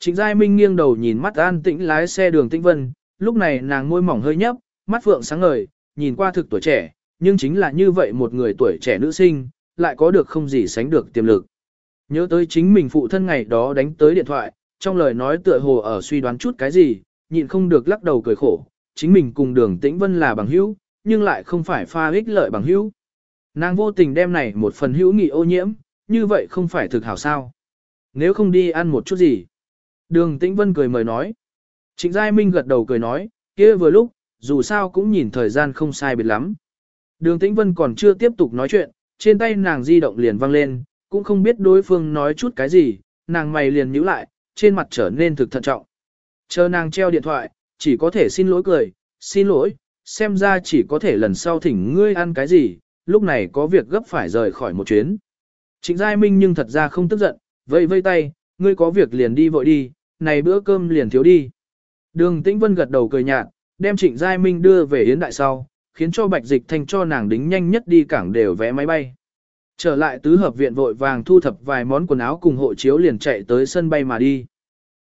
Trịnh Giai Minh nghiêng đầu nhìn mắt an tĩnh lái xe đường tĩnh vân, lúc này nàng môi mỏng hơi nhấp, mắt phượng sáng ngời, nhìn qua thực tuổi trẻ, nhưng chính là như vậy một người tuổi trẻ nữ sinh, lại có được không gì sánh được tiềm lực. Nhớ tới chính mình phụ thân ngày đó đánh tới điện thoại, trong lời nói tựa hồ ở suy đoán chút cái gì, nhịn không được lắc đầu cười khổ, chính mình cùng đường tĩnh vân là bằng hữu, nhưng lại không phải pha ích lợi bằng hữu. Nàng vô tình đem này một phần hữu nghị ô nhiễm, như vậy không phải thực hảo sao. Nếu không đi ăn một chút gì. Đường tĩnh vân cười mời nói. Trịnh Giai Minh gật đầu cười nói, kia vừa lúc, dù sao cũng nhìn thời gian không sai biệt lắm. Đường tĩnh vân còn chưa tiếp tục nói chuyện, trên tay nàng di động liền vang lên, cũng không biết đối phương nói chút cái gì, nàng mày liền nhíu lại, trên mặt trở nên thực thận trọng. Chờ nàng treo điện thoại, chỉ có thể xin lỗi cười, xin lỗi, xem ra chỉ có thể lần sau thỉnh ngươi ăn cái gì, lúc này có việc gấp phải rời khỏi một chuyến. Trịnh Giai Minh nhưng thật ra không tức giận, vây vây tay, ngươi có việc liền đi vội đi, này bữa cơm liền thiếu đi. Đường Tĩnh Vân gật đầu cười nhạt, đem Trịnh Giai Minh đưa về Yến Đại sau, khiến cho Bạch Dịch Thanh cho nàng đính nhanh nhất đi cảng đều vé máy bay. Trở lại tứ hợp viện vội vàng thu thập vài món quần áo cùng hộ chiếu liền chạy tới sân bay mà đi.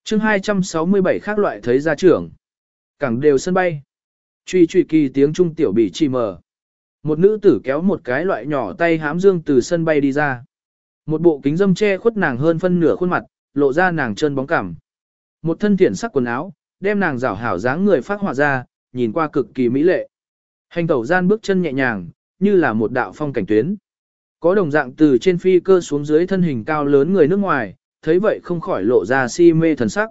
chương 267 khác loại thấy ra trưởng. Cảng đều sân bay. Truy truy kỳ tiếng trung tiểu bị chỉ mờ. Một nữ tử kéo một cái loại nhỏ tay hám dương từ sân bay đi ra. Một bộ kính dâm che khuất nàng hơn phân nửa khuôn mặt, lộ ra nàng chân bóng cảm. Một thân thiện sắc quần áo, đem nàng rảo hảo dáng người phát họa ra, nhìn qua cực kỳ mỹ lệ. Hành tẩu gian bước chân nhẹ nhàng, như là một đạo phong cảnh tuyến. Có đồng dạng từ trên phi cơ xuống dưới thân hình cao lớn người nước ngoài, thấy vậy không khỏi lộ ra si mê thần sắc.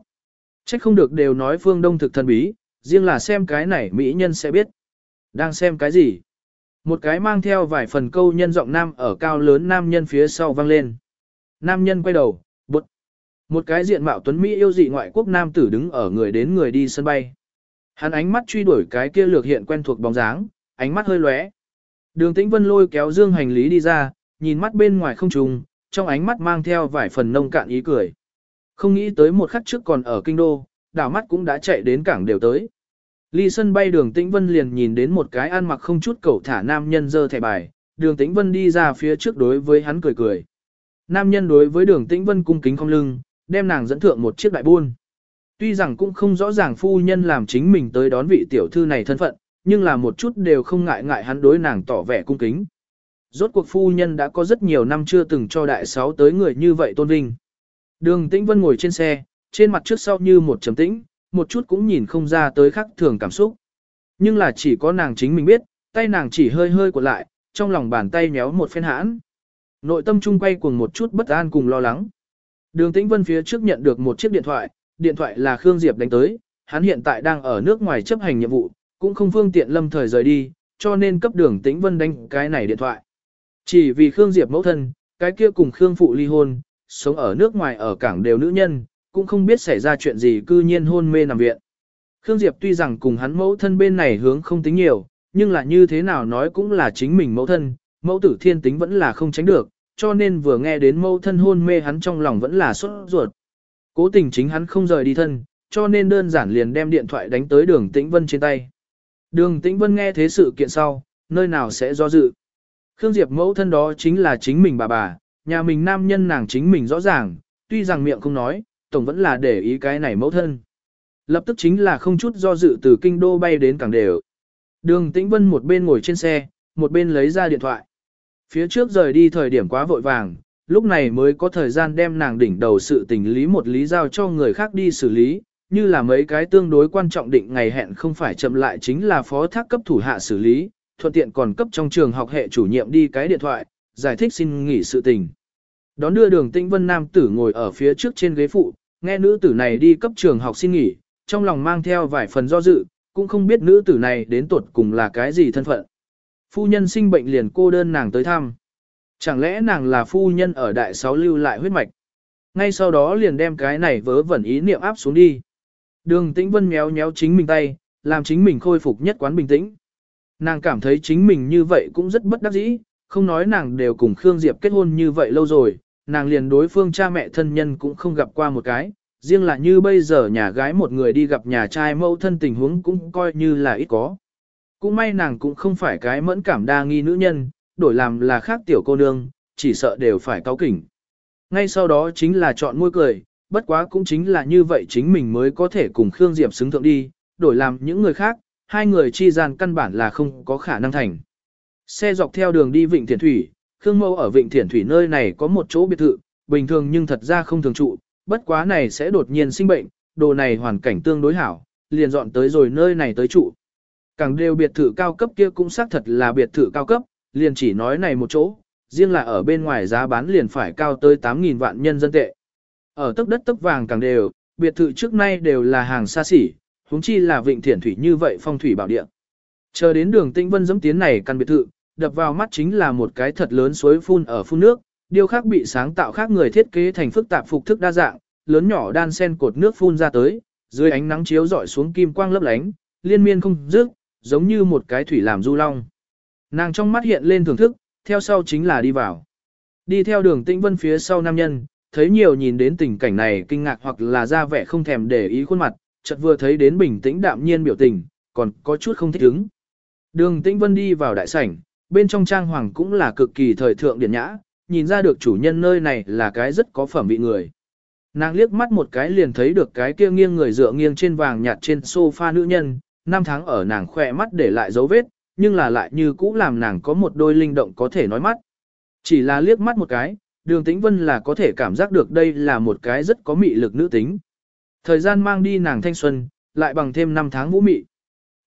Trách không được đều nói phương đông thực thần bí, riêng là xem cái này mỹ nhân sẽ biết. Đang xem cái gì? Một cái mang theo vài phần câu nhân giọng nam ở cao lớn nam nhân phía sau vang lên. Nam nhân quay đầu. Một cái diện mạo tuấn Mỹ yêu dị ngoại quốc nam tử đứng ở người đến người đi sân bay. Hắn ánh mắt truy đuổi cái kia lược hiện quen thuộc bóng dáng, ánh mắt hơi lóe. Đường Tĩnh Vân lôi kéo dương hành lý đi ra, nhìn mắt bên ngoài không trùng, trong ánh mắt mang theo vài phần nông cạn ý cười. Không nghĩ tới một khắc trước còn ở kinh đô, đảo mắt cũng đã chạy đến cảng đều tới. Ly sân bay đường Tĩnh Vân liền nhìn đến một cái ăn mặc không chút cẩu thả nam nhân dơ thẻ bài, đường Tĩnh Vân đi ra phía trước đối với hắn cười cười. Nam nhân đối với đường Tĩnh Vân cung kính không lưng, đem nàng dẫn thượng một chiếc đại buôn. Tuy rằng cũng không rõ ràng phu nhân làm chính mình tới đón vị tiểu thư này thân phận, nhưng là một chút đều không ngại ngại hắn đối nàng tỏ vẻ cung kính. Rốt cuộc phu nhân đã có rất nhiều năm chưa từng cho đại sáu tới người như vậy tôn vinh. Đường Tĩnh Vân ngồi trên xe, trên mặt trước sau như một trầm tĩnh, một chút cũng nhìn không ra tới khắc thường cảm xúc. Nhưng là chỉ có nàng chính mình biết, tay nàng chỉ hơi hơi cuộn lại, trong lòng bàn tay nhéo một phen hãn. Nội tâm trung quay cuồng một chút bất an cùng lo lắng. Đường Tĩnh Vân phía trước nhận được một chiếc điện thoại, điện thoại là Khương Diệp đánh tới, hắn hiện tại đang ở nước ngoài chấp hành nhiệm vụ, cũng không phương tiện lâm thời rời đi, cho nên cấp đường Tĩnh Vân đánh cái này điện thoại. Chỉ vì Khương Diệp mẫu thân, cái kia cùng Khương Phụ ly hôn, sống ở nước ngoài ở cảng đều nữ nhân, cũng không biết xảy ra chuyện gì cư nhiên hôn mê nằm viện. Khương Diệp tuy rằng cùng hắn mẫu thân bên này hướng không tính nhiều, nhưng là như thế nào nói cũng là chính mình mẫu thân, mẫu tử thiên tính vẫn là không tránh được, cho nên vừa nghe đến mẫu thân hôn mê hắn trong lòng vẫn là sốt ruột. Cố tình chính hắn không rời đi thân, cho nên đơn giản liền đem điện thoại đánh tới đường Tĩnh Vân trên tay. Đường Tĩnh Vân nghe thế sự kiện sau, nơi nào sẽ do dự. Khương Diệp mẫu thân đó chính là chính mình bà bà, nhà mình nam nhân nàng chính mình rõ ràng, tuy rằng miệng không nói, tổng vẫn là để ý cái này mẫu thân. Lập tức chính là không chút do dự từ kinh đô bay đến cảng đều. Đường Tĩnh Vân một bên ngồi trên xe, một bên lấy ra điện thoại. Phía trước rời đi thời điểm quá vội vàng, lúc này mới có thời gian đem nàng đỉnh đầu sự tình lý một lý giao cho người khác đi xử lý, như là mấy cái tương đối quan trọng định ngày hẹn không phải chậm lại chính là phó thác cấp thủ hạ xử lý, thuận tiện còn cấp trong trường học hệ chủ nhiệm đi cái điện thoại, giải thích xin nghỉ sự tình. Đón đưa đường tĩnh vân nam tử ngồi ở phía trước trên ghế phụ, nghe nữ tử này đi cấp trường học xin nghỉ, trong lòng mang theo vài phần do dự, cũng không biết nữ tử này đến tuột cùng là cái gì thân phận. Phu nhân sinh bệnh liền cô đơn nàng tới thăm. Chẳng lẽ nàng là phu nhân ở đại sáu lưu lại huyết mạch? Ngay sau đó liền đem cái này vớ vẩn ý niệm áp xuống đi. Đường tĩnh vân méo méo chính mình tay, làm chính mình khôi phục nhất quán bình tĩnh. Nàng cảm thấy chính mình như vậy cũng rất bất đắc dĩ, không nói nàng đều cùng Khương Diệp kết hôn như vậy lâu rồi, nàng liền đối phương cha mẹ thân nhân cũng không gặp qua một cái, riêng là như bây giờ nhà gái một người đi gặp nhà trai mẫu thân tình huống cũng coi như là ít có. Cũng may nàng cũng không phải cái mẫn cảm đa nghi nữ nhân, đổi làm là khác tiểu cô nương, chỉ sợ đều phải cáo kỉnh. Ngay sau đó chính là chọn môi cười, bất quá cũng chính là như vậy chính mình mới có thể cùng Khương Diệp xứng thượng đi, đổi làm những người khác, hai người chi gian căn bản là không có khả năng thành. Xe dọc theo đường đi Vịnh Thiển Thủy, Khương Mâu ở Vịnh Thiển Thủy nơi này có một chỗ biệt thự, bình thường nhưng thật ra không thường trụ, bất quá này sẽ đột nhiên sinh bệnh, đồ này hoàn cảnh tương đối hảo, liền dọn tới rồi nơi này tới trụ. Càng đều biệt thự cao cấp kia cũng xác thật là biệt thự cao cấp, liền chỉ nói này một chỗ, riêng là ở bên ngoài giá bán liền phải cao tới 8.000 vạn nhân dân tệ. Ở tấc đất tấc vàng càng đều, biệt thự trước nay đều là hàng xa xỉ, huống chi là vịnh thiển thủy như vậy phong thủy bảo địa. Chờ đến đường tinh Vân dẫm tiến này căn biệt thự, đập vào mắt chính là một cái thật lớn suối phun ở phun nước, điều khác bị sáng tạo khác người thiết kế thành phức tạp phục thức đa dạng, lớn nhỏ đan sen cột nước phun ra tới, dưới ánh nắng chiếu rọi xuống kim quang lấp lánh, liên miên không dứt, giống như một cái thủy làm du long. Nàng trong mắt hiện lên thưởng thức, theo sau chính là đi vào. Đi theo đường tĩnh vân phía sau nam nhân, thấy nhiều nhìn đến tình cảnh này kinh ngạc hoặc là ra vẻ không thèm để ý khuôn mặt, chợt vừa thấy đến bình tĩnh đạm nhiên biểu tình, còn có chút không thích ứng. Đường tĩnh vân đi vào đại sảnh, bên trong trang hoàng cũng là cực kỳ thời thượng điển nhã, nhìn ra được chủ nhân nơi này là cái rất có phẩm vị người. Nàng liếc mắt một cái liền thấy được cái kia nghiêng người dựa nghiêng trên vàng nhạt trên sofa nữ nhân, năm tháng ở nàng khỏe mắt để lại dấu vết, nhưng là lại như cũ làm nàng có một đôi linh động có thể nói mắt. Chỉ là liếc mắt một cái, đường tĩnh vân là có thể cảm giác được đây là một cái rất có mị lực nữ tính. Thời gian mang đi nàng thanh xuân, lại bằng thêm năm tháng vũ mị.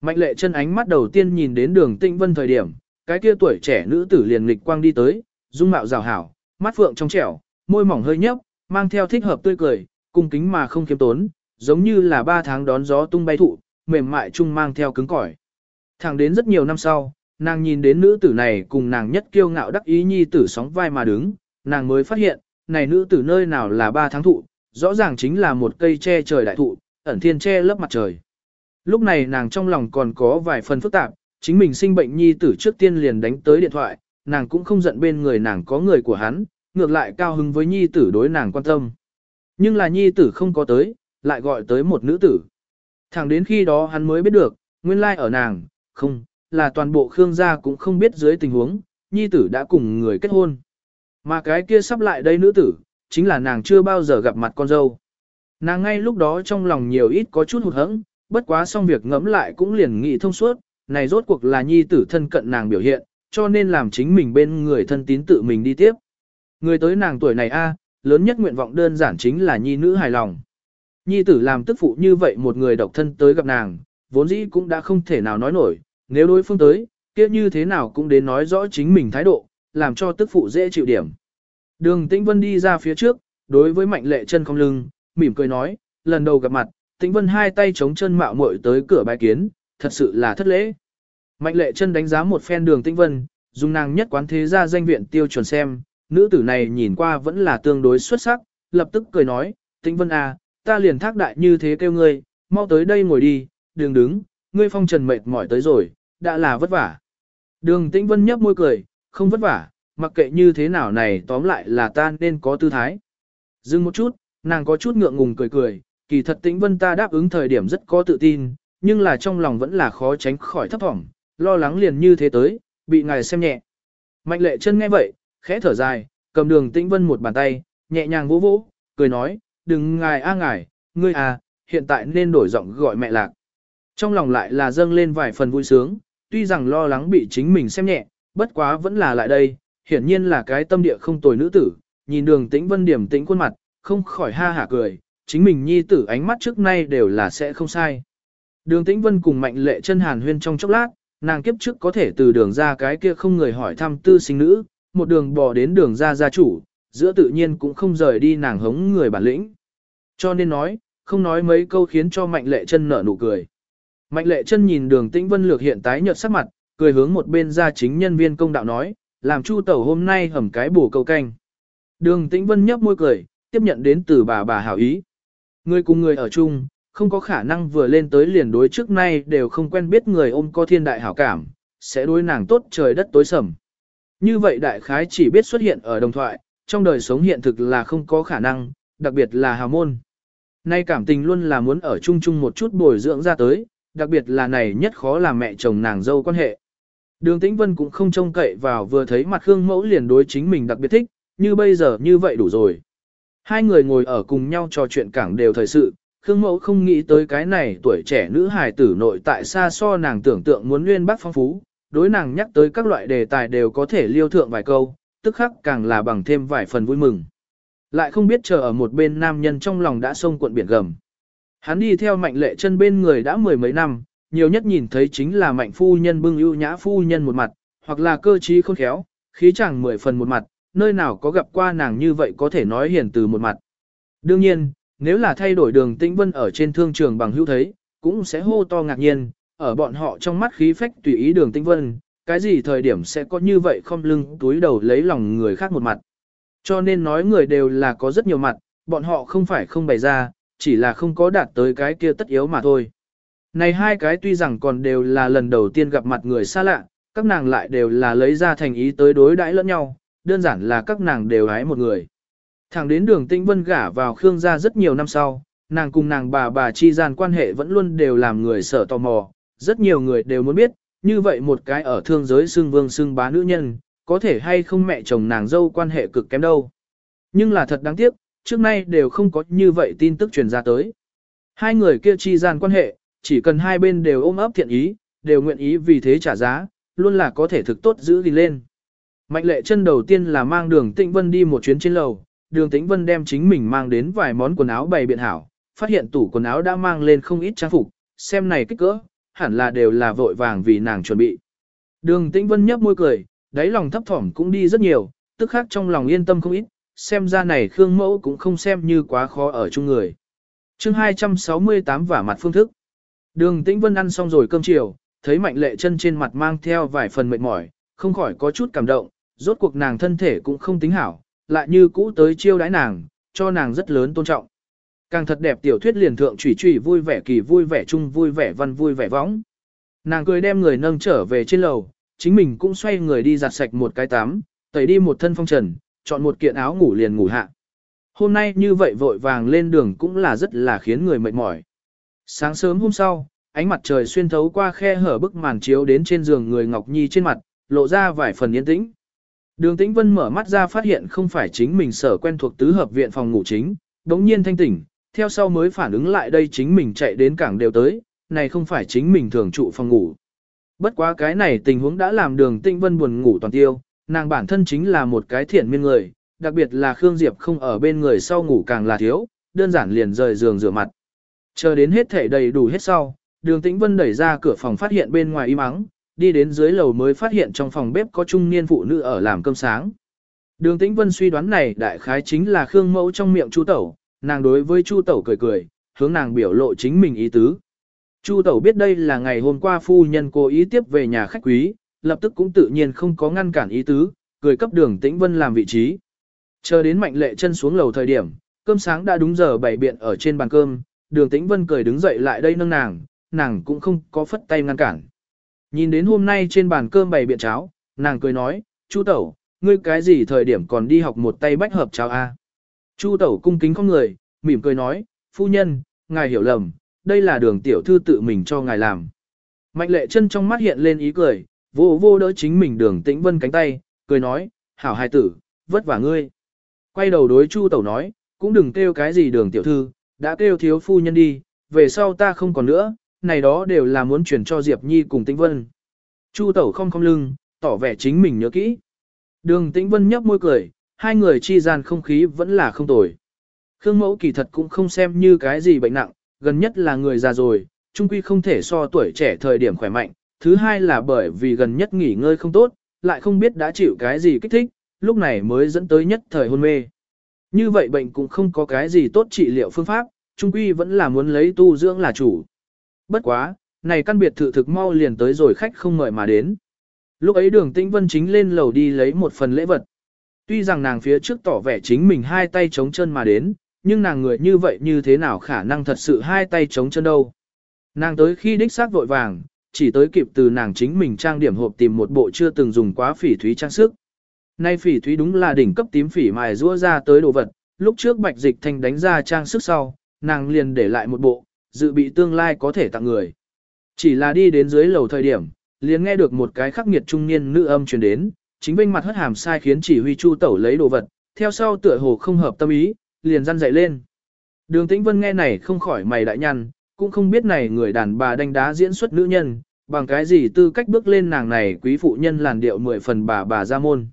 Mạnh lệ chân ánh mắt đầu tiên nhìn đến đường tĩnh vân thời điểm, cái kia tuổi trẻ nữ tử liền lịch quang đi tới, dung mạo rào hảo, mắt phượng trong trẻo, môi mỏng hơi nhấp, mang theo thích hợp tươi cười, cung kính mà không kiêm tốn, giống như là ba tháng đón gió tung bay thụ, mềm mại chung mang theo cứng cỏi. Thẳng đến rất nhiều năm sau, nàng nhìn đến nữ tử này cùng nàng nhất kiêu ngạo đắc ý nhi tử sóng vai mà đứng, nàng mới phát hiện, này nữ tử nơi nào là ba tháng thụ, rõ ràng chính là một cây che trời đại thụ, ẩn thiên che lớp mặt trời. Lúc này nàng trong lòng còn có vài phần phức tạp, chính mình sinh bệnh nhi tử trước tiên liền đánh tới điện thoại, nàng cũng không giận bên người nàng có người của hắn, ngược lại cao hứng với nhi tử đối nàng quan tâm. Nhưng là nhi tử không có tới, lại gọi tới một nữ tử. Thẳng đến khi đó hắn mới biết được, nguyên lai ở nàng, không, là toàn bộ Khương gia cũng không biết dưới tình huống, nhi tử đã cùng người kết hôn. Mà cái kia sắp lại đây nữ tử, chính là nàng chưa bao giờ gặp mặt con dâu. Nàng ngay lúc đó trong lòng nhiều ít có chút hụt hẫng, bất quá xong việc ngẫm lại cũng liền nghĩ thông suốt, này rốt cuộc là nhi tử thân cận nàng biểu hiện, cho nên làm chính mình bên người thân tín tự mình đi tiếp. Người tới nàng tuổi này a, lớn nhất nguyện vọng đơn giản chính là nhi nữ hài lòng. Nhi tử làm tức phụ như vậy một người độc thân tới gặp nàng, vốn dĩ cũng đã không thể nào nói nổi, nếu đối phương tới, kia như thế nào cũng đến nói rõ chính mình thái độ, làm cho tức phụ dễ chịu điểm. Đường Tĩnh Vân đi ra phía trước, đối với mạnh lệ chân không lưng, mỉm cười nói, lần đầu gặp mặt, Tĩnh Vân hai tay chống chân mạo muội tới cửa bài kiến, thật sự là thất lễ. Mạnh lệ chân đánh giá một phen đường Tĩnh Vân, dùng nàng nhất quán thế gia danh viện tiêu chuẩn xem, nữ tử này nhìn qua vẫn là tương đối xuất sắc, lập tức cười nói, Tĩnh Vân à, ta liền thác đại như thế kêu ngươi, mau tới đây ngồi đi, đừng đứng, ngươi phong trần mệt mỏi tới rồi, đã là vất vả. Đường Tĩnh Vân nhấp môi cười, không vất vả, mặc kệ như thế nào này tóm lại là ta nên có tư thái. Dừng một chút, nàng có chút ngượng ngùng cười cười, kỳ thật Tĩnh Vân ta đáp ứng thời điểm rất có tự tin, nhưng là trong lòng vẫn là khó tránh khỏi thấp thỏm, lo lắng liền như thế tới, bị ngài xem nhẹ. Mạnh lệ chân nghe vậy, khẽ thở dài, cầm đường Tĩnh Vân một bàn tay, nhẹ nhàng vỗ vỗ, cười nói, đừng ngài a ngài, ngươi à, hiện tại nên đổi giọng gọi mẹ lạc. Trong lòng lại là dâng lên vài phần vui sướng, tuy rằng lo lắng bị chính mình xem nhẹ, bất quá vẫn là lại đây, hiển nhiên là cái tâm địa không tồi nữ tử, nhìn đường tĩnh vân điểm tĩnh khuôn mặt, không khỏi ha hả cười, chính mình nhi tử ánh mắt trước nay đều là sẽ không sai. Đường tĩnh vân cùng mạnh lệ chân hàn huyên trong chốc lát, nàng kiếp trước có thể từ đường ra cái kia không người hỏi thăm tư sinh nữ, một đường bò đến đường ra gia chủ, giữa tự nhiên cũng không rời đi nàng hống người bản lĩnh. Cho nên nói, không nói mấy câu khiến cho mạnh lệ chân nở nụ cười. Mạnh lệ chân nhìn đường tĩnh vân lược hiện tái nhợt sắc mặt, cười hướng một bên gia chính nhân viên công đạo nói, làm chu tẩu hôm nay hầm cái bổ câu canh. Đường tĩnh vân nhấp môi cười, tiếp nhận đến từ bà bà hảo ý. Người cùng người ở chung, không có khả năng vừa lên tới liền đối trước nay đều không quen biết người ôm có thiên đại hảo cảm, sẽ đối nàng tốt trời đất tối sầm. Như vậy đại khái chỉ biết xuất hiện ở đồng thoại, trong đời sống hiện thực là không có khả năng, đặc biệt là hào môn. Nay cảm tình luôn là muốn ở chung chung một chút bồi dưỡng ra tới, đặc biệt là này nhất khó là mẹ chồng nàng dâu quan hệ. Đường Tĩnh Vân cũng không trông cậy vào vừa thấy mặt Khương Mẫu liền đối chính mình đặc biệt thích, như bây giờ như vậy đủ rồi. Hai người ngồi ở cùng nhau trò chuyện cảng đều thời sự, Khương Mẫu không nghĩ tới cái này tuổi trẻ nữ hài tử nội tại xa so nàng tưởng tượng muốn nguyên bác phong phú, đối nàng nhắc tới các loại đề tài đều có thể liêu thượng vài câu, tức khắc càng là bằng thêm vài phần vui mừng. Lại không biết chờ ở một bên nam nhân trong lòng đã sông cuộn biển gầm. Hắn đi theo mạnh lệ chân bên người đã mười mấy năm, nhiều nhất nhìn thấy chính là mạnh phu nhân bưng ưu nhã phu nhân một mặt, hoặc là cơ trí khôn khéo, khí chẳng mười phần một mặt, nơi nào có gặp qua nàng như vậy có thể nói hiền từ một mặt. Đương nhiên, nếu là thay đổi đường tĩnh vân ở trên thương trường bằng hữu thấy, cũng sẽ hô to ngạc nhiên, ở bọn họ trong mắt khí phách tùy ý đường tĩnh vân, cái gì thời điểm sẽ có như vậy không lưng túi đầu lấy lòng người khác một mặt. Cho nên nói người đều là có rất nhiều mặt, bọn họ không phải không bày ra, chỉ là không có đạt tới cái kia tất yếu mà thôi. Này hai cái tuy rằng còn đều là lần đầu tiên gặp mặt người xa lạ, các nàng lại đều là lấy ra thành ý tới đối đãi lẫn nhau, đơn giản là các nàng đều hái một người. Thẳng đến đường tĩnh vân gả vào Khương gia rất nhiều năm sau, nàng cùng nàng bà bà chi gian quan hệ vẫn luôn đều làm người sợ tò mò, rất nhiều người đều muốn biết, như vậy một cái ở thương giới xương vương xương bá nữ nhân, có thể hay không mẹ chồng nàng dâu quan hệ cực kém đâu. Nhưng là thật đáng tiếc, trước nay đều không có như vậy tin tức truyền ra tới. Hai người kia chi gian quan hệ, chỉ cần hai bên đều ôm ấp thiện ý, đều nguyện ý vì thế trả giá, luôn là có thể thực tốt giữ đi lên. Mạnh lệ chân đầu tiên là mang đường tĩnh vân đi một chuyến trên lầu, đường tĩnh vân đem chính mình mang đến vài món quần áo bày biện hảo, phát hiện tủ quần áo đã mang lên không ít trang phục, xem này kích cỡ, hẳn là đều là vội vàng vì nàng chuẩn bị. Đường tĩnh vân nhấp môi cười, đáy lòng thấp thỏm cũng đi rất nhiều, tức khác trong lòng yên tâm không ít, xem ra này Khương Mẫu cũng không xem như quá khó ở chung người. chương 268 vả mặt phương thức. Đường Tĩnh Vân ăn xong rồi cơm chiều, thấy mạnh lệ chân trên mặt mang theo vài phần mệt mỏi, không khỏi có chút cảm động, rốt cuộc nàng thân thể cũng không tính hảo, lại như cũ tới chiêu đãi nàng, cho nàng rất lớn tôn trọng. Càng thật đẹp tiểu thuyết liền thượng chủy chủy vui vẻ kỳ vui vẻ chung vui vẻ văn vui vẻ võng. Nàng cười đem người nâng trở về trên lầu, chính mình cũng xoay người đi giặt sạch một cái tắm, tẩy đi một thân phong trần, chọn một kiện áo ngủ liền ngủ hạ. Hôm nay như vậy vội vàng lên đường cũng là rất là khiến người mệt mỏi. Sáng sớm hôm sau, ánh mặt trời xuyên thấu qua khe hở bức màn chiếu đến trên giường người Ngọc Nhi trên mặt, lộ ra vài phần yên tĩnh. Đường Tĩnh Vân mở mắt ra phát hiện không phải chính mình sở quen thuộc tứ hợp viện phòng ngủ chính, đống nhiên thanh tỉnh, theo sau mới phản ứng lại đây chính mình chạy đến cảng đều tới, này không phải chính mình thường trụ phòng ngủ. Bất quá cái này tình huống đã làm đường Tinh Vân buồn ngủ toàn tiêu, nàng bản thân chính là một cái thiện miên người, đặc biệt là Khương Diệp không ở bên người sau ngủ càng là thiếu, đơn giản liền rời giường rửa mặt. Chờ đến hết thể đầy đủ hết sau, đường Tĩnh Vân đẩy ra cửa phòng phát hiện bên ngoài im ắng, đi đến dưới lầu mới phát hiện trong phòng bếp có trung niên phụ nữ ở làm cơm sáng. Đường Tĩnh Vân suy đoán này đại khái chính là Khương Mẫu trong miệng chú Tẩu, nàng đối với Chu Tẩu cười cười, hướng nàng biểu lộ chính mình ý tứ. Chu Tẩu biết đây là ngày hôm qua phu nhân cố ý tiếp về nhà khách quý, lập tức cũng tự nhiên không có ngăn cản ý tứ, cười cấp đường Tĩnh Vân làm vị trí. Chờ đến mạnh lệ chân xuống lầu thời điểm, cơm sáng đã đúng giờ bày biện ở trên bàn cơm, đường Tĩnh Vân cười đứng dậy lại đây nâng nàng, nàng cũng không có phất tay ngăn cản. Nhìn đến hôm nay trên bàn cơm bày biện cháo, nàng cười nói, Chu Tẩu, ngươi cái gì thời điểm còn đi học một tay bách hợp cháo a? Chu Tẩu cung kính con người, mỉm cười nói, phu nhân, ngài hiểu lầm, đây là đường tiểu thư tự mình cho ngài làm. Mạnh lệ chân trong mắt hiện lên ý cười, vô vô đỡ chính mình đường tĩnh vân cánh tay, cười nói, hảo hài tử, vất vả ngươi. Quay đầu đối Chu Tẩu nói, cũng đừng kêu cái gì đường tiểu thư, đã kêu thiếu phu nhân đi, về sau ta không còn nữa, này đó đều là muốn chuyển cho Diệp Nhi cùng Tĩnh Vân. Chu Tẩu không không lưng, tỏ vẻ chính mình nhớ kỹ. Đường Tĩnh Vân nhấp môi cười, hai người chi gian không khí vẫn là không tồi. Khương Mẫu kỳ thật cũng không xem như cái gì bệnh nặng, gần nhất là người già rồi, trung quy không thể so tuổi trẻ thời điểm khỏe mạnh. Thứ hai là bởi vì gần nhất nghỉ ngơi không tốt, lại không biết đã chịu cái gì kích thích, lúc này mới dẫn tới nhất thời hôn mê. Như vậy bệnh cũng không có cái gì tốt trị liệu phương pháp, trung quy vẫn là muốn lấy tu dưỡng là chủ. Bất quá, này căn biệt thự thực mau liền tới rồi khách không mời mà đến. Lúc ấy đường tĩnh vân chính lên lầu đi lấy một phần lễ vật. Tuy rằng nàng phía trước tỏ vẻ chính mình hai tay chống chân mà đến, nhưng nàng người như vậy như thế nào khả năng thật sự hai tay chống chân đâu. Nàng tới khi đích xác vội vàng, chỉ tới kịp từ nàng chính mình trang điểm hộp tìm một bộ chưa từng dùng quá phỉ thúy trang sức. Nay phỉ thúy đúng là đỉnh cấp tím phỉ mài rũa ra tới đồ vật, lúc trước bạch dịch thanh đánh ra trang sức sau, nàng liền để lại một bộ, dự bị tương lai có thể tặng người. Chỉ là đi đến dưới lầu thời điểm, liền nghe được một cái khắc nghiệt trung niên nữ âm truyền đến, chính vinh mặt hất hàm sai khiến chỉ huy chu tẩu lấy đồ vật, theo sau tựa hồ không hợp tâm ý, liền răn dậy lên. Đường Tĩnh Vân nghe này không khỏi mày đại nhăn, cũng không biết này người đàn bà đánh đá diễn xuất nữ nhân, bằng cái gì tư cách bước lên nàng này quý phụ nhân làn điệu mười phần bà bà ra môn.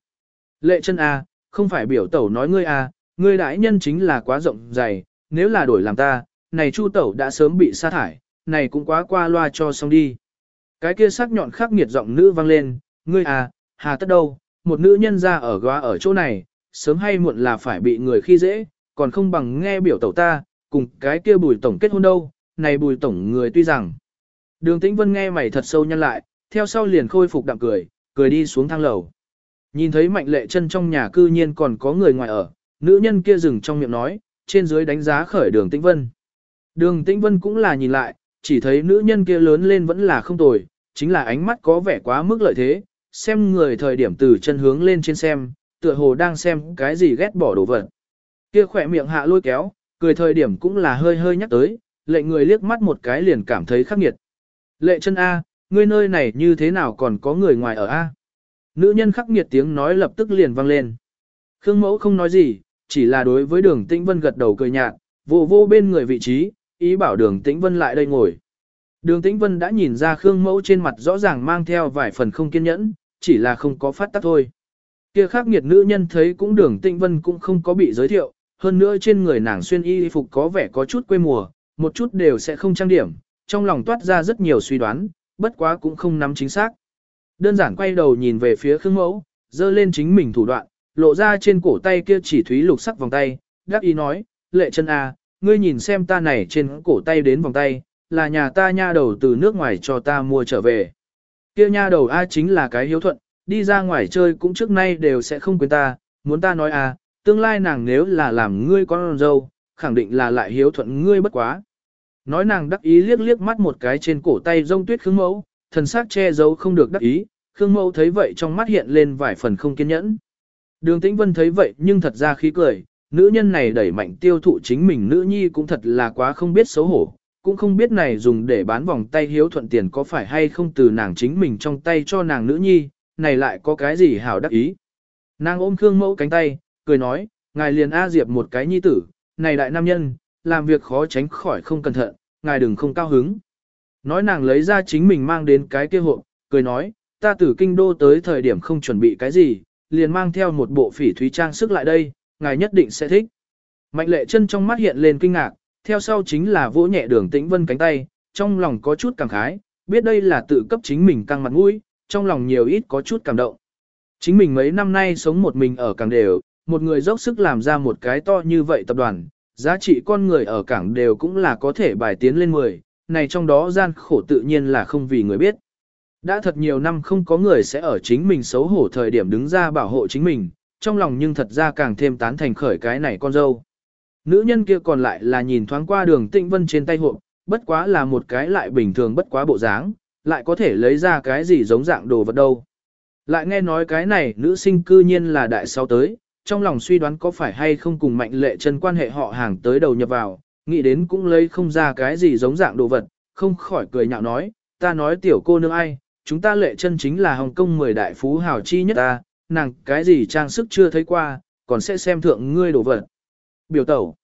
Lệ chân A, không phải biểu tẩu nói ngươi A, ngươi đại nhân chính là quá rộng dày, nếu là đổi làm ta, này chu tẩu đã sớm bị sa thải, này cũng quá qua loa cho xong đi. Cái kia sắc nhọn khắc nghiệt giọng nữ vang lên, ngươi à, hà tất đâu, một nữ nhân ra ở góa ở chỗ này, sớm hay muộn là phải bị người khi dễ, còn không bằng nghe biểu tẩu ta, cùng cái kia bùi tổng kết hôn đâu, này bùi tổng người tuy rằng. Đường tĩnh vân nghe mày thật sâu nhăn lại, theo sau liền khôi phục đạm cười, cười đi xuống thang lầu. Nhìn thấy mạnh lệ chân trong nhà cư nhiên còn có người ngoài ở, nữ nhân kia dừng trong miệng nói, trên dưới đánh giá khởi đường tĩnh vân. Đường tĩnh vân cũng là nhìn lại, chỉ thấy nữ nhân kia lớn lên vẫn là không tồi, chính là ánh mắt có vẻ quá mức lợi thế, xem người thời điểm từ chân hướng lên trên xem, tựa hồ đang xem cái gì ghét bỏ đồ vật. Kia khỏe miệng hạ lôi kéo, cười thời điểm cũng là hơi hơi nhắc tới, lệ người liếc mắt một cái liền cảm thấy khắc nghiệt. Lệ chân A, ngươi nơi này như thế nào còn có người ngoài ở A? Nữ nhân khắc nghiệt tiếng nói lập tức liền vang lên. Khương mẫu không nói gì, chỉ là đối với đường tĩnh vân gật đầu cười nhạt, vô vô bên người vị trí, ý bảo đường tĩnh vân lại đây ngồi. Đường tĩnh vân đã nhìn ra Khương mẫu trên mặt rõ ràng mang theo vài phần không kiên nhẫn, chỉ là không có phát tác thôi. Kia khác nghiệt nữ nhân thấy cũng đường tinh vân cũng không có bị giới thiệu, hơn nữa trên người nàng xuyên y phục có vẻ có chút quê mùa, một chút đều sẽ không trang điểm, trong lòng toát ra rất nhiều suy đoán, bất quá cũng không nắm chính xác. Đơn giản quay đầu nhìn về phía Khương mẫu, dơ lên chính mình thủ đoạn, lộ ra trên cổ tay kia chỉ thúy lục sắc vòng tay, đáp ý nói, lệ chân a, à, ngươi nhìn xem ta này trên cổ tay đến vòng tay, là nhà ta nha đầu từ nước ngoài cho ta mua trở về. Kia nha đầu A chính là cái hiếu thuận, đi ra ngoài chơi cũng trước nay đều sẽ không quên ta, muốn ta nói A, tương lai nàng nếu là làm ngươi con dâu, khẳng định là lại hiếu thuận ngươi bất quá. Nói nàng đắc ý liếc liếc mắt một cái trên cổ tay rông tuyết khương mẫu, thần sắc che giấu không được đắc ý, khương mẫu thấy vậy trong mắt hiện lên vài phần không kiên nhẫn. Đường tĩnh vân thấy vậy nhưng thật ra khí cười, nữ nhân này đẩy mạnh tiêu thụ chính mình nữ nhi cũng thật là quá không biết xấu hổ, cũng không biết này dùng để bán vòng tay hiếu thuận tiền có phải hay không từ nàng chính mình trong tay cho nàng nữ nhi, này lại có cái gì hảo đắc ý. Nàng ôm Khương Mẫu cánh tay, cười nói, ngài liền A Diệp một cái nhi tử, này đại nam nhân, làm việc khó tránh khỏi không cẩn thận, ngài đừng không cao hứng. Nói nàng lấy ra chính mình mang đến cái kia hộp, cười nói, ta từ kinh đô tới thời điểm không chuẩn bị cái gì, liền mang theo một bộ phỉ thúy trang sức lại đây, ngài nhất định sẽ thích. Mạnh lệ chân trong mắt hiện lên kinh ngạc, theo sau chính là vỗ nhẹ đường tĩnh vân cánh tay, trong lòng có chút cảm khái, biết đây là tự cấp chính mình căng mặt mũi, trong lòng nhiều ít có chút cảm động. Chính mình mấy năm nay sống một mình ở cảng đều, một người dốc sức làm ra một cái to như vậy tập đoàn, giá trị con người ở cảng đều cũng là có thể bài tiến lên 10, này trong đó gian khổ tự nhiên là không vì người biết. Đã thật nhiều năm không có người sẽ ở chính mình xấu hổ thời điểm đứng ra bảo hộ chính mình, trong lòng nhưng thật ra càng thêm tán thành khởi cái này con dâu. Nữ nhân kia còn lại là nhìn thoáng qua đường tĩnh vân trên tay hộp, bất quá là một cái lại bình thường bất quá bộ dáng, lại có thể lấy ra cái gì giống dạng đồ vật đâu. Lại nghe nói cái này nữ sinh cư nhiên là đại sau tới, trong lòng suy đoán có phải hay không cùng mạnh lệ chân quan hệ họ hàng tới đầu nhập vào, nghĩ đến cũng lấy không ra cái gì giống dạng đồ vật, không khỏi cười nhạo nói, ta nói tiểu cô nương ai, chúng ta lệ chân chính là Hồng Kông mười đại phú hào chi nhất ta, nàng cái gì trang sức chưa thấy qua, còn sẽ xem thượng ngươi đồ vật. Biểu tẩu.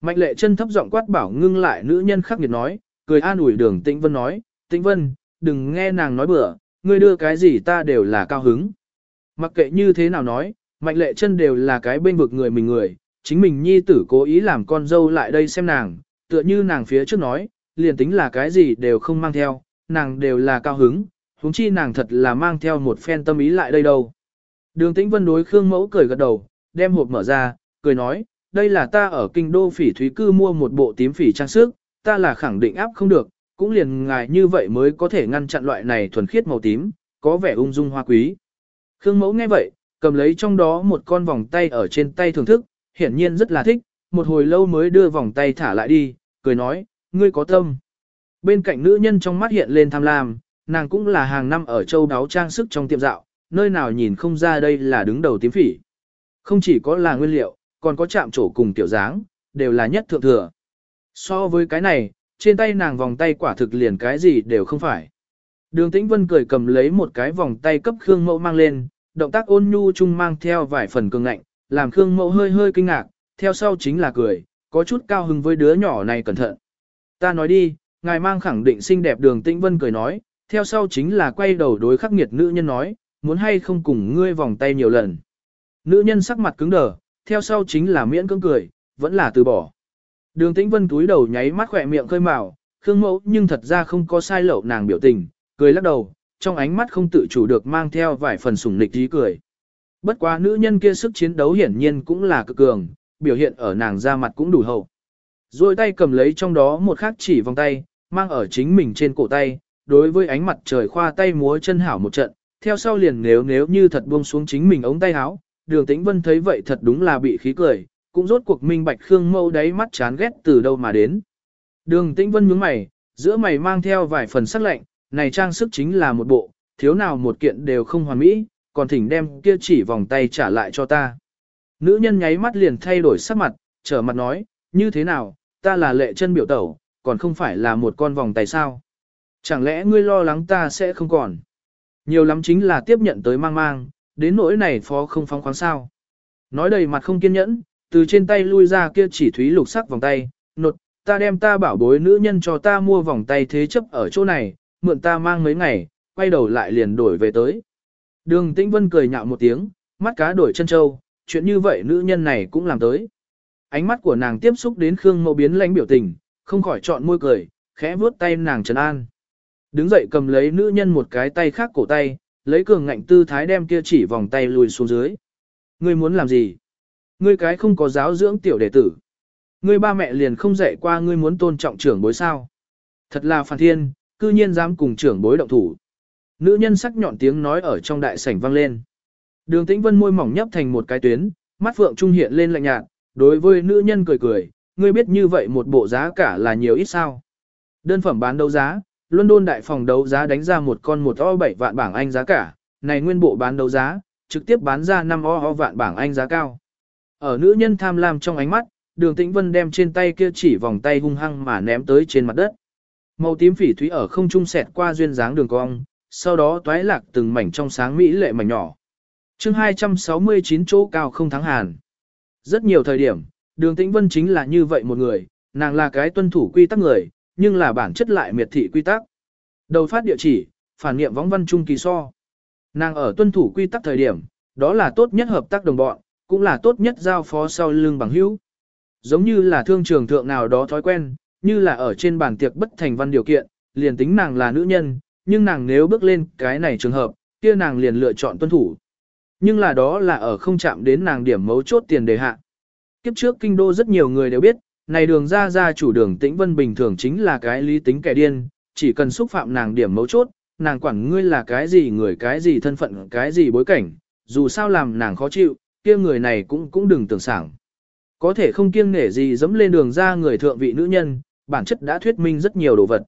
Mạnh lệ chân thấp giọng quát bảo ngưng lại nữ nhân khắc nghiệt nói, cười an ủi đường tĩnh vân nói, tĩnh vân, đừng nghe nàng nói bừa, ngươi đưa cái gì ta đều là cao hứng. Mặc kệ như thế nào nói, mạnh lệ chân đều là cái bên vực người mình người, chính mình nhi tử cố ý làm con dâu lại đây xem nàng, tựa như nàng phía trước nói, liền tính là cái gì đều không mang theo, nàng đều là cao hứng, huống chi nàng thật là mang theo một phen tâm ý lại đây đâu. Đường tĩnh vân đối Khương Mẫu cười gật đầu, đem hộp mở ra, cười nói, đây là ta ở kinh đô phỉ thúy cư mua một bộ tím phỉ trang sức, ta là khẳng định áp không được, cũng liền ngài như vậy mới có thể ngăn chặn loại này thuần khiết màu tím, có vẻ ung dung hoa quý. Khương mẫu nghe vậy, cầm lấy trong đó một con vòng tay ở trên tay thưởng thức, hiển nhiên rất là thích, một hồi lâu mới đưa vòng tay thả lại đi, cười nói, ngươi có tâm. Bên cạnh nữ nhân trong mắt hiện lên tham lam, nàng cũng là hàng năm ở châu đáo trang sức trong tiệm dạo, nơi nào nhìn không ra đây là đứng đầu tím phỉ. Không chỉ có là nguyên liệu, còn có chạm trổ cùng tiểu dáng, đều là nhất thượng thừa. So với cái này, trên tay nàng vòng tay quả thực liền cái gì đều không phải. Đường Tĩnh Vân cười cầm lấy một cái vòng tay cấp Khương Mẫu mang lên, động tác ôn nhu chung mang theo vài phần cường ngạnh, làm Khương Mẫu hơi hơi kinh ngạc, theo sau chính là cười, có chút cao hứng với đứa nhỏ này cẩn thận. Ta nói đi, ngài mang khẳng định xinh đẹp đường tĩnh vân cười nói, theo sau chính là quay đầu đối khắc nghiệt nữ nhân nói, muốn hay không cùng ngươi vòng tay nhiều lần. Nữ nhân sắc mặt cứng đờ, theo sau chính là miễn cưỡng cười, vẫn là từ bỏ. Đường tĩnh vân túi đầu nháy mắt khỏe miệng khơi mào, khương mẫu nhưng thật ra không có sai lậu nàng biểu tình, cười lắc đầu, trong ánh mắt không tự chủ được mang theo vài phần sủng nịch tí cười. Bất quá nữ nhân kia sức chiến đấu hiển nhiên cũng là cực cường, biểu hiện ở nàng da mặt cũng đủ hậu. Rồi tay cầm lấy trong đó một khắc chỉ vòng tay, mang ở chính mình trên cổ tay, đối với ánh mặt trời khoa tay múa chân hảo một trận, theo sau liền nếu nếu như thật buông xuống chính mình ống tay áo, đường tĩnh vân thấy vậy thật đúng là bị khí cười, cũng rốt cuộc minh bạch khương mâu đáy mắt chán ghét từ đâu mà đến. Đường tĩnh vân nhướng mày, giữa mày mang theo vài phần sắc lạnh, này trang sức chính là một bộ, thiếu nào một kiện đều không hoàn mỹ, còn thỉnh đem kia chỉ vòng tay trả lại cho ta. Nữ nhân nháy mắt liền thay đổi sắc mặt, trở mặt nói, như thế nào, ta là lệ chân biểu tẩu, còn không phải là một con vòng tay sao. Chẳng lẽ ngươi lo lắng ta sẽ không còn? Nhiều lắm chính là tiếp nhận tới mang mang, đến nỗi này phó không phóng khoáng sao. Nói đầy mặt không kiên nhẫn, từ trên tay lui ra kia chỉ thúy lục sắc vòng tay, nột, ta đem ta bảo bối nữ nhân cho ta mua vòng tay thế chấp ở chỗ này, mượn ta mang mấy ngày, quay đầu lại liền đổi về tới. Đường Tĩnh Vân cười nhạo một tiếng, mắt cá đổi chân châu, chuyện như vậy nữ nhân này cũng làm tới. Ánh mắt của nàng tiếp xúc đến Khương Mậu biến lãnh biểu tình, không khỏi chọn môi cười, khẽ vuốt tay nàng trấn an. Đứng dậy cầm lấy nữ nhân một cái tay khác cổ tay, lấy cường ngạnh tư thái đem kia chỉ vòng tay lùi xuống dưới. Ngươi muốn làm gì? Ngươi cái không có giáo dưỡng tiểu đệ tử. Ngươi ba mẹ liền không dạy qua ngươi muốn tôn trọng trưởng bối sao. Thật là phản thiên, cư nhiên dám cùng trưởng bối động thủ. Nữ nhân sắc nhọn tiếng nói ở trong đại sảnh vang lên. Đường tĩnh vân môi mỏng nhấp thành một cái tuyến, mắt phượng trung hiện lên lạnh nhạt, đối với nữ nhân cười cười, ngươi biết như vậy một bộ giá cả là nhiều ít sao. Đơn phẩm bán đấu giá, London đại phòng đấu giá đánh ra một con một o 7 vạn bảng Anh giá cả, này nguyên bộ bán đấu giá, trực tiếp bán ra 5 o vạn bảng Anh giá cao. Ở nữ nhân tham lam trong ánh mắt, đường tĩnh vân đem trên tay kia chỉ vòng tay hung hăng mà ném tới trên mặt đất. Màu tím phỉ thúy ở không trung xẹt qua duyên dáng đường cong, sau đó toái lạc từng mảnh trong sáng mỹ lệ mảnh nhỏ. chương 269 chỗ cao không thắng hàn. Rất nhiều thời điểm, đường tĩnh vân chính là như vậy một người, nàng là cái tuân thủ quy tắc người, nhưng là bản chất lại miệt thị quy tắc. Đầu phát địa chỉ, phản nghiệm võng văn trung kỳ so. Nàng ở tuân thủ quy tắc thời điểm, đó là tốt nhất hợp tác đồng bọn, cũng là tốt nhất giao phó sau lưng bằng hữu. Giống như là thương trường thượng nào đó thói quen, như là ở trên bàn tiệc bất thành văn điều kiện, liền tính nàng là nữ nhân, nhưng nàng nếu bước lên cái này trường hợp, kia nàng liền lựa chọn tuân thủ. Nhưng là đó là ở không chạm đến nàng điểm mấu chốt tiền đề hạ. Kiếp trước kinh đô rất nhiều người đều biết, này đường ra ra chủ đường tĩnh vân bình thường chính là cái lý tính kẻ điên, chỉ cần xúc phạm nàng điểm mấu chốt, nàng quản ngươi là cái gì người cái gì thân phận cái gì bối cảnh, dù sao làm nàng khó chịu, kia người này cũng cũng đừng tưởng sảng. Có thể không kiêng nể gì dẫm lên đường ra người thượng vị nữ nhân, bản chất đã thuyết minh rất nhiều đồ vật.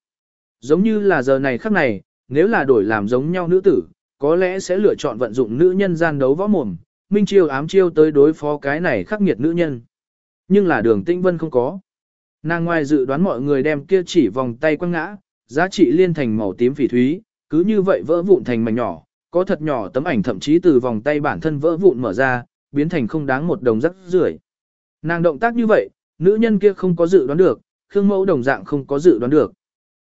Giống như là giờ này khắc này, nếu là đổi làm giống nhau nữ tử, có lẽ sẽ lựa chọn vận dụng nữ nhân gian đấu võ mồm, minh chiêu ám chiêu tới đối phó cái này khắc nghiệt nữ nhân. Nhưng là đường tinh vân không có. Nàng ngoài dự đoán mọi người đem kia chỉ vòng tay quăng ngã, giá trị liên thành màu tím phỉ thúy, cứ như vậy vỡ vụn thành mảnh nhỏ, có thật nhỏ tấm ảnh thậm chí từ vòng tay bản thân vỡ vụn mở ra, biến thành không đáng một đồng rắc rưởi. Nàng động tác như vậy, nữ nhân kia không có dự đoán được, Khương Mẫu đồng dạng không có dự đoán được.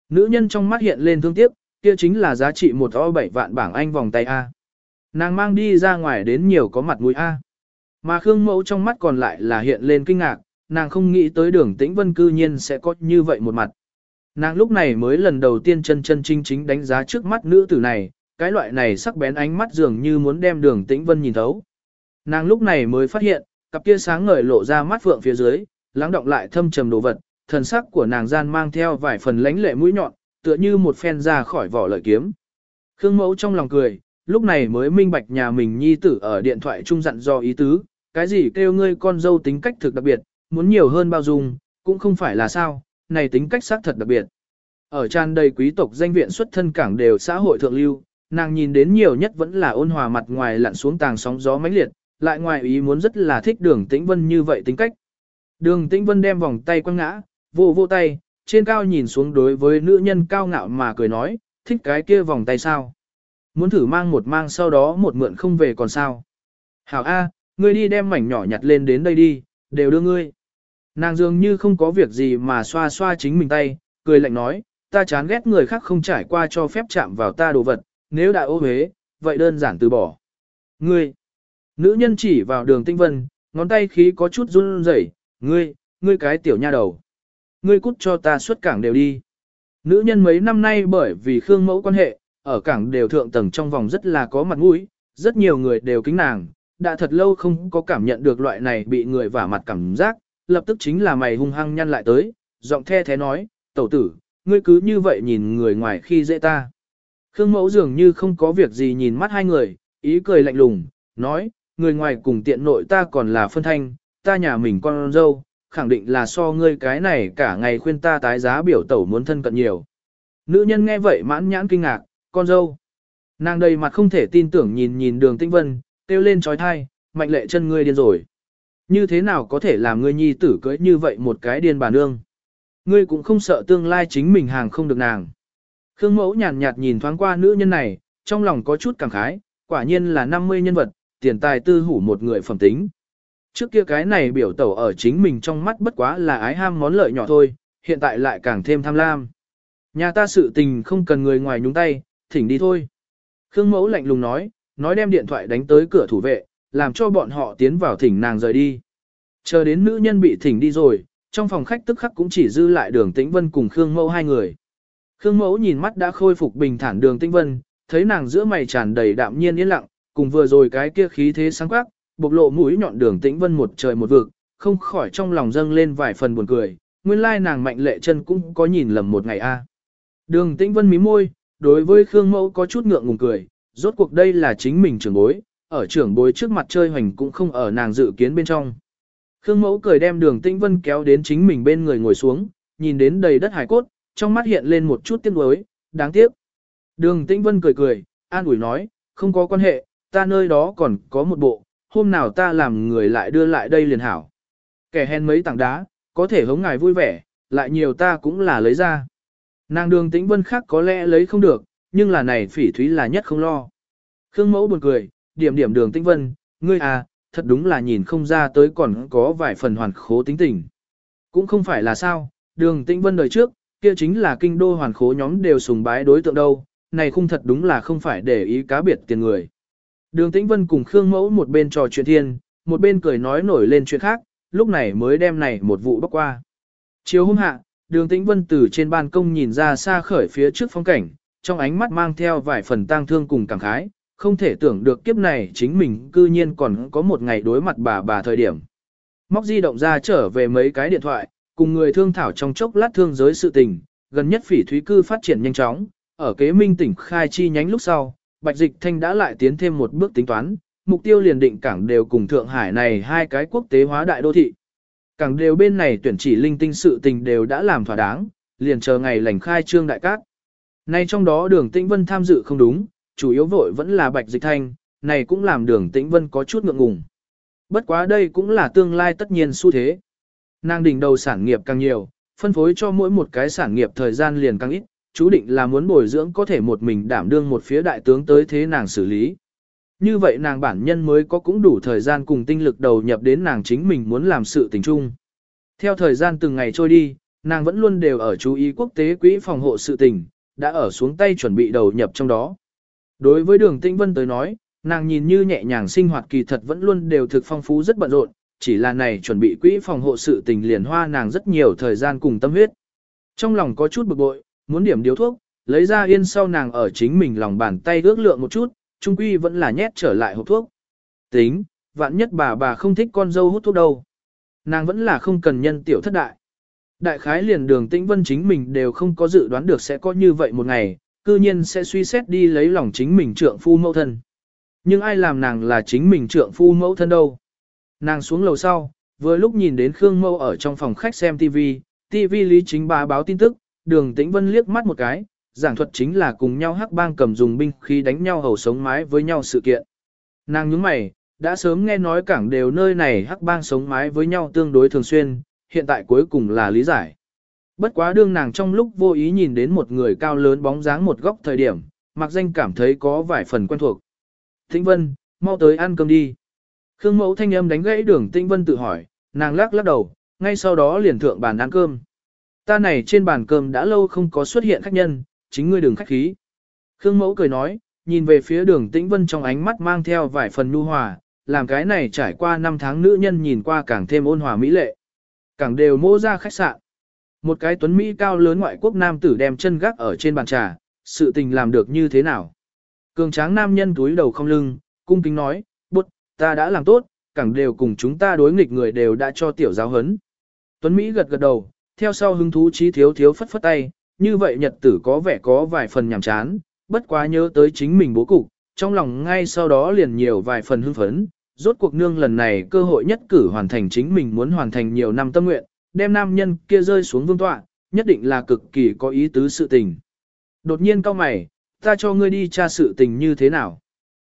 Nữ nhân trong mắt hiện lên thương tiếc, kia chính là giá trị một o bảy vạn bảng Anh vòng tay A. Nàng mang đi ra ngoài đến nhiều có mặt mũi A. Mà Khương Mẫu trong mắt còn lại là hiện lên kinh ngạc, nàng không nghĩ tới đường tĩnh vân cư nhiên sẽ có như vậy một mặt. Nàng lúc này mới lần đầu tiên chân chân chính chính đánh giá trước mắt nữ tử này, cái loại này sắc bén ánh mắt dường như muốn đem đường tĩnh vân nhìn thấu. Nàng lúc này mới phát hiện, cặp kia sáng ngời lộ ra mắt phượng phía dưới, lắng động lại thâm trầm đồ vật, thần sắc của nàng gian mang theo vài phần lánh lệ mũi nhọn, tựa như một phen ra khỏi vỏ lợi kiếm. Khương mẫu trong lòng cười, lúc này mới minh bạch nhà mình nhi tử ở điện thoại trung dặn do ý tứ, cái gì kêu ngươi con dâu tính cách thực đặc biệt, muốn nhiều hơn bao dung, cũng không phải là sao, này tính cách xác thật đặc biệt. Ở tràn đầy quý tộc danh viện xuất thân cảng đều xã hội thượng lưu, nàng nhìn đến nhiều nhất vẫn là ôn hòa mặt ngoài lặn xuống tàng sóng gió mãnh liệt, lại ngoài ý muốn rất là thích đường tĩnh vân như vậy tính cách. Đường tĩnh vân đem vòng tay quăng ngã, vô vô tay, trên cao nhìn xuống đối với nữ nhân cao ngạo mà cười nói, thích cái kia vòng tay sao. Muốn thử mang một mang sau đó một mượn không về còn sao. Hảo A, ngươi đi đem mảnh nhỏ nhặt lên đến đây đi, đều đưa ngươi. Nàng dường như không có việc gì mà xoa xoa chính mình tay, cười lạnh nói, ta chán ghét người khác không trải qua cho phép chạm vào ta đồ vật, nếu đã ô huế, vậy đơn giản từ bỏ. Ngươi, nữ nhân chỉ vào đường tinh vân, ngón tay khí có chút run rẩy, ngươi, ngươi cái tiểu nha đầu. Ngươi cút cho ta xuất cảng đều đi. Nữ nhân mấy năm nay bởi vì Khương mẫu quan hệ, ở cảng đều thượng tầng trong vòng rất là có mặt mũi, rất nhiều người đều kính nàng, đã thật lâu không có cảm nhận được loại này bị người vả mặt cảm giác, lập tức chính là mày hung hăng nhăn lại tới, giọng the thế nói, tẩu tử, ngươi cứ như vậy nhìn người ngoài khi dễ ta. Khương mẫu dường như không có việc gì nhìn mắt hai người, ý cười lạnh lùng, nói, người ngoài cùng tiện nội ta còn là phân thanh, ta nhà mình con dâu, khẳng định là so ngươi cái này cả ngày khuyên ta tái giá biểu tẩu muốn thân cận nhiều. Nữ nhân nghe vậy mãn nhãn kinh ngạc, con dâu. Nàng đầy mặt không thể tin tưởng nhìn nhìn đường tinh vân, kêu lên trói thai, mạnh lệ chân ngươi điên rồi. Như thế nào có thể làm ngươi nhi tử cưới như vậy một cái điên bà nương. Ngươi cũng không sợ tương lai chính mình hàng không được nàng. Khương mẫu nhàn nhạt nhìn thoáng qua nữ nhân này, trong lòng có chút cảm khái, quả nhiên là 50 nhân vật, tiền tài tư hủ một người phẩm tính. Trước kia cái này biểu tẩu ở chính mình trong mắt bất quá là ái ham món lợi nhỏ thôi, hiện tại lại càng thêm tham lam. Nhà ta sự tình không cần người ngoài nhúng tay, thỉnh đi thôi. Khương mẫu lạnh lùng nói, nói đem điện thoại đánh tới cửa thủ vệ, làm cho bọn họ tiến vào thỉnh nàng rời đi. Chờ đến nữ nhân bị thỉnh đi rồi, trong phòng khách tức khắc cũng chỉ dư lại đường tĩnh vân cùng Khương mẫu hai người. Khương mẫu nhìn mắt đã khôi phục bình thản đường tĩnh vân, thấy nàng giữa mày tràn đầy đạm nhiên yên lặng, cùng vừa rồi cái kia khí thế sáng quắc, bộc lộ mũi nhọn đường tĩnh vân một trời một vực, không khỏi trong lòng dâng lên vài phần buồn cười, nguyên lai nàng mạnh lệ chân cũng có nhìn lầm một ngày a. Đường tĩnh vân mí môi, đối với Khương mẫu có chút ngượng ngùng cười, rốt cuộc đây là chính mình trưởng bối, ở trưởng bối trước mặt chơi hoành cũng không ở nàng dự kiến bên trong. Khương mẫu cười đem đường tĩnh vân kéo đến chính mình bên người ngồi xuống, nhìn đến đầy đất hải cốt, trong mắt hiện lên một chút tiếc nuối, đáng tiếc. Đường tĩnh vân cười cười, an ủi nói, không có quan hệ, ta nơi đó còn có một bộ, hôm nào ta làm người lại đưa lại đây liền hảo. Kẻ hèn mấy tảng đá, có thể hống ngài vui vẻ, lại nhiều ta cũng là lấy ra. Nàng đường tĩnh vân khác có lẽ lấy không được, nhưng là này phỉ thúy là nhất không lo. Khương mẫu buồn cười, điểm điểm đường tinh vân, ngươi à, thật đúng là nhìn không ra tới còn có vài phần hoàn khố tính tình. Cũng không phải là sao, đường tinh vân đời trước, kia chính là kinh đô hoàn khố nhóm đều sùng bái đối tượng đâu, này không thật đúng là không phải để ý cá biệt tiền người. Đường Tĩnh Vân cùng Khương Mẫu một bên trò chuyện thiên, một bên cười nói nổi lên chuyện khác, lúc này mới đem này một vụ bóc qua. Chiều hôm hạ, đường Tĩnh Vân từ trên ban công nhìn ra xa khởi phía trước phong cảnh, trong ánh mắt mang theo vài phần tang thương cùng cảm khái, không thể tưởng được kiếp này chính mình cư nhiên còn có một ngày đối mặt bà bà thời điểm. Móc di động ra trở về mấy cái điện thoại, cùng người thương thảo trong chốc lát thương giới sự tình, gần nhất phỉ thúy cư phát triển nhanh chóng, ở kế minh tỉnh khai chi nhánh lúc sau, Bạch Dịch Thanh đã lại tiến thêm một bước tính toán, mục tiêu liền định cảng đều cùng Thượng Hải này hai cái quốc tế hóa đại đô thị. Cảng đều bên này tuyển chỉ linh tinh sự tình đều đã làm thỏa đáng, liền chờ ngày lành khai trương đại cát. Nay trong đó đường Tĩnh Vân tham dự không đúng, chủ yếu vội vẫn là Bạch Dịch Thanh, này cũng làm đường Tĩnh Vân có chút ngượng ngùng. Bất quá đây cũng là tương lai tất nhiên xu thế. Nàng đỉnh đầu sản nghiệp càng nhiều, phân phối cho mỗi một cái sản nghiệp thời gian liền càng ít, chú định là muốn bồi dưỡng có thể một mình đảm đương một phía đại tướng tới thế nàng xử lý. Như vậy nàng bản nhân mới có cũng đủ thời gian cùng tinh lực đầu nhập đến nàng chính mình muốn làm sự tình chung. Theo thời gian từng ngày trôi đi, nàng vẫn luôn đều ở chú ý quốc tế quỹ phòng hộ sự tình, đã ở xuống tay chuẩn bị đầu nhập trong đó. Đối với đường Tĩnh vân tới nói, nàng nhìn như nhẹ nhàng sinh hoạt kỳ thật vẫn luôn đều thực phong phú rất bận rộn, chỉ là này chuẩn bị quỹ phòng hộ sự tình liền hoa nàng rất nhiều thời gian cùng tâm huyết. Trong lòng có chút bực bội, muốn điểm điếu thuốc, lấy ra yên sau nàng ở chính mình lòng bàn tay ước lượng một chút, trung quy vẫn là nhét trở lại hộp thuốc. Tính, vạn nhất bà bà không thích con dâu hút thuốc đâu. Nàng vẫn là không cần nhân tiểu thất đại. Đại khái liền đường tĩnh vân chính mình đều không có dự đoán được sẽ có như vậy một ngày, cư nhiên sẽ suy xét đi lấy lòng chính mình trượng phu mẫu thân. Nhưng ai làm nàng là chính mình trượng phu mẫu thân đâu. Nàng xuống lầu sau, vừa lúc nhìn đến Khương Mâu ở trong phòng khách xem TV, TV lý chính bá báo tin tức, đường tĩnh vân liếc mắt một cái, giảng thuật chính là cùng nhau hắc bang cầm dùng binh khi đánh nhau hầu sống mái với nhau sự kiện. Nàng nhướng mày, đã sớm nghe nói cảng đều nơi này hắc bang sống mái với nhau tương đối thường xuyên, hiện tại cuối cùng là lý giải. Bất quá đương nàng trong lúc vô ý nhìn đến một người cao lớn bóng dáng một góc thời điểm, mặc danh cảm thấy có vài phần quen thuộc. Tĩnh Vân, mau tới ăn cơm đi. Khương mẫu thanh âm đánh gãy đường Tĩnh Vân tự hỏi, nàng lắc lắc đầu, ngay sau đó liền thượng bàn ăn cơm. Ta này trên bàn cơm đã lâu không có xuất hiện khách nhân, chính ngươi đừng khách khí. Khương mẫu cười nói, nhìn về phía đường tĩnh vân trong ánh mắt mang theo vài phần nhu hòa, làm cái này trải qua năm tháng nữ nhân nhìn qua càng thêm ôn hòa mỹ lệ. Càng đều mô ra khách sạn. Một cái tuấn Mỹ cao lớn ngoại quốc nam tử đem chân gác ở trên bàn trà, sự tình làm được như thế nào. Cường tráng nam nhân túi đầu không lưng, cung kính nói, bụt, ta đã làm tốt, càng đều cùng chúng ta đối nghịch người đều đã cho tiểu giáo hấn. Tuấn Mỹ gật gật đầu, theo sau hứng thú trí thiếu thiếu phất phất tay, như vậy nhật tử có vẻ có vài phần nhàm chán, bất quá nhớ tới chính mình bố cục, trong lòng ngay sau đó liền nhiều vài phần hưng phấn, rốt cuộc nương lần này cơ hội nhất cử hoàn thành chính mình muốn hoàn thành nhiều năm tâm nguyện, đem nam nhân kia rơi xuống vương tọa, nhất định là cực kỳ có ý tứ sự tình. Đột nhiên cao mày, ta cho ngươi đi tra sự tình như thế nào.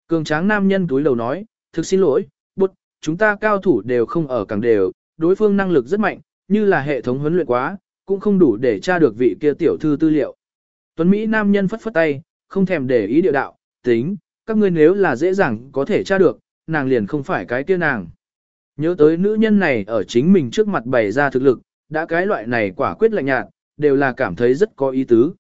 Cường tráng nam nhân túi lầu nói, thực xin lỗi, bụt, chúng ta cao thủ đều không ở càng đều, đối phương năng lực rất mạnh, như là hệ thống huấn luyện quá, cũng không đủ để tra được vị kia tiểu thư tư liệu. Tuấn Mỹ nam nhân phất phất tay, không thèm để ý địa đạo, tính, các ngươi nếu là dễ dàng có thể tra được, nàng liền không phải cái kia nàng. Nhớ tới nữ nhân này ở chính mình trước mặt bày ra thực lực, đã cái loại này quả quyết lạnh nhạt, đều là cảm thấy rất có ý tứ.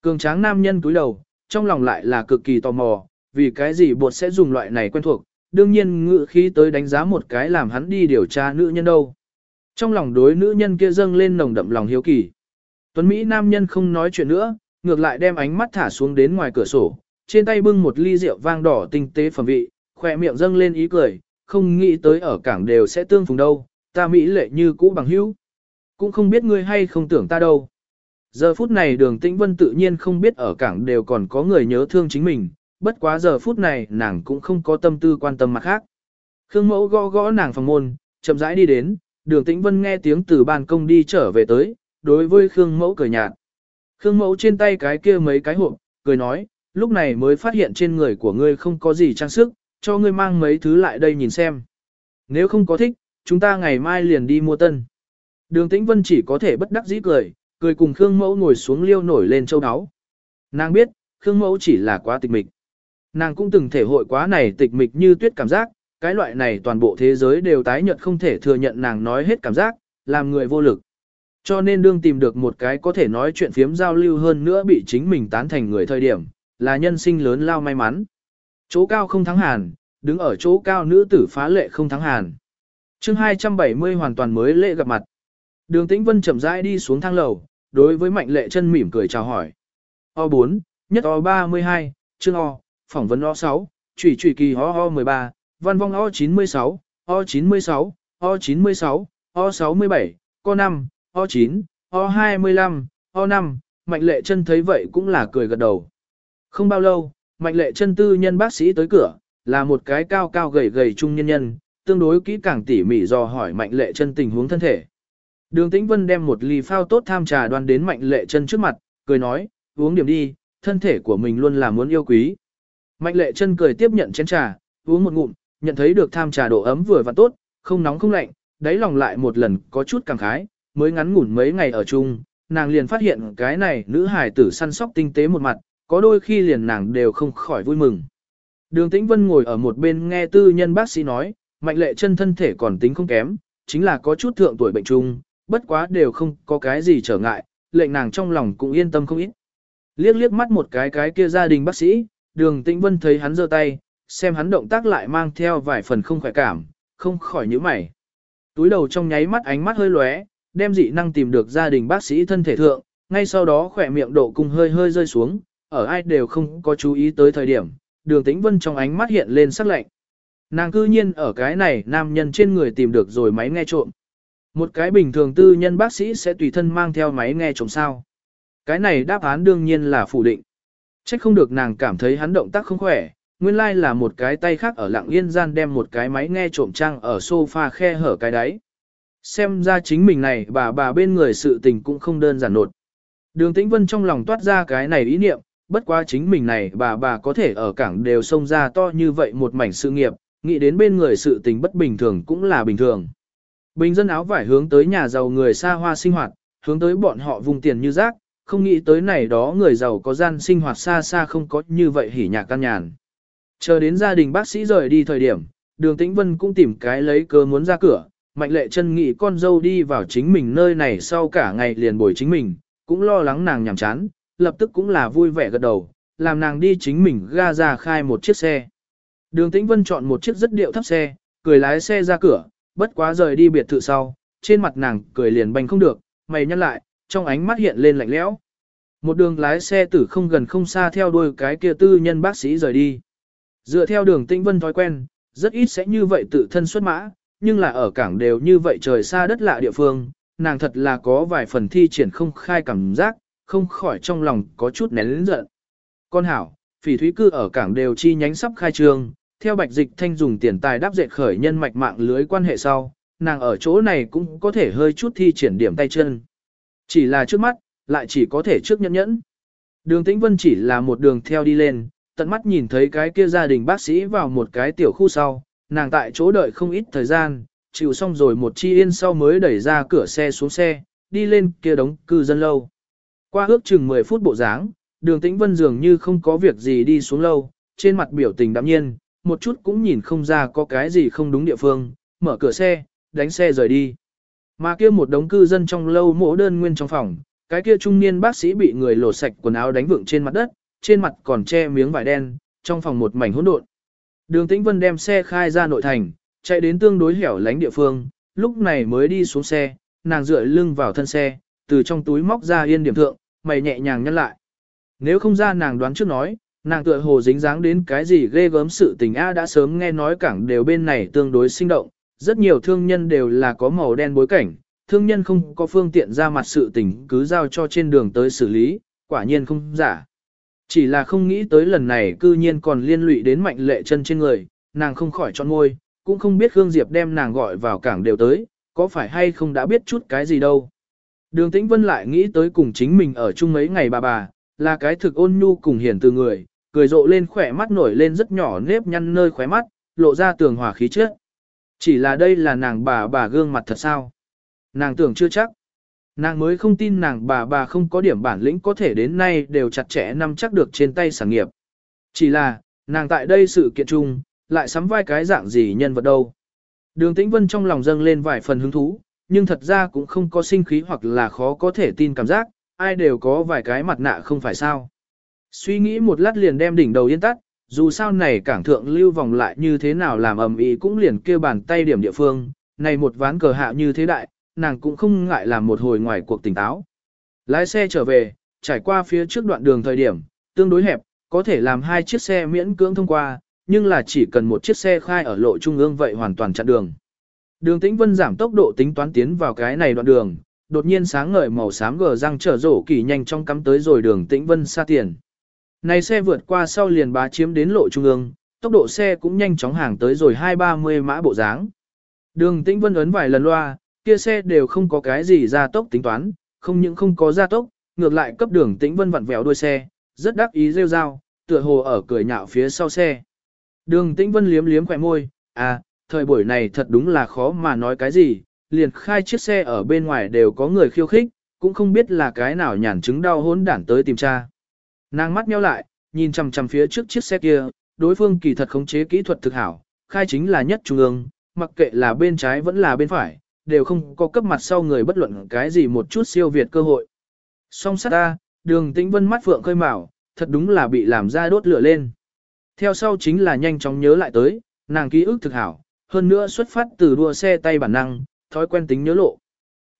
Cường tráng nam nhân cúi đầu, trong lòng lại là cực kỳ tò mò, vì cái gì bột sẽ dùng loại này quen thuộc, đương nhiên ngự khí tới đánh giá một cái làm hắn đi điều tra nữ nhân đâu. Trong lòng đối nữ nhân kia dâng lên nồng đậm lòng hiếu kỳ. Tuấn Mỹ nam nhân không nói chuyện nữa, ngược lại đem ánh mắt thả xuống đến ngoài cửa sổ, trên tay bưng một ly rượu vang đỏ tinh tế phẩm vị, khỏe miệng dâng lên ý cười, không nghĩ tới ở cảng đều sẽ tương phùng đâu, ta Mỹ lệ như cũ bằng hữu. Cũng không biết ngươi hay không tưởng ta đâu. Giờ phút này đường tĩnh vân tự nhiên không biết ở cảng đều còn có người nhớ thương chính mình, bất quá giờ phút này nàng cũng không có tâm tư quan tâm mặt khác. Khương mẫu gõ gõ nàng phòng môn, chậm rãi đi đến, đường tĩnh vân nghe tiếng từ ban công đi trở về tới, đối với Khương mẫu cười nhạt. Khương mẫu trên tay cái kia mấy cái hộp, cười nói, lúc này mới phát hiện trên người của ngươi không có gì trang sức, cho ngươi mang mấy thứ lại đây nhìn xem. Nếu không có thích, chúng ta ngày mai liền đi mua tân. Đường Tĩnh Vân chỉ có thể bất đắc dĩ cười, cười cùng Khương Mẫu ngồi xuống liêu nổi lên châu áo. Nàng biết, Khương Mẫu chỉ là quá tịch mịch. Nàng cũng từng thể hội quá này tịch mịch như tuyết cảm giác, cái loại này toàn bộ thế giới đều tái nhận không thể thừa nhận nàng nói hết cảm giác, làm người vô lực. Cho nên đương tìm được một cái có thể nói chuyện phiếm giao lưu hơn nữa bị chính mình tán thành người thời điểm, là nhân sinh lớn lao may mắn. Chỗ cao không thắng hàn, đứng ở chỗ cao nữ tử phá lệ không thắng hàn. chương 270 hoàn toàn mới lệ gặp mặt. Đường Tĩnh Vân chậm rãi đi xuống thang lầu, đối với Mạnh Lệ chân mỉm cười chào hỏi. O4, nhất O32, chương O, phỏng vấn O6, trùy trùy kỳ O13, văn vong O96, O96, O96, O67, co 5, O9, O25, O5, Mạnh Lệ chân thấy vậy cũng là cười gật đầu. Không bao lâu, Mạnh Lệ chân tư nhân bác sĩ tới cửa, là một cái cao cao gầy gầy trung nhân nhân, tương đối kỹ càng tỉ mỉ dò hỏi Mạnh Lệ chân tình huống thân thể. Đường Tĩnh Vân đem một ly phao tốt tham trà đoan đến Mạnh Lệ chân trước mặt, cười nói, uống điểm đi, thân thể của mình luôn là muốn yêu quý. Mạnh Lệ chân cười tiếp nhận chén trà, uống một ngụm, nhận thấy được tham trà độ ấm vừa và tốt, không nóng không lạnh, đáy lòng lại một lần có chút cảm khái, mới ngắn ngủn mấy ngày ở chung, nàng liền phát hiện cái này nữ hài tử săn sóc tinh tế một mặt, có đôi khi liền nàng đều không khỏi vui mừng. Đường Tĩnh Vân ngồi ở một bên nghe tư nhân bác sĩ nói, mạnh lệ chân thân thể còn tính không kém, chính là có chút thượng tuổi bệnh trung, bất quá đều không có cái gì trở ngại, lệnh nàng trong lòng cũng yên tâm không ít. Liếc liếc mắt một cái cái kia gia đình bác sĩ, đường Tĩnh Vân thấy hắn giơ tay, xem hắn động tác lại mang theo vài phần không khỏe cảm, không khỏi nhíu mày. Túi đầu trong nháy mắt ánh mắt hơi lóe, đem dị năng tìm được gia đình bác sĩ thân thể thượng, ngay sau đó khỏe miệng độ cung hơi hơi rơi xuống, ở ai đều không có chú ý tới thời điểm, đường tĩnh vân trong ánh mắt hiện lên sắc lạnh. Nàng cư nhiên ở cái này nam nhân trên người tìm được rồi máy nghe trộm. Một cái bình thường tư nhân bác sĩ sẽ tùy thân mang theo máy nghe trộm sao. Cái này đáp án đương nhiên là phủ định. Trách không được nàng cảm thấy hắn động tác không khỏe, nguyên lai là một cái tay khác ở lặng yên gian đem một cái máy nghe trộm trang ở sofa khe hở cái đáy. Xem ra chính mình này bà bà bên người sự tình cũng không đơn giản nột. Đường Tĩnh Vân trong lòng toát ra cái này ý niệm, bất quá chính mình này bà bà có thể ở cảng đều xông ra to như vậy một mảnh sự nghiệp, nghĩ đến bên người sự tình bất bình thường cũng là bình thường. Bình dân áo vải hướng tới nhà giàu người xa hoa sinh hoạt, hướng tới bọn họ vùng tiền như rác, không nghĩ tới này đó người giàu có gian sinh hoạt xa xa không có như vậy hỉ nhạc căn nhàn. Chờ đến gia đình bác sĩ rời đi thời điểm, đường tĩnh vân cũng tìm cái lấy cơ muốn ra cửa, mạnh lệ chân nghĩ con dâu đi vào chính mình nơi này sau cả ngày liền bồi chính mình, cũng lo lắng nàng nhàm chán, lập tức cũng là vui vẻ gật đầu, làm nàng đi chính mình ga ra khai một chiếc xe. Đường Tĩnh Vân chọn một chiếc rất điệu thấp xe, cười lái xe ra cửa, bất quá rời đi biệt thự sau, trên mặt nàng cười liền bành không được, mày nhăn lại, trong ánh mắt hiện lên lạnh lẽo. Một đường lái xe tử không gần không xa theo đuôi cái kia tư nhân bác sĩ rời đi. Dựa theo đường Tĩnh Vân thói quen, rất ít sẽ như vậy tự thân xuất mã, nhưng là ở cảng đều như vậy trời xa đất lạ địa phương, nàng thật là có vài phần thi triển không khai cảm giác, không khỏi trong lòng có chút nén lĩnh giận. Con hảo, phỉ thúy cư ở cảng đều chi nhánh sắp khai trương, theo bạch dịch thanh dùng tiền tài đáp dệt khởi nhân mạch mạng lưới quan hệ sau, nàng ở chỗ này cũng có thể hơi chút thi triển điểm tay chân. Chỉ là trước mắt, lại chỉ có thể trước nhẫn nhẫn. Đường Tĩnh Vân chỉ là một đường theo đi lên, tận mắt nhìn thấy cái kia gia đình bác sĩ vào một cái tiểu khu sau, nàng tại chỗ đợi không ít thời gian, chịu xong rồi một chi yên sau mới đẩy ra cửa xe xuống xe, đi lên kia đống cư dân lâu. Qua ước chừng 10 phút bộ dáng, đường tĩnh vân dường như không có việc gì đi xuống lâu, trên mặt biểu tình đạm nhiên, một chút cũng nhìn không ra có cái gì không đúng địa phương, mở cửa xe, đánh xe rời đi. Mà kia một đống cư dân trong lâu mỗ đơn nguyên trong phòng, cái kia trung niên bác sĩ bị người lột sạch quần áo đánh vựng trên mặt đất, trên mặt còn che miếng vải đen, trong phòng một mảnh hỗn độn. Đường Tĩnh Vân đem xe khai ra nội thành, chạy đến tương đối hẻo lánh địa phương, lúc này mới đi xuống xe, nàng dựa lưng vào thân xe, từ trong túi móc ra yên điểm thượng, mày nhẹ nhàng nhăn lại. Nếu không ra nàng đoán trước nói, nàng tựa hồ dính dáng đến cái gì ghê gớm sự tình A đã sớm nghe nói cảng đều bên này tương đối sinh động, rất nhiều thương nhân đều là có màu đen bối cảnh, thương nhân không có phương tiện ra mặt sự tình cứ giao cho trên đường tới xử lý, quả nhiên không giả. Chỉ là không nghĩ tới lần này cư nhiên còn liên lụy đến mạnh lệ chân trên người, nàng không khỏi chọn ngôi, cũng không biết Khương Diệp đem nàng gọi vào cảng đều tới, có phải hay không đã biết chút cái gì đâu. Đường Tĩnh Vân lại nghĩ tới cùng chính mình ở chung mấy ngày bà bà, là cái thực ôn nhu cùng hiền từ người, cười rộ lên khỏe mắt nổi lên rất nhỏ nếp nhăn nơi khóe mắt, lộ ra tường hòa khí trước. Chỉ là đây là nàng bà bà gương mặt thật sao? Nàng tưởng chưa chắc. Nàng mới không tin nàng bà bà không có điểm bản lĩnh có thể đến nay đều chặt chẽ nắm chắc được trên tay sản nghiệp. Chỉ là, nàng tại đây sự kiện chung, lại sắm vai cái dạng gì nhân vật đâu. Đường Tĩnh Vân trong lòng dâng lên vài phần hứng thú, nhưng thật ra cũng không có sinh khí hoặc là khó có thể tin cảm giác, ai đều có vài cái mặt nạ không phải sao. Suy nghĩ một lát liền đem đỉnh đầu yên tắt, dù sao này cảng thượng lưu vòng lại như thế nào làm ầm ĩ cũng liền kêu bàn tay điểm địa phương, này một ván cờ hạ như thế đại, nàng cũng không ngại làm một hồi ngoài cuộc tỉnh táo. Lái xe trở về, trải qua phía trước đoạn đường thời điểm, tương đối hẹp, có thể làm hai chiếc xe miễn cưỡng thông qua, nhưng là chỉ cần một chiếc xe khai ở lộ trung ương vậy hoàn toàn chặn đường. Đường Tĩnh Vân giảm tốc độ tính toán tiến vào cái này đoạn đường, đột nhiên sáng ngời màu xám gờ răng trở rổ kỳ nhanh trong cắm tới rồi đường Tĩnh Vân xa tiền. Này xe vượt qua sau liền bá chiếm đến lộ trung ương, tốc độ xe cũng nhanh chóng hàng tới rồi 230 mã bộ dáng. Đường Tĩnh Vân ấn vài lần loa, kia xe đều không có cái gì ra tốc tính toán, không những không có ra tốc, ngược lại cấp đường Tĩnh Vân vặn vẹo đuôi xe, rất đắc ý rêu rao, tựa hồ ở cười nhạo phía sau xe. Đường Tĩnh Vân liếm liếm khỏe môi, à, thời buổi này thật đúng là khó mà nói cái gì, liền khai chiếc xe ở bên ngoài đều có người khiêu khích, cũng không biết là cái nào nhàn chứng đau hốn đản tới tìm cha. Nàng mắt nheo lại, nhìn chằm chằm phía trước chiếc xe kia, đối phương kỳ thật khống chế kỹ thuật thực hảo, khai chính là nhất trung ương, mặc kệ là bên trái vẫn là bên phải, đều không có cấp mặt sau người bất luận cái gì một chút siêu việt cơ hội. Song sát ta, đường tĩnh vân mắt phượng khơi mào, thật đúng là bị làm ra đốt lửa lên. Theo sau chính là nhanh chóng nhớ lại tới, nàng ký ức thực hảo, hơn nữa xuất phát từ đua xe tay bản năng, thói quen tính nhớ lộ.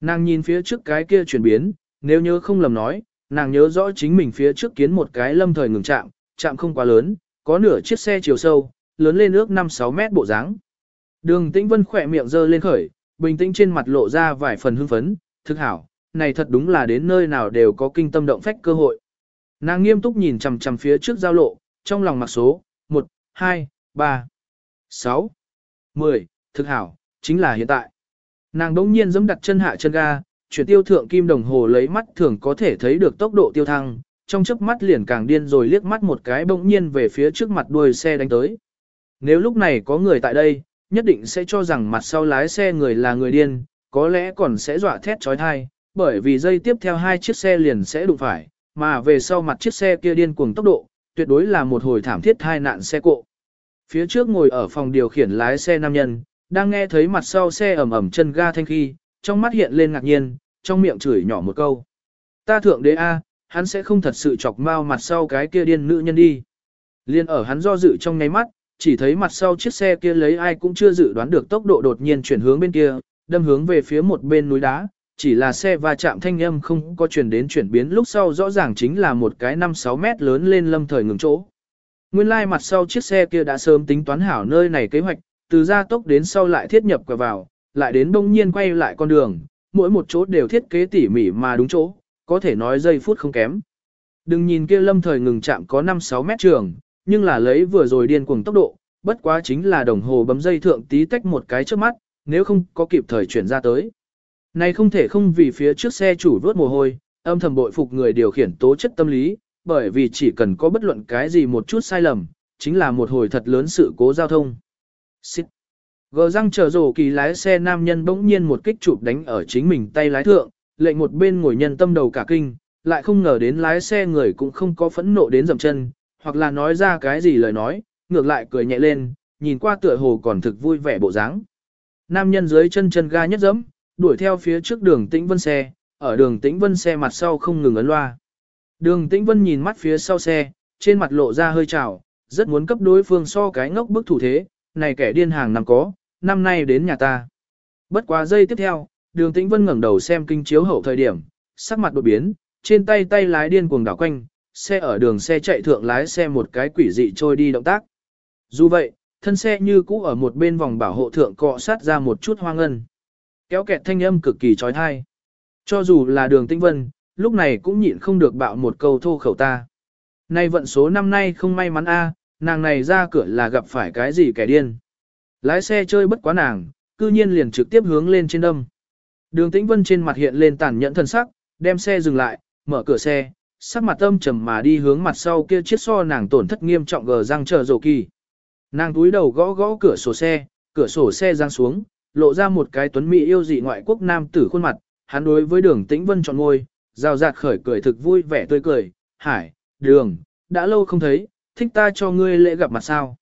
Nàng nhìn phía trước cái kia chuyển biến, nếu nhớ không lầm nói, nàng nhớ rõ chính mình phía trước kiến một cái lâm thời ngừng chạm, chạm không quá lớn, có nửa chiếc xe chiều sâu, lớn lên ước 5-6 mét bộ dáng. Đường Tĩnh Vân khỏe miệng dơ lên khởi, bình tĩnh trên mặt lộ ra vài phần hưng phấn, thực hảo, này thật đúng là đến nơi nào đều có kinh tâm động phách cơ hội. Nàng nghiêm túc nhìn chằm chằm phía trước giao lộ, trong lòng mặc số, 1, 2, 3, 6, 10, thực hảo, chính là hiện tại. Nàng đống nhiên giẫm đặt chân hạ chân ga, chuyển tiêu thượng kim đồng hồ lấy mắt thường có thể thấy được tốc độ tiêu thăng, trong chớp mắt liền càng điên rồi liếc mắt một cái bỗng nhiên về phía trước mặt đuôi xe đánh tới. Nếu lúc này có người tại đây, nhất định sẽ cho rằng mặt sau lái xe người là người điên, có lẽ còn sẽ dọa thét trói thai, bởi vì dây tiếp theo hai chiếc xe liền sẽ đụng phải, mà về sau mặt chiếc xe kia điên cuồng tốc độ, tuyệt đối là một hồi thảm thiết thai nạn xe cộ. Phía trước ngồi ở phòng điều khiển lái xe nam nhân, đang nghe thấy mặt sau xe ẩm ẩm chân ga thanh khi, trong mắt hiện lên ngạc nhiên, trong miệng chửi nhỏ một câu. Ta thượng đế A, hắn sẽ không thật sự chọc mau mặt sau cái kia điên nữ nhân đi. Liên ở hắn do dự trong ngay mắt, chỉ thấy mặt sau chiếc xe kia lấy ai cũng chưa dự đoán được tốc độ đột nhiên chuyển hướng bên kia, đâm hướng về phía một bên núi đá, chỉ là xe va chạm thanh âm không có chuyển đến chuyển biến lúc sau rõ ràng chính là một cái 5-6 mét lớn lên lâm thời ngừng chỗ. Nguyên lai mặt sau chiếc xe kia đã sớm tính toán hảo nơi này kế hoạch, từ gia tốc đến sau lại thiết nhập quẹo vào, lại đến đông nhiên quay lại con đường, mỗi một chỗ đều thiết kế tỉ mỉ mà đúng chỗ, có thể nói giây phút không kém. Đừng nhìn kia lâm thời ngừng chạm có 5-6 mét trường, nhưng là lấy vừa rồi điên cuồng tốc độ, bất quá chính là đồng hồ bấm dây thượng tí tách một cái trước mắt, nếu không có kịp thời chuyển ra tới. Này không thể không vì phía trước xe chủ vớt mồ hôi, âm thầm bội phục người điều khiển tố chất tâm lý, bởi vì chỉ cần có bất luận cái gì một chút sai lầm, chính là một hồi thật lớn sự cố giao thông. Xích. Gờ răng chờ rổ kỳ lái xe nam nhân bỗng nhiên một kích chụp đánh ở chính mình tay lái thượng, lệnh một bên ngồi nhân tâm đầu cả kinh, lại không ngờ đến lái xe người cũng không có phẫn nộ đến dầm chân, hoặc là nói ra cái gì lời nói, ngược lại cười nhẹ lên, nhìn qua tựa hồ còn thực vui vẻ bộ dáng. Nam nhân dưới chân chân ga nhất dẫm, đuổi theo phía trước đường tĩnh vân xe, ở đường tĩnh vân xe mặt sau không ngừng ấn loa. Đường tĩnh vân nhìn mắt phía sau xe, trên mặt lộ ra hơi trào, rất muốn cấp đối phương so cái ngốc bức thủ thế, này kẻ điên hàng năm có, năm nay đến nhà ta. Bất quá giây tiếp theo, đường tĩnh vân ngẩng đầu xem kinh chiếu hậu thời điểm, sắc mặt đột biến, trên tay tay lái điên cuồng đảo quanh, xe ở đường xe chạy thượng lái xe một cái quỷ dị trôi đi động tác. Dù vậy, thân xe như cũ ở một bên vòng bảo hộ thượng cọ sát ra một chút hoang ngân. Kéo kẹt thanh âm cực kỳ trói thai. Cho dù là đường tĩnh vân, lúc này cũng nhịn không được bạo một câu thô khẩu ta. Nay vận số năm nay không may mắn a, nàng này ra cửa là gặp phải cái gì kẻ điên. Lái xe chơi bất quá nàng, cư nhiên liền trực tiếp hướng lên trên đâm. Đường tĩnh vân trên mặt hiện lên tàn nhẫn thần sắc, đem xe dừng lại, mở cửa xe, sắc mặt âm trầm mà đi hướng mặt sau kia chiếc so nàng tổn thất nghiêm trọng gờ răng chờ rổ kỳ. Nàng túi đầu gõ gõ cửa sổ xe, cửa sổ xe giang xuống, lộ ra một cái tuấn mỹ yêu dị ngoại quốc nam tử khuôn mặt, hắn đối với đường tĩnh vân chọn ngôi, rào rạt khởi cười thực vui vẻ tươi cười, hải, đường, đã lâu không thấy, thích ta cho ngươi lễ gặp mặt sao.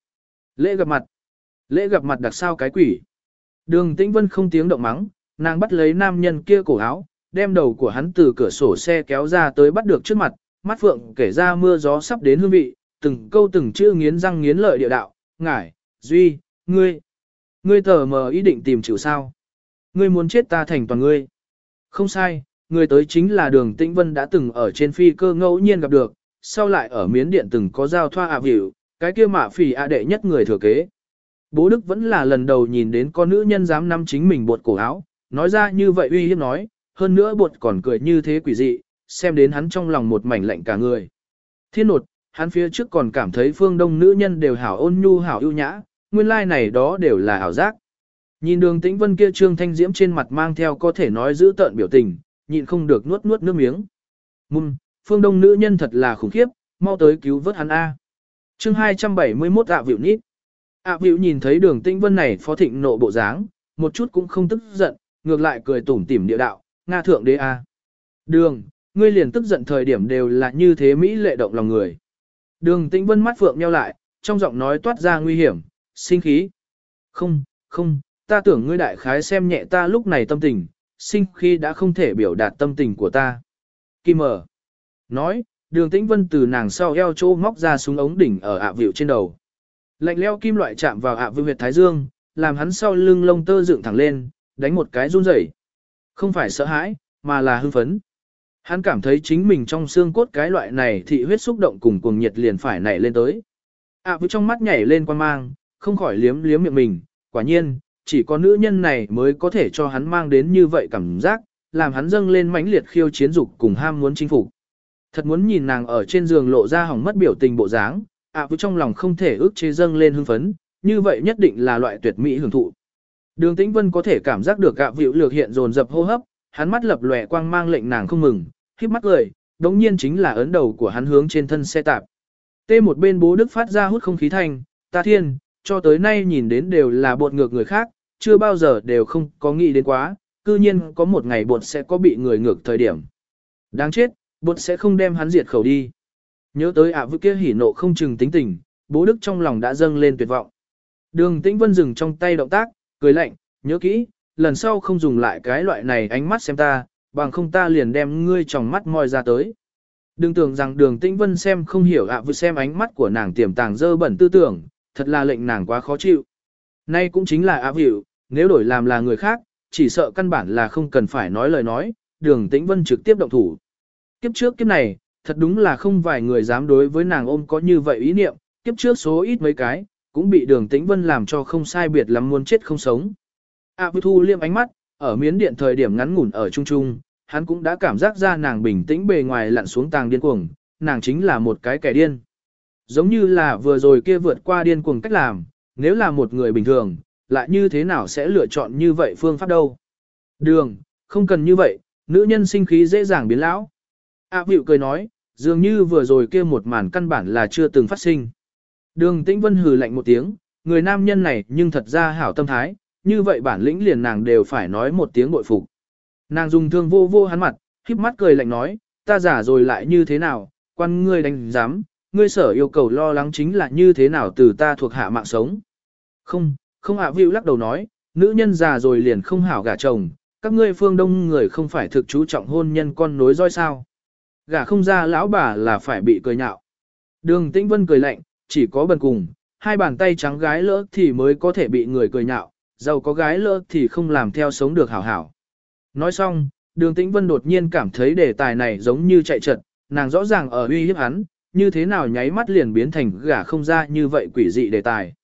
Lễ gặp mặt, lễ gặp mặt đặc sao cái quỷ. Đường tĩnh vân không tiếng động mắng, nàng bắt lấy nam nhân kia cổ áo, đem đầu của hắn từ cửa sổ xe kéo ra tới bắt được trước mặt, mắt phượng kể ra mưa gió sắp đến hương vị, từng câu từng chữ nghiến răng nghiến lợi địa đạo, ngải, duy, ngươi, ngươi tờ mờ ý định tìm chịu sao. Ngươi muốn chết ta thành toàn ngươi. Không sai, người tới chính là đường tĩnh vân đã từng ở trên phi cơ ngẫu nhiên gặp được, sau lại ở miến điện từng có giao thoa ạ à cái kia mạ phỉ ạ đệ nhất người thừa kế. Bố Đức vẫn là lần đầu nhìn đến con nữ nhân dám nắm chính mình buộc cổ áo, nói ra như vậy uy hiếp nói, hơn nữa buộc còn cười như thế quỷ dị, xem đến hắn trong lòng một mảnh lạnh cả người. Thiên nột, hắn phía trước còn cảm thấy phương đông nữ nhân đều hảo ôn nhu hảo ưu nhã, nguyên lai like này đó đều là ảo giác. Nhìn đường tĩnh vân kia trương thanh diễm trên mặt mang theo có thể nói giữ tợn biểu tình, nhịn không được nuốt nuốt nước miếng. Mùm, phương đông nữ nhân thật là khủng khiếp, mau tới cứu vớt hắn A. chương 271 ạ à vịu nít. ạ à vịu nhìn thấy đường tĩnh vân này phó thịnh nộ bộ dáng, một chút cũng không tức giận, ngược lại cười tủm tỉm địa đạo, Nga thượng đế A. Đường, ngươi liền tức giận thời điểm đều là như thế Mỹ lệ động lòng người. Đường tĩnh vân mắt phượng nheo lại, trong giọng nói toát ra nguy hiểm, sinh khí. Không, không, ta tưởng ngươi đại khái xem nhẹ ta lúc này tâm tình, sinh khi đã không thể biểu đạt tâm tình của ta. Kim mở. Nói, đường tĩnh vân từ nàng sau eo chỗ móc ra súng ống đỉnh ở ạ vịu trên đầu. Lạnh leo kim loại chạm vào ạ vịu huyệt thái dương, làm hắn sau lưng lông tơ dựng thẳng lên, đánh một cái run rẩy. Không phải sợ hãi, mà là hưng phấn. Hắn cảm thấy chính mình trong xương cốt cái loại này thị huyết xúc động cùng cuồng nhiệt liền phải nảy lên tới. ạ à, trong mắt nhảy lên quan mang, không khỏi liếm liếm miệng mình, quả nhiên, chỉ có nữ nhân này mới có thể cho hắn mang đến như vậy cảm giác, làm hắn dâng lên mãnh liệt khiêu chiến dục cùng ham muốn chinh phục. Thật muốn nhìn nàng ở trên giường lộ ra hỏng mất biểu tình bộ dáng, ạ à, với trong lòng không thể ước chế dâng lên hưng phấn, như vậy nhất định là loại tuyệt mỹ hưởng thụ. Đường Tĩnh Vân có thể cảm giác được gạ vịu lược hiện dồn dập hô hấp, hắn mắt lập lòe quang mang lệnh nàng không mừng, khiếp mắt cười, đống nhiên chính là ấn đầu của hắn hướng trên thân xe tạp. Tê một bên bố đức phát ra hút không khí thanh, ta thiên, cho tới nay nhìn đến đều là bột ngược người khác, chưa bao giờ đều không có nghĩ đến quá, cư nhiên có một ngày bột sẽ có bị người ngược thời điểm. Đáng chết, bột sẽ không đem hắn diệt khẩu đi. Nhớ tới ạ à kia hỉ nộ không chừng tính tình, bố đức trong lòng đã dâng lên tuyệt vọng. Đường tĩnh vân dừng trong tay động tác, cười lạnh, nhớ kỹ, lần sau không dùng lại cái loại này ánh mắt xem ta, bằng không ta liền đem ngươi tròng mắt moi ra tới. Đừng tưởng rằng đường tĩnh vân xem không hiểu ạ à xem ánh mắt của nàng tiềm tàng dơ bẩn tư tưởng, thật là lệnh nàng quá khó chịu. Nay cũng chính là áp hiệu, nếu đổi làm là người khác, chỉ sợ căn bản là không cần phải nói lời nói, đường tĩnh vân trực tiếp động thủ. Kiếp trước kiếp này, thật đúng là không vài người dám đối với nàng ôm có như vậy ý niệm, kiếp trước số ít mấy cái, cũng bị đường tĩnh vân làm cho không sai biệt lắm muốn chết không sống. A à, Thu liêm ánh mắt, ở miến điện thời điểm ngắn ngủn ở trung trung, hắn cũng đã cảm giác ra nàng bình tĩnh bề ngoài lặn xuống tàng điên cuồng, nàng chính là một cái kẻ điên. Giống như là vừa rồi kia vượt qua điên cuồng cách làm, nếu là một người bình thường, lại như thế nào sẽ lựa chọn như vậy phương pháp đâu. Đường, không cần như vậy, nữ nhân sinh khí dễ dàng biến lão. A à, cười nói, dường như vừa rồi kia một màn căn bản là chưa từng phát sinh. Đường Tĩnh Vân hừ lạnh một tiếng, người nam nhân này nhưng thật ra hảo tâm thái, như vậy bản lĩnh liền nàng đều phải nói một tiếng bội phục. Nàng dùng thương vô vô hắn mặt, híp mắt cười lạnh nói, ta giả rồi lại như thế nào, quan ngươi đánh giám, ngươi sở yêu cầu lo lắng chính là như thế nào từ ta thuộc hạ mạng sống. Không, không ạ vịu lắc đầu nói, nữ nhân già rồi liền không hảo gả chồng, các ngươi phương đông người không phải thực chú trọng hôn nhân con nối roi sao. Gả không ra lão bà là phải bị cười nhạo. Đường tĩnh vân cười lạnh, chỉ có bần cùng, hai bàn tay trắng gái lỡ thì mới có thể bị người cười nhạo, giàu có gái lỡ thì không làm theo sống được hảo hảo. Nói xong, đường tĩnh vân đột nhiên cảm thấy đề tài này giống như chạy trật, nàng rõ ràng ở uy hiếp hắn, như thế nào nháy mắt liền biến thành gả không ra như vậy quỷ dị đề tài.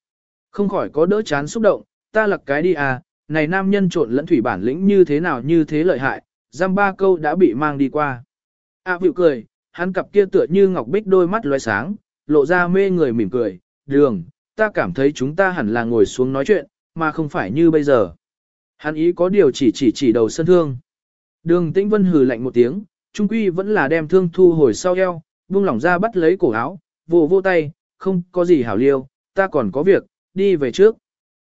Không khỏi có đỡ chán xúc động, ta lặc cái đi à, này nam nhân trộn lẫn thủy bản lĩnh như thế nào như thế lợi hại, giam ba câu đã bị mang đi qua. À vịu cười, hắn cặp kia tựa như ngọc bích đôi mắt loé sáng, lộ ra mê người mỉm cười, đường, ta cảm thấy chúng ta hẳn là ngồi xuống nói chuyện, mà không phải như bây giờ. Hắn ý có điều chỉ chỉ chỉ đầu sân thương. Đường tĩnh vân hừ lạnh một tiếng, trung quy vẫn là đem thương thu hồi sau eo, buông lỏng ra bắt lấy cổ áo, vô vô tay, không có gì hảo liêu, ta còn có việc, đi về trước.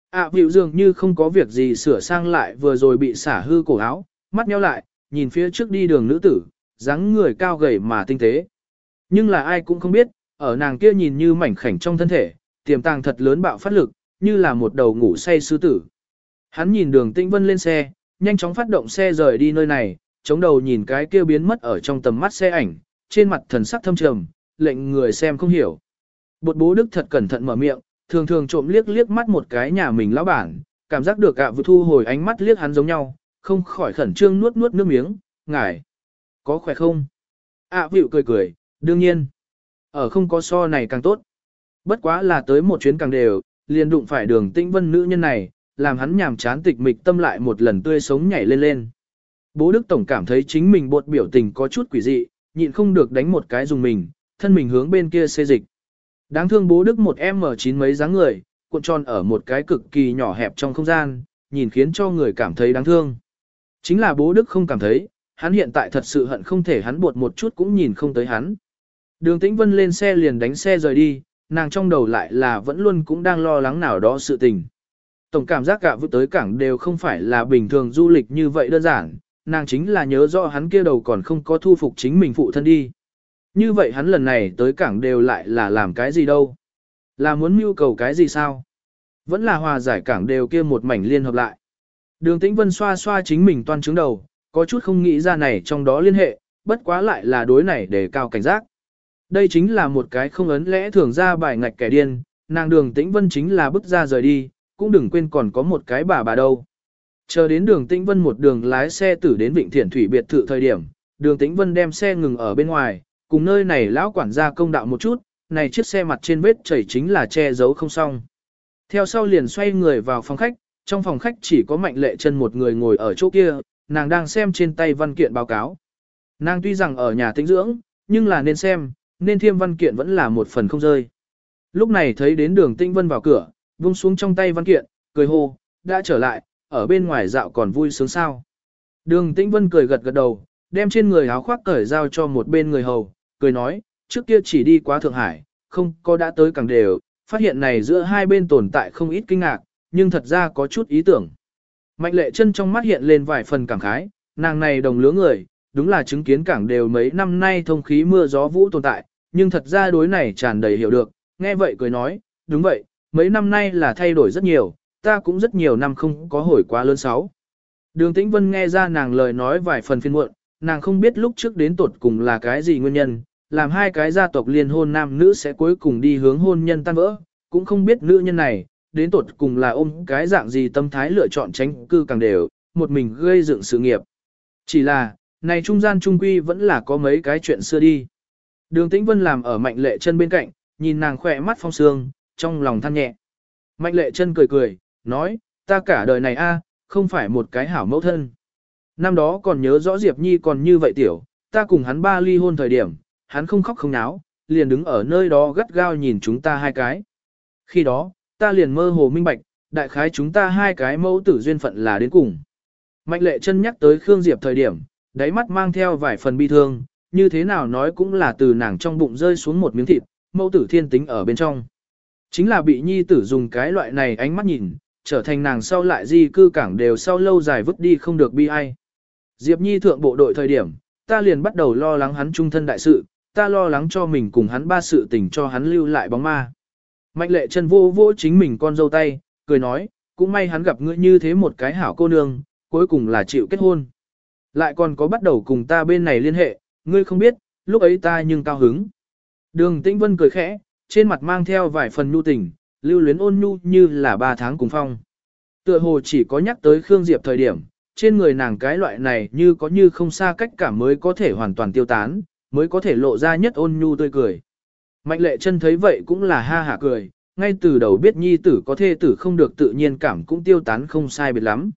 ạ à, vịu dường như không có việc gì sửa sang lại vừa rồi bị xả hư cổ áo, mắt nheo lại, nhìn phía trước đi đường nữ tử, dáng người cao gầy mà tinh tế. Nhưng là ai cũng không biết, ở nàng kia nhìn như mảnh khảnh trong thân thể, tiềm tàng thật lớn bạo phát lực, như là một đầu ngủ say sư tử. Hắn nhìn đường tĩnh vân lên xe, nhanh chóng phát động xe rời đi nơi này, chống đầu nhìn cái kia biến mất ở trong tầm mắt xe ảnh, trên mặt thần sắc thâm trầm, lệnh người xem không hiểu. Bột bố đức thật cẩn thận mở miệng, thường thường trộm liếc liếc mắt một cái nhà mình lão bản, cảm giác được ạ vừa thu hồi ánh mắt liếc hắn giống nhau, không khỏi khẩn trương nuốt nuốt nước miếng, ngài, có khỏe không? ạ à, vịu cười cười, đương nhiên, ở không có so này càng tốt. Bất quá là tới một chuyến càng đều, liền đụng phải đường tĩnh vân nữ nhân này, làm hắn nhàm chán tịch mịch tâm lại một lần tươi sống nhảy lên lên. Bố Đức Tổng cảm thấy chính mình bột biểu tình có chút quỷ dị, nhịn không được đánh một cái dùng mình, thân mình hướng bên kia xê dịch. Đáng thương bố Đức một M9 mấy dáng người, cuộn tròn ở một cái cực kỳ nhỏ hẹp trong không gian, nhìn khiến cho người cảm thấy đáng thương. Chính là bố Đức không cảm thấy, hắn hiện tại thật sự hận không thể hắn buột một chút cũng nhìn không tới hắn. Đường Tĩnh Vân lên xe liền đánh xe rời đi, nàng trong đầu lại là vẫn luôn cũng đang lo lắng nào đó sự tình. Tổng cảm giác cả vượt tới cảng đều không phải là bình thường du lịch như vậy đơn giản, nàng chính là nhớ rõ hắn kia đầu còn không có thu phục chính mình phụ thân đi. Như vậy hắn lần này tới cảng đều lại là làm cái gì đâu? Là muốn mưu cầu cái gì sao? Vẫn là hòa giải cảng đều kia một mảnh liên hợp lại. Đường Tĩnh Vân xoa xoa chính mình toan trứng đầu, có chút không nghĩ ra này trong đó liên hệ, bất quá lại là đối này để cao cảnh giác. Đây chính là một cái không ấn lẽ thường ra bài ngạch kẻ điên, nàng đường Tĩnh Vân chính là bước ra rời đi, cũng đừng quên còn có một cái bà bà đâu. Chờ đến đường Tĩnh Vân một đường lái xe tử đến Vịnh Thiển Thủy biệt thự thời điểm, đường Tĩnh Vân đem xe ngừng ở bên ngoài, cùng nơi này lão quản gia công đạo một chút, này chiếc xe mặt trên vết chảy chính là che giấu không xong. Theo sau liền xoay người vào phòng khách, trong phòng khách chỉ có mạnh lệ chân một người ngồi ở chỗ kia, nàng đang xem trên tay văn kiện báo cáo. Nàng tuy rằng ở nhà tĩnh dưỡng, nhưng là nên xem, nên thiêm văn kiện vẫn là một phần không rơi. Lúc này thấy đến đường Tĩnh Vân vào cửa, vung xuống trong tay văn kiện, cười hô, đã trở lại, ở bên ngoài dạo còn vui sướng sao. Đường Tĩnh Vân cười gật gật đầu, đem trên người áo khoác cởi giao cho một bên người hầu, cười nói, trước kia chỉ đi qua Thượng Hải, không có đã tới càng đều, phát hiện này giữa hai bên tồn tại không ít kinh ngạc, nhưng thật ra có chút ý tưởng. Mạnh lệ chân trong mắt hiện lên vài phần cảm khái, nàng này đồng lứa người, đúng là chứng kiến cảng đều mấy năm nay thông khí mưa gió vũ tồn tại, nhưng thật ra đối này tràn đầy hiểu được, nghe vậy cười nói, đúng vậy, mấy năm nay là thay đổi rất nhiều, ta cũng rất nhiều năm không có hồi quá lớn sáu. Đường Tĩnh Vân nghe ra nàng lời nói vài phần phiên muộn, nàng không biết lúc trước đến tột cùng là cái gì nguyên nhân, làm hai cái gia tộc liên hôn nam nữ sẽ cuối cùng đi hướng hôn nhân tan vỡ, cũng không biết nữ nhân này, đến tột cùng là ôm cái dạng gì tâm thái lựa chọn tránh cư càng đều, một mình gây dựng sự nghiệp. Chỉ là, này trung gian trung quy vẫn là có mấy cái chuyện xưa đi. Đường Tĩnh Vân làm ở mạnh lệ chân bên cạnh, nhìn nàng khỏe mắt phong sương, trong lòng than nhẹ. Mạnh lệ chân cười cười, nói, ta cả đời này a không phải một cái hảo mẫu thân. Năm đó còn nhớ rõ Diệp Nhi còn như vậy tiểu, ta cùng hắn ba ly hôn thời điểm, hắn không khóc không náo, liền đứng ở nơi đó gắt gao nhìn chúng ta hai cái. Khi đó, ta liền mơ hồ minh bạch, đại khái chúng ta hai cái mẫu tử duyên phận là đến cùng. Mạnh lệ chân nhắc tới Khương Diệp thời điểm, đáy mắt mang theo vài phần bi thương, như thế nào nói cũng là từ nàng trong bụng rơi xuống một miếng thịt, mẫu tử thiên tính ở bên trong. Chính là bị nhi tử dùng cái loại này ánh mắt nhìn, trở thành nàng sau lại di cư cảng đều sau lâu dài vứt đi không được bi ai. Diệp Nhi thượng bộ đội thời điểm, ta liền bắt đầu lo lắng hắn trung thân đại sự, ta lo lắng cho mình cùng hắn ba sự tình cho hắn lưu lại bóng ma. Mạnh lệ chân vô vô chính mình con dâu tay, cười nói, cũng may hắn gặp ngươi như thế một cái hảo cô nương, cuối cùng là chịu kết hôn. Lại còn có bắt đầu cùng ta bên này liên hệ, ngươi không biết, lúc ấy ta nhưng cao hứng. Đường Tĩnh Vân cười khẽ, trên mặt mang theo vài phần nhu tình, lưu luyến ôn nhu như là ba tháng cùng phong. Tựa hồ chỉ có nhắc tới Khương Diệp thời điểm, trên người nàng cái loại này như có như không xa cách cảm mới có thể hoàn toàn tiêu tán, mới có thể lộ ra nhất ôn nhu tươi cười. Mạnh lệ chân thấy vậy cũng là ha hả cười, ngay từ đầu biết nhi tử có thê tử không được tự nhiên cảm cũng tiêu tán không sai biệt lắm.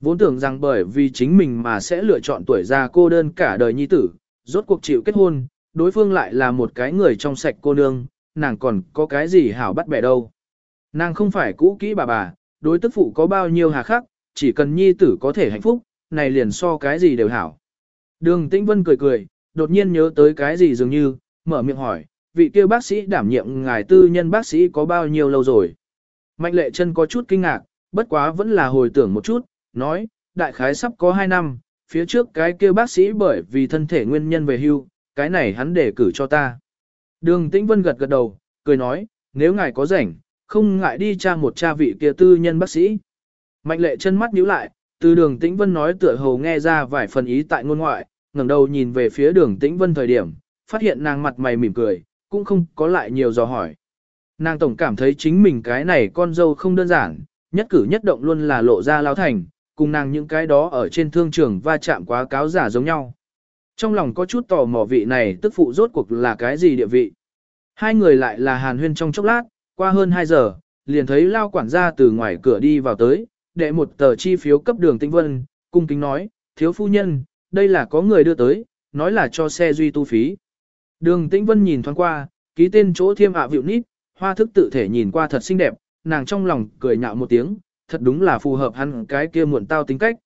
Vốn tưởng rằng bởi vì chính mình mà sẽ lựa chọn tuổi già cô đơn cả đời nhi tử, rốt cuộc chịu kết hôn, đối phương lại là một cái người trong sạch cô nương, nàng còn có cái gì hảo bắt bẻ đâu. Nàng không phải cũ kỹ bà bà, đối tức phụ có bao nhiêu hà khắc, chỉ cần nhi tử có thể hạnh phúc, này liền so cái gì đều hảo. Đường Tĩnh Vân cười cười, đột nhiên nhớ tới cái gì dường như, mở miệng hỏi, vị kia bác sĩ đảm nhiệm ngài tư nhân bác sĩ có bao nhiêu lâu rồi. Mạnh lệ chân có chút kinh ngạc, bất quá vẫn là hồi tưởng một chút, nói, đại khái sắp có 2 năm, phía trước cái kia bác sĩ bởi vì thân thể nguyên nhân về hưu, cái này hắn để cử cho ta. Đường Tĩnh Vân gật gật đầu, cười nói, nếu ngài có rảnh, không ngại đi tra một cha vị kia tư nhân bác sĩ. Mạnh lệ chân mắt nhíu lại, từ đường Tĩnh Vân nói tựa hồ nghe ra vài phần ý tại ngôn ngoại, ngẩng đầu nhìn về phía đường Tĩnh Vân thời điểm, phát hiện nàng mặt mày mỉm cười, cũng không có lại nhiều dò hỏi. Nàng tổng cảm thấy chính mình cái này con dâu không đơn giản, nhất cử nhất động luôn là lộ ra lao thành, cùng nàng những cái đó ở trên thương trường va chạm quá cáo giả giống nhau. Trong lòng có chút tò mò vị này tức phụ rốt cuộc là cái gì địa vị. Hai người lại là hàn huyên trong chốc lát, qua hơn 2 giờ, liền thấy lao quản gia từ ngoài cửa đi vào tới, đệ một tờ chi phiếu cấp đường tinh vân, cung kính nói, thiếu phu nhân, đây là có người đưa tới, nói là cho xe duy tu phí. Đường tĩnh vân nhìn thoáng qua, ký tên chỗ thiêm ạ à vịu nít, hoa thức tự thể nhìn qua thật xinh đẹp, nàng trong lòng cười nhạo một tiếng, thật đúng là phù hợp hắn cái kia muộn tao tính cách.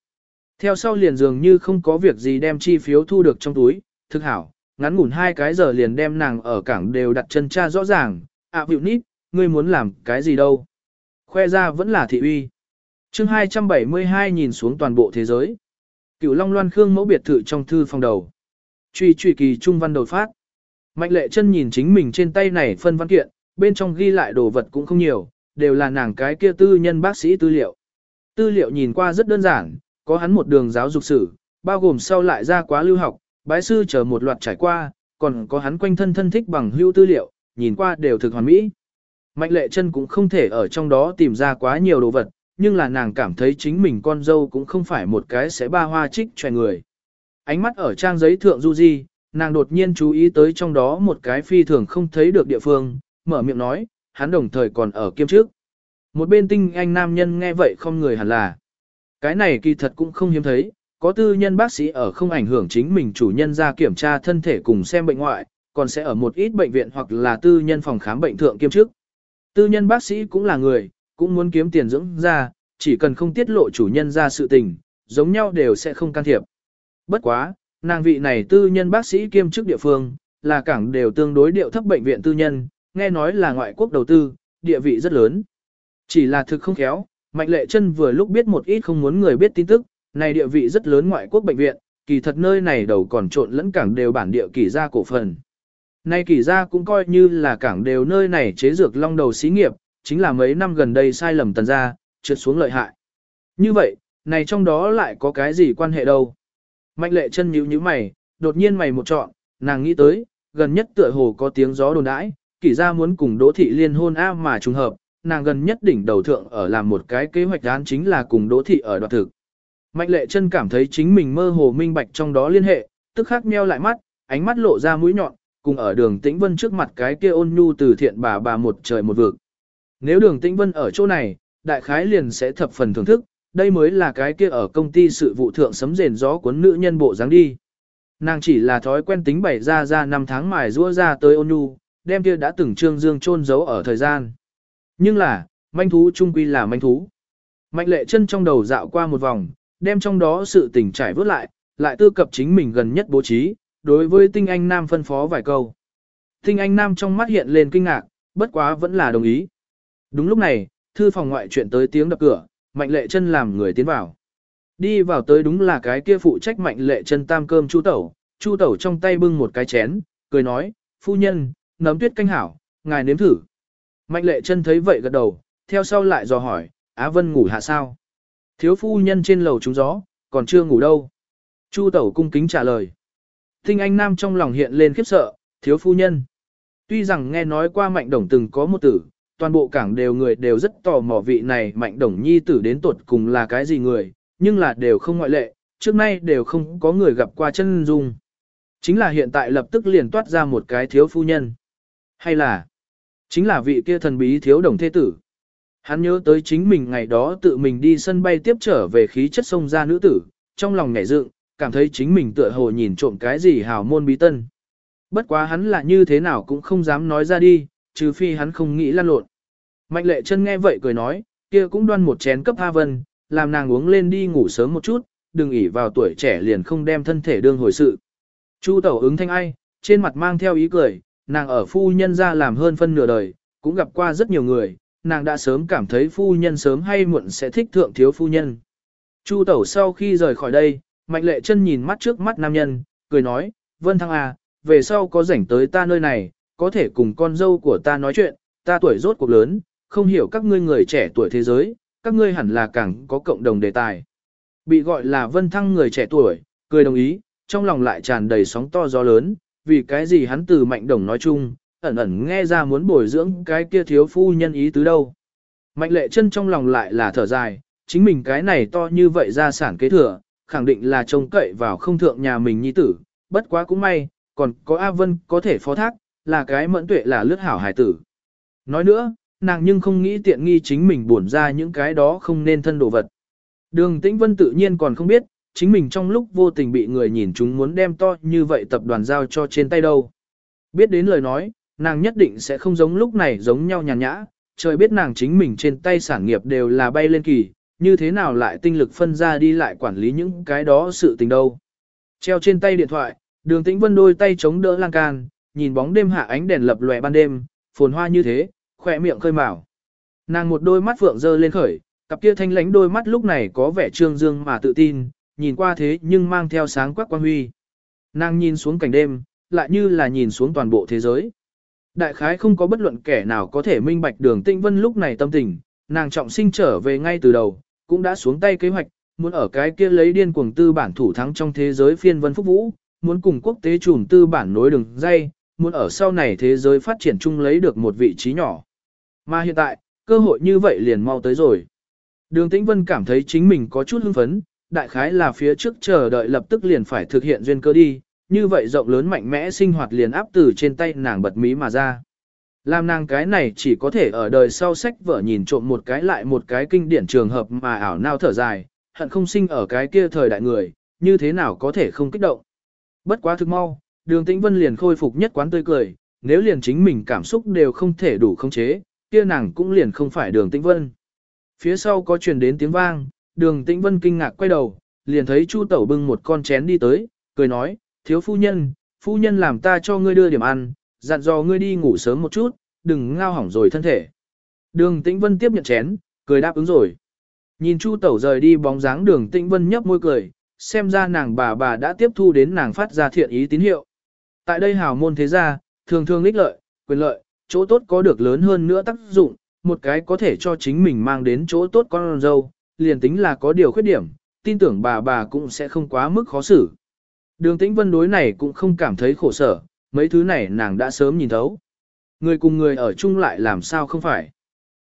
Theo sau liền dường như không có việc gì đem chi phiếu thu được trong túi, thực hảo, ngắn ngủn hai cái giờ liền đem nàng ở cảng đều đặt chân tra rõ ràng, ạ à, vịu nít, ngươi muốn làm cái gì đâu. Khoe ra vẫn là thị uy chương 272 nhìn xuống toàn bộ thế giới. Cửu Long Loan Khương mẫu biệt thự trong thư phòng đầu. Truy truy kỳ trung văn đầu phát. Mạnh lệ chân nhìn chính mình trên tay này phân văn kiện, bên trong ghi lại đồ vật cũng không nhiều, đều là nàng cái kia tư nhân bác sĩ tư liệu. Tư liệu nhìn qua rất đơn giản, có hắn một đường giáo dục sử, bao gồm sau lại ra quá lưu học, bái sư chờ một loạt trải qua, còn có hắn quanh thân thân thích bằng hưu tư liệu, nhìn qua đều thực hoàn mỹ. Mạnh lệ chân cũng không thể ở trong đó tìm ra quá nhiều đồ vật, nhưng là nàng cảm thấy chính mình con dâu cũng không phải một cái sẽ ba hoa trích choài người. Ánh mắt ở trang giấy thượng du di, nàng đột nhiên chú ý tới trong đó một cái phi thường không thấy được địa phương, mở miệng nói, hắn đồng thời còn ở kiêm trước. Một bên tinh anh nam nhân nghe vậy không người hẳn là. Cái này kỳ thật cũng không hiếm thấy, có tư nhân bác sĩ ở không ảnh hưởng chính mình chủ nhân ra kiểm tra thân thể cùng xem bệnh ngoại, còn sẽ ở một ít bệnh viện hoặc là tư nhân phòng khám bệnh thượng kiêm trước. Tư nhân bác sĩ cũng là người, cũng muốn kiếm tiền dưỡng ra, chỉ cần không tiết lộ chủ nhân ra sự tình, giống nhau đều sẽ không can thiệp. Bất quá, nàng vị này tư nhân bác sĩ kiêm chức địa phương, là cảng đều tương đối điệu thấp bệnh viện tư nhân, nghe nói là ngoại quốc đầu tư, địa vị rất lớn. Chỉ là thực không khéo, Mạnh Lệ Chân vừa lúc biết một ít không muốn người biết tin tức, này địa vị rất lớn ngoại quốc bệnh viện, kỳ thật nơi này đầu còn trộn lẫn cảng đều bản địa kỳ gia cổ phần. Nay kỳ gia cũng coi như là cảng đều nơi này chế dược long đầu xí nghiệp, chính là mấy năm gần đây sai lầm tần ra, trượt xuống lợi hại. Như vậy, này trong đó lại có cái gì quan hệ đâu? Mạnh lệ chân nhíu nhíu mày, đột nhiên mày một trọn, nàng nghĩ tới, gần nhất tựa hồ có tiếng gió đồn đãi, kỷ ra muốn cùng Đỗ Thị liên hôn A mà trùng hợp, nàng gần nhất đỉnh đầu thượng ở làm một cái kế hoạch án chính là cùng Đỗ Thị ở đoạt thực. Mạnh lệ chân cảm thấy chính mình mơ hồ minh bạch trong đó liên hệ, tức khắc meo lại mắt, ánh mắt lộ ra mũi nhọn, cùng ở đường tĩnh vân trước mặt cái kia ôn nhu từ thiện bà bà một trời một vực. Nếu đường tĩnh vân ở chỗ này, đại khái liền sẽ thập phần thưởng thức, đây mới là cái kia ở công ty sự vụ thượng sấm rền gió cuốn nữ nhân bộ dáng đi. Nàng chỉ là thói quen tính bảy ra ra năm tháng mài rũa ra tới ôn nhu, đem kia đã từng trương dương chôn giấu ở thời gian. Nhưng là, manh thú trung quy là manh thú. Mạnh lệ chân trong đầu dạo qua một vòng, đem trong đó sự tình trải vớt lại, lại tư cập chính mình gần nhất bố trí, đối với tinh anh nam phân phó vài câu. Tinh anh nam trong mắt hiện lên kinh ngạc, bất quá vẫn là đồng ý. Đúng lúc này, thư phòng ngoại chuyện tới tiếng đập cửa, mạnh lệ chân làm người tiến vào. Đi vào tới đúng là cái kia phụ trách mạnh lệ chân tam cơm chu tẩu, chu tẩu trong tay bưng một cái chén, cười nói, phu nhân, nấm tuyết canh hảo, ngài nếm thử. Mạnh lệ chân thấy vậy gật đầu, theo sau lại dò hỏi, Á Vân ngủ hạ sao? Thiếu phu nhân trên lầu trúng gió, còn chưa ngủ đâu. Chu tẩu cung kính trả lời. Tinh anh nam trong lòng hiện lên khiếp sợ, thiếu phu nhân. Tuy rằng nghe nói qua mạnh đồng từng có một tử, toàn bộ cảng đều người đều rất tò mò vị này mạnh đồng nhi tử đến tuột cùng là cái gì người, nhưng là đều không ngoại lệ, trước nay đều không có người gặp qua chân dung. Chính là hiện tại lập tức liền toát ra một cái thiếu phu nhân. Hay là, chính là vị kia thần bí thiếu đồng thế tử. Hắn nhớ tới chính mình ngày đó tự mình đi sân bay tiếp trở về khí chất sông ra nữ tử, trong lòng ngảy dựng, cảm thấy chính mình tựa hồ nhìn trộm cái gì hào môn bí tân. Bất quá hắn là như thế nào cũng không dám nói ra đi, trừ phi hắn không nghĩ lan lộn. Mạnh lệ chân nghe vậy cười nói, kia cũng đoan một chén cấp A Vân, làm nàng uống lên đi ngủ sớm một chút, đừng ỉ vào tuổi trẻ liền không đem thân thể đương hồi sự. Chu tẩu ứng thanh ai, trên mặt mang theo ý cười, nàng ở phu nhân ra làm hơn phân nửa đời, cũng gặp qua rất nhiều người, nàng đã sớm cảm thấy phu nhân sớm hay muộn sẽ thích thượng thiếu phu nhân. Chu tẩu sau khi rời khỏi đây, mạnh lệ chân nhìn mắt trước mắt nam nhân, cười nói, Vân Thăng à, về sau có rảnh tới ta nơi này, có thể cùng con dâu của ta nói chuyện, ta tuổi rốt cuộc lớn, không hiểu các ngươi người trẻ tuổi thế giới, các ngươi hẳn là càng có cộng đồng đề tài. Bị gọi là Vân Thăng người trẻ tuổi, cười đồng ý, trong lòng lại tràn đầy sóng to gió lớn, vì cái gì hắn từ mạnh đồng nói chung, ẩn ẩn nghe ra muốn bồi dưỡng cái kia thiếu phu nhân ý tứ đâu. Mạnh lệ chân trong lòng lại là thở dài, chính mình cái này to như vậy ra sản kế thừa, khẳng định là trông cậy vào không thượng nhà mình nhi tử, bất quá cũng may, còn có A Vân có thể phó thác, là cái mẫn tuệ là lướt hảo hài tử. Nói nữa, nàng nhưng không nghĩ tiện nghi chính mình buồn ra những cái đó không nên thân đồ vật. Đường Tĩnh Vân tự nhiên còn không biết, chính mình trong lúc vô tình bị người nhìn chúng muốn đem to như vậy tập đoàn giao cho trên tay đâu. Biết đến lời nói, nàng nhất định sẽ không giống lúc này giống nhau nhàn nhã, trời biết nàng chính mình trên tay sản nghiệp đều là bay lên kỳ, như thế nào lại tinh lực phân ra đi lại quản lý những cái đó sự tình đâu. Treo trên tay điện thoại, đường tĩnh vân đôi tay chống đỡ lan can, nhìn bóng đêm hạ ánh đèn lập lòe ban đêm, phồn hoa như thế, khỏe miệng khơi mào. Nàng một đôi mắt phượng dơ lên khởi, cặp kia thanh lánh đôi mắt lúc này có vẻ trương dương mà tự tin, nhìn qua thế nhưng mang theo sáng quắc quan huy. Nàng nhìn xuống cảnh đêm, lại như là nhìn xuống toàn bộ thế giới. Đại khái không có bất luận kẻ nào có thể minh bạch đường tinh vân lúc này tâm tình, nàng trọng sinh trở về ngay từ đầu, cũng đã xuống tay kế hoạch, muốn ở cái kia lấy điên cuồng tư bản thủ thắng trong thế giới phiên vân phúc vũ, muốn cùng quốc tế trùm tư bản nối đường dây, muốn ở sau này thế giới phát triển chung lấy được một vị trí nhỏ. Mà hiện tại, cơ hội như vậy liền mau tới rồi. Đường Tĩnh Vân cảm thấy chính mình có chút hưng phấn, đại khái là phía trước chờ đợi lập tức liền phải thực hiện duyên cơ đi, như vậy rộng lớn mạnh mẽ sinh hoạt liền áp từ trên tay nàng bật mí mà ra. Làm nàng cái này chỉ có thể ở đời sau sách vở nhìn trộm một cái lại một cái kinh điển trường hợp mà ảo nao thở dài, hận không sinh ở cái kia thời đại người, như thế nào có thể không kích động. Bất quá thực mau, đường tĩnh vân liền khôi phục nhất quán tươi cười, nếu liền chính mình cảm xúc đều không thể đủ khống chế, kia nàng cũng liền không phải đường tĩnh vân. Phía sau có truyền đến tiếng vang, đường tĩnh vân kinh ngạc quay đầu, liền thấy chu tẩu bưng một con chén đi tới, cười nói, thiếu phu nhân, phu nhân làm ta cho ngươi đưa điểm ăn, dặn dò ngươi đi ngủ sớm một chút, đừng ngao hỏng rồi thân thể. Đường Tĩnh Vân tiếp nhận chén, cười đáp ứng rồi. Nhìn Chu Tẩu rời đi bóng dáng đường Tĩnh Vân nhấp môi cười, xem ra nàng bà bà đã tiếp thu đến nàng phát ra thiện ý tín hiệu. Tại đây hào môn thế gia, thường thường lích lợi, quyền lợi, chỗ tốt có được lớn hơn nữa tác dụng, một cái có thể cho chính mình mang đến chỗ tốt con dâu, liền tính là có điều khuyết điểm, tin tưởng bà bà cũng sẽ không quá mức khó xử. Đường tĩnh vân đối này cũng không cảm thấy khổ sở, mấy thứ này nàng đã sớm nhìn thấu. Người cùng người ở chung lại làm sao không phải.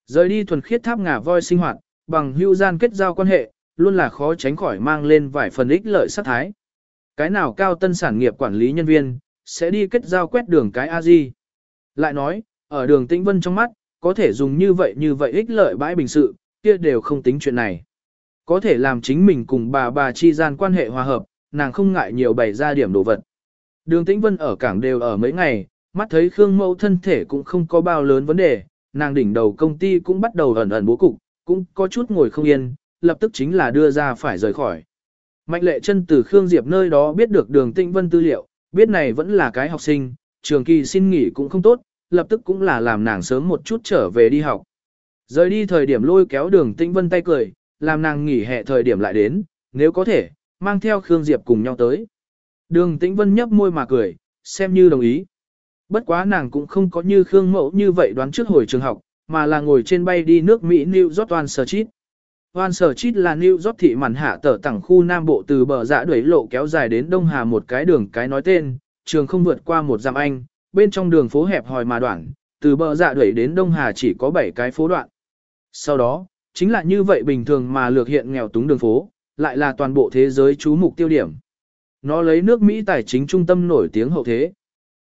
Rời đi thuần khiết tháp ngà voi sinh hoạt, bằng hưu gian kết giao quan hệ, luôn là khó tránh khỏi mang lên vài phần ích lợi sát thái. Cái nào cao tân sản nghiệp quản lý nhân viên, sẽ đi kết giao quét đường cái a di lại nói, ở đường tĩnh vân trong mắt, có thể dùng như vậy như vậy ích lợi bãi bình sự, kia đều không tính chuyện này. Có thể làm chính mình cùng bà bà chi gian quan hệ hòa hợp, nàng không ngại nhiều bày ra điểm đồ vật. Đường Tĩnh Vân ở cảng đều ở mấy ngày, mắt thấy Khương Mẫu thân thể cũng không có bao lớn vấn đề, nàng đỉnh đầu công ty cũng bắt đầu ẩn ẩn bố cục, cũng có chút ngồi không yên, lập tức chính là đưa ra phải rời khỏi. Mạnh lệ chân từ Khương Diệp nơi đó biết được đường Tĩnh Vân tư liệu, biết này vẫn là cái học sinh, trường kỳ xin nghỉ cũng không tốt, lập tức cũng là làm nàng sớm một chút trở về đi học. Rời đi thời điểm lôi kéo đường Tĩnh Vân tay cười, làm nàng nghỉ hè thời điểm lại đến, nếu có thể, mang theo Khương Diệp cùng nhau tới. Đường Tĩnh Vân nhấp môi mà cười, xem như đồng ý. Bất quá nàng cũng không có như Khương Mẫu như vậy đoán trước hồi trường học, mà là ngồi trên bay đi nước Mỹ New York One Street. One Street là New York thị màn hạ tở tẳng khu Nam Bộ từ bờ dạ đuổi lộ kéo dài đến Đông Hà một cái đường cái nói tên, trường không vượt qua một dặm Anh, bên trong đường phố hẹp hòi mà đoạn, từ bờ dạ Đẩy đến Đông Hà chỉ có 7 cái phố đoạn. Sau đó, chính là như vậy bình thường mà lược hiện nghèo túng đường phố, lại là toàn bộ thế giới chú mục tiêu điểm. Nó lấy nước Mỹ tài chính trung tâm nổi tiếng hậu thế.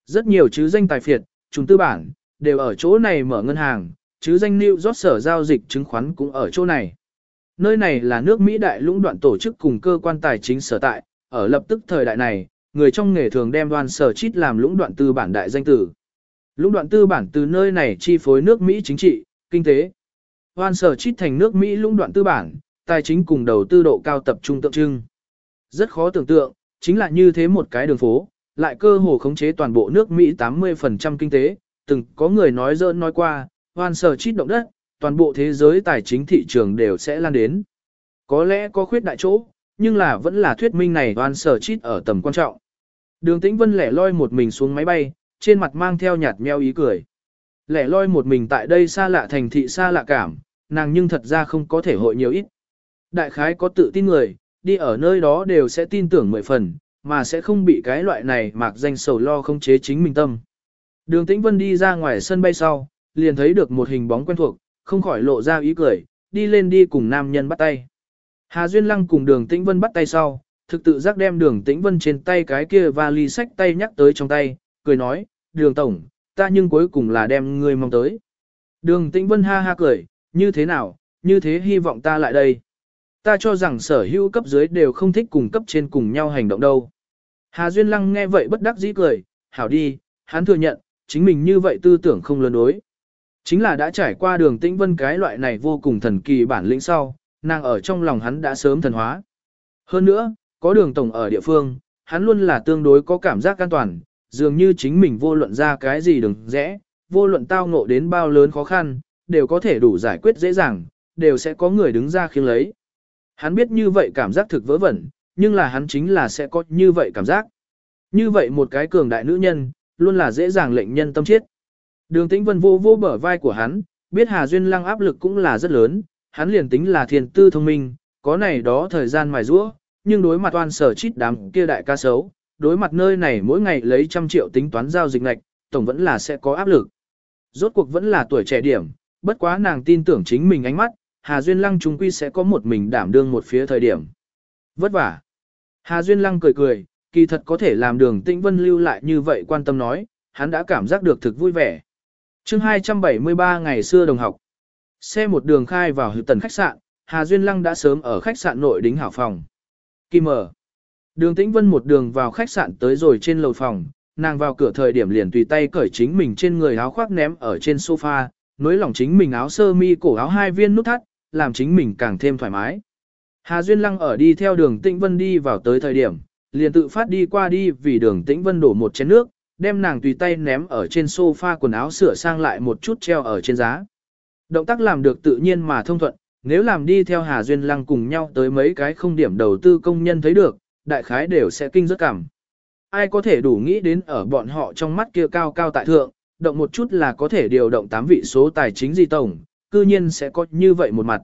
Rất nhiều chứ danh tài phiệt, trung tư bản, đều ở chỗ này mở ngân hàng, chứ danh New York sở giao dịch chứng khoán cũng ở chỗ này. Nơi này là nước Mỹ đại lũng đoạn tổ chức cùng cơ quan tài chính sở tại, ở lập tức thời đại này, người trong nghề thường đem đoan sở chít làm lũng đoạn tư bản đại danh tử. Lũng đoạn tư bản từ nơi này chi phối nước Mỹ chính trị, kinh tế. Đoan sở chít thành nước Mỹ lũng đoạn tư bản, tài chính cùng đầu tư độ cao tập trung tượng trưng. Rất khó tưởng tượng, chính là như thế một cái đường phố, lại cơ hồ khống chế toàn bộ nước Mỹ 80% kinh tế, từng có người nói dỡn nói qua, hoan sở chít động đất, toàn bộ thế giới tài chính thị trường đều sẽ lan đến. Có lẽ có khuyết đại chỗ, nhưng là vẫn là thuyết minh này hoan sở chít ở tầm quan trọng. Đường tĩnh vân lẻ loi một mình xuống máy bay, trên mặt mang theo nhạt meo ý cười. Lẻ loi một mình tại đây xa lạ thành thị xa lạ cảm, nàng nhưng thật ra không có thể hội nhiều ít. Đại khái có tự tin người, đi ở nơi đó đều sẽ tin tưởng mười phần, mà sẽ không bị cái loại này mạc danh sầu lo không chế chính mình tâm. Đường Tĩnh Vân đi ra ngoài sân bay sau, liền thấy được một hình bóng quen thuộc, không khỏi lộ ra ý cười, đi lên đi cùng nam nhân bắt tay. Hà Duyên Lăng cùng đường Tĩnh Vân bắt tay sau, thực tự giác đem đường Tĩnh Vân trên tay cái kia và ly sách tay nhắc tới trong tay, cười nói, đường tổng, ta nhưng cuối cùng là đem ngươi mong tới. Đường Tĩnh Vân ha ha cười, như thế nào, như thế hy vọng ta lại đây. Ta cho rằng sở hữu cấp dưới đều không thích cùng cấp trên cùng nhau hành động đâu. Hà Duyên Lăng nghe vậy bất đắc dĩ cười, hảo đi, hắn thừa nhận, chính mình như vậy tư tưởng không lớn đối. Chính là đã trải qua đường tĩnh vân cái loại này vô cùng thần kỳ bản lĩnh sau, nàng ở trong lòng hắn đã sớm thần hóa. Hơn nữa, có đường tổng ở địa phương, hắn luôn là tương đối có cảm giác an toàn, dường như chính mình vô luận ra cái gì đừng rẽ, vô luận tao ngộ đến bao lớn khó khăn, đều có thể đủ giải quyết dễ dàng, đều sẽ có người đứng ra khiêng lấy. Hắn biết như vậy cảm giác thực vớ vẩn, nhưng là hắn chính là sẽ có như vậy cảm giác. Như vậy một cái cường đại nữ nhân, luôn là dễ dàng lệnh nhân tâm chết. Đường tĩnh vân vô vô bở vai của hắn, biết Hà Duyên Lăng áp lực cũng là rất lớn, hắn liền tính là thiền tư thông minh, có này đó thời gian mài rũa, nhưng đối mặt oan sở chít đám kia đại ca sấu, đối mặt nơi này mỗi ngày lấy trăm triệu tính toán giao dịch ngạch, tổng vẫn là sẽ có áp lực. Rốt cuộc vẫn là tuổi trẻ điểm, bất quá nàng tin tưởng chính mình ánh mắt, Hà Duyên Lăng chúng quy sẽ có một mình đảm đương một phía thời điểm. Vất vả. Hà Duyên Lăng cười cười, kỳ thật có thể làm đường tĩnh vân lưu lại như vậy quan tâm nói, hắn đã cảm giác được thực vui vẻ. chương 273 ngày xưa đồng học. Xe một đường khai vào hữu tần khách sạn, Hà Duyên Lăng đã sớm ở khách sạn nội đính hảo phòng. Kim mở. Đường tĩnh vân một đường vào khách sạn tới rồi trên lầu phòng, nàng vào cửa thời điểm liền tùy tay cởi chính mình trên người áo khoác ném ở trên sofa, nối lỏng chính mình áo sơ mi cổ áo hai viên nút thắt, làm chính mình càng thêm thoải mái. Hà Duyên Lăng ở đi theo đường Tĩnh Vân đi vào tới thời điểm, liền tự phát đi qua đi vì đường Tĩnh Vân đổ một chén nước, đem nàng tùy tay ném ở trên sofa quần áo sửa sang lại một chút treo ở trên giá. Động tác làm được tự nhiên mà thông thuận, nếu làm đi theo Hà Duyên Lăng cùng nhau tới mấy cái không điểm đầu tư công nhân thấy được, đại khái đều sẽ kinh rất cảm. Ai có thể đủ nghĩ đến ở bọn họ trong mắt kia cao cao tại thượng, động một chút là có thể điều động tám vị số tài chính gì tổng, cư nhiên sẽ có như vậy một mặt.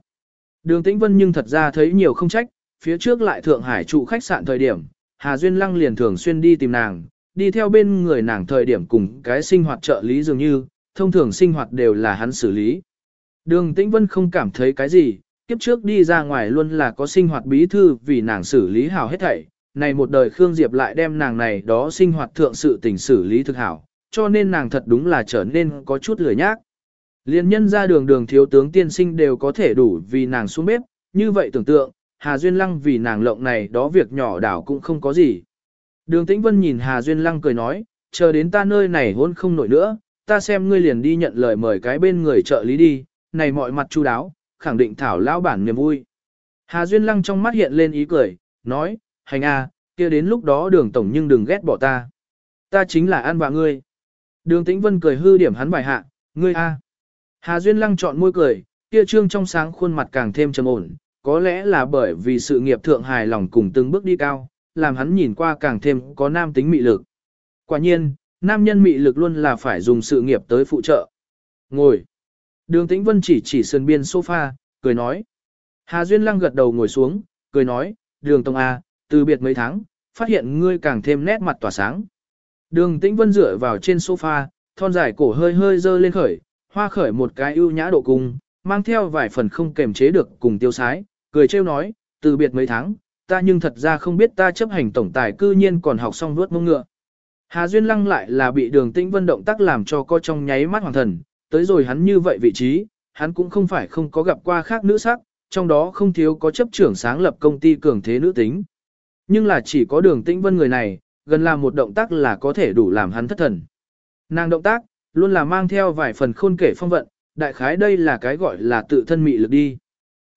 Đường Tĩnh Vân nhưng thật ra thấy nhiều không trách, phía trước lại Thượng Hải trụ khách sạn thời điểm, Hà Duyên Lăng liền thường xuyên đi tìm nàng, đi theo bên người nàng thời điểm cùng cái sinh hoạt trợ lý dường như, thông thường sinh hoạt đều là hắn xử lý. Đường Tĩnh Vân không cảm thấy cái gì, kiếp trước đi ra ngoài luôn là có sinh hoạt bí thư vì nàng xử lý hảo hết thảy, này một đời Khương Diệp lại đem nàng này đó sinh hoạt thượng sự tình xử lý thực hảo, cho nên nàng thật đúng là trở nên có chút lười nhác. Liên nhân ra đường đường thiếu tướng tiên sinh đều có thể đủ vì nàng xuống bếp, như vậy tưởng tượng, Hà Duyên Lăng vì nàng lộng này đó việc nhỏ đảo cũng không có gì. Đường Tĩnh Vân nhìn Hà Duyên Lăng cười nói, chờ đến ta nơi này hôn không nổi nữa, ta xem ngươi liền đi nhận lời mời cái bên người trợ lý đi, này mọi mặt chu đáo, khẳng định thảo lão bản niềm vui. Hà Duyên Lăng trong mắt hiện lên ý cười, nói, hành a, kia đến lúc đó đường tổng nhưng đừng ghét bỏ ta. Ta chính là an vạ ngươi. Đường Tĩnh Vân cười hư điểm hắn bài hạ, ngươi a. Hà Duyên Lăng chọn môi cười, kia trương trong sáng khuôn mặt càng thêm trầm ổn, có lẽ là bởi vì sự nghiệp thượng hài lòng cùng từng bước đi cao, làm hắn nhìn qua càng thêm có nam tính mị lực. Quả nhiên, nam nhân mị lực luôn là phải dùng sự nghiệp tới phụ trợ. Ngồi. Đường Tĩnh Vân chỉ chỉ sườn biên sofa, cười nói. Hà Duyên Lăng gật đầu ngồi xuống, cười nói, đường Tông A, từ biệt mấy tháng, phát hiện ngươi càng thêm nét mặt tỏa sáng. Đường Tĩnh Vân dựa vào trên sofa, thon dài cổ hơi hơi dơ lên khởi, hoa khởi một cái ưu nhã độ cung, mang theo vài phần không kềm chế được cùng tiêu sái, cười trêu nói, từ biệt mấy tháng, ta nhưng thật ra không biết ta chấp hành tổng tài cư nhiên còn học xong vuốt mông ngựa. Hà Duyên Lăng lại là bị đường tĩnh vân động tác làm cho co trong nháy mắt hoàng thần, tới rồi hắn như vậy vị trí, hắn cũng không phải không có gặp qua khác nữ sắc, trong đó không thiếu có chấp trưởng sáng lập công ty cường thế nữ tính. Nhưng là chỉ có đường tĩnh vân người này, gần làm một động tác là có thể đủ làm hắn thất thần. Nàng động tác, luôn là mang theo vài phần khôn kể phong vận, đại khái đây là cái gọi là tự thân mị lực đi.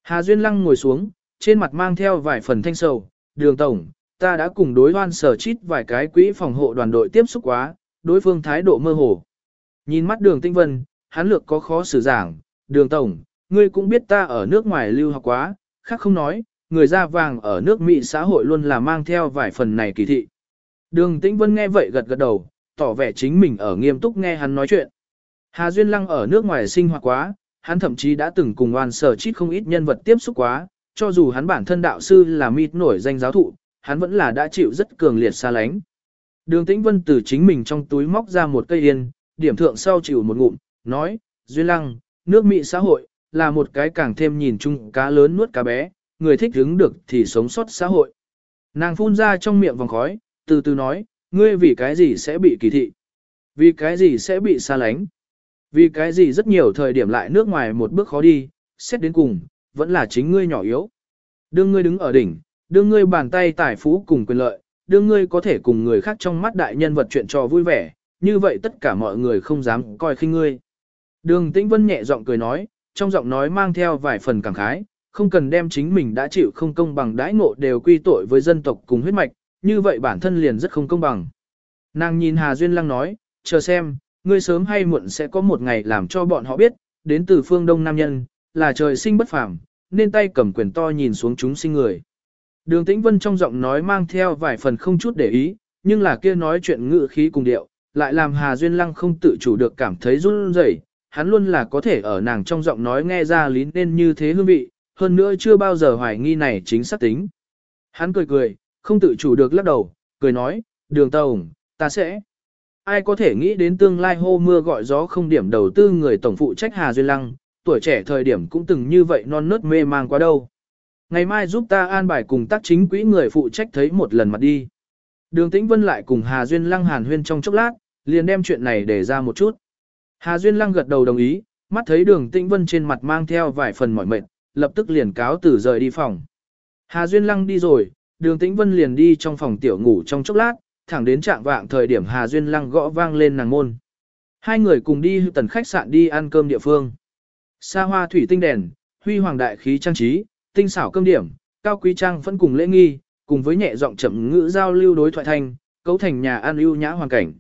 Hà Duyên Lăng ngồi xuống, trên mặt mang theo vài phần thanh sầu, đường tổng, ta đã cùng đối hoan sở chít vài cái quỹ phòng hộ đoàn đội tiếp xúc quá, đối phương thái độ mơ hồ. Nhìn mắt đường tinh vân, hắn lược có khó xử giảng, đường tổng, ngươi cũng biết ta ở nước ngoài lưu học quá, khác không nói, người da vàng ở nước Mỹ xã hội luôn là mang theo vài phần này kỳ thị. Đường Tĩnh Vân nghe vậy gật gật đầu, tỏ vẻ chính mình ở nghiêm túc nghe hắn nói chuyện. Hà Duyên Lăng ở nước ngoài sinh hoạt quá, hắn thậm chí đã từng cùng oan sở chít không ít nhân vật tiếp xúc quá, cho dù hắn bản thân đạo sư là mịt nổi danh giáo thụ, hắn vẫn là đã chịu rất cường liệt xa lánh. Đường Tĩnh Vân từ chính mình trong túi móc ra một cây yên, điểm thượng sau chịu một ngụm, nói, Duyên Lăng, nước Mỹ xã hội, là một cái càng thêm nhìn chung cá lớn nuốt cá bé, người thích hứng được thì sống sót xã hội. Nàng phun ra trong miệng vòng khói, từ từ nói, ngươi vì cái gì sẽ bị kỳ thị? Vì cái gì sẽ bị xa lánh? Vì cái gì rất nhiều thời điểm lại nước ngoài một bước khó đi, xét đến cùng, vẫn là chính ngươi nhỏ yếu. Đương ngươi đứng ở đỉnh, đương ngươi bàn tay tài phú cùng quyền lợi, đương ngươi có thể cùng người khác trong mắt đại nhân vật chuyện trò vui vẻ, như vậy tất cả mọi người không dám coi khinh ngươi. Đường Tĩnh Vân nhẹ giọng cười nói, trong giọng nói mang theo vài phần cảm khái, không cần đem chính mình đã chịu không công bằng đãi ngộ đều quy tội với dân tộc cùng huyết mạch, như vậy bản thân liền rất không công bằng. Nàng nhìn Hà Duyên Lăng nói, chờ xem, ngươi sớm hay muộn sẽ có một ngày làm cho bọn họ biết, đến từ phương Đông Nam Nhân, là trời sinh bất phàm, nên tay cầm quyền to nhìn xuống chúng sinh người. Đường Tĩnh Vân trong giọng nói mang theo vài phần không chút để ý, nhưng là kia nói chuyện ngự khí cùng điệu, lại làm Hà Duyên Lăng không tự chủ được cảm thấy run rẩy. Hắn luôn là có thể ở nàng trong giọng nói nghe ra lý nên như thế hương vị, hơn nữa chưa bao giờ hoài nghi này chính xác tính. Hắn cười cười, không tự chủ được lắc đầu, cười nói, đường tổng, ta sẽ. Ai có thể nghĩ đến tương lai hô mưa gọi gió không điểm đầu tư người tổng phụ trách Hà Duyên Lăng, tuổi trẻ thời điểm cũng từng như vậy non nớt mê mang quá đâu. Ngày mai giúp ta an bài cùng tác chính quỹ người phụ trách thấy một lần mặt đi. Đường Tĩnh Vân lại cùng Hà Duyên Lăng hàn huyên trong chốc lát, liền đem chuyện này để ra một chút. Hà Duyên Lăng gật đầu đồng ý, mắt thấy đường Tĩnh Vân trên mặt mang theo vài phần mỏi mệt, lập tức liền cáo từ rời đi phòng. Hà Duyên Lăng đi rồi, đường Tĩnh Vân liền đi trong phòng tiểu ngủ trong chốc lát, thẳng đến trạng vạng thời điểm Hà Duyên Lăng gõ vang lên nàng môn. Hai người cùng đi tần khách sạn đi ăn cơm địa phương. Sa hoa thủy tinh đèn, huy hoàng đại khí trang trí, tinh xảo cơm điểm, cao quý trang vẫn cùng lễ nghi, cùng với nhẹ giọng chậm ngữ giao lưu đối thoại thanh, cấu thành nhà ăn ưu nhã hoàn cảnh.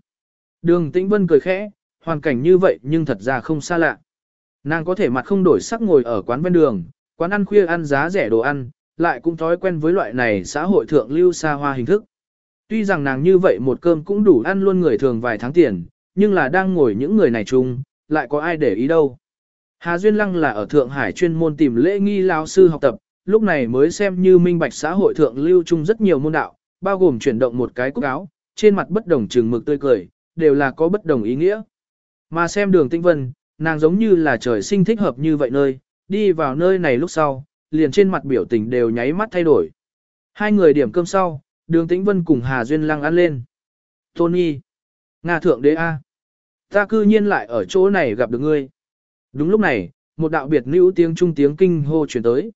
Đường Tĩnh Vân cười khẽ, hoàn cảnh như vậy nhưng thật ra không xa lạ. Nàng có thể mặt không đổi sắc ngồi ở quán ven đường, quán ăn khuya ăn giá rẻ đồ ăn, lại cũng thói quen với loại này xã hội thượng lưu xa hoa hình thức. Tuy rằng nàng như vậy một cơm cũng đủ ăn luôn người thường vài tháng tiền, nhưng là đang ngồi những người này chung, lại có ai để ý đâu. Hà Duyên Lăng là ở Thượng Hải chuyên môn tìm lễ nghi lao sư học tập, lúc này mới xem như minh bạch xã hội thượng lưu chung rất nhiều môn đạo, bao gồm chuyển động một cái cúc áo, trên mặt bất đồng trừng mực tươi cười, đều là có bất đồng ý nghĩa. Mà xem đường tinh vân, nàng giống như là trời sinh thích hợp như vậy nơi, đi vào nơi này lúc sau, liền trên mặt biểu tình đều nháy mắt thay đổi. Hai người điểm cơm sau, đường tĩnh vân cùng Hà Duyên Lăng ăn lên. Tony, Nga thượng đế A. Ta cư nhiên lại ở chỗ này gặp được ngươi. Đúng lúc này, một đạo biệt nữ tiếng trung tiếng kinh hô chuyển tới.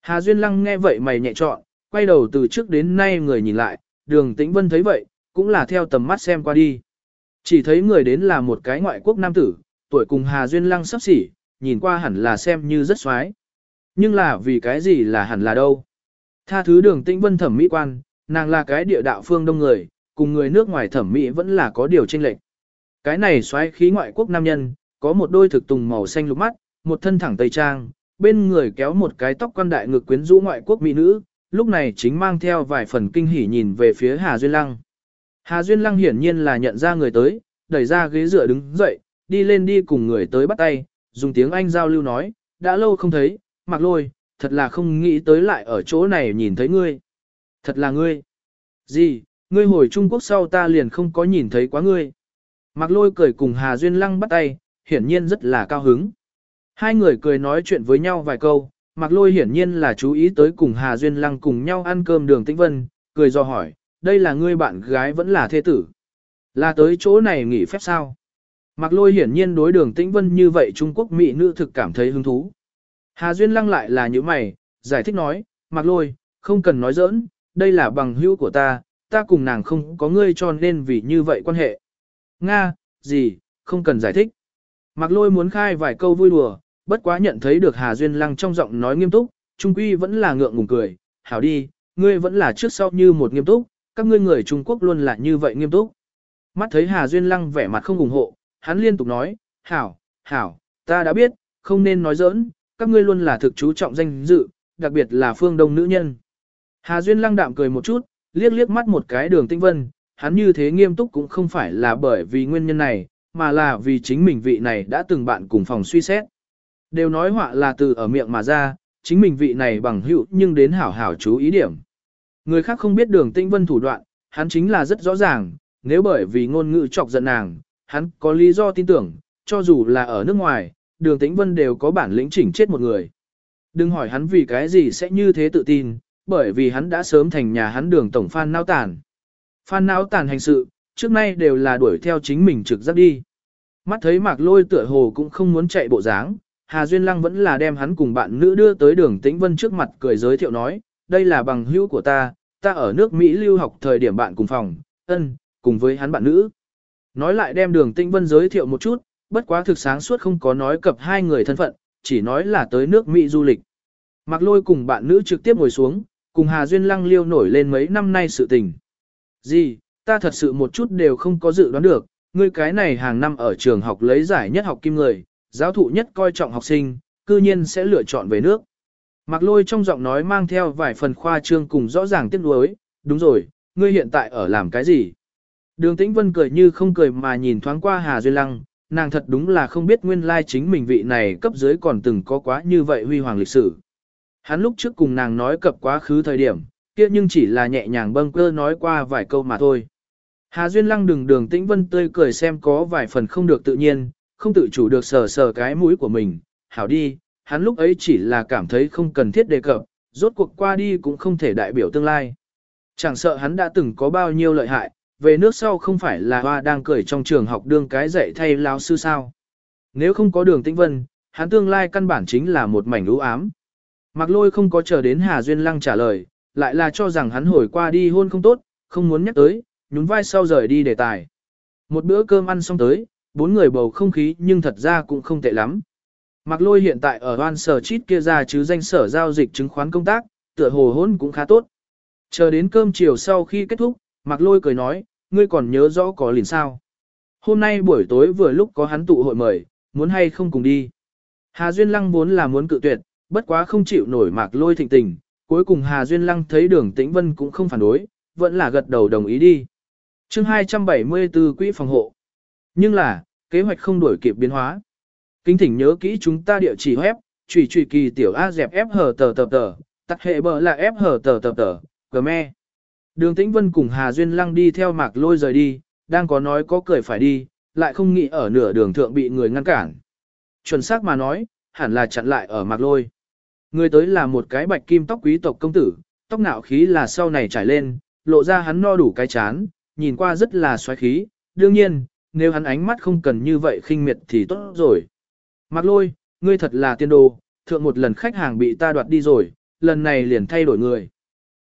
Hà Duyên Lăng nghe vậy mày nhẹ trọn, quay đầu từ trước đến nay người nhìn lại, đường tĩnh vân thấy vậy, cũng là theo tầm mắt xem qua đi. Chỉ thấy người đến là một cái ngoại quốc nam tử, tuổi cùng Hà Duyên Lăng sắp xỉ, nhìn qua hẳn là xem như rất xoái. Nhưng là vì cái gì là hẳn là đâu. Tha thứ đường tĩnh vân thẩm mỹ quan, nàng là cái địa đạo phương đông người, cùng người nước ngoài thẩm mỹ vẫn là có điều chênh lệch. Cái này xoáy khí ngoại quốc nam nhân, có một đôi thực tùng màu xanh lục mắt, một thân thẳng tây trang, bên người kéo một cái tóc quan đại ngực quyến rũ ngoại quốc mỹ nữ, lúc này chính mang theo vài phần kinh hỉ nhìn về phía Hà Duyên Lăng. Hà Duyên Lăng hiển nhiên là nhận ra người tới, đẩy ra ghế dựa đứng dậy, đi lên đi cùng người tới bắt tay, dùng tiếng Anh giao lưu nói, đã lâu không thấy, mặc lôi, thật là không nghĩ tới lại ở chỗ này nhìn thấy ngươi. Thật là ngươi. Gì, ngươi hồi Trung Quốc sau ta liền không có nhìn thấy quá ngươi. Mặc lôi cười cùng Hà Duyên Lăng bắt tay, hiển nhiên rất là cao hứng. Hai người cười nói chuyện với nhau vài câu, Mặc lôi hiển nhiên là chú ý tới cùng Hà Duyên Lăng cùng nhau ăn cơm đường tĩnh vân, cười do hỏi, đây là ngươi bạn gái vẫn là thê tử. Là tới chỗ này nghỉ phép sao? Mặc lôi hiển nhiên đối đường tĩnh vân như vậy Trung Quốc mỹ nữ thực cảm thấy hứng thú. Hà Duyên Lăng lại là những mày, giải thích nói, Mặc lôi, không cần nói giỡn, đây là bằng hữu của ta, ta cùng nàng không có ngươi cho nên vì như vậy quan hệ. Nga, gì, không cần giải thích. Mặc lôi muốn khai vài câu vui đùa, bất quá nhận thấy được Hà Duyên Lăng trong giọng nói nghiêm túc, Trung Quy vẫn là ngượng ngùng cười, hảo đi, ngươi vẫn là trước sau như một nghiêm túc, các ngươi người Trung Quốc luôn là như vậy nghiêm túc. Mắt thấy Hà Duyên Lăng vẻ mặt không ủng hộ, hắn liên tục nói, hảo, hảo, ta đã biết, không nên nói giỡn, các ngươi luôn là thực chú trọng danh dự, đặc biệt là phương đông nữ nhân. Hà Duyên Lăng đạm cười một chút, liếc liếc mắt một cái đường tinh vân, hắn như thế nghiêm túc cũng không phải là bởi vì nguyên nhân này, mà là vì chính mình vị này đã từng bạn cùng phòng suy xét. Đều nói họa là từ ở miệng mà ra, chính mình vị này bằng hữu nhưng đến hảo hảo chú ý điểm. Người khác không biết đường Tĩnh vân thủ đoạn, hắn chính là rất rõ ràng, nếu bởi vì ngôn ngữ chọc giận nàng, hắn có lý do tin tưởng, cho dù là ở nước ngoài, đường tĩnh vân đều có bản lĩnh chỉnh chết một người. Đừng hỏi hắn vì cái gì sẽ như thế tự tin, bởi vì hắn đã sớm thành nhà hắn đường tổng phan nao tàn. Phan nao tàn hành sự, trước nay đều là đuổi theo chính mình trực giác đi. Mắt thấy mạc lôi tựa hồ cũng không muốn chạy bộ dáng, Hà Duyên Lăng vẫn là đem hắn cùng bạn nữ đưa tới đường Tĩnh Vân trước mặt cười giới thiệu nói, đây là bằng hữu của ta, ta ở nước Mỹ lưu học thời điểm bạn cùng phòng, ân, cùng với hắn bạn nữ. Nói lại đem đường tinh Vân giới thiệu một chút, bất quá thực sáng suốt không có nói cập hai người thân phận, chỉ nói là tới nước Mỹ du lịch. Mặc lôi cùng bạn nữ trực tiếp ngồi xuống, cùng Hà Duyên Lăng liêu nổi lên mấy năm nay sự tình. Gì, ta thật sự một chút đều không có dự đoán được, ngươi cái này hàng năm ở trường học lấy giải nhất học kim người, giáo thụ nhất coi trọng học sinh, cư nhiên sẽ lựa chọn về nước. Mặc lôi trong giọng nói mang theo vài phần khoa trương cùng rõ ràng tiếc nuối, đúng rồi, ngươi hiện tại ở làm cái gì? Đường Tĩnh Vân cười như không cười mà nhìn thoáng qua Hà Duyên Lăng, nàng thật đúng là không biết nguyên lai chính mình vị này cấp dưới còn từng có quá như vậy huy hoàng lịch sử. Hắn lúc trước cùng nàng nói cập quá khứ thời điểm, kia nhưng chỉ là nhẹ nhàng bâng cơ nói qua vài câu mà thôi. Hà Duyên Lăng đừng đường Tĩnh Vân tươi cười xem có vài phần không được tự nhiên, không tự chủ được sờ sờ cái mũi của mình, hảo đi, hắn lúc ấy chỉ là cảm thấy không cần thiết đề cập, rốt cuộc qua đi cũng không thể đại biểu tương lai. Chẳng sợ hắn đã từng có bao nhiêu lợi hại, về nước sau không phải là hoa đang cười trong trường học đương cái dạy thay lao sư sao. Nếu không có đường tĩnh vân, hắn tương lai căn bản chính là một mảnh ưu ám. Mặc lôi không có chờ đến Hà Duyên Lăng trả lời, lại là cho rằng hắn hồi qua đi hôn không tốt, không muốn nhắc tới, nhún vai sau rời đi đề tài. Một bữa cơm ăn xong tới, bốn người bầu không khí nhưng thật ra cũng không tệ lắm. Mạc Lôi hiện tại ở Hoan Sở Chít kia ra chứ danh sở giao dịch chứng khoán công tác, tựa hồ hôn cũng khá tốt. Chờ đến cơm chiều sau khi kết thúc, Mạc Lôi cười nói, ngươi còn nhớ rõ có liền sao. Hôm nay buổi tối vừa lúc có hắn tụ hội mời, muốn hay không cùng đi. Hà Duyên Lăng vốn là muốn cự tuyệt, bất quá không chịu nổi Mạc Lôi thịnh tình, cuối cùng Hà Duyên Lăng thấy đường tĩnh vân cũng không phản đối, vẫn là gật đầu đồng ý đi. chương 274 quỹ phòng hộ. Nhưng là, kế hoạch không đổi kịp biến hóa. Kính thỉnh nhớ kỹ chúng ta địa chỉ web, trùy trùy kỳ tiểu A dẹp F hở tờ tờ tờ, tắt hệ bờ là F hở tờ tờ tờ, gờ me. Đường Tĩnh Vân cùng Hà Duyên Lăng đi theo mạc lôi rời đi, đang có nói có cười phải đi, lại không nghĩ ở nửa đường thượng bị người ngăn cản. Chuẩn xác mà nói, hẳn là chặn lại ở mạc lôi. Người tới là một cái bạch kim tóc quý tộc công tử, tóc nạo khí là sau này trải lên, lộ ra hắn no đủ cái chán, nhìn qua rất là xoáy khí, đương nhiên, nếu hắn ánh mắt không cần như vậy khinh miệt thì tốt rồi. Mạc lôi, ngươi thật là tiên đồ, thượng một lần khách hàng bị ta đoạt đi rồi, lần này liền thay đổi người.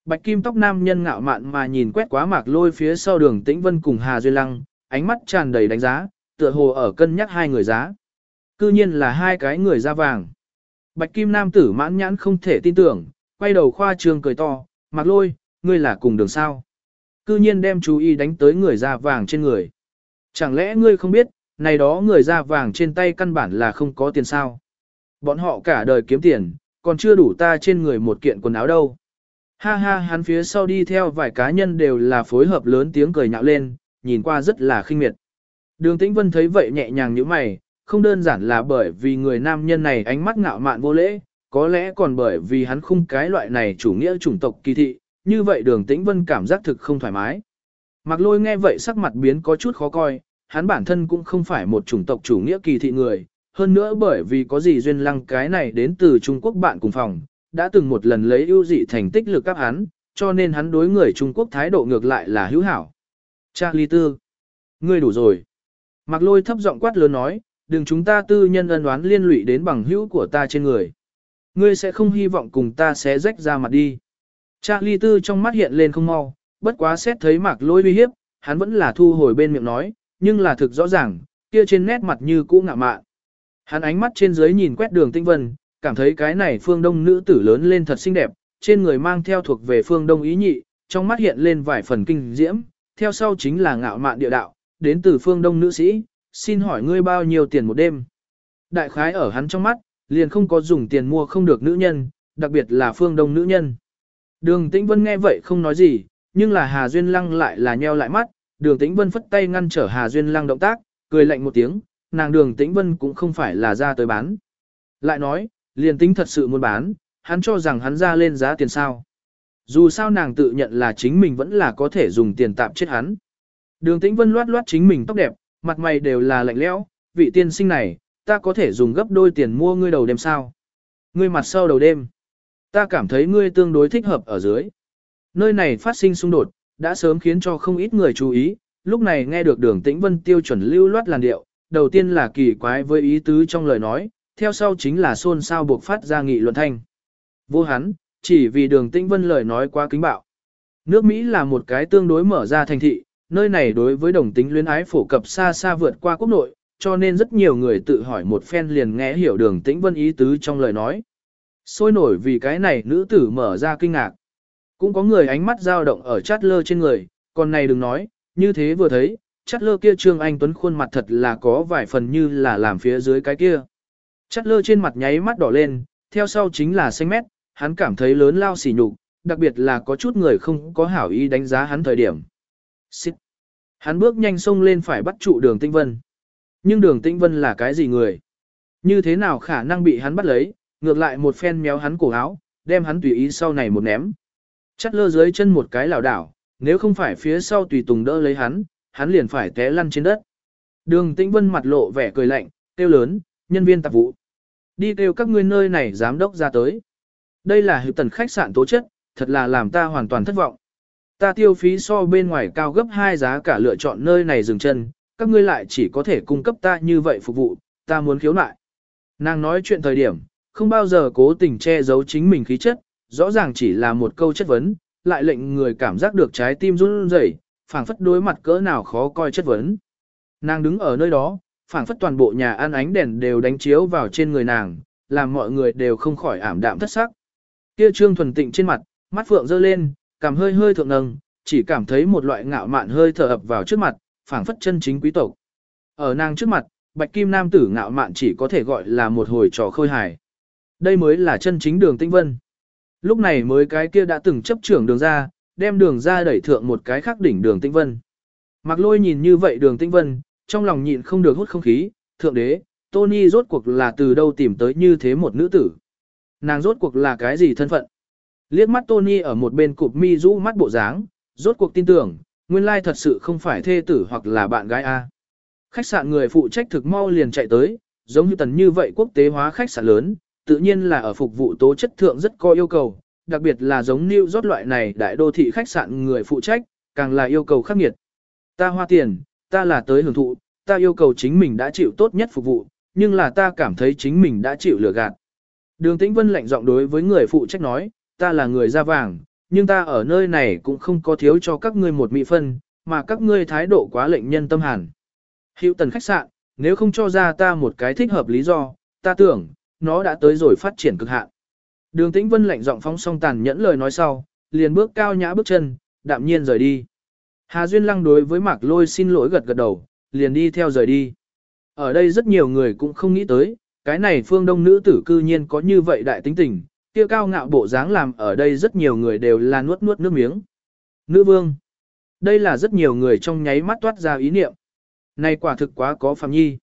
Bạch kim tóc nam nhân ngạo mạn mà nhìn quét quá mạc lôi phía sau đường tĩnh vân cùng Hà Duy Lăng, ánh mắt tràn đầy đánh giá, tựa hồ ở cân nhắc hai người giá. Cư nhiên là hai cái người da vàng. Bạch kim nam tử mãn nhãn không thể tin tưởng, quay đầu khoa trương cười to, mạc lôi, ngươi là cùng đường sao. Cư nhiên đem chú ý đánh tới người da vàng trên người. Chẳng lẽ ngươi không biết, này đó người da vàng trên tay căn bản là không có tiền sao. Bọn họ cả đời kiếm tiền, còn chưa đủ ta trên người một kiện quần áo đâu. Ha ha hắn phía sau đi theo vài cá nhân đều là phối hợp lớn tiếng cười nhạo lên, nhìn qua rất là khinh miệt. Đường Tĩnh Vân thấy vậy nhẹ nhàng như mày, không đơn giản là bởi vì người nam nhân này ánh mắt ngạo mạn vô lễ, có lẽ còn bởi vì hắn khung cái loại này chủ nghĩa chủng tộc kỳ thị, như vậy đường Tĩnh Vân cảm giác thực không thoải mái. Mặc lôi nghe vậy sắc mặt biến có chút khó coi, hắn bản thân cũng không phải một chủng tộc chủ nghĩa kỳ thị người, hơn nữa bởi vì có gì duyên lăng cái này đến từ Trung Quốc bạn cùng phòng, đã từng một lần lấy ưu dị thành tích lực các hắn, cho nên hắn đối người Trung Quốc thái độ ngược lại là hữu hảo. Charlie Tư, ngươi đủ rồi. Mạc lôi thấp giọng quát lớn nói, đừng chúng ta tư nhân ân oán liên lụy đến bằng hữu của ta trên người. Ngươi sẽ không hy vọng cùng ta sẽ rách ra mặt đi. Charlie Tư trong mắt hiện lên không mau, bất quá xét thấy mạc lôi uy hiếp, hắn vẫn là thu hồi bên miệng nói, nhưng là thực rõ ràng, kia trên nét mặt như cũ ngạ mạn. Hắn ánh mắt trên dưới nhìn quét đường tinh vân, cảm thấy cái này phương đông nữ tử lớn lên thật xinh đẹp, trên người mang theo thuộc về phương đông ý nhị, trong mắt hiện lên vài phần kinh diễm, theo sau chính là ngạo mạn địa đạo, đến từ phương đông nữ sĩ, xin hỏi ngươi bao nhiêu tiền một đêm. Đại khái ở hắn trong mắt, liền không có dùng tiền mua không được nữ nhân, đặc biệt là phương đông nữ nhân. Đường Tĩnh Vân nghe vậy không nói gì, nhưng là Hà Duyên Lăng lại là nheo lại mắt, đường Tĩnh Vân phất tay ngăn trở Hà Duyên Lăng động tác, cười lạnh một tiếng, nàng đường Tĩnh Vân cũng không phải là ra tới bán. Lại nói, liền tính thật sự muốn bán, hắn cho rằng hắn ra lên giá tiền sao. Dù sao nàng tự nhận là chính mình vẫn là có thể dùng tiền tạm chết hắn. Đường Tĩnh Vân loát loát chính mình tóc đẹp, mặt mày đều là lạnh lẽo, vị tiên sinh này, ta có thể dùng gấp đôi tiền mua ngươi đầu đêm sao. Ngươi mặt sau đầu đêm. Ta cảm thấy ngươi tương đối thích hợp ở dưới. Nơi này phát sinh xung đột, đã sớm khiến cho không ít người chú ý, lúc này nghe được đường tĩnh vân tiêu chuẩn lưu loát làn điệu, đầu tiên là kỳ quái với ý tứ trong lời nói, theo sau chính là xôn xao buộc phát ra nghị luận thanh. Vô hắn, chỉ vì đường tĩnh vân lời nói quá kính bạo. Nước Mỹ là một cái tương đối mở ra thành thị, nơi này đối với đồng tính luyến ái phổ cập xa xa vượt qua quốc nội, cho nên rất nhiều người tự hỏi một phen liền nghe hiểu đường tĩnh vân ý tứ trong lời nói. Sôi nổi vì cái này nữ tử mở ra kinh ngạc. Cũng có người ánh mắt dao động ở chát lơ trên người, còn này đừng nói, như thế vừa thấy, chát lơ kia trương anh tuấn khuôn mặt thật là có vài phần như là làm phía dưới cái kia. Chát lơ trên mặt nháy mắt đỏ lên, theo sau chính là xanh mét, hắn cảm thấy lớn lao xỉ nhục, đặc biệt là có chút người không có hảo ý đánh giá hắn thời điểm. Xích. Hắn bước nhanh xông lên phải bắt trụ đường tinh vân. Nhưng đường tinh vân là cái gì người? Như thế nào khả năng bị hắn bắt lấy, ngược lại một phen méo hắn cổ áo, đem hắn tùy ý sau này một ném. Chắt lơ dưới chân một cái lảo đảo, nếu không phải phía sau tùy tùng đỡ lấy hắn, hắn liền phải té lăn trên đất. Đường Tĩnh Vân mặt lộ vẻ cười lạnh, kêu lớn, nhân viên tạp vụ. Đi kêu các ngươi nơi này giám đốc ra tới. Đây là hiệp tần khách sạn tố chất, thật là làm ta hoàn toàn thất vọng. Ta tiêu phí so bên ngoài cao gấp hai giá cả lựa chọn nơi này dừng chân, các ngươi lại chỉ có thể cung cấp ta như vậy phục vụ, ta muốn khiếu nại. Nàng nói chuyện thời điểm, không bao giờ cố tình che giấu chính mình khí chất, rõ ràng chỉ là một câu chất vấn, lại lệnh người cảm giác được trái tim run rẩy, phảng phất đối mặt cỡ nào khó coi chất vấn. Nàng đứng ở nơi đó, phảng phất toàn bộ nhà ăn ánh đèn đều đánh chiếu vào trên người nàng, làm mọi người đều không khỏi ảm đạm thất sắc. Kia trương thuần tịnh trên mặt, mắt phượng dơ lên, cảm hơi hơi thượng nâng, chỉ cảm thấy một loại ngạo mạn hơi thở ập vào trước mặt, phảng phất chân chính quý tộc. Ở nàng trước mặt, bạch kim nam tử ngạo mạn chỉ có thể gọi là một hồi trò khôi hài. Đây mới là chân chính đường tinh vân. Lúc này mới cái kia đã từng chấp trưởng đường ra, đem đường ra đẩy thượng một cái khác đỉnh đường tinh vân. Mặc lôi nhìn như vậy đường tinh vân, trong lòng nhịn không được hút không khí, thượng đế, Tony rốt cuộc là từ đâu tìm tới như thế một nữ tử. Nàng rốt cuộc là cái gì thân phận? Liếc mắt Tony ở một bên cụp mi rũ mắt bộ dáng, rốt cuộc tin tưởng, nguyên lai thật sự không phải thê tử hoặc là bạn gái A. Khách sạn người phụ trách thực mau liền chạy tới, giống như tần như vậy quốc tế hóa khách sạn lớn, tự nhiên là ở phục vụ tố chất thượng rất có yêu cầu, đặc biệt là giống New York loại này đại đô thị khách sạn người phụ trách, càng là yêu cầu khắc nghiệt. Ta hoa tiền, ta là tới hưởng thụ, ta yêu cầu chính mình đã chịu tốt nhất phục vụ, nhưng là ta cảm thấy chính mình đã chịu lừa gạt. Đường Tĩnh Vân lạnh giọng đối với người phụ trách nói, ta là người da vàng, nhưng ta ở nơi này cũng không có thiếu cho các ngươi một mỹ phân, mà các ngươi thái độ quá lệnh nhân tâm hàn. Hiệu tần khách sạn, nếu không cho ra ta một cái thích hợp lý do, ta tưởng, nó đã tới rồi phát triển cực hạn. Đường Tĩnh Vân lạnh giọng phóng song tàn nhẫn lời nói sau, liền bước cao nhã bước chân, đạm nhiên rời đi. Hà Duyên Lăng đối với Mạc Lôi xin lỗi gật gật đầu, liền đi theo rời đi. Ở đây rất nhiều người cũng không nghĩ tới, cái này phương đông nữ tử cư nhiên có như vậy đại tính tình, kia cao ngạo bộ dáng làm ở đây rất nhiều người đều là nuốt nuốt nước miếng. Nữ vương. Đây là rất nhiều người trong nháy mắt toát ra ý niệm. Này quả thực quá có phạm nhi.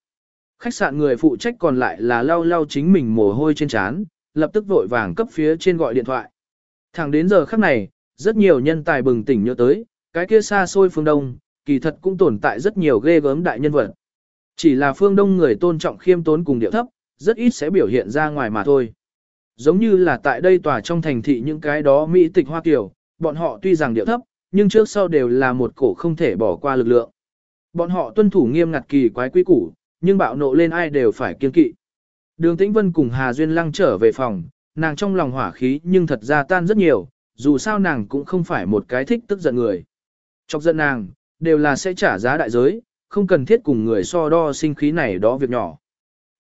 Khách sạn người phụ trách còn lại là lau lau chính mình mồ hôi trên trán, lập tức vội vàng cấp phía trên gọi điện thoại. Thẳng đến giờ khắc này, rất nhiều nhân tài bừng tỉnh nhớ tới, cái kia xa xôi phương Đông, kỳ thật cũng tồn tại rất nhiều ghê gớm đại nhân vật. Chỉ là phương Đông người tôn trọng khiêm tốn cùng điệu thấp, rất ít sẽ biểu hiện ra ngoài mà thôi. Giống như là tại đây tòa trong thành thị những cái đó Mỹ tịch Hoa Kiều, bọn họ tuy rằng điệu thấp, nhưng trước sau đều là một cổ không thể bỏ qua lực lượng. Bọn họ tuân thủ nghiêm ngặt kỳ quái quy củ, nhưng bạo nộ lên ai đều phải kiên kỵ. Đường Tĩnh Vân cùng Hà Duyên Lăng trở về phòng, nàng trong lòng hỏa khí nhưng thật ra tan rất nhiều, dù sao nàng cũng không phải một cái thích tức giận người. Chọc giận nàng, đều là sẽ trả giá đại giới, không cần thiết cùng người so đo sinh khí này đó việc nhỏ.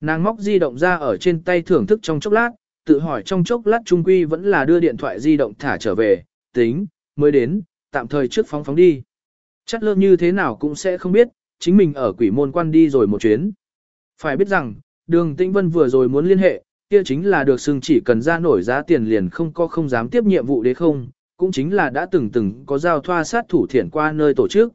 Nàng móc di động ra ở trên tay thưởng thức trong chốc lát, tự hỏi trong chốc lát trung quy vẫn là đưa điện thoại di động thả trở về, tính, mới đến, tạm thời trước phóng phóng đi. Chắc lơ như thế nào cũng sẽ không biết, chính mình ở quỷ môn quan đi rồi một chuyến. Phải biết rằng, đường tĩnh vân vừa rồi muốn liên hệ, kia chính là được xưng chỉ cần ra nổi giá tiền liền không có không dám tiếp nhiệm vụ đấy không, cũng chính là đã từng từng có giao thoa sát thủ thiện qua nơi tổ chức.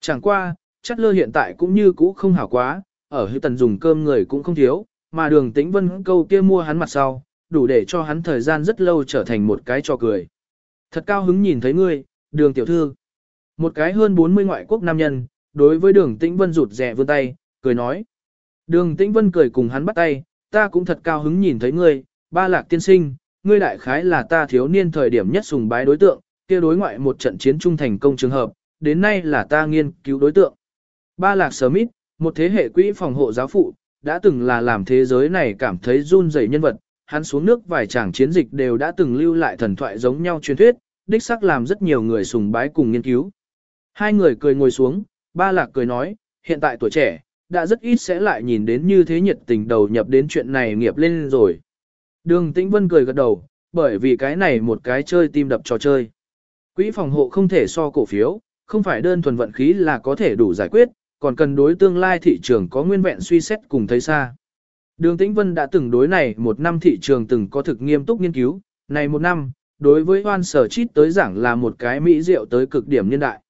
Chẳng qua, chắc lơ hiện tại cũng như cũ không hảo quá, ở hư tần dùng cơm người cũng không thiếu, mà đường tĩnh vân câu kia mua hắn mặt sau, đủ để cho hắn thời gian rất lâu trở thành một cái trò cười. Thật cao hứng nhìn thấy ngươi, đường tiểu thư. Một cái hơn 40 ngoại quốc nam nhân, đối với đường tĩnh vân rụt rè vươn tay, cười nói. Đường tĩnh vân cười cùng hắn bắt tay, ta cũng thật cao hứng nhìn thấy ngươi, ba lạc tiên sinh, ngươi đại khái là ta thiếu niên thời điểm nhất sùng bái đối tượng, kia đối ngoại một trận chiến trung thành công trường hợp, đến nay là ta nghiên cứu đối tượng. Ba lạc Smith, một thế hệ quỹ phòng hộ giáo phụ, đã từng là làm thế giới này cảm thấy run rẩy nhân vật, hắn xuống nước vài tràng chiến dịch đều đã từng lưu lại thần thoại giống nhau truyền thuyết, đích xác làm rất nhiều người sùng bái cùng nghiên cứu. Hai người cười ngồi xuống, ba lạc cười nói, hiện tại tuổi trẻ, đã rất ít sẽ lại nhìn đến như thế nhiệt tình đầu nhập đến chuyện này nghiệp lên rồi. Đường Tĩnh Vân cười gật đầu, bởi vì cái này một cái chơi tim đập trò chơi. Quỹ phòng hộ không thể so cổ phiếu, không phải đơn thuần vận khí là có thể đủ giải quyết, còn cần đối tương lai thị trường có nguyên vẹn suy xét cùng thấy xa. Đường Tĩnh Vân đã từng đối này một năm thị trường từng có thực nghiêm túc nghiên cứu, này một năm, đối với Hoan Sở Chít tới giảng là một cái mỹ diệu tới cực điểm nhân đại.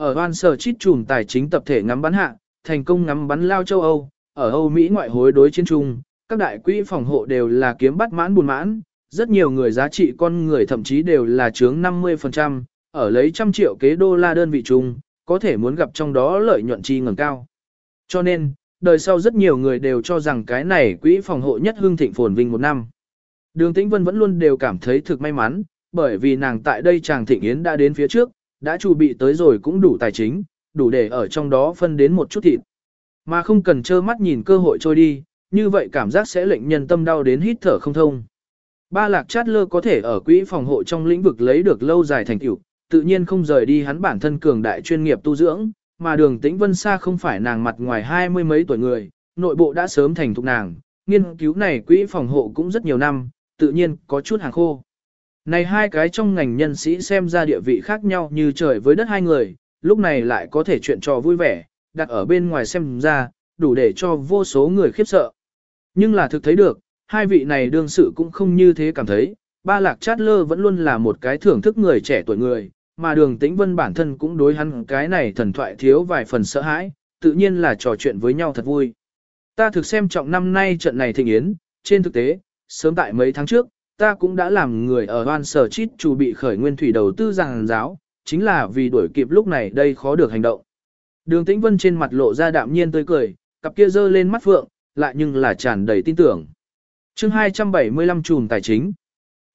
Ở Hoan Sở Chít trùm tài chính tập thể ngắm bắn hạ, thành công ngắm bắn lao châu Âu, ở Âu Mỹ ngoại hối đối chiến trung, các đại quỹ phòng hộ đều là kiếm bắt mãn buồn mãn, rất nhiều người giá trị con người thậm chí đều là chướng 50%, ở lấy trăm triệu kế đô la đơn vị chung, có thể muốn gặp trong đó lợi nhuận chi ngầm cao. Cho nên, đời sau rất nhiều người đều cho rằng cái này quỹ phòng hộ nhất hương thịnh phồn vinh một năm. Đường Tĩnh Vân vẫn luôn đều cảm thấy thực may mắn, bởi vì nàng tại đây chàng thịnh yến đã đến phía trước, đã chuẩn bị tới rồi cũng đủ tài chính, đủ để ở trong đó phân đến một chút thịt. Mà không cần trơ mắt nhìn cơ hội trôi đi, như vậy cảm giác sẽ lệnh nhân tâm đau đến hít thở không thông. Ba lạc chát lơ có thể ở quỹ phòng hộ trong lĩnh vực lấy được lâu dài thành tựu, tự nhiên không rời đi hắn bản thân cường đại chuyên nghiệp tu dưỡng, mà đường tĩnh vân xa không phải nàng mặt ngoài hai mươi mấy tuổi người, nội bộ đã sớm thành thục nàng, nghiên cứu này quỹ phòng hộ cũng rất nhiều năm, tự nhiên có chút hàng khô. Này hai cái trong ngành nhân sĩ xem ra địa vị khác nhau như trời với đất hai người, lúc này lại có thể chuyện trò vui vẻ, đặt ở bên ngoài xem ra, đủ để cho vô số người khiếp sợ. Nhưng là thực thấy được, hai vị này đương sự cũng không như thế cảm thấy, ba lạc chát lơ vẫn luôn là một cái thưởng thức người trẻ tuổi người, mà đường tĩnh vân bản thân cũng đối hắn cái này thần thoại thiếu vài phần sợ hãi, tự nhiên là trò chuyện với nhau thật vui. Ta thực xem trọng năm nay trận này thịnh yến, trên thực tế, sớm tại mấy tháng trước, ta cũng đã làm người ở Hoan Sở Chít chủ bị khởi nguyên thủy đầu tư giảng giáo, chính là vì đuổi kịp lúc này đây khó được hành động. Đường Tĩnh Vân trên mặt lộ ra đạm nhiên tươi cười, cặp kia dơ lên mắt phượng, lại nhưng là tràn đầy tin tưởng. chương 275 chùm tài chính.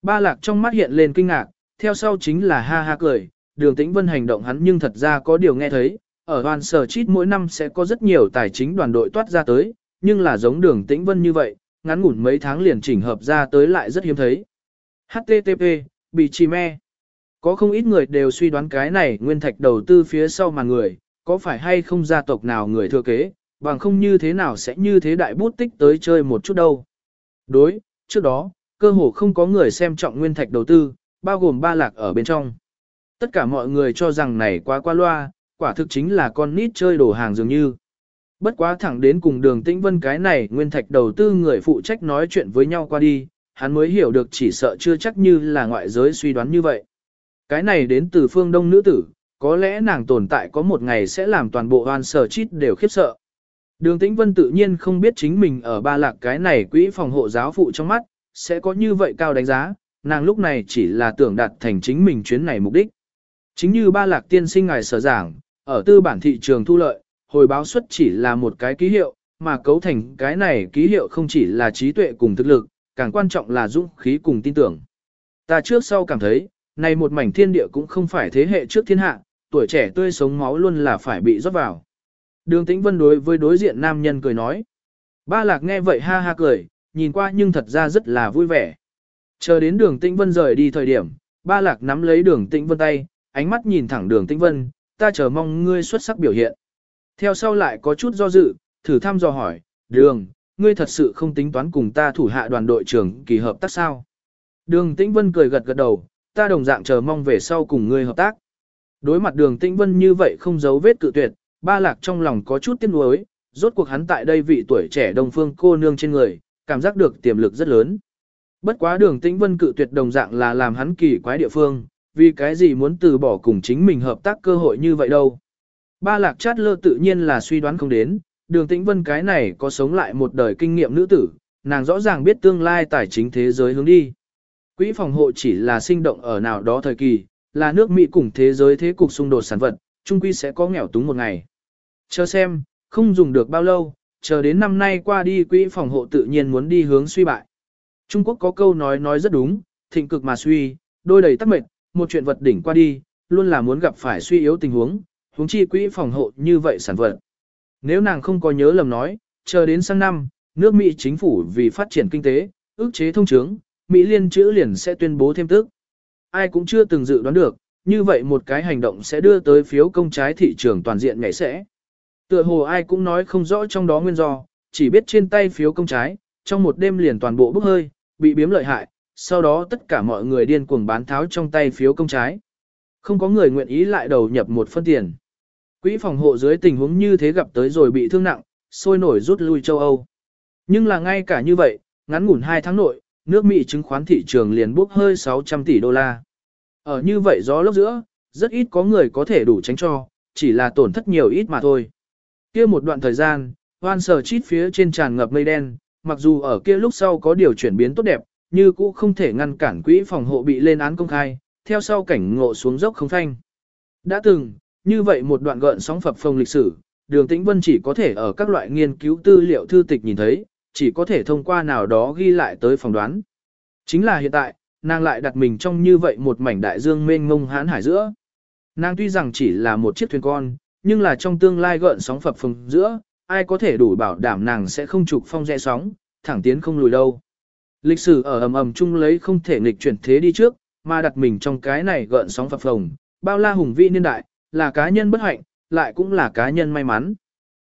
Ba lạc trong mắt hiện lên kinh ngạc, theo sau chính là ha ha cười, đường Tĩnh Vân hành động hắn nhưng thật ra có điều nghe thấy, ở Hoan Sở Chít mỗi năm sẽ có rất nhiều tài chính đoàn đội toát ra tới, nhưng là giống đường Tĩnh Vân như vậy, ngắn ngủn mấy tháng liền chỉnh hợp ra tới lại rất hiếm thấy. HTTP, bị trì me. Có không ít người đều suy đoán cái này nguyên thạch đầu tư phía sau mà người, có phải hay không gia tộc nào người thừa kế, bằng không như thế nào sẽ như thế đại bút tích tới chơi một chút đâu. Đối, trước đó, cơ hồ không có người xem trọng nguyên thạch đầu tư, bao gồm ba lạc ở bên trong. Tất cả mọi người cho rằng này quá qua loa, quả thực chính là con nít chơi đồ hàng dường như. Bất quá thẳng đến cùng đường tĩnh vân cái này nguyên thạch đầu tư người phụ trách nói chuyện với nhau qua đi, hắn mới hiểu được chỉ sợ chưa chắc như là ngoại giới suy đoán như vậy. Cái này đến từ phương đông nữ tử, có lẽ nàng tồn tại có một ngày sẽ làm toàn bộ hoàn sở chít đều khiếp sợ. Đường tĩnh vân tự nhiên không biết chính mình ở ba lạc cái này quỹ phòng hộ giáo phụ trong mắt, sẽ có như vậy cao đánh giá, nàng lúc này chỉ là tưởng đạt thành chính mình chuyến này mục đích. Chính như ba lạc tiên sinh ngài sở giảng, ở tư bản thị trường thu lợi, hồi báo suất chỉ là một cái ký hiệu, mà cấu thành cái này ký hiệu không chỉ là trí tuệ cùng thực lực, càng quan trọng là dũng khí cùng tin tưởng. Ta trước sau cảm thấy, này một mảnh thiên địa cũng không phải thế hệ trước thiên hạ, tuổi trẻ tươi sống máu luôn là phải bị rót vào. Đường Tĩnh Vân đối với đối diện nam nhân cười nói. Ba lạc nghe vậy ha ha cười, nhìn qua nhưng thật ra rất là vui vẻ. Chờ đến đường Tĩnh Vân rời đi thời điểm, ba lạc nắm lấy đường Tĩnh Vân tay, ánh mắt nhìn thẳng đường Tĩnh Vân, ta chờ mong ngươi xuất sắc biểu hiện. Theo sau lại có chút do dự, thử thăm dò hỏi, đường, ngươi thật sự không tính toán cùng ta thủ hạ đoàn đội trưởng kỳ hợp tác sao? Đường Tĩnh Vân cười gật gật đầu, ta đồng dạng chờ mong về sau cùng ngươi hợp tác. Đối mặt đường Tĩnh Vân như vậy không giấu vết cự tuyệt, ba lạc trong lòng có chút tiếc nuối, rốt cuộc hắn tại đây vị tuổi trẻ đông phương cô nương trên người, cảm giác được tiềm lực rất lớn. Bất quá đường Tĩnh Vân cự tuyệt đồng dạng là làm hắn kỳ quái địa phương, vì cái gì muốn từ bỏ cùng chính mình hợp tác cơ hội như vậy đâu. Ba lạc chát lơ tự nhiên là suy đoán không đến, đường tĩnh vân cái này có sống lại một đời kinh nghiệm nữ tử, nàng rõ ràng biết tương lai tài chính thế giới hướng đi. Quỹ phòng hộ chỉ là sinh động ở nào đó thời kỳ, là nước Mỹ cùng thế giới thế cục xung đột sản vật, chung quy sẽ có nghèo túng một ngày. Chờ xem, không dùng được bao lâu, chờ đến năm nay qua đi quỹ phòng hộ tự nhiên muốn đi hướng suy bại. Trung Quốc có câu nói nói rất đúng, thịnh cực mà suy, đôi đầy tắc mệt, một chuyện vật đỉnh qua đi, luôn là muốn gặp phải suy yếu tình huống, huống chi quỹ phòng hộ như vậy sản vật. Nếu nàng không có nhớ lầm nói, chờ đến sang năm, nước Mỹ chính phủ vì phát triển kinh tế, ước chế thông chứng, Mỹ liên chữ liền sẽ tuyên bố thêm tức. Ai cũng chưa từng dự đoán được, như vậy một cái hành động sẽ đưa tới phiếu công trái thị trường toàn diện ngày sẽ. Tựa hồ ai cũng nói không rõ trong đó nguyên do, chỉ biết trên tay phiếu công trái, trong một đêm liền toàn bộ bốc hơi, bị biếm lợi hại, sau đó tất cả mọi người điên cuồng bán tháo trong tay phiếu công trái. Không có người nguyện ý lại đầu nhập một phân tiền. Quỹ phòng hộ dưới tình huống như thế gặp tới rồi bị thương nặng, sôi nổi rút lui châu Âu. Nhưng là ngay cả như vậy, ngắn ngủn 2 tháng nội, nước Mỹ chứng khoán thị trường liền bốc hơi 600 tỷ đô la. Ở như vậy gió lốc giữa, rất ít có người có thể đủ tránh cho, chỉ là tổn thất nhiều ít mà thôi. Kia một đoạn thời gian, hoan sở chít phía trên tràn ngập mây đen, mặc dù ở kia lúc sau có điều chuyển biến tốt đẹp, như cũ không thể ngăn cản quỹ phòng hộ bị lên án công khai, theo sau cảnh ngộ xuống dốc không phanh. Đã từng, như vậy một đoạn gợn sóng phập phồng lịch sử, đường tĩnh vân chỉ có thể ở các loại nghiên cứu tư liệu thư tịch nhìn thấy, chỉ có thể thông qua nào đó ghi lại tới phỏng đoán. Chính là hiện tại, nàng lại đặt mình trong như vậy một mảnh đại dương mênh mông hán hải giữa. Nàng tuy rằng chỉ là một chiếc thuyền con, nhưng là trong tương lai gợn sóng phập phồng giữa, ai có thể đủ bảo đảm nàng sẽ không trục phong rẽ sóng, thẳng tiến không lùi đâu. Lịch sử ở ầm ầm chung lấy không thể nghịch chuyển thế đi trước, mà đặt mình trong cái này gợn sóng phập phồng, bao la hùng vĩ niên đại, là cá nhân bất hạnh, lại cũng là cá nhân may mắn.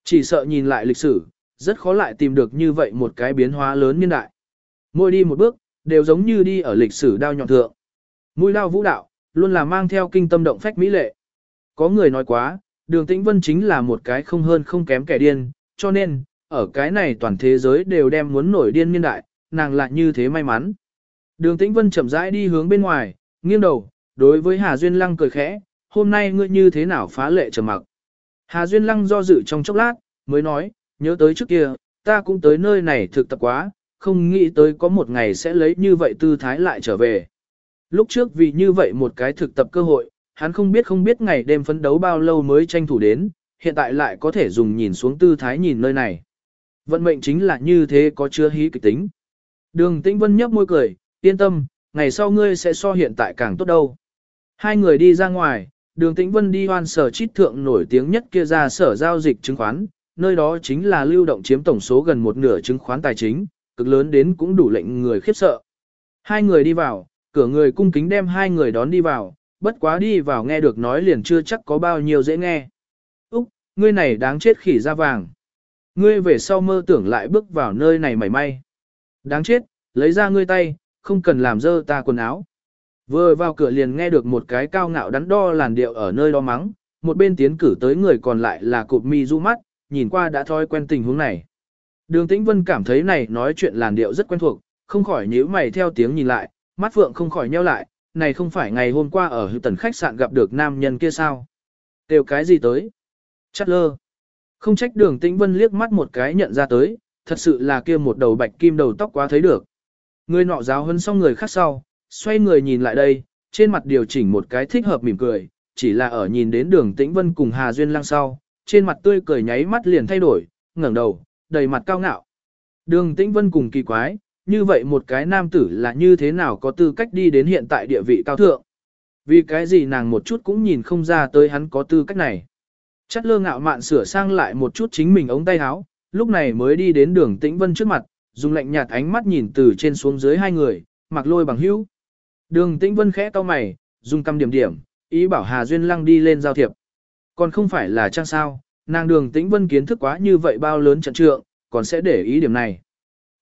Chỉ sợ nhìn lại lịch sử, rất khó lại tìm được như vậy một cái biến hóa lớn niên đại. Mỗi đi một bước, đều giống như đi ở lịch sử đao nhọn thượng. Mũi đao vũ đạo, luôn là mang theo kinh tâm động phách mỹ lệ. Có người nói quá, đường tĩnh vân chính là một cái không hơn không kém kẻ điên, cho nên, ở cái này toàn thế giới đều đem muốn nổi điên niên đại, nàng lại như thế may mắn. Đường tĩnh vân chậm rãi đi hướng bên ngoài, nghiêng đầu, đối với Hà Duyên Lăng cười khẽ, hôm nay ngươi như thế nào phá lệ trầm mặc. Hà Duyên Lăng do dự trong chốc lát, mới nói, nhớ tới trước kia, ta cũng tới nơi này thực tập quá, không nghĩ tới có một ngày sẽ lấy như vậy tư thái lại trở về. Lúc trước vì như vậy một cái thực tập cơ hội, hắn không biết không biết ngày đêm phấn đấu bao lâu mới tranh thủ đến, hiện tại lại có thể dùng nhìn xuống tư thái nhìn nơi này. Vận mệnh chính là như thế có chứa hí kịch tính. Đường Tĩnh Vân nhấp môi cười, yên tâm, ngày sau ngươi sẽ so hiện tại càng tốt đâu. Hai người đi ra ngoài, đường Tĩnh Vân đi hoan sở chít thượng nổi tiếng nhất kia ra sở giao dịch chứng khoán, nơi đó chính là lưu động chiếm tổng số gần một nửa chứng khoán tài chính, cực lớn đến cũng đủ lệnh người khiếp sợ. Hai người đi vào, cửa người cung kính đem hai người đón đi vào, bất quá đi vào nghe được nói liền chưa chắc có bao nhiêu dễ nghe. Úc, ngươi này đáng chết khỉ da vàng. Ngươi về sau mơ tưởng lại bước vào nơi này mảy may. Đáng chết, lấy ra ngươi tay, không cần làm dơ ta quần áo. Vừa vào cửa liền nghe được một cái cao ngạo đắn đo làn điệu ở nơi đó mắng, một bên tiến cử tới người còn lại là cụp mi du mắt, nhìn qua đã thói quen tình huống này. Đường Tĩnh Vân cảm thấy này nói chuyện làn điệu rất quen thuộc, không khỏi nhíu mày theo tiếng nhìn lại, mắt phượng không khỏi nheo lại, này không phải ngày hôm qua ở hữu tần khách sạn gặp được nam nhân kia sao? Đều cái gì tới? Chắc lơ. Không trách đường Tĩnh Vân liếc mắt một cái nhận ra tới, thật sự là kia một đầu bạch kim đầu tóc quá thấy được. Người nọ giáo hơn xong người khác sau, xoay người nhìn lại đây, trên mặt điều chỉnh một cái thích hợp mỉm cười, chỉ là ở nhìn đến đường Tĩnh Vân cùng Hà Duyên Lăng sau, trên mặt tươi cười nháy mắt liền thay đổi, ngẩng đầu, đầy mặt cao ngạo. Đường Tĩnh Vân cùng kỳ quái, như vậy một cái nam tử là như thế nào có tư cách đi đến hiện tại địa vị cao thượng. Vì cái gì nàng một chút cũng nhìn không ra tới hắn có tư cách này. Chất lơ ngạo mạn sửa sang lại một chút chính mình ống tay áo, lúc này mới đi đến đường Tĩnh Vân trước mặt, dùng lạnh nhạt ánh mắt nhìn từ trên xuống dưới hai người, mặc lôi bằng hữu. Đường Tĩnh Vân khẽ cau mày, dùng căm điểm điểm, ý bảo Hà Duyên Lăng đi lên giao thiệp. Còn không phải là trang sao, nàng đường Tĩnh Vân kiến thức quá như vậy bao lớn trận trượng, còn sẽ để ý điểm này.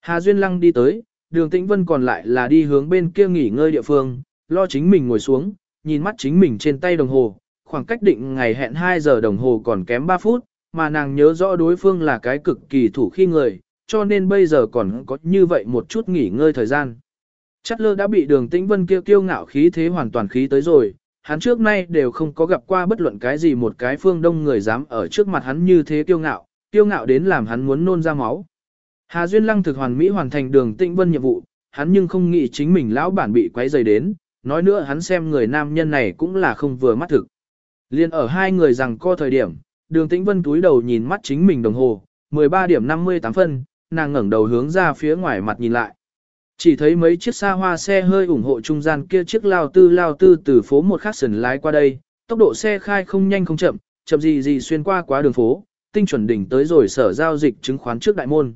Hà Duyên Lăng đi tới, đường Tĩnh Vân còn lại là đi hướng bên kia nghỉ ngơi địa phương, lo chính mình ngồi xuống, nhìn mắt chính mình trên tay đồng hồ, khoảng cách định ngày hẹn 2 giờ đồng hồ còn kém 3 phút, mà nàng nhớ rõ đối phương là cái cực kỳ thủ khi người, cho nên bây giờ còn có như vậy một chút nghỉ ngơi thời gian. Chắc lơ đã bị đường tĩnh vân kia kiêu ngạo khí thế hoàn toàn khí tới rồi, hắn trước nay đều không có gặp qua bất luận cái gì một cái phương đông người dám ở trước mặt hắn như thế kiêu ngạo, kiêu ngạo đến làm hắn muốn nôn ra máu. Hà Duyên Lăng thực hoàn mỹ hoàn thành đường tĩnh vân nhiệm vụ, hắn nhưng không nghĩ chính mình lão bản bị quấy rầy đến, nói nữa hắn xem người nam nhân này cũng là không vừa mắt thực. Liên ở hai người rằng co thời điểm, đường tĩnh vân túi đầu nhìn mắt chính mình đồng hồ, 13 điểm 58 phân, nàng ngẩng đầu hướng ra phía ngoài mặt nhìn lại. Chỉ thấy mấy chiếc xa hoa xe hơi ủng hộ trung gian kia chiếc lao tư lao tư từ phố một khắc sần lái qua đây, tốc độ xe khai không nhanh không chậm, chậm gì gì xuyên qua quá đường phố, tinh chuẩn đỉnh tới rồi sở giao dịch chứng khoán trước đại môn.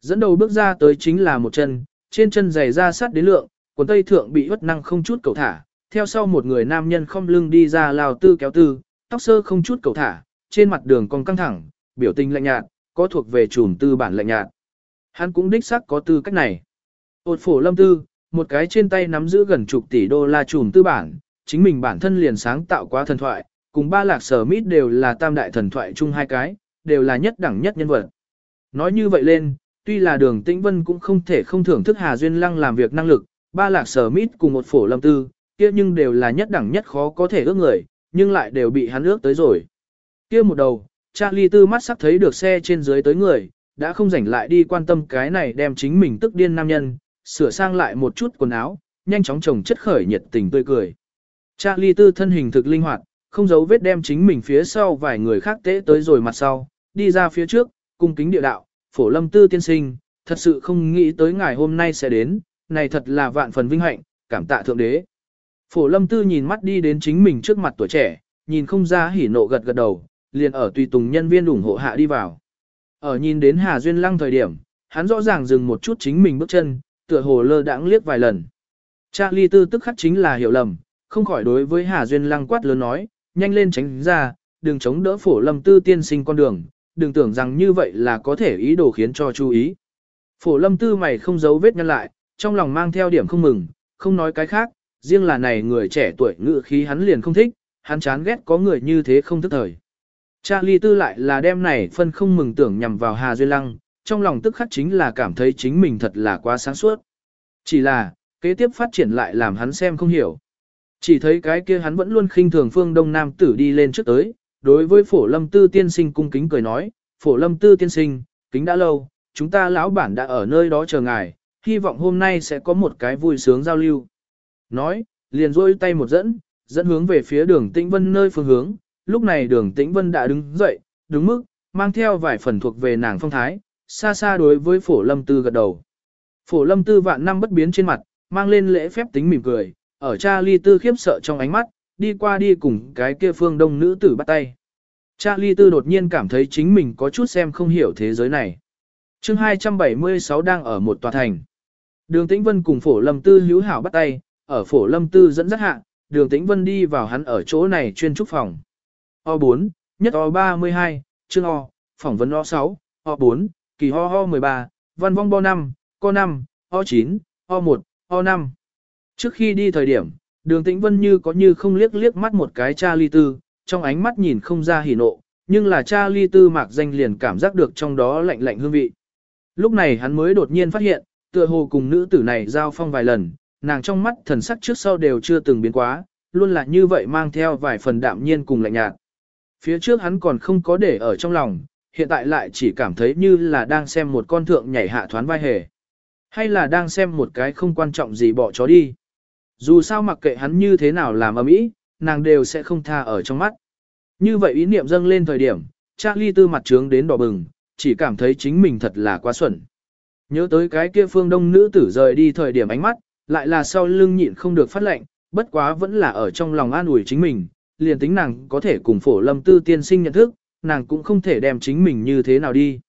Dẫn đầu bước ra tới chính là một chân, trên chân giày ra sát đến lượng, quần tây thượng bị hất năng không chút cầu thả, theo sau một người nam nhân không lưng đi ra lao tư kéo tư, tóc sơ không chút cầu thả, trên mặt đường còn căng thẳng, biểu tình lạnh nhạt, có thuộc về chùm tư bản lạnh nhạt. Hắn cũng đích xác có tư cách này. Ôt phổ lâm tư, một cái trên tay nắm giữ gần chục tỷ đô la trùm tư bản, chính mình bản thân liền sáng tạo quá thần thoại, cùng ba lạc sở mít đều là tam đại thần thoại chung hai cái, đều là nhất đẳng nhất nhân vật. Nói như vậy lên, tuy là đường tĩnh vân cũng không thể không thưởng thức Hà Duyên Lăng làm việc năng lực, ba lạc sở mít cùng một phổ lâm tư, kia nhưng đều là nhất đẳng nhất khó có thể ước người, nhưng lại đều bị hắn ước tới rồi. Kia một đầu, Charlie tư mắt sắp thấy được xe trên dưới tới người, đã không rảnh lại đi quan tâm cái này đem chính mình tức điên nam nhân, sửa sang lại một chút quần áo, nhanh chóng chồng chất khởi nhiệt tình tươi cười. Charlie tư thân hình thực linh hoạt, không giấu vết đem chính mình phía sau vài người khác tế tới rồi mặt sau, đi ra phía trước, cung kính địa đạo, phổ lâm tư tiên sinh, thật sự không nghĩ tới ngày hôm nay sẽ đến, này thật là vạn phần vinh hạnh, cảm tạ thượng đế. Phổ lâm tư nhìn mắt đi đến chính mình trước mặt tuổi trẻ, nhìn không ra hỉ nộ gật gật đầu, liền ở tùy tùng nhân viên ủng hộ hạ đi vào. Ở nhìn đến Hà Duyên Lăng thời điểm, hắn rõ ràng dừng một chút chính mình bước chân, tựa hồ lơ đãng liếc vài lần. Charlie tư tức khắc chính là hiểu lầm, không khỏi đối với Hà Duyên Lăng quát lớn nói, nhanh lên tránh ra, đừng chống đỡ phổ lâm tư tiên sinh con đường, đừng tưởng rằng như vậy là có thể ý đồ khiến cho chú ý. Phổ lâm tư mày không giấu vết nhân lại, trong lòng mang theo điểm không mừng, không nói cái khác, riêng là này người trẻ tuổi ngự khí hắn liền không thích, hắn chán ghét có người như thế không thức thời. Charlie tư lại là đem này phân không mừng tưởng nhằm vào Hà Duyên Lăng, trong lòng tức khắc chính là cảm thấy chính mình thật là quá sáng suốt. Chỉ là, kế tiếp phát triển lại làm hắn xem không hiểu. Chỉ thấy cái kia hắn vẫn luôn khinh thường phương Đông Nam tử đi lên trước tới, đối với phổ lâm tư tiên sinh cung kính cười nói, phổ lâm tư tiên sinh, kính đã lâu, chúng ta lão bản đã ở nơi đó chờ ngài, hy vọng hôm nay sẽ có một cái vui sướng giao lưu. Nói, liền rôi tay một dẫn, dẫn hướng về phía đường Tĩnh Vân nơi phương hướng, lúc này đường Tĩnh Vân đã đứng dậy, đứng mức, mang theo vài phần thuộc về nàng phong thái, xa xa đối với phổ lâm tư gật đầu. Phổ lâm tư vạn năm bất biến trên mặt, mang lên lễ phép tính mỉm cười, ở cha ly tư khiếp sợ trong ánh mắt, đi qua đi cùng cái kia phương đông nữ tử bắt tay. Cha ly tư đột nhiên cảm thấy chính mình có chút xem không hiểu thế giới này. chương 276 đang ở một tòa thành. Đường Tĩnh Vân cùng phổ lâm tư hữu hảo bắt tay, ở phổ lâm tư dẫn dắt hạ, đường Tĩnh Vân đi vào hắn ở chỗ này chuyên trúc phòng. O4, nhất O32, chương O, phỏng vấn O6, O4, kỳ ho ho 13, văn vong bo 5, co 5, Ho 9, Ho 1, Ho 5. Trước khi đi thời điểm, đường tĩnh vân như có như không liếc liếc mắt một cái cha ly tư, trong ánh mắt nhìn không ra hỉ nộ, nhưng là cha ly tư mạc danh liền cảm giác được trong đó lạnh lạnh hương vị. Lúc này hắn mới đột nhiên phát hiện, tựa hồ cùng nữ tử này giao phong vài lần, nàng trong mắt thần sắc trước sau đều chưa từng biến quá, luôn là như vậy mang theo vài phần đạm nhiên cùng lạnh nhạt. Phía trước hắn còn không có để ở trong lòng, hiện tại lại chỉ cảm thấy như là đang xem một con thượng nhảy hạ thoán vai hề. Hay là đang xem một cái không quan trọng gì bỏ chó đi. Dù sao mặc kệ hắn như thế nào làm ầm ĩ, nàng đều sẽ không tha ở trong mắt. Như vậy ý niệm dâng lên thời điểm, Charlie tư mặt trướng đến đỏ bừng, chỉ cảm thấy chính mình thật là quá xuẩn. Nhớ tới cái kia phương đông nữ tử rời đi thời điểm ánh mắt, lại là sau lưng nhịn không được phát lệnh, bất quá vẫn là ở trong lòng an ủi chính mình, liền tính nàng có thể cùng phổ lâm tư tiên sinh nhận thức, nàng cũng không thể đem chính mình như thế nào đi.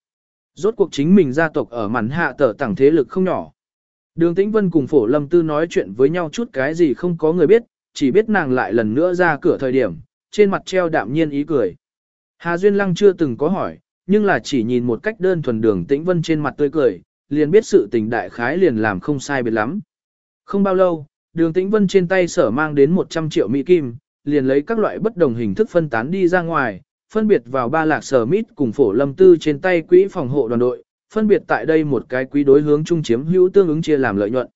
Rốt cuộc chính mình gia tộc ở mảnh hạ tở tẳng thế lực không nhỏ. Đường Tĩnh Vân cùng Phổ Lâm Tư nói chuyện với nhau chút cái gì không có người biết, chỉ biết nàng lại lần nữa ra cửa thời điểm, trên mặt treo đạm nhiên ý cười. Hà Duyên Lăng chưa từng có hỏi, nhưng là chỉ nhìn một cách đơn thuần đường Tĩnh Vân trên mặt tươi cười, liền biết sự tình đại khái liền làm không sai biệt lắm. Không bao lâu, đường Tĩnh Vân trên tay sở mang đến 100 triệu Mỹ Kim, liền lấy các loại bất đồng hình thức phân tán đi ra ngoài, phân biệt vào ba lạc sở mít cùng phổ lâm tư trên tay quỹ phòng hộ đoàn đội, phân biệt tại đây một cái quý đối hướng chung chiếm hữu tương ứng chia làm lợi nhuận.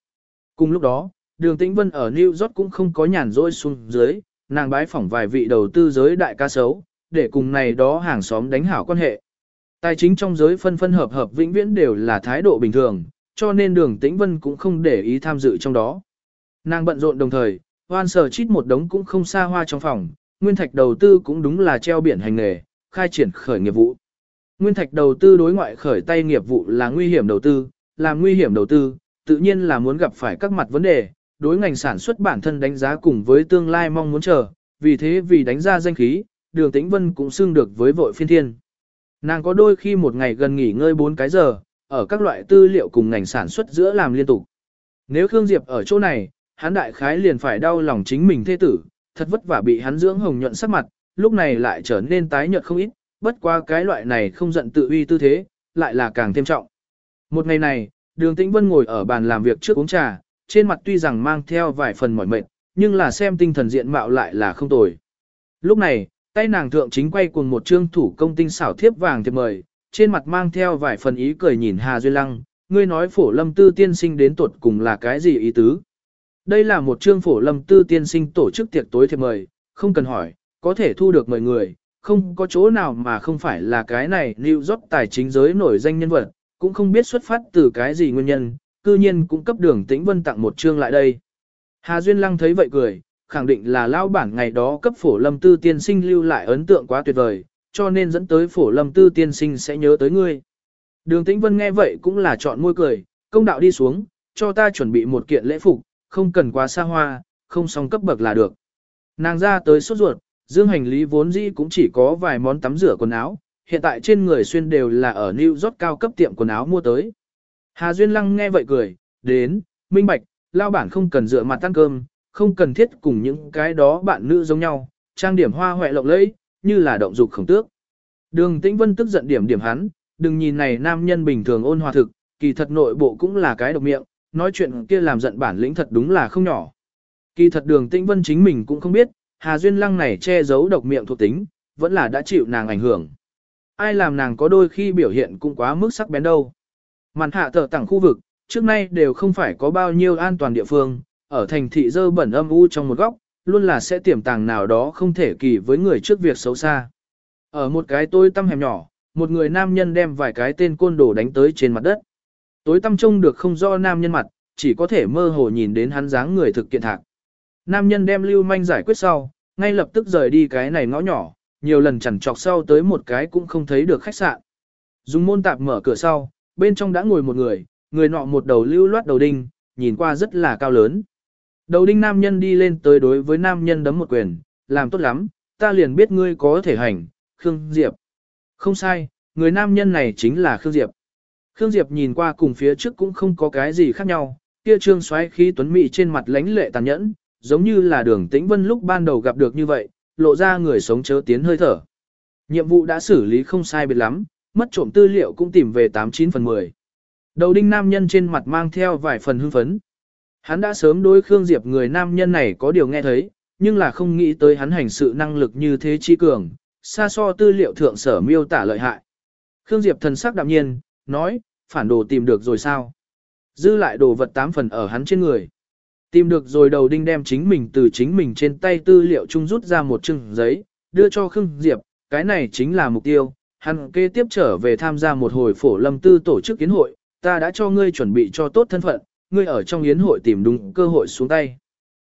Cùng lúc đó, đường tĩnh vân ở New York cũng không có nhàn rỗi xuống dưới, nàng bái phỏng vài vị đầu tư giới đại ca sấu, để cùng này đó hàng xóm đánh hảo quan hệ. Tài chính trong giới phân phân hợp hợp vĩnh viễn đều là thái độ bình thường, cho nên đường tĩnh vân cũng không để ý tham dự trong đó. Nàng bận rộn đồng thời, hoan sở chít một đống cũng không xa hoa trong phòng, nguyên thạch đầu tư cũng đúng là treo biển hành nghề, khai triển khởi nghiệp vụ. Nguyên thạch đầu tư đối ngoại khởi tay nghiệp vụ là nguy hiểm đầu tư, là nguy hiểm đầu tư, tự nhiên là muốn gặp phải các mặt vấn đề, đối ngành sản xuất bản thân đánh giá cùng với tương lai mong muốn chờ, vì thế vì đánh ra danh khí, đường tĩnh vân cũng xưng được với vội phiên thiên. Nàng có đôi khi một ngày gần nghỉ ngơi 4 cái giờ, ở các loại tư liệu cùng ngành sản xuất giữa làm liên tục. Nếu Khương Diệp ở chỗ này, hắn đại khái liền phải đau lòng chính mình thê tử, thật vất vả bị hắn dưỡng hồng nhuận sắc mặt, lúc này lại trở nên tái nhợt không ít, bất qua cái loại này không giận tự uy tư thế, lại là càng thêm trọng. Một ngày này, đường tĩnh vân ngồi ở bàn làm việc trước uống trà, trên mặt tuy rằng mang theo vài phần mỏi mệt, nhưng là xem tinh thần diện mạo lại là không tồi. Lúc này, tay nàng thượng chính quay cùng một trương thủ công tinh xảo thiếp vàng thiệp mời, trên mặt mang theo vài phần ý cười nhìn Hà Duy Lăng, ngươi nói phổ lâm tư tiên sinh đến tuột cùng là cái gì ý tứ. Đây là một chương phổ lâm tư tiên sinh tổ chức tiệc tối thiệp mời, không cần hỏi, có thể thu được mời người, không có chỗ nào mà không phải là cái này New York tài chính giới nổi danh nhân vật, cũng không biết xuất phát từ cái gì nguyên nhân, cư nhiên cũng cấp đường tĩnh vân tặng một chương lại đây. Hà Duyên Lăng thấy vậy cười, khẳng định là lao bản ngày đó cấp phổ lâm tư tiên sinh lưu lại ấn tượng quá tuyệt vời, cho nên dẫn tới phổ lâm tư tiên sinh sẽ nhớ tới ngươi. Đường tĩnh vân nghe vậy cũng là chọn môi cười, công đạo đi xuống, cho ta chuẩn bị một kiện lễ phục, không cần quá xa hoa, không song cấp bậc là được. Nàng ra tới sốt ruột, dương hành lý vốn dĩ cũng chỉ có vài món tắm rửa quần áo, hiện tại trên người xuyên đều là ở New York cao cấp tiệm quần áo mua tới. Hà Duyên Lăng nghe vậy cười, đến, minh bạch, lao bản không cần dựa mặt ăn cơm, không cần thiết cùng những cái đó bạn nữ giống nhau, trang điểm hoa hoẹ lộng lẫy, như là động dục khổng tước. Đường Tĩnh Vân tức giận điểm điểm hắn, đừng nhìn này nam nhân bình thường ôn hòa thực, kỳ thật nội bộ cũng là cái độc miệng, nói chuyện kia làm giận bản lĩnh thật đúng là không nhỏ. Kỳ thật đường tĩnh vân chính mình cũng không biết, Hà Duyên Lăng này che giấu độc miệng thuộc tính, vẫn là đã chịu nàng ảnh hưởng. Ai làm nàng có đôi khi biểu hiện cũng quá mức sắc bén đâu. Màn hạ thở tặng khu vực, trước nay đều không phải có bao nhiêu an toàn địa phương, ở thành thị dơ bẩn âm u trong một góc, luôn là sẽ tiềm tàng nào đó không thể kỳ với người trước việc xấu xa. Ở một cái tôi tâm hẻm nhỏ, một người nam nhân đem vài cái tên côn đồ đánh tới trên mặt đất. Tối tăm trông được không do nam nhân mặt, chỉ có thể mơ hồ nhìn đến hắn dáng người thực kiện thạc. Nam nhân đem lưu manh giải quyết sau, ngay lập tức rời đi cái này ngõ nhỏ, nhiều lần chẳng trọc sau tới một cái cũng không thấy được khách sạn. Dùng môn tạp mở cửa sau, bên trong đã ngồi một người, người nọ một đầu lưu loát đầu đinh, nhìn qua rất là cao lớn. Đầu đinh nam nhân đi lên tới đối với nam nhân đấm một quyền, làm tốt lắm, ta liền biết ngươi có thể hành, Khương Diệp. Không sai, người nam nhân này chính là Khương Diệp. Khương Diệp nhìn qua cùng phía trước cũng không có cái gì khác nhau, kia trương xoáy khí tuấn mỹ trên mặt lãnh lệ tàn nhẫn, giống như là đường tĩnh vân lúc ban đầu gặp được như vậy, lộ ra người sống chớ tiến hơi thở. Nhiệm vụ đã xử lý không sai biệt lắm, mất trộm tư liệu cũng tìm về 89 phần 10. Đầu đinh nam nhân trên mặt mang theo vài phần hưng phấn. Hắn đã sớm đối Khương Diệp người nam nhân này có điều nghe thấy, nhưng là không nghĩ tới hắn hành sự năng lực như thế chi cường, xa so tư liệu thượng sở miêu tả lợi hại. Khương Diệp thần sắc đạm nhiên, nói, phản đồ tìm được rồi sao? Dư lại đồ vật tám phần ở hắn trên người. Tìm được rồi đầu đinh đem chính mình từ chính mình trên tay tư liệu chung rút ra một chừng giấy, đưa cho Khương Diệp, cái này chính là mục tiêu. Hắn kế tiếp trở về tham gia một hồi phổ lâm tư tổ chức kiến hội, ta đã cho ngươi chuẩn bị cho tốt thân phận, ngươi ở trong yến hội tìm đúng cơ hội xuống tay.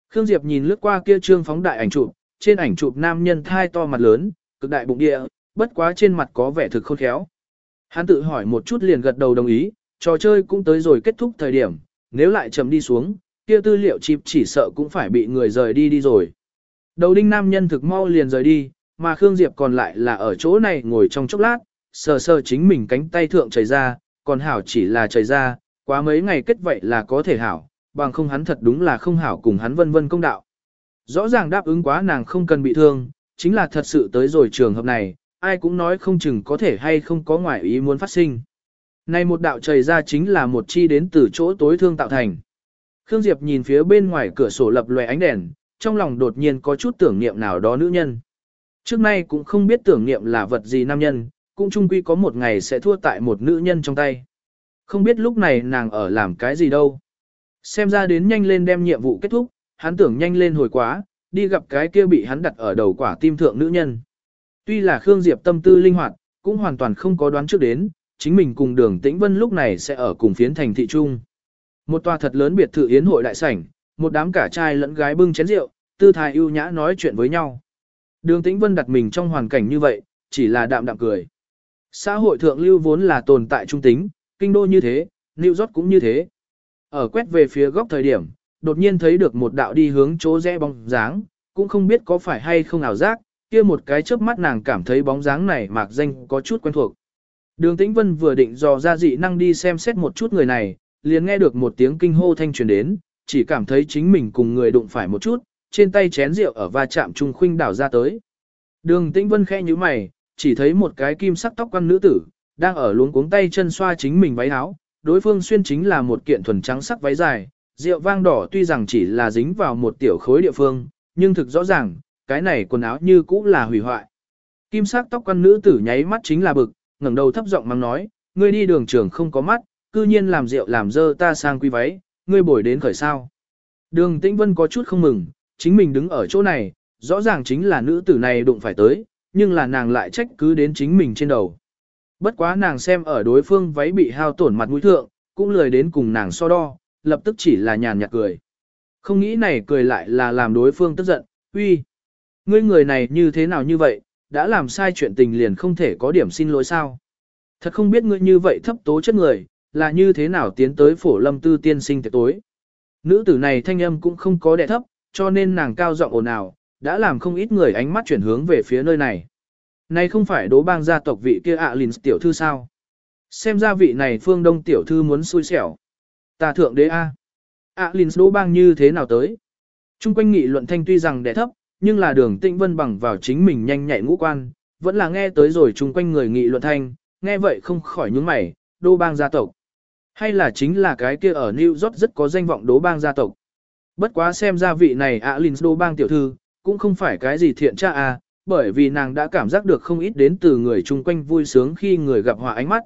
Khương Diệp nhìn lướt qua kia trương phóng đại ảnh chụp, trên ảnh chụp nam nhân thai to mặt lớn, cực đại bụng địa, bất quá trên mặt có vẻ thực khôn khéo. Hắn tự hỏi một chút liền gật đầu đồng ý, trò chơi cũng tới rồi kết thúc thời điểm, nếu lại chậm đi xuống, kia tư liệu chip chỉ sợ cũng phải bị người rời đi đi rồi. Đầu đinh nam nhân thực mau liền rời đi, mà Khương Diệp còn lại là ở chỗ này ngồi trong chốc lát, sờ sờ chính mình cánh tay thượng chảy ra, còn hảo chỉ là chảy ra, quá mấy ngày kết vậy là có thể hảo, bằng không hắn thật đúng là không hảo cùng hắn vân vân công đạo. Rõ ràng đáp ứng quá nàng không cần bị thương, chính là thật sự tới rồi trường hợp này, ai cũng nói không chừng có thể hay không có ngoại ý muốn phát sinh. Nay một đạo trời ra chính là một chi đến từ chỗ tối thương tạo thành. Khương Diệp nhìn phía bên ngoài cửa sổ lập lòe ánh đèn, trong lòng đột nhiên có chút tưởng niệm nào đó nữ nhân. Trước nay cũng không biết tưởng niệm là vật gì nam nhân, cũng chung quy có một ngày sẽ thua tại một nữ nhân trong tay. Không biết lúc này nàng ở làm cái gì đâu. Xem ra đến nhanh lên đem nhiệm vụ kết thúc, hắn tưởng nhanh lên hồi quá, đi gặp cái kia bị hắn đặt ở đầu quả tim thượng nữ nhân. Tuy là Khương Diệp tâm tư linh hoạt, cũng hoàn toàn không có đoán trước đến, chính mình cùng đường tĩnh vân lúc này sẽ ở cùng phiến thành thị trung. Một tòa thật lớn biệt thự yến hội đại sảnh, một đám cả trai lẫn gái bưng chén rượu, tư thái ưu nhã nói chuyện với nhau. Đường tĩnh vân đặt mình trong hoàn cảnh như vậy, chỉ là đạm đạm cười. Xã hội thượng lưu vốn là tồn tại trung tính, kinh đô như thế, New York cũng như thế. Ở quét về phía góc thời điểm, đột nhiên thấy được một đạo đi hướng chỗ rẽ bóng dáng, cũng không biết có phải hay không ảo giác, kia một cái chớp mắt nàng cảm thấy bóng dáng này mạc danh có chút quen thuộc. Đường Tĩnh Vân vừa định dò ra dị năng đi xem xét một chút người này, liền nghe được một tiếng kinh hô thanh truyền đến, chỉ cảm thấy chính mình cùng người đụng phải một chút, trên tay chén rượu ở va chạm trung khuynh đảo ra tới. Đường Tĩnh Vân khẽ như mày, chỉ thấy một cái kim sắc tóc quan nữ tử, đang ở luống cuống tay chân xoa chính mình váy áo, đối phương xuyên chính là một kiện thuần trắng sắc váy dài, rượu vang đỏ tuy rằng chỉ là dính vào một tiểu khối địa phương, nhưng thực rõ ràng, cái này quần áo như cũ là hủy hoại. Kim sắc tóc quan nữ tử nháy mắt chính là bực, ngẩng đầu thấp giọng mắng nói, ngươi đi đường trường không có mắt, cư nhiên làm rượu làm dơ ta sang quy váy, ngươi bồi đến khởi sao. Đường Tĩnh Vân có chút không mừng, chính mình đứng ở chỗ này, rõ ràng chính là nữ tử này đụng phải tới, nhưng là nàng lại trách cứ đến chính mình trên đầu. Bất quá nàng xem ở đối phương váy bị hao tổn mặt mũi thượng, cũng lười đến cùng nàng so đo, lập tức chỉ là nhàn nhạt cười. Không nghĩ này cười lại là làm đối phương tức giận, uy, ngươi người này như thế nào như vậy, đã làm sai chuyện tình liền không thể có điểm xin lỗi sao. Thật không biết ngươi như vậy thấp tố chất người, là như thế nào tiến tới phổ lâm tư tiên sinh tiệc tối. Nữ tử này thanh âm cũng không có đẻ thấp, cho nên nàng cao giọng ồn ào, đã làm không ít người ánh mắt chuyển hướng về phía nơi này. Này không phải đố bang gia tộc vị kia ạ à lìn tiểu thư sao? Xem ra vị này phương đông tiểu thư muốn xui xẻo. Ta thượng đế A. ạ à lìn đố bang như thế nào tới? Trung quanh nghị luận thanh tuy rằng đẻ thấp, nhưng là đường tĩnh vân bằng vào chính mình nhanh nhạy ngũ quan, vẫn là nghe tới rồi chung quanh người nghị luận thanh, nghe vậy không khỏi nhướng mày, đô bang gia tộc. Hay là chính là cái kia ở New York rất có danh vọng đố bang gia tộc. Bất quá xem ra vị này ạ Linh đô bang tiểu thư, cũng không phải cái gì thiện cha à, bởi vì nàng đã cảm giác được không ít đến từ người chung quanh vui sướng khi người gặp họa ánh mắt.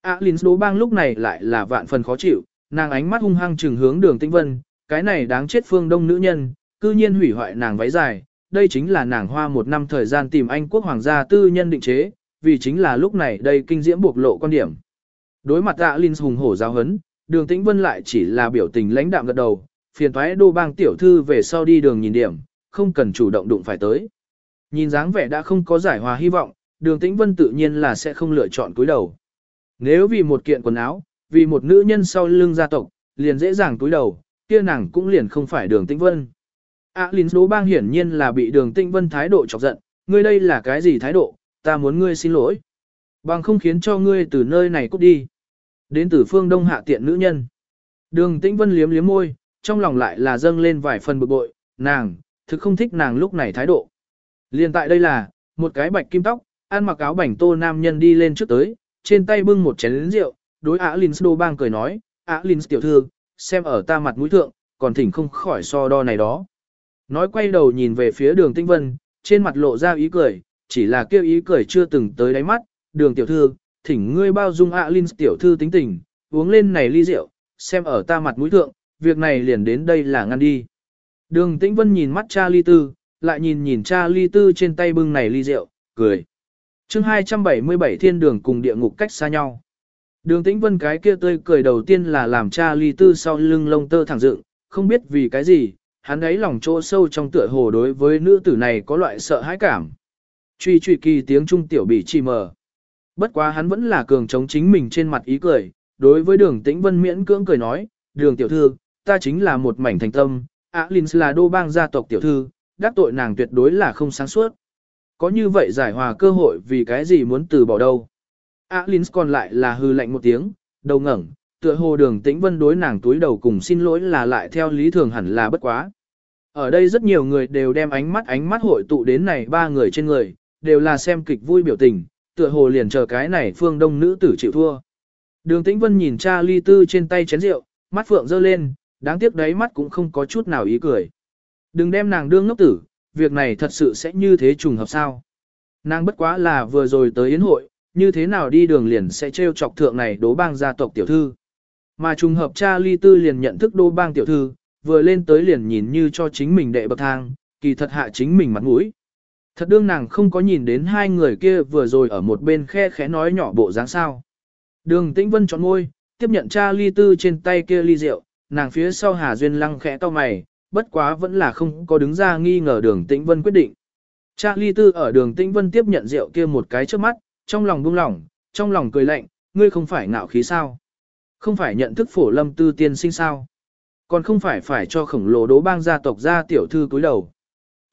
ạ Linh đố bang lúc này lại là vạn phần khó chịu, nàng ánh mắt hung hăng trừng hướng đường tĩnh vân, cái này đáng chết phương đông nữ nhân, cư nhiên hủy hoại nàng váy dài, đây chính là nàng hoa một năm thời gian tìm Anh quốc hoàng gia tư nhân định chế, vì chính là lúc này đây kinh diễm bộc lộ quan điểm. Đối mặt ạ Linh hùng hổ giáo hấn, đường tĩnh vân lại chỉ là biểu tình lãnh đạm gật đầu, phiền thoái đô bang tiểu thư về sau đi đường nhìn điểm, không cần chủ động đụng phải tới. Nhìn dáng vẻ đã không có giải hòa hy vọng, đường tĩnh vân tự nhiên là sẽ không lựa chọn cúi đầu. Nếu vì một kiện quần áo, vì một nữ nhân sau lưng gia tộc, liền dễ dàng cúi đầu, kia nàng cũng liền không phải đường tĩnh vân. À Linh đố bang hiển nhiên là bị đường Tinh vân thái độ chọc giận, ngươi đây là cái gì thái độ, ta muốn ngươi xin lỗi. Bằng không khiến cho ngươi từ nơi này cút đi. Đến từ phương đông hạ tiện nữ nhân. Đường tĩnh vân liếm liếm môi, trong lòng lại là dâng lên vài phần bực bội, nàng, thực không thích nàng lúc này thái độ. Liên tại đây là, một cái bạch kim tóc, ăn mặc áo bảnh tô nam nhân đi lên trước tới, trên tay bưng một chén rượu, đối Á Linh Đô Bang cười nói, Á Linh tiểu thư, xem ở ta mặt mũi thượng, còn thỉnh không khỏi so đo này đó. Nói quay đầu nhìn về phía đường tinh vân, trên mặt lộ ra ý cười, chỉ là kêu ý cười chưa từng tới đáy mắt, đường tiểu thư, thỉnh ngươi bao dung Á Linh tiểu thư tính tình, uống lên này ly rượu, xem ở ta mặt mũi thượng, việc này liền đến đây là ngăn đi. Đường Tĩnh Vân nhìn mắt cha ly tư, lại nhìn nhìn cha ly tư trên tay bưng này ly rượu, cười. chương 277 thiên đường cùng địa ngục cách xa nhau. Đường Tĩnh Vân cái kia tươi cười đầu tiên là làm cha ly tư sau lưng lông tơ thẳng dựng, không biết vì cái gì, hắn ấy lòng chỗ sâu trong tựa hồ đối với nữ tử này có loại sợ hãi cảm. Truy truy kỳ tiếng trung tiểu bị chi mờ. Bất quá hắn vẫn là cường chống chính mình trên mặt ý cười, đối với đường Tĩnh Vân miễn cưỡng cười nói, đường tiểu thư, ta chính là một mảnh thành tâm, Alin là đô bang gia tộc tiểu thư, đắc tội nàng tuyệt đối là không sáng suốt. Có như vậy giải hòa cơ hội vì cái gì muốn từ bỏ đâu. Alin còn lại là hư lạnh một tiếng, đầu ngẩng, tựa hồ đường tĩnh vân đối nàng túi đầu cùng xin lỗi là lại theo lý thường hẳn là bất quá. Ở đây rất nhiều người đều đem ánh mắt ánh mắt hội tụ đến này ba người trên người, đều là xem kịch vui biểu tình, tựa hồ liền chờ cái này phương đông nữ tử chịu thua. Đường tĩnh vân nhìn cha ly tư trên tay chén rượu, mắt phượng dơ lên, đáng tiếc đấy mắt cũng không có chút nào ý cười. Đừng đem nàng đương ngốc tử, việc này thật sự sẽ như thế trùng hợp sao. Nàng bất quá là vừa rồi tới yến hội, như thế nào đi đường liền sẽ trêu chọc thượng này đố bang gia tộc tiểu thư. Mà trùng hợp cha ly tư liền nhận thức đô bang tiểu thư, vừa lên tới liền nhìn như cho chính mình đệ bậc thang, kỳ thật hạ chính mình mặt mũi. Thật đương nàng không có nhìn đến hai người kia vừa rồi ở một bên khe khẽ nói nhỏ bộ dáng sao. Đường tĩnh vân chọn ngôi, tiếp nhận cha ly tư trên tay kia ly rượu, nàng phía sau Hà Duyên lăng khẽ to mày, bất quá vẫn là không có đứng ra nghi ngờ đường tĩnh vân quyết định. Cha ly tư ở đường tĩnh vân tiếp nhận rượu kia một cái trước mắt, trong lòng buông lỏng, trong lòng cười lạnh, ngươi không phải ngạo khí sao? Không phải nhận thức phổ lâm tư tiên sinh sao? Còn không phải phải cho khổng lồ đố bang gia tộc gia tiểu thư cúi đầu.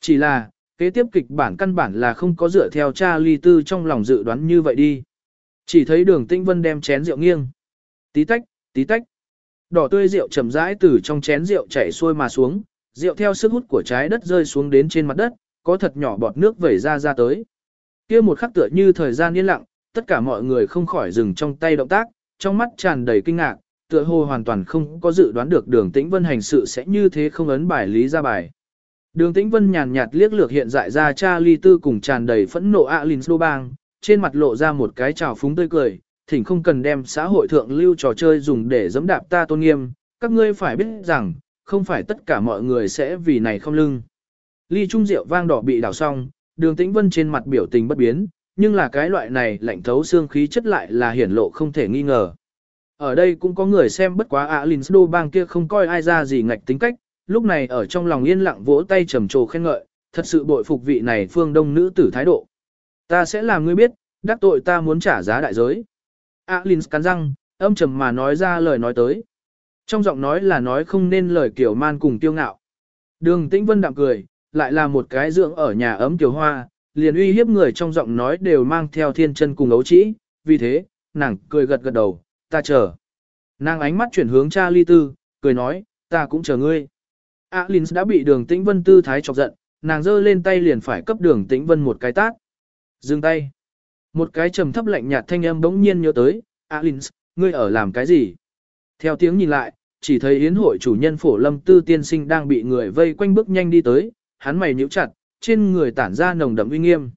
Chỉ là, kế tiếp kịch bản căn bản là không có dựa theo cha ly tư trong lòng dự đoán như vậy đi. Chỉ thấy đường tinh vân đem chén rượu nghiêng. Tí tách, tí tách. Đỏ tươi rượu chậm rãi từ trong chén rượu chảy xuôi mà xuống, rượu theo sức hút của trái đất rơi xuống đến trên mặt đất, có thật nhỏ bọt nước vẩy ra ra tới. Kia một khắc tựa như thời gian yên lặng, tất cả mọi người không khỏi dừng trong tay động tác, trong mắt tràn đầy kinh ngạc, tựa hồ hoàn toàn không có dự đoán được đường tĩnh vân hành sự sẽ như thế không ấn bài lý ra bài. Đường tĩnh vân nhàn nhạt liếc lược hiện dại ra cha ly tư cùng tràn đầy phẫn nộ ạ Linh Đô Bang, trên mặt lộ ra một cái trào phúng tươi cười, thỉnh không cần đem xã hội thượng lưu trò chơi dùng để dẫm đạp ta tôn nghiêm, các ngươi phải biết rằng, không phải tất cả mọi người sẽ vì này không lưng. Ly trung rượu vang đỏ bị đảo xong, đường tĩnh vân trên mặt biểu tình bất biến, nhưng là cái loại này lạnh thấu xương khí chất lại là hiển lộ không thể nghi ngờ. Ở đây cũng có người xem bất quá ạ Linh Đô bang kia không coi ai ra gì ngạch tính cách, lúc này ở trong lòng yên lặng vỗ tay trầm trồ khen ngợi, thật sự bội phục vị này phương đông nữ tử thái độ. Ta sẽ làm ngươi biết, đắc tội ta muốn trả giá đại giới. Alins cắn răng, âm trầm mà nói ra lời nói tới. Trong giọng nói là nói không nên lời kiểu man cùng tiêu ngạo. Đường Tĩnh Vân đạm cười, lại là một cái dưỡng ở nhà ấm tiểu hoa, liền uy hiếp người trong giọng nói đều mang theo thiên chân cùng ấu trĩ, vì thế, nàng cười gật gật đầu, ta chờ. Nàng ánh mắt chuyển hướng cha ly tư, cười nói, ta cũng chờ ngươi. Alins đã bị đường Tĩnh Vân tư thái chọc giận, nàng giơ lên tay liền phải cấp đường Tĩnh Vân một cái tát. Dừng tay. Một cái trầm thấp lạnh nhạt thanh âm bỗng nhiên nhớ tới, Alins, ngươi ở làm cái gì? Theo tiếng nhìn lại, chỉ thấy yến hội chủ nhân phổ lâm tư tiên sinh đang bị người vây quanh bước nhanh đi tới, hắn mày nhíu chặt, trên người tản ra nồng đậm uy nghiêm.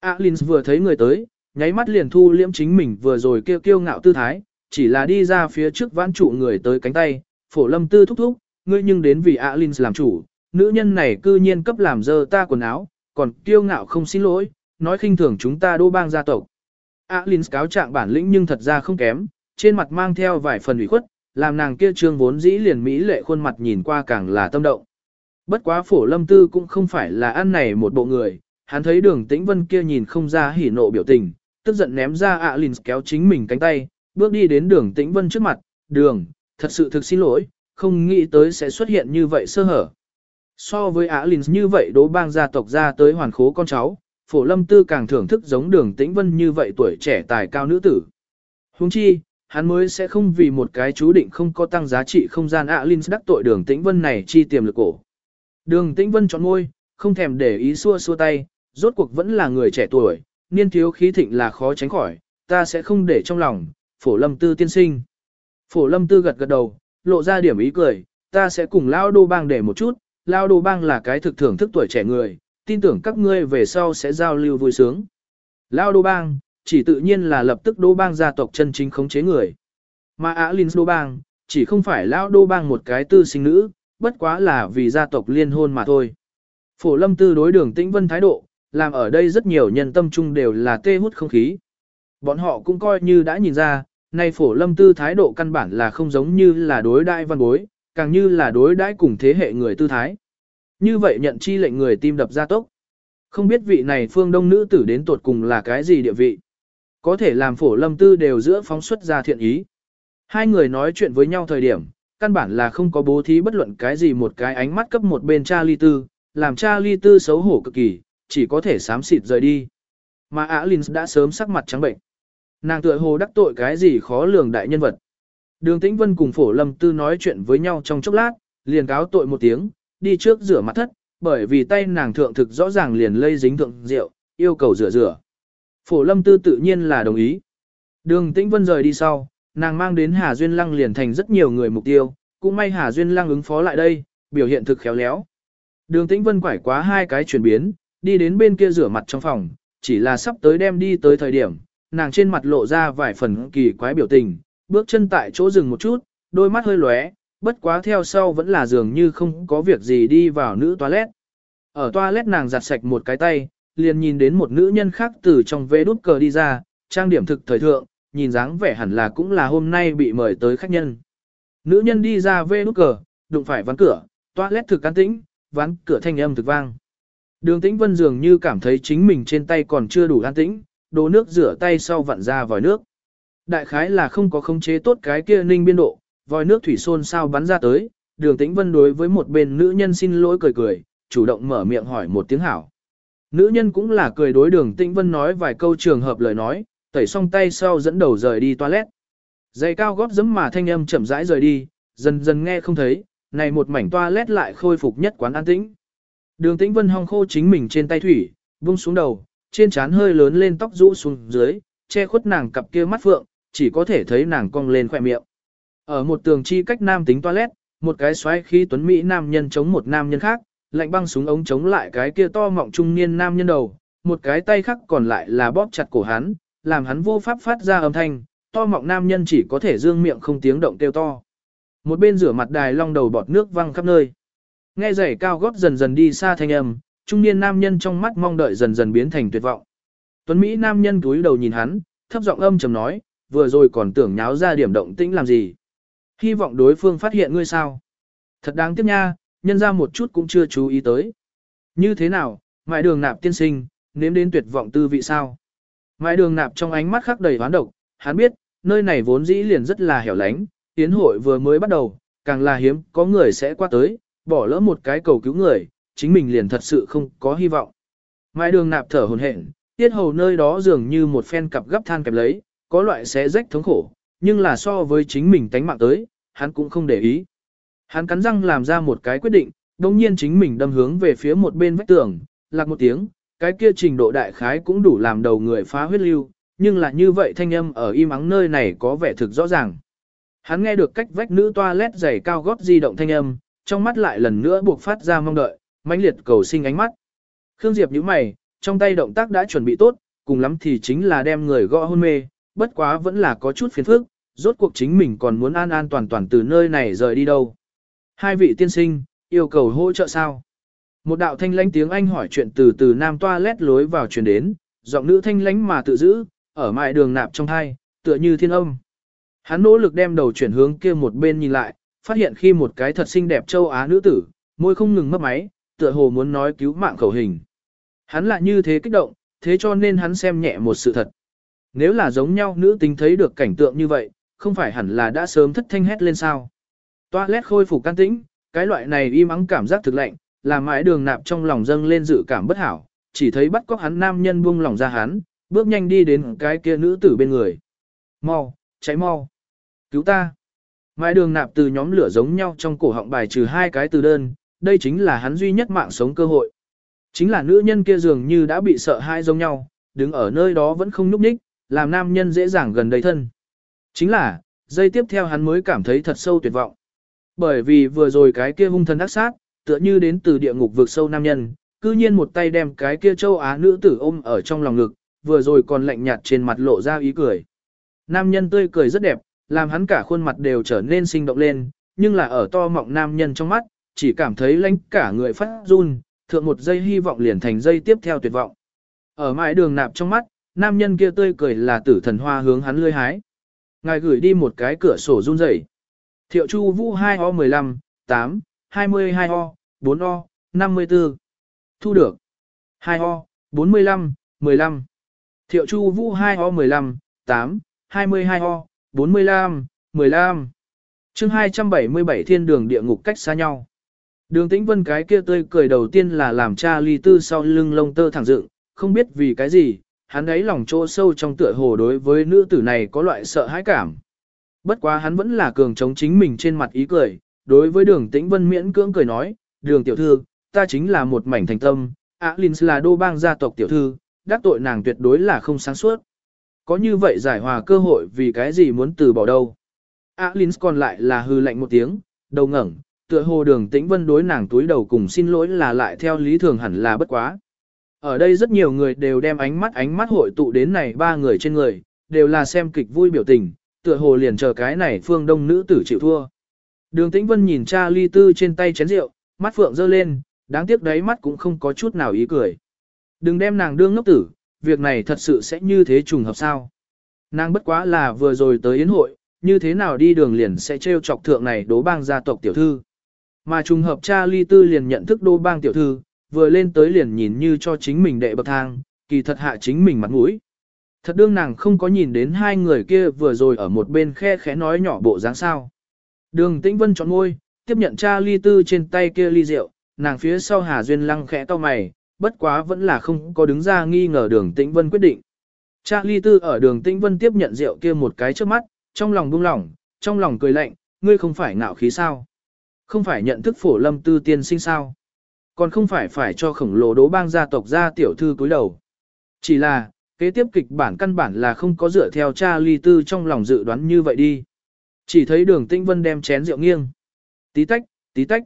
Alins vừa thấy người tới, nháy mắt liền thu liễm chính mình vừa rồi kêu kiêu ngạo tư thái, chỉ là đi ra phía trước vãn trụ người tới cánh tay, phổ lâm tư thúc thúc, ngươi nhưng đến vì Alins làm chủ, nữ nhân này cư nhiên cấp làm dơ ta quần áo, còn kiêu ngạo không xin lỗi, nói khinh thường chúng ta đô bang gia tộc. Alins cáo trạng bản lĩnh nhưng thật ra không kém, trên mặt mang theo vài phần ủy khuất, làm nàng kia trương vốn dĩ liền mỹ lệ khuôn mặt nhìn qua càng là tâm động. Bất quá phổ lâm tư cũng không phải là ăn này một bộ người, hắn thấy đường tĩnh vân kia nhìn không ra hỉ nộ biểu tình, tức giận ném ra ạ lìn kéo chính mình cánh tay, bước đi đến đường tĩnh vân trước mặt, đường, thật sự thực xin lỗi, không nghĩ tới sẽ xuất hiện như vậy sơ hở. So với ạ lìn như vậy đố bang gia tộc ra tới hoàn khố con cháu, phổ lâm tư càng thưởng thức giống đường tĩnh vân như vậy tuổi trẻ tài cao nữ tử. Huống chi, hắn mới sẽ không vì một cái chú định không có tăng giá trị không gian ạ linh đắc tội đường tĩnh vân này chi tiềm lực cổ. Đường tĩnh vân chọn ngôi, không thèm để ý xua xua tay, rốt cuộc vẫn là người trẻ tuổi, niên thiếu khí thịnh là khó tránh khỏi, ta sẽ không để trong lòng, phổ lâm tư tiên sinh. Phổ lâm tư gật gật đầu, lộ ra điểm ý cười, ta sẽ cùng Lao Đô Bang để một chút, Lao Đô Bang là cái thực thưởng thức tuổi trẻ người, tin tưởng các ngươi về sau sẽ giao lưu vui sướng. Lao Đô Bang, chỉ tự nhiên là lập tức Đô Bang gia tộc chân chính khống chế người. Mà Á Linh Đô Bang, chỉ không phải Lao Đô Bang một cái tư sinh nữ, bất quá là vì gia tộc liên hôn mà thôi. Phổ lâm tư đối đường tĩnh vân thái độ, làm ở đây rất nhiều nhân tâm chung đều là tê hút không khí. Bọn họ cũng coi như đã nhìn ra, nay phổ lâm tư thái độ căn bản là không giống như là đối Đại văn bối, càng như là đối đãi cùng thế hệ người tư thái. Như vậy nhận chi lệnh người tim đập ra tốc. Không biết vị này phương đông nữ tử đến tuột cùng là cái gì địa vị. Có thể làm phổ lâm tư đều giữa phóng xuất ra thiện ý. Hai người nói chuyện với nhau thời điểm, căn bản là không có bố thí bất luận cái gì một cái ánh mắt cấp một bên cha ly tư, làm cha ly tư xấu hổ cực kỳ, chỉ có thể sám xịt rời đi. Mà ả Linh đã sớm sắc mặt trắng bệnh. Nàng tựa hồ đắc tội cái gì khó lường đại nhân vật. Đường Tĩnh Vân cùng Phổ Lâm Tư nói chuyện với nhau trong chốc lát, liền cáo tội một tiếng, đi trước rửa mặt thất, bởi vì tay nàng thượng thực rõ ràng liền lây dính thượng rượu, yêu cầu rửa rửa. Phổ Lâm Tư tự nhiên là đồng ý. Đường Tĩnh Vân rời đi sau, nàng mang đến Hà Duyên Lăng liền thành rất nhiều người mục tiêu, cũng may Hà Duyên Lăng ứng phó lại đây, biểu hiện thực khéo léo. Đường Tĩnh Vân quải quá hai cái chuyển biến, đi đến bên kia rửa mặt trong phòng, chỉ là sắp tới đem đi tới thời điểm, nàng trên mặt lộ ra vài phần kỳ quái biểu tình, bước chân tại chỗ dừng một chút, đôi mắt hơi lóe, bất quá theo sau vẫn là dường như không có việc gì đi vào nữ toilet. Ở toilet nàng giặt sạch một cái tay, liền nhìn đến một nữ nhân khác từ trong vế đút cờ đi ra, trang điểm thực thời thượng, nhìn dáng vẻ hẳn là cũng là hôm nay bị mời tới khách nhân. Nữ nhân đi ra vê nút cờ, đụng phải ván cửa, toilet thực can tĩnh, ván cửa thanh âm thực vang. Đường tĩnh vân dường như cảm thấy chính mình trên tay còn chưa đủ an tĩnh, đổ nước rửa tay sau vặn ra vòi nước. Đại khái là không có khống chế tốt cái kia ninh biên độ, vòi nước thủy xôn sao bắn ra tới, đường tĩnh vân đối với một bên nữ nhân xin lỗi cười cười, chủ động mở miệng hỏi một tiếng hảo. Nữ nhân cũng là cười đối đường tĩnh vân nói vài câu trường hợp lời nói, tẩy xong tay sau dẫn đầu rời đi toilet. Giày cao gót giấm mà thanh âm chậm rãi rời đi, dần dần nghe không thấy, này một mảnh toilet lại khôi phục nhất quán an tĩnh. Đường tĩnh vân hong khô chính mình trên tay thủy, buông xuống đầu, trên trán hơi lớn lên tóc rũ xuống dưới, che khuất nàng cặp kia mắt phượng, chỉ có thể thấy nàng cong lên khỏe miệng. Ở một tường chi cách nam tính toilet, một cái xoáy khí tuấn mỹ nam nhân chống một nam nhân khác, lạnh băng súng ống chống lại cái kia to mọng trung niên nam nhân đầu, một cái tay khác còn lại là bóp chặt cổ hắn, làm hắn vô pháp phát ra âm thanh, to mọng nam nhân chỉ có thể dương miệng không tiếng động kêu to. Một bên rửa mặt đài long đầu bọt nước văng khắp nơi. Nghe giày cao gót dần dần đi xa thanh âm, trung niên nam nhân trong mắt mong đợi dần dần biến thành tuyệt vọng. Tuấn Mỹ nam nhân cúi đầu nhìn hắn, thấp giọng âm trầm nói, vừa rồi còn tưởng nháo ra điểm động tĩnh làm gì. Hy vọng đối phương phát hiện ngươi sao. Thật đáng tiếc nha, nhân ra một chút cũng chưa chú ý tới. Như thế nào, mại đường nạp tiên sinh, nếm đến tuyệt vọng tư vị sao. Mai đường nạp trong ánh mắt khắc đầy hoán độc, hắn biết, nơi này vốn dĩ liền rất là hẻo lánh, tiến hội vừa mới bắt đầu, càng là hiếm, có người sẽ qua tới, bỏ lỡ một cái cầu cứu người, chính mình liền thật sự không có hy vọng. Mai đường nạp thở hồn hển, tiết hầu nơi đó dường như một phen cặp gấp than kẹp lấy, có loại xé rách thống khổ, nhưng là so với chính mình tánh mạng tới, hắn cũng không để ý. Hắn cắn răng làm ra một cái quyết định, đồng nhiên chính mình đâm hướng về phía một bên vách tường, lạc một tiếng, cái kia trình độ đại khái cũng đủ làm đầu người phá huyết lưu, nhưng là như vậy thanh âm ở im ắng nơi này có vẻ thực rõ ràng. Hắn nghe được cách vách nữ toilet giày cao gót di động thanh âm, trong mắt lại lần nữa buộc phát ra mong đợi, mãnh liệt cầu sinh ánh mắt. Khương Diệp nhíu mày, trong tay động tác đã chuẩn bị tốt, cùng lắm thì chính là đem người gõ hôn mê, bất quá vẫn là có chút phiền phức, rốt cuộc chính mình còn muốn an an toàn toàn từ nơi này rời đi đâu. Hai vị tiên sinh, yêu cầu hỗ trợ sao? Một đạo thanh lãnh tiếng Anh hỏi chuyện từ từ nam toa lét lối vào truyền đến, giọng nữ thanh lãnh mà tự giữ, ở mại đường nạp trong thai, tựa như thiên âm. Hắn nỗ lực đem đầu chuyển hướng kia một bên nhìn lại, phát hiện khi một cái thật xinh đẹp châu Á nữ tử, môi không ngừng mấp máy, tựa hồ muốn nói cứu mạng khẩu hình. Hắn lại như thế kích động, thế cho nên hắn xem nhẹ một sự thật. Nếu là giống nhau nữ tính thấy được cảnh tượng như vậy, không phải hẳn là đã sớm thất thanh hét lên sao. Toilet khôi phục can tĩnh, cái loại này im ắng cảm giác thực lạnh, làm mãi đường nạp trong lòng dâng lên dự cảm bất hảo, chỉ thấy bắt cóc hắn nam nhân buông lòng ra hắn, bước nhanh đi đến cái kia nữ tử bên người. Mau, cháy mau. Cứu ta. Mãi đường nạp từ nhóm lửa giống nhau trong cổ họng bài trừ hai cái từ đơn, đây chính là hắn duy nhất mạng sống cơ hội. Chính là nữ nhân kia dường như đã bị sợ hai giống nhau, đứng ở nơi đó vẫn không nhúc nhích, làm nam nhân dễ dàng gần đầy thân. Chính là, giây tiếp theo hắn mới cảm thấy thật sâu tuyệt vọng. Bởi vì vừa rồi cái kia hung thần ác sát, tựa như đến từ địa ngục vực sâu nam nhân, cư nhiên một tay đem cái kia châu Á nữ tử ôm ở trong lòng ngực, vừa rồi còn lạnh nhạt trên mặt lộ ra ý cười. Nam nhân tươi cười rất đẹp, làm hắn cả khuôn mặt đều trở nên sinh động lên, nhưng là ở to mọng nam nhân trong mắt, chỉ cảm thấy lãnh cả người phát run, thượng một giây hy vọng liền thành giây tiếp theo tuyệt vọng. Ở mãi đường nạp trong mắt, nam nhân kia tươi cười là tử thần hoa hướng hắn lươi hái. Ngài gửi đi một cái cửa sổ run rẩy. Thiệu Chu Vũ 2O15, 8, 22O, 4O, 54. Thu được. 2O, 45, 15. Thiệu Chu Vũ 2O 15, 8, 22O, 45, 15. Chương 277 Thiên đường địa ngục cách xa nhau. Đường Tĩnh Vân cái kia tươi cười đầu tiên là làm cha ly tư sau lưng lông tơ thẳng dựng, không biết vì cái gì, hắn ấy lòng chỗ sâu trong tựa hồ đối với nữ tử này có loại sợ hãi cảm. Bất quá hắn vẫn là cường chống chính mình trên mặt ý cười, đối với đường Tĩnh Vân miễn cưỡng cười nói, đường tiểu thư, ta chính là một mảnh thành tâm, Alins là đô bang gia tộc tiểu thư, đắc tội nàng tuyệt đối là không sáng suốt. Có như vậy giải hòa cơ hội vì cái gì muốn từ bỏ đâu. Alins còn lại là hư lạnh một tiếng, đầu ngẩng, tựa hồ đường tĩnh vân đối nàng túi đầu cùng xin lỗi là lại theo lý thường hẳn là bất quá. Ở đây rất nhiều người đều đem ánh mắt ánh mắt hội tụ đến này ba người trên người, đều là xem kịch vui biểu tình, tựa hồ liền chờ cái này phương đông nữ tử chịu thua. Đường tĩnh vân nhìn cha ly tư trên tay chén rượu, mắt phượng dơ lên, đáng tiếc đấy mắt cũng không có chút nào ý cười. Đừng đem nàng đương ngốc tử, việc này thật sự sẽ như thế trùng hợp sao. Nàng bất quá là vừa rồi tới yến hội, như thế nào đi đường liền sẽ trêu chọc thượng này đố bang gia tộc tiểu thư. Mà trùng hợp cha ly tư liền nhận thức đô bang tiểu thư, vừa lên tới liền nhìn như cho chính mình đệ bậc thang, kỳ thật hạ chính mình mặt mũi. Thật đương nàng không có nhìn đến hai người kia vừa rồi ở một bên khe khẽ nói nhỏ bộ dáng sao. Đường tĩnh vân chọn môi tiếp nhận cha ly tư trên tay kia ly rượu, nàng phía sau Hà Duyên lăng khẽ to mày, bất quá vẫn là không có đứng ra nghi ngờ đường tĩnh vân quyết định. Cha ly tư ở đường tĩnh vân tiếp nhận rượu kia một cái trước mắt, trong lòng buông lỏng, trong lòng cười lạnh, ngươi không phải ngạo khí sao. Không phải nhận thức phổ lâm tư tiên sinh sao. Còn không phải phải cho khổng lồ đố bang gia tộc gia tiểu thư cúi đầu. Chỉ là, kế tiếp kịch bản căn bản là không có dựa theo cha ly tư trong lòng dự đoán như vậy đi. Chỉ thấy đường tĩnh vân đem chén rượu nghiêng. Tí tách, tí tách.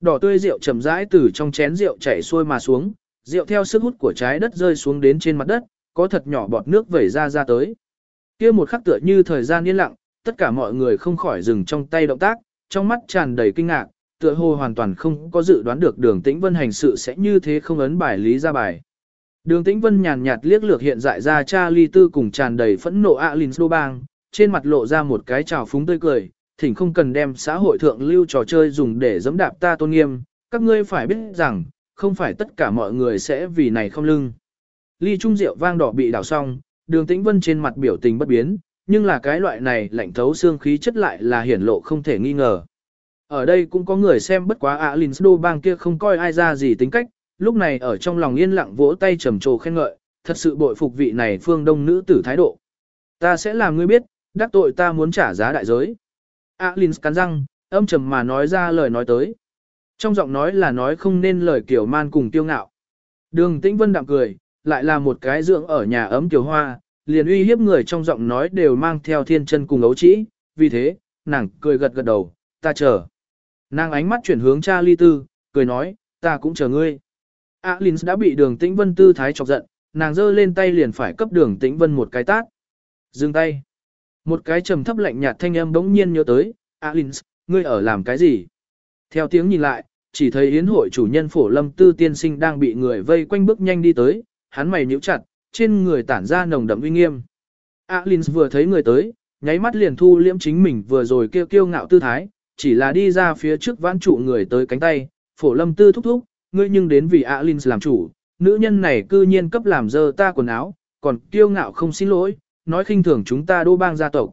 Đỏ tươi rượu chậm rãi từ trong chén rượu chảy xuôi mà xuống, rượu theo sức hút của trái đất rơi xuống đến trên mặt đất, có thật nhỏ bọt nước vẩy ra ra tới. Kia một khắc tựa như thời gian yên lặng, tất cả mọi người không khỏi dừng trong tay động tác, trong mắt tràn đầy kinh ngạc, tựa hồ hoàn toàn không có dự đoán được đường tĩnh vân hành sự sẽ như thế không ấn bài lý ra bài. Đường tĩnh vân nhàn nhạt liếc lược hiện dại ra cha ly tư cùng tràn đầy phẫn nộ Alin đô Bang, trên mặt lộ ra một cái trào phúng tươi cười, thỉnh không cần đem xã hội thượng lưu trò chơi dùng để giẫm đạp ta tôn nghiêm, các ngươi phải biết rằng, không phải tất cả mọi người sẽ vì này không lưng. Ly trung rượu vang đỏ bị đảo xong, đường tĩnh vân trên mặt biểu tình bất biến, nhưng là cái loại này lạnh thấu xương khí chất lại là hiển lộ không thể nghi ngờ. Ở đây cũng có người xem bất quá ạ Linsdo bang kia không coi ai ra gì tính cách, lúc này ở trong lòng yên lặng vỗ tay trầm trồ khen ngợi, thật sự bội phục vị này phương đông nữ tử thái độ. Ta sẽ làm ngươi biết, đắc tội ta muốn trả giá đại giới. Alins cắn răng, âm trầm mà nói ra lời nói tới. Trong giọng nói là nói không nên lời kiểu man cùng tiêu ngạo. Đường tĩnh vân đạm cười, lại là một cái dưỡng ở nhà ấm kiểu hoa, liền uy hiếp người trong giọng nói đều mang theo thiên chân cùng ấu trĩ, vì thế, nàng cười gật gật đầu, ta chờ. Nàng ánh mắt chuyển hướng cha ly tư, cười nói, ta cũng chờ ngươi. Alins đã bị đường tĩnh vân tư thái chọc giận, nàng giơ lên tay liền phải cấp đường tĩnh vân một cái tát. Dừng tay. Một cái trầm thấp lạnh nhạt thanh âm bỗng nhiên nhớ tới, Alins, ngươi ở làm cái gì? Theo tiếng nhìn lại, chỉ thấy yến hội chủ nhân phổ lâm tư tiên sinh đang bị người vây quanh bước nhanh đi tới, hắn mày nhíu chặt, trên người tản ra nồng đậm uy nghiêm. Alins vừa thấy người tới, nháy mắt liền thu liễm chính mình vừa rồi kêu kiêu ngạo tư thái, chỉ là đi ra phía trước vãn trụ người tới cánh tay, phổ lâm tư thúc thúc, ngươi nhưng đến vì Alins làm chủ, nữ nhân này cư nhiên cấp làm dơ ta quần áo, còn kiêu ngạo không xin lỗi, nói khinh thường chúng ta đô bang gia tộc.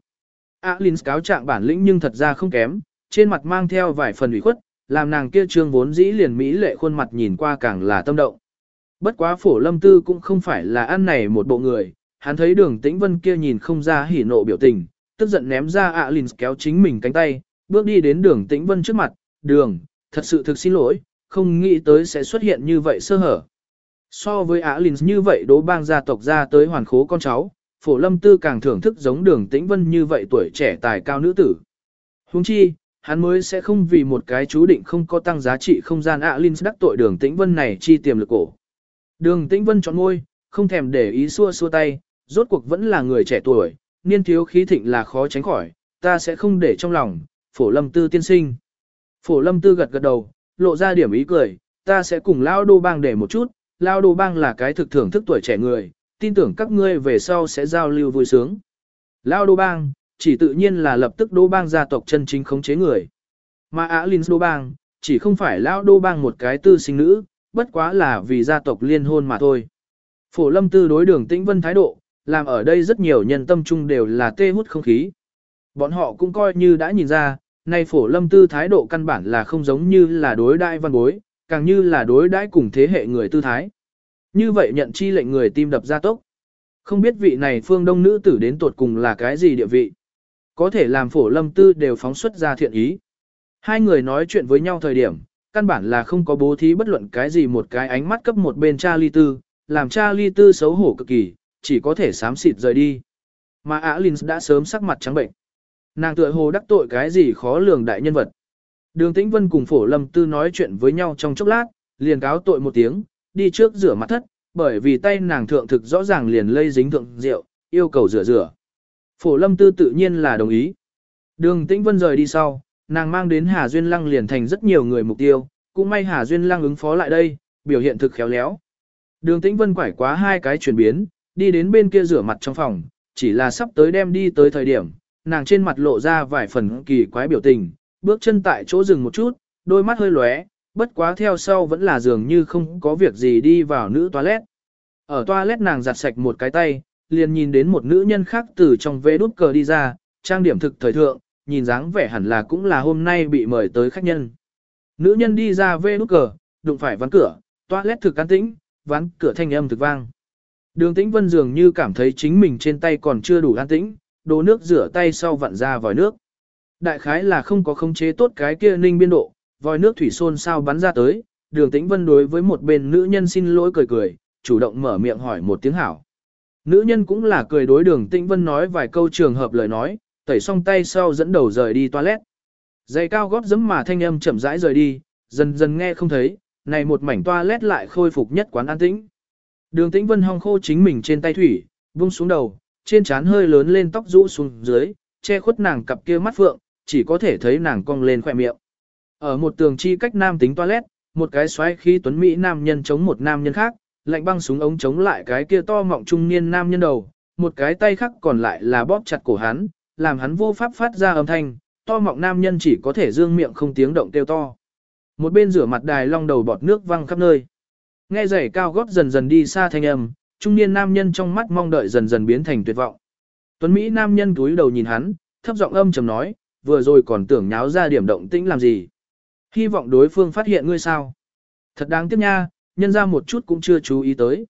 Alins cáo trạng bản lĩnh nhưng thật ra không kém, trên mặt mang theo vài phần ủy khuất, làm nàng kia trương vốn dĩ liền mỹ lệ khuôn mặt nhìn qua càng là tâm động. Bất quá phổ lâm tư cũng không phải là ăn này một bộ người, hắn thấy đường tĩnh vân kia nhìn không ra hỉ nộ biểu tình, tức giận ném ra Alins kéo chính mình cánh tay, bước đi đến đường tĩnh vân trước mặt, đường, thật sự thực xin lỗi, không nghĩ tới sẽ xuất hiện như vậy sơ hở. So với Alins như vậy đố bang gia tộc ra tới hoàn khố con cháu, phổ lâm tư càng thưởng thức giống đường tĩnh vân như vậy tuổi trẻ tài cao nữ tử. Huống chi, hắn mới sẽ không vì một cái chú định không có tăng giá trị không gian ạ linh đắc tội đường tĩnh vân này chi tiềm lực cổ. Đường tĩnh vân chọn môi, không thèm để ý xua xua tay, rốt cuộc vẫn là người trẻ tuổi, niên thiếu khí thịnh là khó tránh khỏi, ta sẽ không để trong lòng, phổ lâm tư tiên sinh. Phổ lâm tư gật gật đầu, lộ ra điểm ý cười, ta sẽ cùng lao đô bang để một chút, lao đô bang là cái thực thưởng thức tuổi trẻ người, tin tưởng các ngươi về sau sẽ giao lưu vui sướng. Lao đô bang, chỉ tự nhiên là lập tức đô bang gia tộc chân chính khống chế người. Mà Á Linh đô bang, chỉ không phải lao đô bang một cái tư sinh nữ, bất quá là vì gia tộc liên hôn mà thôi. Phổ lâm tư đối đường tĩnh vân thái độ, làm ở đây rất nhiều nhân tâm chung đều là tê hút không khí. Bọn họ cũng coi như đã nhìn ra, nay phổ lâm tư thái độ căn bản là không giống như là đối đại văn bối, càng như là đối đãi cùng thế hệ người tư thái. Như vậy nhận chi lệnh người tim đập ra tốc. Không biết vị này phương đông nữ tử đến tột cùng là cái gì địa vị. Có thể làm phổ lâm tư đều phóng xuất ra thiện ý. Hai người nói chuyện với nhau thời điểm, căn bản là không có bố thí bất luận cái gì một cái ánh mắt cấp một bên cha ly tư, làm cha ly tư xấu hổ cực kỳ, chỉ có thể sám xịt rời đi. Mà Alins đã sớm sắc mặt trắng bệnh. Nàng tựa hồ đắc tội cái gì khó lường đại nhân vật. Đường Tĩnh Vân cùng Phổ Lâm Tư nói chuyện với nhau trong chốc lát, liền cáo tội một tiếng, đi trước rửa mặt thất, bởi vì tay nàng thượng thực rõ ràng liền lây dính thượng rượu, yêu cầu rửa rửa. Phổ Lâm Tư tự nhiên là đồng ý. Đường Tĩnh Vân rời đi sau, nàng mang đến Hà Duyên Lăng liền thành rất nhiều người mục tiêu, cũng may Hà Duyên Lăng ứng phó lại đây, biểu hiện thực khéo léo. Đường Tĩnh Vân quải quá hai cái chuyển biến, đi đến bên kia rửa mặt trong phòng, chỉ là sắp tới đem đi tới thời điểm, nàng trên mặt lộ ra vài phần kỳ quái biểu tình, bước chân tại chỗ dừng một chút, đôi mắt hơi lóe, bất quá theo sau vẫn là dường như không có việc gì đi vào nữ toilet. Ở toilet nàng giặt sạch một cái tay, liền nhìn đến một nữ nhân khác từ trong vế đút cờ đi ra, trang điểm thực thời thượng, nhìn dáng vẻ hẳn là cũng là hôm nay bị mời tới khách nhân. Nữ nhân đi ra vế đút cờ, đụng phải ván cửa, toilet thực an tĩnh, ván cửa thanh âm thực vang. Đường tĩnh vân dường như cảm thấy chính mình trên tay còn chưa đủ an tĩnh, đổ nước rửa tay sau vặn ra vòi nước. Đại khái là không có khống chế tốt cái kia ninh biên độ, vòi nước thủy xôn sao bắn ra tới, đường tĩnh vân đối với một bên nữ nhân xin lỗi cười cười, chủ động mở miệng hỏi một tiếng hảo. Nữ nhân cũng là cười đối đường tĩnh vân nói vài câu trường hợp lời nói, tẩy xong tay sau dẫn đầu rời đi toilet. Giày cao gót giấm mà thanh âm chậm rãi rời đi, dần dần nghe không thấy, này một mảnh toilet lại khôi phục nhất quán an tĩnh. Đường tĩnh vân hong khô chính mình trên tay thủy, vung xuống đầu, trên trán hơi lớn lên tóc rũ xuống dưới, che khuất nàng cặp kia mắt phượng, chỉ có thể thấy nàng cong lên khỏe miệng. Ở một tường chi cách nam tính toilet, một cái xoáy khí tuấn Mỹ nam nhân chống một nam nhân khác, lạnh băng súng ống chống lại cái kia to mọng trung niên nam nhân đầu, một cái tay khác còn lại là bóp chặt cổ hắn, làm hắn vô pháp phát ra âm thanh, to mọng nam nhân chỉ có thể dương miệng không tiếng động kêu to. Một bên rửa mặt đài long đầu bọt nước văng khắp nơi. Nghe giày cao gót dần dần đi xa thanh âm, trung niên nam nhân trong mắt mong đợi dần dần biến thành tuyệt vọng. Tuấn Mỹ nam nhân cúi đầu nhìn hắn, thấp giọng âm trầm nói, vừa rồi còn tưởng nháo ra điểm động tĩnh làm gì. Hy vọng đối phương phát hiện ngươi sao. Thật đáng tiếc nha, nhân ra một chút cũng chưa chú ý tới.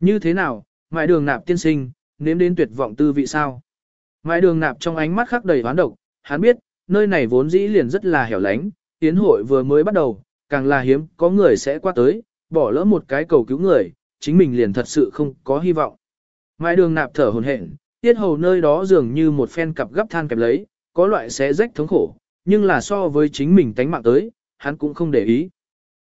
Như thế nào, mại đường nạp tiên sinh, nếm đến tuyệt vọng tư vị sao. Mại đường nạp trong ánh mắt khắc đầy hoán độc, hắn biết, nơi này vốn dĩ liền rất là hẻo lánh, tiến hội vừa mới bắt đầu, càng là hiếm, có người sẽ qua tới, bỏ lỡ một cái cầu cứu người, chính mình liền thật sự không có hy vọng. mại đường nạp thở hồn hển, tiết hầu nơi đó dường như một phen cặp gấp than kẹp lấy, có loại xé rách thống khổ, nhưng là so với chính mình tánh mạng tới, hắn cũng không để ý.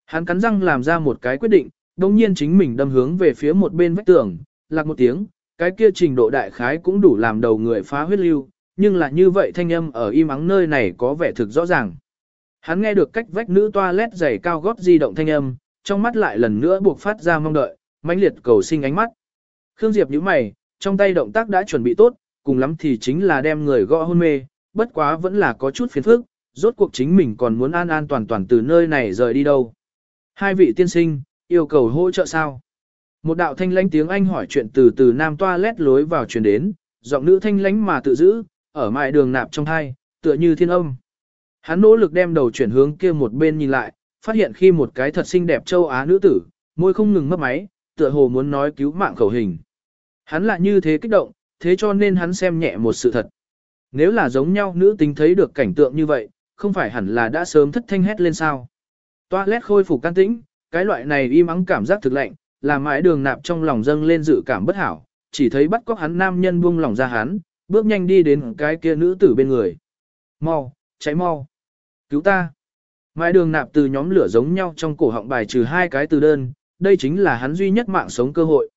Hắn cắn răng làm ra một cái quyết định, đồng nhiên chính mình đâm hướng về phía một bên vách tường, lạc một tiếng, cái kia trình độ đại khái cũng đủ làm đầu người phá huyết lưu, nhưng là như vậy thanh âm ở im ắng nơi này có vẻ thực rõ ràng. Hắn nghe được cách vách nữ toilet giày cao gót di động thanh âm, trong mắt lại lần nữa buộc phát ra mong đợi, mãnh liệt cầu sinh ánh mắt. Khương Diệp nhíu mày, trong tay động tác đã chuẩn bị tốt, cùng lắm thì chính là đem người gõ hôn mê, bất quá vẫn là có chút phiền phức, rốt cuộc chính mình còn muốn an an toàn toàn từ nơi này rời đi đâu. Hai vị tiên sinh, yêu cầu hỗ trợ sao? Một đạo thanh lãnh tiếng Anh hỏi chuyện từ từ nam toa lét lối vào truyền đến, giọng nữ thanh lãnh mà tự giữ, ở mại đường nạp trong hai, tựa như thiên âm. Hắn nỗ lực đem đầu chuyển hướng kia một bên nhìn lại, phát hiện khi một cái thật xinh đẹp châu Á nữ tử, môi không ngừng mấp máy, tựa hồ muốn nói cứu mạng khẩu hình. Hắn lại như thế kích động, thế cho nên hắn xem nhẹ một sự thật. Nếu là giống nhau nữ tính thấy được cảnh tượng như vậy, không phải hẳn là đã sớm thất thanh hét lên sao. Toilet khôi phục can tĩnh, cái loại này im ắng cảm giác thực lạnh, làm mãi đường nạp trong lòng dâng lên dự cảm bất hảo, chỉ thấy bắt cóc hắn nam nhân buông lòng ra hắn, bước nhanh đi đến cái kia nữ tử bên người. Mau, cháy mau. Cứu ta. Mãi đường nạp từ nhóm lửa giống nhau trong cổ họng bài trừ hai cái từ đơn, đây chính là hắn duy nhất mạng sống cơ hội.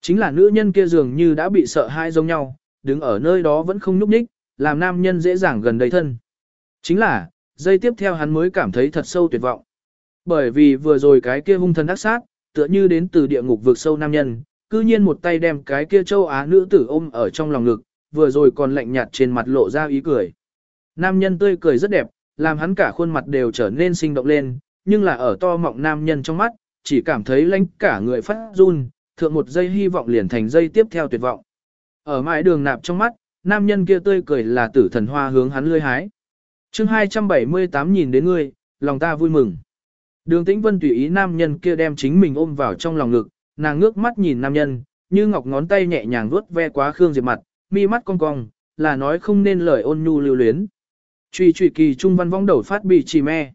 Chính là nữ nhân kia dường như đã bị sợ hai giống nhau, đứng ở nơi đó vẫn không nhúc nhích, làm nam nhân dễ dàng gần đầy thân. Chính là, giây tiếp theo hắn mới cảm thấy thật sâu tuyệt vọng. Bởi vì vừa rồi cái kia hung thần ác sát, tựa như đến từ địa ngục vực sâu nam nhân, cư nhiên một tay đem cái kia châu Á nữ tử ôm ở trong lòng ngực, vừa rồi còn lạnh nhạt trên mặt lộ ra ý cười. Nam nhân tươi cười rất đẹp, làm hắn cả khuôn mặt đều trở nên sinh động lên, nhưng là ở to mọng nam nhân trong mắt, chỉ cảm thấy lãnh cả người phát run, thượng một giây hy vọng liền thành giây tiếp theo tuyệt vọng. Ở mãi đường nạp trong mắt, nam nhân kia tươi cười là tử thần hoa hướng hắn lươi hái chương 278 nhìn đến ngươi, lòng ta vui mừng. Đường tĩnh vân tùy ý nam nhân kia đem chính mình ôm vào trong lòng ngực, nàng ngước mắt nhìn nam nhân, như ngọc ngón tay nhẹ nhàng vuốt ve quá Khương Diệp mặt, mi mắt cong cong, là nói không nên lời ôn nhu lưu luyến. Truy truy kỳ trung văn vong đầu phát bị trì me.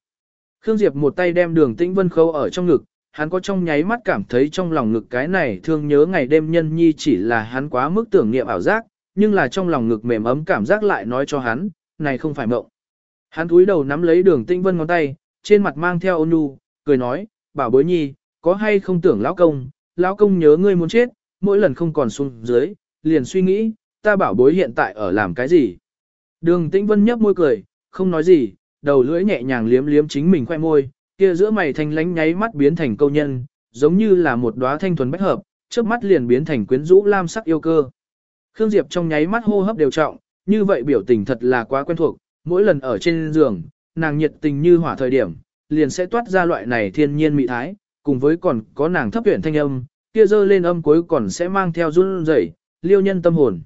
Khương Diệp một tay đem đường tĩnh vân khâu ở trong ngực, hắn có trong nháy mắt cảm thấy trong lòng ngực cái này thương nhớ ngày đêm nhân nhi chỉ là hắn quá mức tưởng niệm ảo giác, nhưng là trong lòng ngực mềm ấm cảm giác lại nói cho hắn, này không phải mộng. Hắn cúi đầu nắm lấy đường tĩnh vân ngón tay, trên mặt mang theo ôn nhu, cười nói, bảo bối nhi, có hay không tưởng lão công, lão công nhớ ngươi muốn chết, mỗi lần không còn xuống dưới, liền suy nghĩ, ta bảo bối hiện tại ở làm cái gì. Đường tĩnh vân nhấp môi cười, không nói gì, đầu lưỡi nhẹ nhàng liếm liếm chính mình khoe môi, kia giữa mày thanh lánh nháy mắt biến thành câu nhân, giống như là một đóa thanh thuần bách hợp, trước mắt liền biến thành quyến rũ lam sắc yêu cơ. Khương Diệp trong nháy mắt hô hấp đều trọng, như vậy biểu tình thật là quá quen thuộc, mỗi lần ở trên giường, nàng nhiệt tình như hỏa thời điểm, liền sẽ toát ra loại này thiên nhiên mị thái, cùng với còn có nàng thấp tuyển thanh âm, kia dơ lên âm cuối còn sẽ mang theo run rẩy, liêu nhân tâm hồn.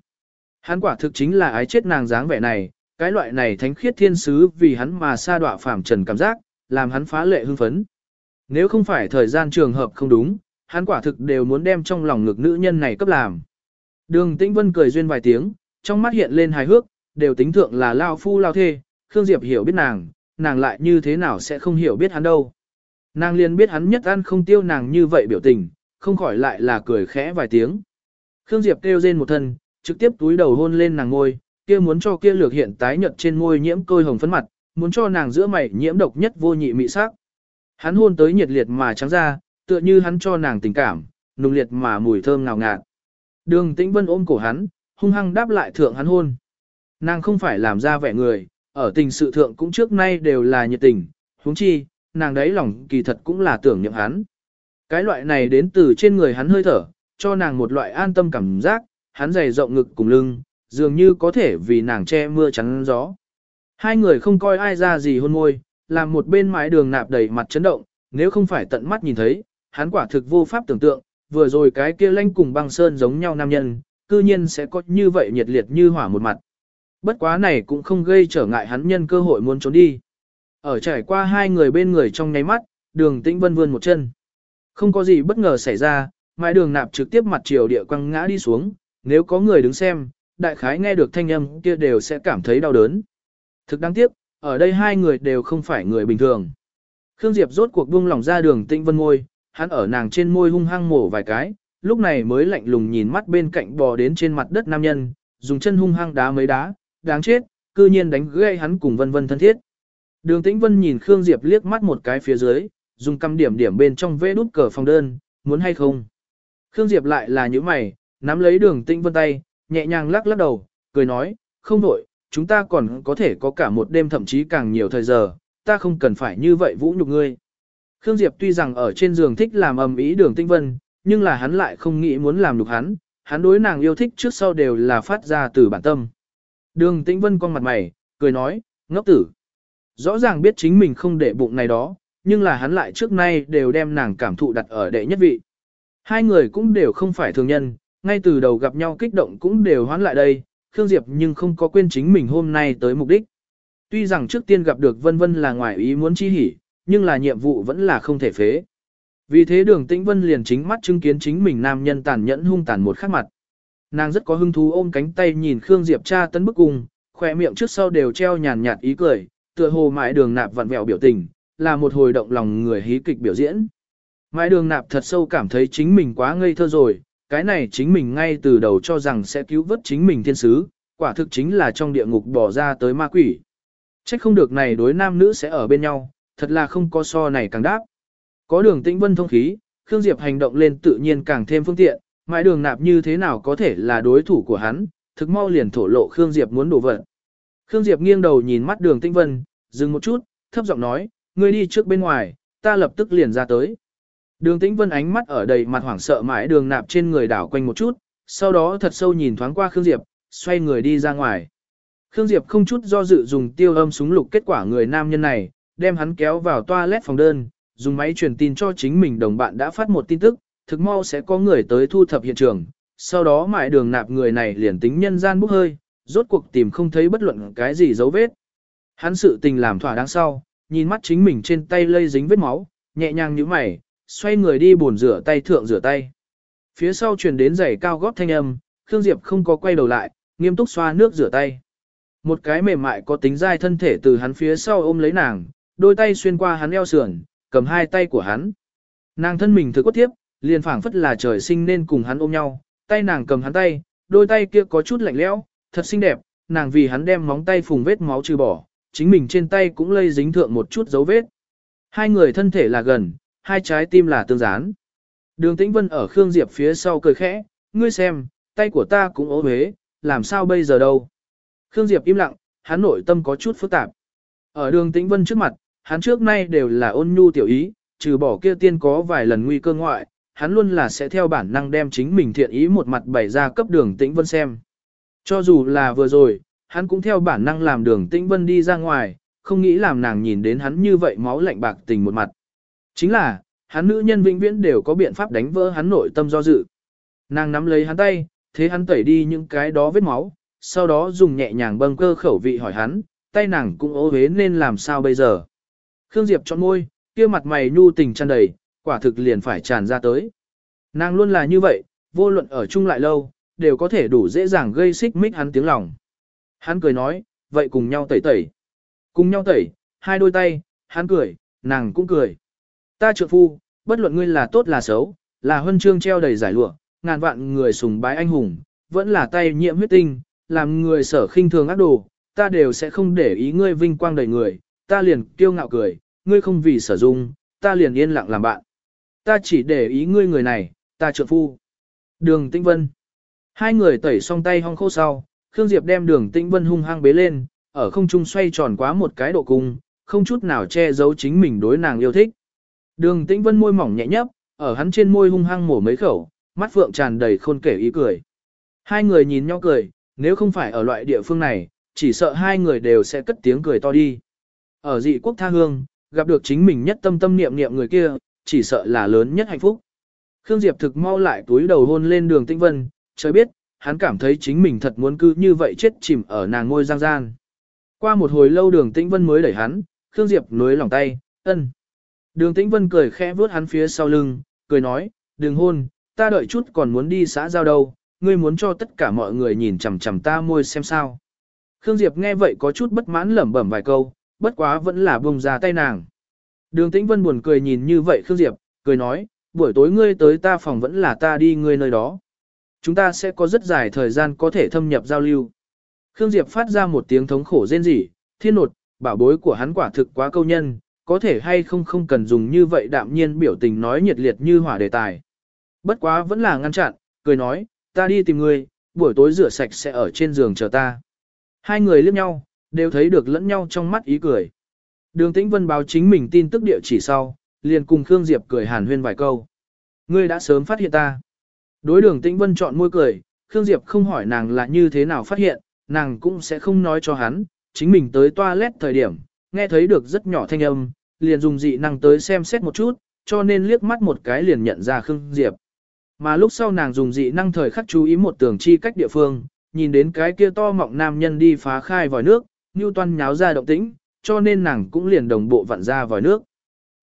Hắn quả thực chính là ái chết nàng dáng vẻ này, cái loại này thánh khiết thiên sứ vì hắn mà sa đọa phàm trần cảm giác, làm hắn phá lệ hưng phấn. Nếu không phải thời gian trường hợp không đúng, hắn quả thực đều muốn đem trong lòng ngực nữ nhân này cấp làm. Đường Tĩnh Vân cười duyên vài tiếng, trong mắt hiện lên hài hước, đều tính thượng là lao phu lao thê, Khương Diệp hiểu biết nàng, nàng lại như thế nào sẽ không hiểu biết hắn đâu. Nàng liền biết hắn nhất ăn không tiêu nàng như vậy biểu tình, không khỏi lại là cười khẽ vài tiếng. Khương Diệp kêu rên một thân, trực tiếp túi đầu hôn lên nàng ngôi, kia muốn cho kia lược hiện tái nhợt trên môi nhiễm côi hồng phấn mặt, muốn cho nàng giữa mày nhiễm độc nhất vô nhị mị sắc. Hắn hôn tới nhiệt liệt mà trắng ra, tựa như hắn cho nàng tình cảm, nùng liệt mà mùi thơm ngào ngạt. Đường Tĩnh Vân ôm cổ hắn, hung hăng đáp lại thượng hắn hôn. Nàng không phải làm ra vẻ người, ở tình sự thượng cũng trước nay đều là nhiệt tình, huống chi, nàng đấy lòng kỳ thật cũng là tưởng nhậm hắn. Cái loại này đến từ trên người hắn hơi thở, cho nàng một loại an tâm cảm giác, hắn dày rộng ngực cùng lưng, dường như có thể vì nàng che mưa chắn gió. Hai người không coi ai ra gì hôn môi, làm một bên mái đường nạp đầy mặt chấn động, nếu không phải tận mắt nhìn thấy, hắn quả thực vô pháp tưởng tượng, vừa rồi cái kia lanh cùng băng sơn giống nhau nam nhân, cư nhiên sẽ có như vậy nhiệt liệt như hỏa một mặt. Bất quá này cũng không gây trở ngại hắn nhân cơ hội muốn trốn đi. Ở trải qua hai người bên người trong nháy mắt, đường tĩnh vân vươn một chân. Không có gì bất ngờ xảy ra, mãi đường nạp trực tiếp mặt chiều địa quăng ngã đi xuống, nếu có người đứng xem, đại khái nghe được thanh âm kia đều sẽ cảm thấy đau đớn. Thực đáng tiếc, ở đây hai người đều không phải người bình thường. Khương Diệp rốt cuộc buông lỏng ra đường tĩnh vân môi, hắn ở nàng trên môi hung hăng mổ vài cái, lúc này mới lạnh lùng nhìn mắt bên cạnh bò đến trên mặt đất nam nhân, dùng chân hung hăng đá mấy đá, đáng chết, cư nhiên đánh gây hắn cùng vân vân thân thiết. Đường Tĩnh Vân nhìn Khương Diệp liếc mắt một cái phía dưới, dùng căm điểm điểm bên trong vẽ đút cờ phòng đơn, muốn hay không. Khương Diệp lại là những mày, nắm lấy đường Tĩnh Vân tay, nhẹ nhàng lắc lắc đầu, cười nói, không đổi, chúng ta còn có thể có cả một đêm thậm chí càng nhiều thời giờ, ta không cần phải như vậy vũ nhục ngươi. Khương Diệp tuy rằng ở trên giường thích làm ầm ý đường Tĩnh Vân, nhưng là hắn lại không nghĩ muốn làm nhục hắn, hắn đối nàng yêu thích trước sau đều là phát ra từ bản tâm. Đường Tĩnh Vân con mặt mày, cười nói, ngốc tử. Rõ ràng biết chính mình không để bụng này đó, nhưng là hắn lại trước nay đều đem nàng cảm thụ đặt ở đệ nhất vị. Hai người cũng đều không phải thường nhân, ngay từ đầu gặp nhau kích động cũng đều hoán lại đây, Khương Diệp nhưng không có quên chính mình hôm nay tới mục đích. Tuy rằng trước tiên gặp được Vân Vân là ngoài ý muốn chi hỉ, nhưng là nhiệm vụ vẫn là không thể phế. Vì thế đường tĩnh Vân liền chính mắt chứng kiến chính mình nam nhân tàn nhẫn hung tàn một khắc mặt. Nàng rất có hứng thú ôm cánh tay nhìn Khương Diệp cha tấn bức cùng, khỏe miệng trước sau đều treo nhàn nhạt ý cười, tựa hồ mãi đường nạp vặn vẹo biểu tình, là một hồi động lòng người hí kịch biểu diễn. Mãi đường nạp thật sâu cảm thấy chính mình quá ngây thơ rồi, cái này chính mình ngay từ đầu cho rằng sẽ cứu vớt chính mình thiên sứ, quả thực chính là trong địa ngục bỏ ra tới ma quỷ. Trách không được này đối nam nữ sẽ ở bên nhau, thật là không có so này càng đáp. Có đường tĩnh vân thông khí, Khương Diệp hành động lên tự nhiên càng thêm phương tiện, mãi đường nạp như thế nào có thể là đối thủ của hắn, thực mau liền thổ lộ Khương Diệp muốn đổ vật. Khương Diệp nghiêng đầu nhìn mắt đường Tinh vân, dừng một chút, thấp giọng nói, ngươi đi trước bên ngoài, ta lập tức liền ra tới. Đường tĩnh vân ánh mắt ở đầy mặt hoảng sợ mãi đường nạp trên người đảo quanh một chút, sau đó thật sâu nhìn thoáng qua Khương Diệp, xoay người đi ra ngoài. Khương Diệp không chút do dự dùng tiêu âm súng lục kết quả người nam nhân này, đem hắn kéo vào toilet phòng đơn, dùng máy truyền tin cho chính mình đồng bạn đã phát một tin tức, thực mau sẽ có người tới thu thập hiện trường, sau đó mãi đường nạp người này liền tính nhân gian bốc hơi, rốt cuộc tìm không thấy bất luận cái gì dấu vết. Hắn sự tình làm thỏa đáng sau, nhìn mắt chính mình trên tay lây dính vết máu, nhẹ nhàng như mày, xoay người đi buồn rửa tay thượng rửa tay. Phía sau truyền đến giày cao gót thanh âm, Khương Diệp không có quay đầu lại, nghiêm túc xoa nước rửa tay. Một cái mềm mại có tính dai thân thể từ hắn phía sau ôm lấy nàng, đôi tay xuyên qua hắn eo sườn, cầm hai tay của hắn. Nàng thân mình thực quất tiếp, liền phảng phất là trời sinh nên cùng hắn ôm nhau, tay nàng cầm hắn tay, đôi tay kia có chút lạnh lẽo, thật xinh đẹp, nàng vì hắn đem móng tay phùng vết máu trừ bỏ, chính mình trên tay cũng lây dính thượng một chút dấu vết. Hai người thân thể là gần, hai trái tim là tương gián. Đường Tĩnh Vân ở Khương Diệp phía sau cười khẽ, ngươi xem, tay của ta cũng ố huế, làm sao bây giờ đâu. Khương Diệp im lặng, hắn nội tâm có chút phức tạp. Ở đường Tĩnh Vân trước mặt, hắn trước nay đều là ôn nhu tiểu ý, trừ bỏ kia tiên có vài lần nguy cơ ngoại, hắn luôn là sẽ theo bản năng đem chính mình thiện ý một mặt bày ra cấp đường Tĩnh Vân xem. Cho dù là vừa rồi, hắn cũng theo bản năng làm đường Tĩnh Vân đi ra ngoài, không nghĩ làm nàng nhìn đến hắn như vậy máu lạnh bạc tình một mặt. Chính là, hắn nữ nhân vĩnh viễn đều có biện pháp đánh vỡ hắn nội tâm do dự. Nàng nắm lấy hắn tay, thế hắn tẩy đi những cái đó vết máu, sau đó dùng nhẹ nhàng bâng cơ khẩu vị hỏi hắn, tay nàng cũng ố hế nên làm sao bây giờ. Khương Diệp chọn môi, kia mặt mày nhu tình tràn đầy, quả thực liền phải tràn ra tới. Nàng luôn là như vậy, vô luận ở chung lại lâu, đều có thể đủ dễ dàng gây xích mích hắn tiếng lòng. Hắn cười nói, vậy cùng nhau tẩy tẩy. Cùng nhau tẩy, hai đôi tay, hắn cười, nàng cũng cười. Ta trượng phu, bất luận ngươi là tốt là xấu, là huân chương treo đầy giải lụa, ngàn vạn người sùng bái anh hùng, vẫn là tay nhiễm huyết tinh, làm người sở khinh thường ác đồ, ta đều sẽ không để ý ngươi vinh quang đầy người, ta liền kiêu ngạo cười, ngươi không vì sở dung, ta liền yên lặng làm bạn. Ta chỉ để ý ngươi người này, ta trượng phu. Đường Tĩnh Vân. Hai người tẩy xong tay hong khô sau, Khương Diệp đem đường Tĩnh Vân hung hăng bế lên, ở không trung xoay tròn quá một cái độ cung, không chút nào che giấu chính mình đối nàng yêu thích. Đường Tĩnh Vân môi mỏng nhẹ nhấp, ở hắn trên môi hung hăng mổ mấy khẩu, mắt phượng tràn đầy khôn kể ý cười. Hai người nhìn nhau cười, nếu không phải ở loại địa phương này, chỉ sợ hai người đều sẽ cất tiếng cười to đi. Ở dị quốc tha hương, gặp được chính mình nhất tâm tâm niệm niệm người kia, chỉ sợ là lớn nhất hạnh phúc. Khương Diệp thực mau lại túi đầu hôn lên đường Tĩnh Vân, trời biết, hắn cảm thấy chính mình thật muốn cứ như vậy chết chìm ở nàng ngôi giang gian. Qua một hồi lâu đường Tĩnh Vân mới đẩy hắn, Khương Diệp nối lòng tay, ân. Đường Tĩnh Vân cười khẽ vuốt hắn phía sau lưng, cười nói, đừng hôn, ta đợi chút còn muốn đi xã giao đâu, ngươi muốn cho tất cả mọi người nhìn chằm chằm ta môi xem sao. Khương Diệp nghe vậy có chút bất mãn lẩm bẩm vài câu, bất quá vẫn là buông ra tay nàng. Đường Tĩnh Vân buồn cười nhìn như vậy Khương Diệp, cười nói, buổi tối ngươi tới ta phòng vẫn là ta đi ngươi nơi đó. Chúng ta sẽ có rất dài thời gian có thể thâm nhập giao lưu. Khương Diệp phát ra một tiếng thống khổ rên rỉ, thiên nột, bảo bối của hắn quả thực quá câu nhân, có thể hay không không cần dùng như vậy đạm nhiên biểu tình nói nhiệt liệt như hỏa đề tài. Bất quá vẫn là ngăn chặn, cười nói, ta đi tìm ngươi, buổi tối rửa sạch sẽ ở trên giường chờ ta. Hai người liếc nhau, đều thấy được lẫn nhau trong mắt ý cười. Đường Tĩnh Vân báo chính mình tin tức địa chỉ sau, liền cùng Khương Diệp cười hàn huyên vài câu. Ngươi đã sớm phát hiện ta. Đối đường Tĩnh Vân chọn môi cười, Khương Diệp không hỏi nàng là như thế nào phát hiện, nàng cũng sẽ không nói cho hắn, chính mình tới toilet thời điểm, nghe thấy được rất nhỏ thanh âm, liền dùng dị năng tới xem xét một chút, cho nên liếc mắt một cái liền nhận ra Khương Diệp. Mà lúc sau nàng dùng dị năng thời khắc chú ý một tường chi cách địa phương, nhìn đến cái kia to mọng nam nhân đi phá khai vòi nước, như toan nháo ra động tĩnh, cho nên nàng cũng liền đồng bộ vặn ra vòi nước.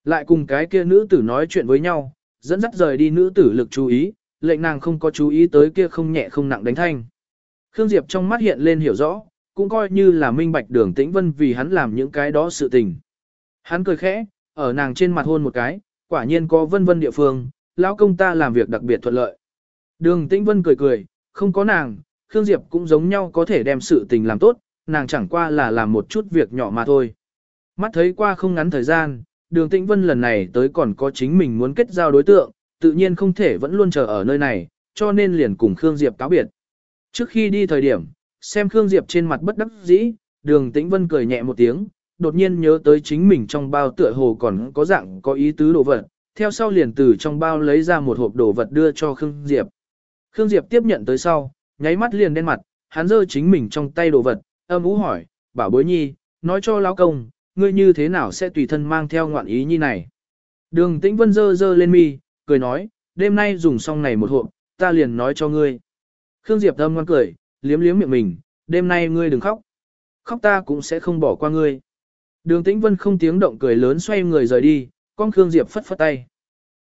Lại cùng cái kia nữ tử nói chuyện với nhau, dẫn dắt rời đi nữ tử lực chú ý, lệnh nàng không có chú ý tới kia không nhẹ không nặng đánh thanh. Khương Diệp trong mắt hiện lên hiểu rõ, cũng coi như là minh bạch đường tĩnh vân vì hắn làm những cái đó sự tình. Hắn cười khẽ, ở nàng trên mặt hôn một cái, quả nhiên có vân vân địa phương, lão công ta làm việc đặc biệt thuận lợi. Đường tĩnh vân cười cười, không có nàng, Khương Diệp cũng giống nhau có thể đem sự tình làm tốt, nàng chẳng qua là làm một chút việc nhỏ mà thôi. Mắt thấy qua không ngắn thời gian, đường tĩnh vân lần này tới còn có chính mình muốn kết giao đối tượng, tự nhiên không thể vẫn luôn chờ ở nơi này, cho nên liền cùng Khương Diệp cáo biệt. Trước khi đi thời điểm, xem Khương Diệp trên mặt bất đắc dĩ, đường tĩnh vân cười nhẹ một tiếng, đột nhiên nhớ tới chính mình trong bao tựa hồ còn có dạng có ý tứ đồ vật, theo sau liền từ trong bao lấy ra một hộp đồ vật đưa cho Khương Diệp. Khương Diệp tiếp nhận tới sau, nháy mắt liền đen mặt, hắn giơ chính mình trong tay đồ vật, âm ú hỏi, bảo bối nhi, nói cho lão công, ngươi như thế nào sẽ tùy thân mang theo ngoạn ý nhi này. Đường tĩnh vân dơ dơ lên mi, cười nói, đêm nay dùng xong này một hộp, ta liền nói cho ngươi. Khương Diệp âm ngoan cười, liếm liếm miệng mình, đêm nay ngươi đừng khóc. Khóc ta cũng sẽ không bỏ qua ngươi. Đường tĩnh vân không tiếng động cười lớn xoay người rời đi, con Khương Diệp phất phất tay.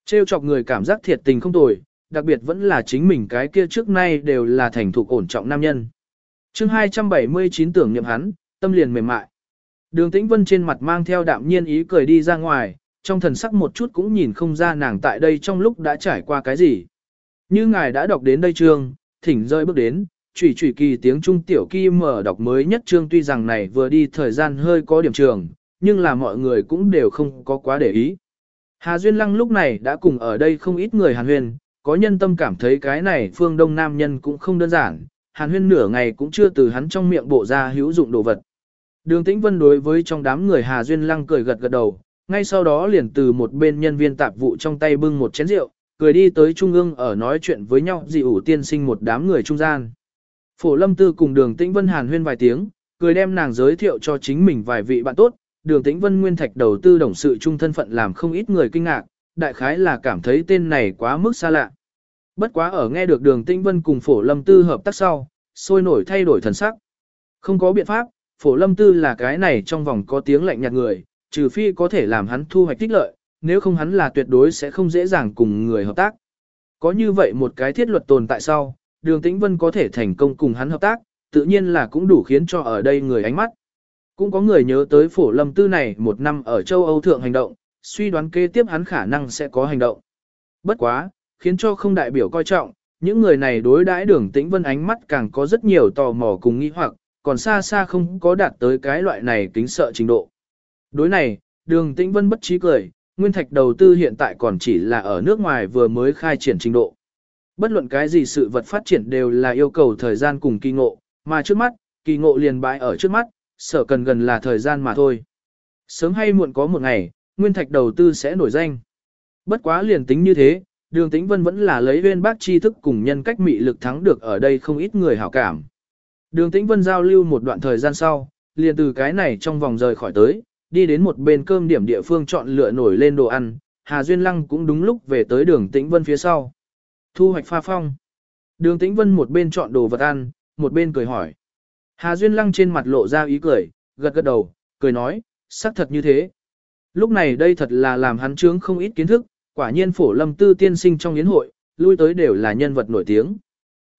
Trêu chọc người cảm giác thiệt tình không tồi, đặc biệt vẫn là chính mình cái kia trước nay đều là thành thục ổn trọng nam nhân chương 279 tưởng niệm hắn, tâm liền mềm mại. Đường Tĩnh Vân trên mặt mang theo đạm nhiên ý cười đi ra ngoài, trong thần sắc một chút cũng nhìn không ra nàng tại đây trong lúc đã trải qua cái gì. Như ngài đã đọc đến đây chương, thỉnh rơi bước đến, chủy chủy kỳ tiếng trung tiểu kỳ mở đọc mới nhất chương tuy rằng này vừa đi thời gian hơi có điểm trường, nhưng là mọi người cũng đều không có quá để ý. Hà Duyên Lăng lúc này đã cùng ở đây không ít người Hàn Huyền, có nhân tâm cảm thấy cái này phương đông nam nhân cũng không đơn giản, Hàn Huyên nửa ngày cũng chưa từ hắn trong miệng bộ ra hữu dụng đồ vật. Đường Tĩnh Vân đối với trong đám người Hà Duyên Lăng cười gật gật đầu, ngay sau đó liền từ một bên nhân viên tạp vụ trong tay bưng một chén rượu, cười đi tới trung ương ở nói chuyện với nhau dị ủ tiên sinh một đám người trung gian. Phổ Lâm Tư cùng Đường Tĩnh Vân Hàn Huyên vài tiếng, cười đem nàng giới thiệu cho chính mình vài vị bạn tốt, Đường Tĩnh Vân Nguyên Thạch đầu tư đồng sự trung thân phận làm không ít người kinh ngạc, đại khái là cảm thấy tên này quá mức xa lạ. Bất quá ở nghe được đường Tĩnh Vân cùng Phổ Lâm Tư hợp tác sau, sôi nổi thay đổi thần sắc. Không có biện pháp, Phổ Lâm Tư là cái này trong vòng có tiếng lạnh nhạt người, trừ phi có thể làm hắn thu hoạch tích lợi, nếu không hắn là tuyệt đối sẽ không dễ dàng cùng người hợp tác. Có như vậy một cái thiết luật tồn tại sau, đường Tĩnh Vân có thể thành công cùng hắn hợp tác, tự nhiên là cũng đủ khiến cho ở đây người ánh mắt. Cũng có người nhớ tới Phổ Lâm Tư này một năm ở châu Âu thượng hành động, suy đoán kế tiếp hắn khả năng sẽ có hành động. Bất quá, khiến cho không đại biểu coi trọng, những người này đối đãi đường tĩnh vân ánh mắt càng có rất nhiều tò mò cùng nghi hoặc, còn xa xa không có đạt tới cái loại này kính sợ trình độ. Đối này, đường tĩnh vân bất trí cười, nguyên thạch đầu tư hiện tại còn chỉ là ở nước ngoài vừa mới khai triển trình độ. Bất luận cái gì sự vật phát triển đều là yêu cầu thời gian cùng kỳ ngộ, mà trước mắt, kỳ ngộ liền bãi ở trước mắt, sợ cần gần là thời gian mà thôi. Sớm hay muộn có một ngày, nguyên thạch đầu tư sẽ nổi danh. Bất quá liền tính như thế, đường tĩnh vân vẫn là lấy viên bác tri thức cùng nhân cách mị lực thắng được ở đây không ít người hảo cảm. Đường tĩnh vân giao lưu một đoạn thời gian sau, liền từ cái này trong vòng rời khỏi tới, đi đến một bên cơm điểm địa phương chọn lựa nổi lên đồ ăn, Hà Duyên Lăng cũng đúng lúc về tới đường tĩnh vân phía sau. Thu hoạch pha phong. Đường tĩnh vân một bên chọn đồ vật ăn, một bên cười hỏi. Hà Duyên Lăng trên mặt lộ ra ý cười, gật gật đầu, cười nói, xác thật như thế. Lúc này đây thật là làm hắn trướng không ít kiến thức, quả nhiên phổ lâm tư tiên sinh trong yến hội, lui tới đều là nhân vật nổi tiếng.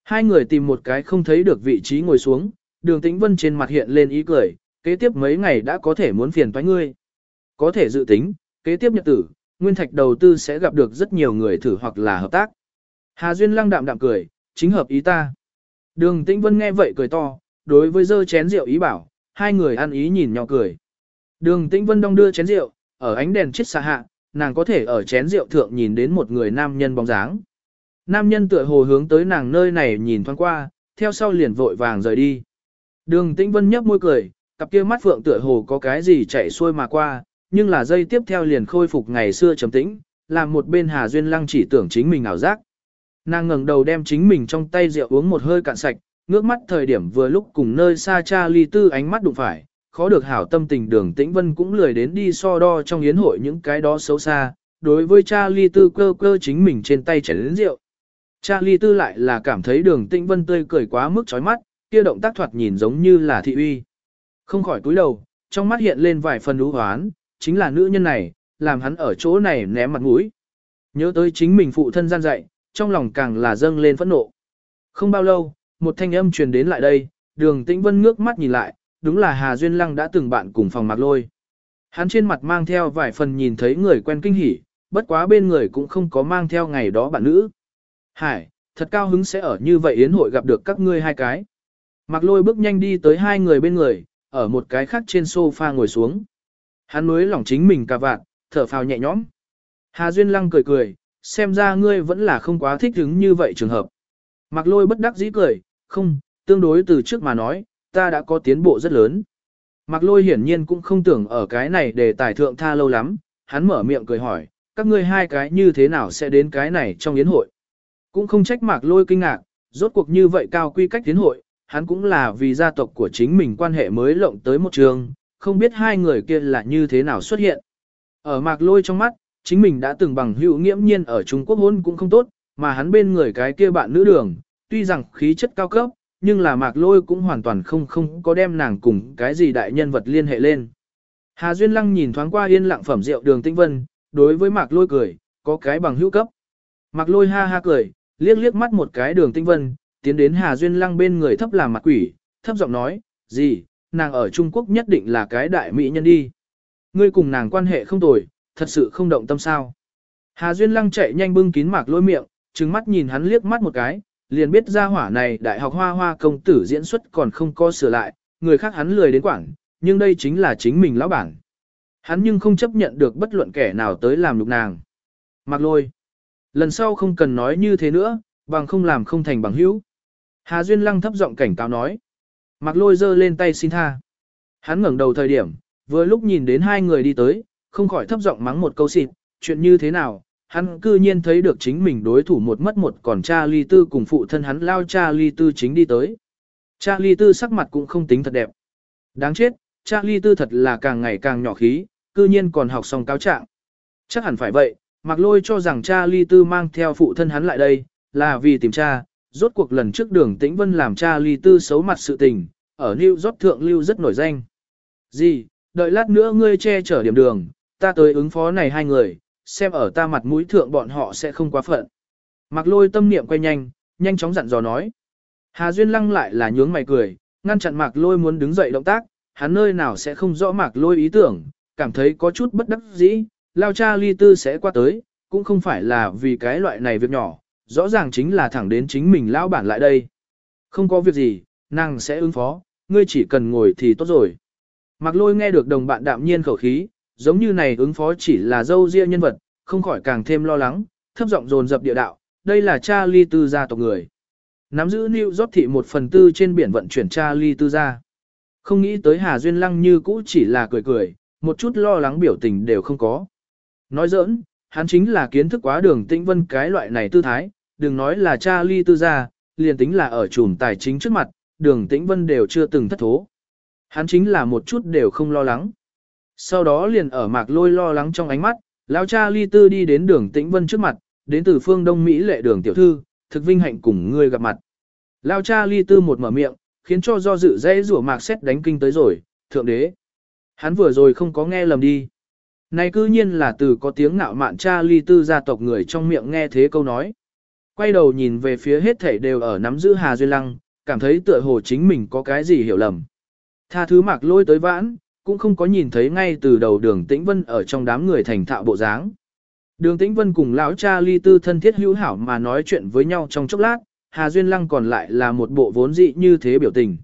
Hai người tìm một cái không thấy được vị trí ngồi xuống, đường tĩnh vân trên mặt hiện lên ý cười, kế tiếp mấy ngày đã có thể muốn phiền toái ngươi. Có thể dự tính, kế tiếp nhật tử, nguyên thạch đầu tư sẽ gặp được rất nhiều người thử hoặc là hợp tác. Hà Duyên lăng đạm đạm cười, chính hợp ý ta. Đường tĩnh vân nghe vậy cười to, đối với dơ chén rượu ý bảo, hai người ăn ý nhìn nhau cười. Đường tĩnh vân đong đưa chén rượu, ở ánh đèn chết xa hạ, nàng có thể ở chén rượu thượng nhìn đến một người nam nhân bóng dáng. Nam nhân tựa hồ hướng tới nàng nơi này nhìn thoáng qua, theo sau liền vội vàng rời đi. Đường Tĩnh Vân nhấp môi cười, cặp kia mắt phượng tựa hồ có cái gì chạy xuôi mà qua, nhưng là dây tiếp theo liền khôi phục ngày xưa trầm tĩnh, làm một bên Hà Duyên Lăng chỉ tưởng chính mình ảo giác. Nàng ngẩng đầu đem chính mình trong tay rượu uống một hơi cạn sạch, ngước mắt thời điểm vừa lúc cùng nơi xa cha ly tư ánh mắt đụng phải, khó được hảo tâm tình đường tĩnh vân cũng lười đến đi so đo trong yến hội những cái đó xấu xa, đối với cha ly tư cơ cơ chính mình trên tay chảy đến rượu. Cha ly tư lại là cảm thấy đường tĩnh vân tươi cười quá mức chói mắt, kia động tác thoạt nhìn giống như là thị uy. Không khỏi cúi đầu, trong mắt hiện lên vài phần đú hoán, chính là nữ nhân này, làm hắn ở chỗ này ném mặt mũi. Nhớ tới chính mình phụ thân gian dạy, trong lòng càng là dâng lên phẫn nộ. Không bao lâu, một thanh âm truyền đến lại đây, đường tĩnh vân ngước mắt nhìn lại, đúng là Hà Duyên Lăng đã từng bạn cùng phòng mặc lôi. Hắn trên mặt mang theo vài phần nhìn thấy người quen kinh hỉ, bất quá bên người cũng không có mang theo ngày đó bạn nữ. Hải, thật cao hứng sẽ ở như vậy yến hội gặp được các ngươi hai cái. Mặc lôi bước nhanh đi tới hai người bên người, ở một cái khác trên sofa ngồi xuống. Hắn nuối lỏng chính mình cả vạn, thở phào nhẹ nhõm. Hà Duyên Lăng cười cười, xem ra ngươi vẫn là không quá thích hứng như vậy trường hợp. Mặc lôi bất đắc dĩ cười, không, tương đối từ trước mà nói, ta đã có tiến bộ rất lớn. Mặc lôi hiển nhiên cũng không tưởng ở cái này để tài thượng tha lâu lắm, hắn mở miệng cười hỏi, các ngươi hai cái như thế nào sẽ đến cái này trong yến hội. Cũng không trách mạc lôi kinh ngạc, rốt cuộc như vậy cao quy cách tiến hội, hắn cũng là vì gia tộc của chính mình quan hệ mới lộng tới một trường, không biết hai người kia là như thế nào xuất hiện. Ở mạc lôi trong mắt, chính mình đã từng bằng hữu nghiễm nhiên ở Trung Quốc hôn cũng không tốt, mà hắn bên người cái kia bạn nữ đường, tuy rằng khí chất cao cấp, nhưng là mạc lôi cũng hoàn toàn không không có đem nàng cùng cái gì đại nhân vật liên hệ lên. Hà Duyên Lăng nhìn thoáng qua yên lặng phẩm rượu đường tinh vân, đối với mạc lôi cười, có cái bằng hữu cấp. Mạc lôi ha ha cười, liếc liếc mắt một cái đường tinh vân, tiến đến Hà Duyên Lăng bên người thấp làm mặt quỷ, thấp giọng nói, gì, nàng ở Trung Quốc nhất định là cái đại mỹ nhân đi. Ngươi cùng nàng quan hệ không tồi, thật sự không động tâm sao. Hà Duyên Lăng chạy nhanh bưng kín mạc lôi miệng, trừng mắt nhìn hắn liếc mắt một cái, liền biết ra hỏa này đại học hoa hoa công tử diễn xuất còn không có sửa lại, người khác hắn lười đến quảng, nhưng đây chính là chính mình lão bản. Hắn nhưng không chấp nhận được bất luận kẻ nào tới làm lục nàng. mặc lôi. Lần sau không cần nói như thế nữa, bằng không làm không thành bằng hữu. Hà Duyên Lăng thấp giọng cảnh cáo nói. mặc lôi giơ lên tay xin tha. Hắn ngẩng đầu thời điểm, vừa lúc nhìn đến hai người đi tới, không khỏi thấp giọng mắng một câu xịt, chuyện như thế nào, hắn cư nhiên thấy được chính mình đối thủ một mất một còn cha ly tư cùng phụ thân hắn lao cha ly tư chính đi tới. Cha ly tư sắc mặt cũng không tính thật đẹp. Đáng chết, cha ly tư thật là càng ngày càng nhỏ khí, cư nhiên còn học xong cáo trạng. Chắc hẳn phải vậy, mặc Lôi cho rằng cha ly tư mang theo phụ thân hắn lại đây, là vì tìm cha, rốt cuộc lần trước đường tĩnh vân làm cha ly tư xấu mặt sự tình, ở New York thượng lưu rất nổi danh. Gì, đợi lát nữa ngươi che chở điểm đường, ta tới ứng phó này hai người, xem ở ta mặt mũi thượng bọn họ sẽ không quá phận. Mạc lôi tâm niệm quay nhanh, nhanh chóng dặn dò nói. Hà Duyên lăng lại là nhướng mày cười, ngăn chặn mạc lôi muốn đứng dậy động tác, hắn nơi nào sẽ không rõ mạc lôi ý tưởng, cảm thấy có chút bất đắc dĩ, lao cha ly tư sẽ qua tới, cũng không phải là vì cái loại này việc nhỏ, rõ ràng chính là thẳng đến chính mình lao bản lại đây. Không có việc gì, nàng sẽ ứng phó, ngươi chỉ cần ngồi thì tốt rồi. Mạc lôi nghe được đồng bạn đạm nhiên khẩu khí, giống như này ứng phó chỉ là dâu riêng nhân vật, không khỏi càng thêm lo lắng, thấp giọng dồn dập địa đạo, đây là cha ly tư gia tộc người. Nắm giữ New York thị một phần tư trên biển vận chuyển cha ly tư gia. Không nghĩ tới Hà Duyên Lăng như cũ chỉ là cười cười, một chút lo lắng biểu tình đều không có. Nói giỡn, hắn chính là kiến thức quá đường tĩnh vân cái loại này tư thái, đừng nói là cha ly tư gia, liền tính là ở chùm tài chính trước mặt, đường tĩnh vân đều chưa từng thất thố. Hắn chính là một chút đều không lo lắng. Sau đó liền ở mạc lôi lo lắng trong ánh mắt, lão cha ly tư đi đến đường tĩnh vân trước mặt, đến từ phương Đông Mỹ lệ đường tiểu thư, thực vinh hạnh cùng ngươi gặp mặt. Lão cha ly tư một mở miệng, khiến cho do dự dễ rủa mạc xét đánh kinh tới rồi, thượng đế. Hắn vừa rồi không có nghe lầm đi. Này cư nhiên là từ có tiếng ngạo mạn cha ly tư gia tộc người trong miệng nghe thế câu nói. Quay đầu nhìn về phía hết thảy đều ở nắm giữ Hà Duyên Lăng, cảm thấy tựa hồ chính mình có cái gì hiểu lầm. Tha thứ mạc lôi tới vãn, cũng không có nhìn thấy ngay từ đầu đường tĩnh vân ở trong đám người thành thạo bộ dáng. Đường tĩnh vân cùng lão cha ly tư thân thiết hữu hảo mà nói chuyện với nhau trong chốc lát, Hà Duyên Lăng còn lại là một bộ vốn dị như thế biểu tình.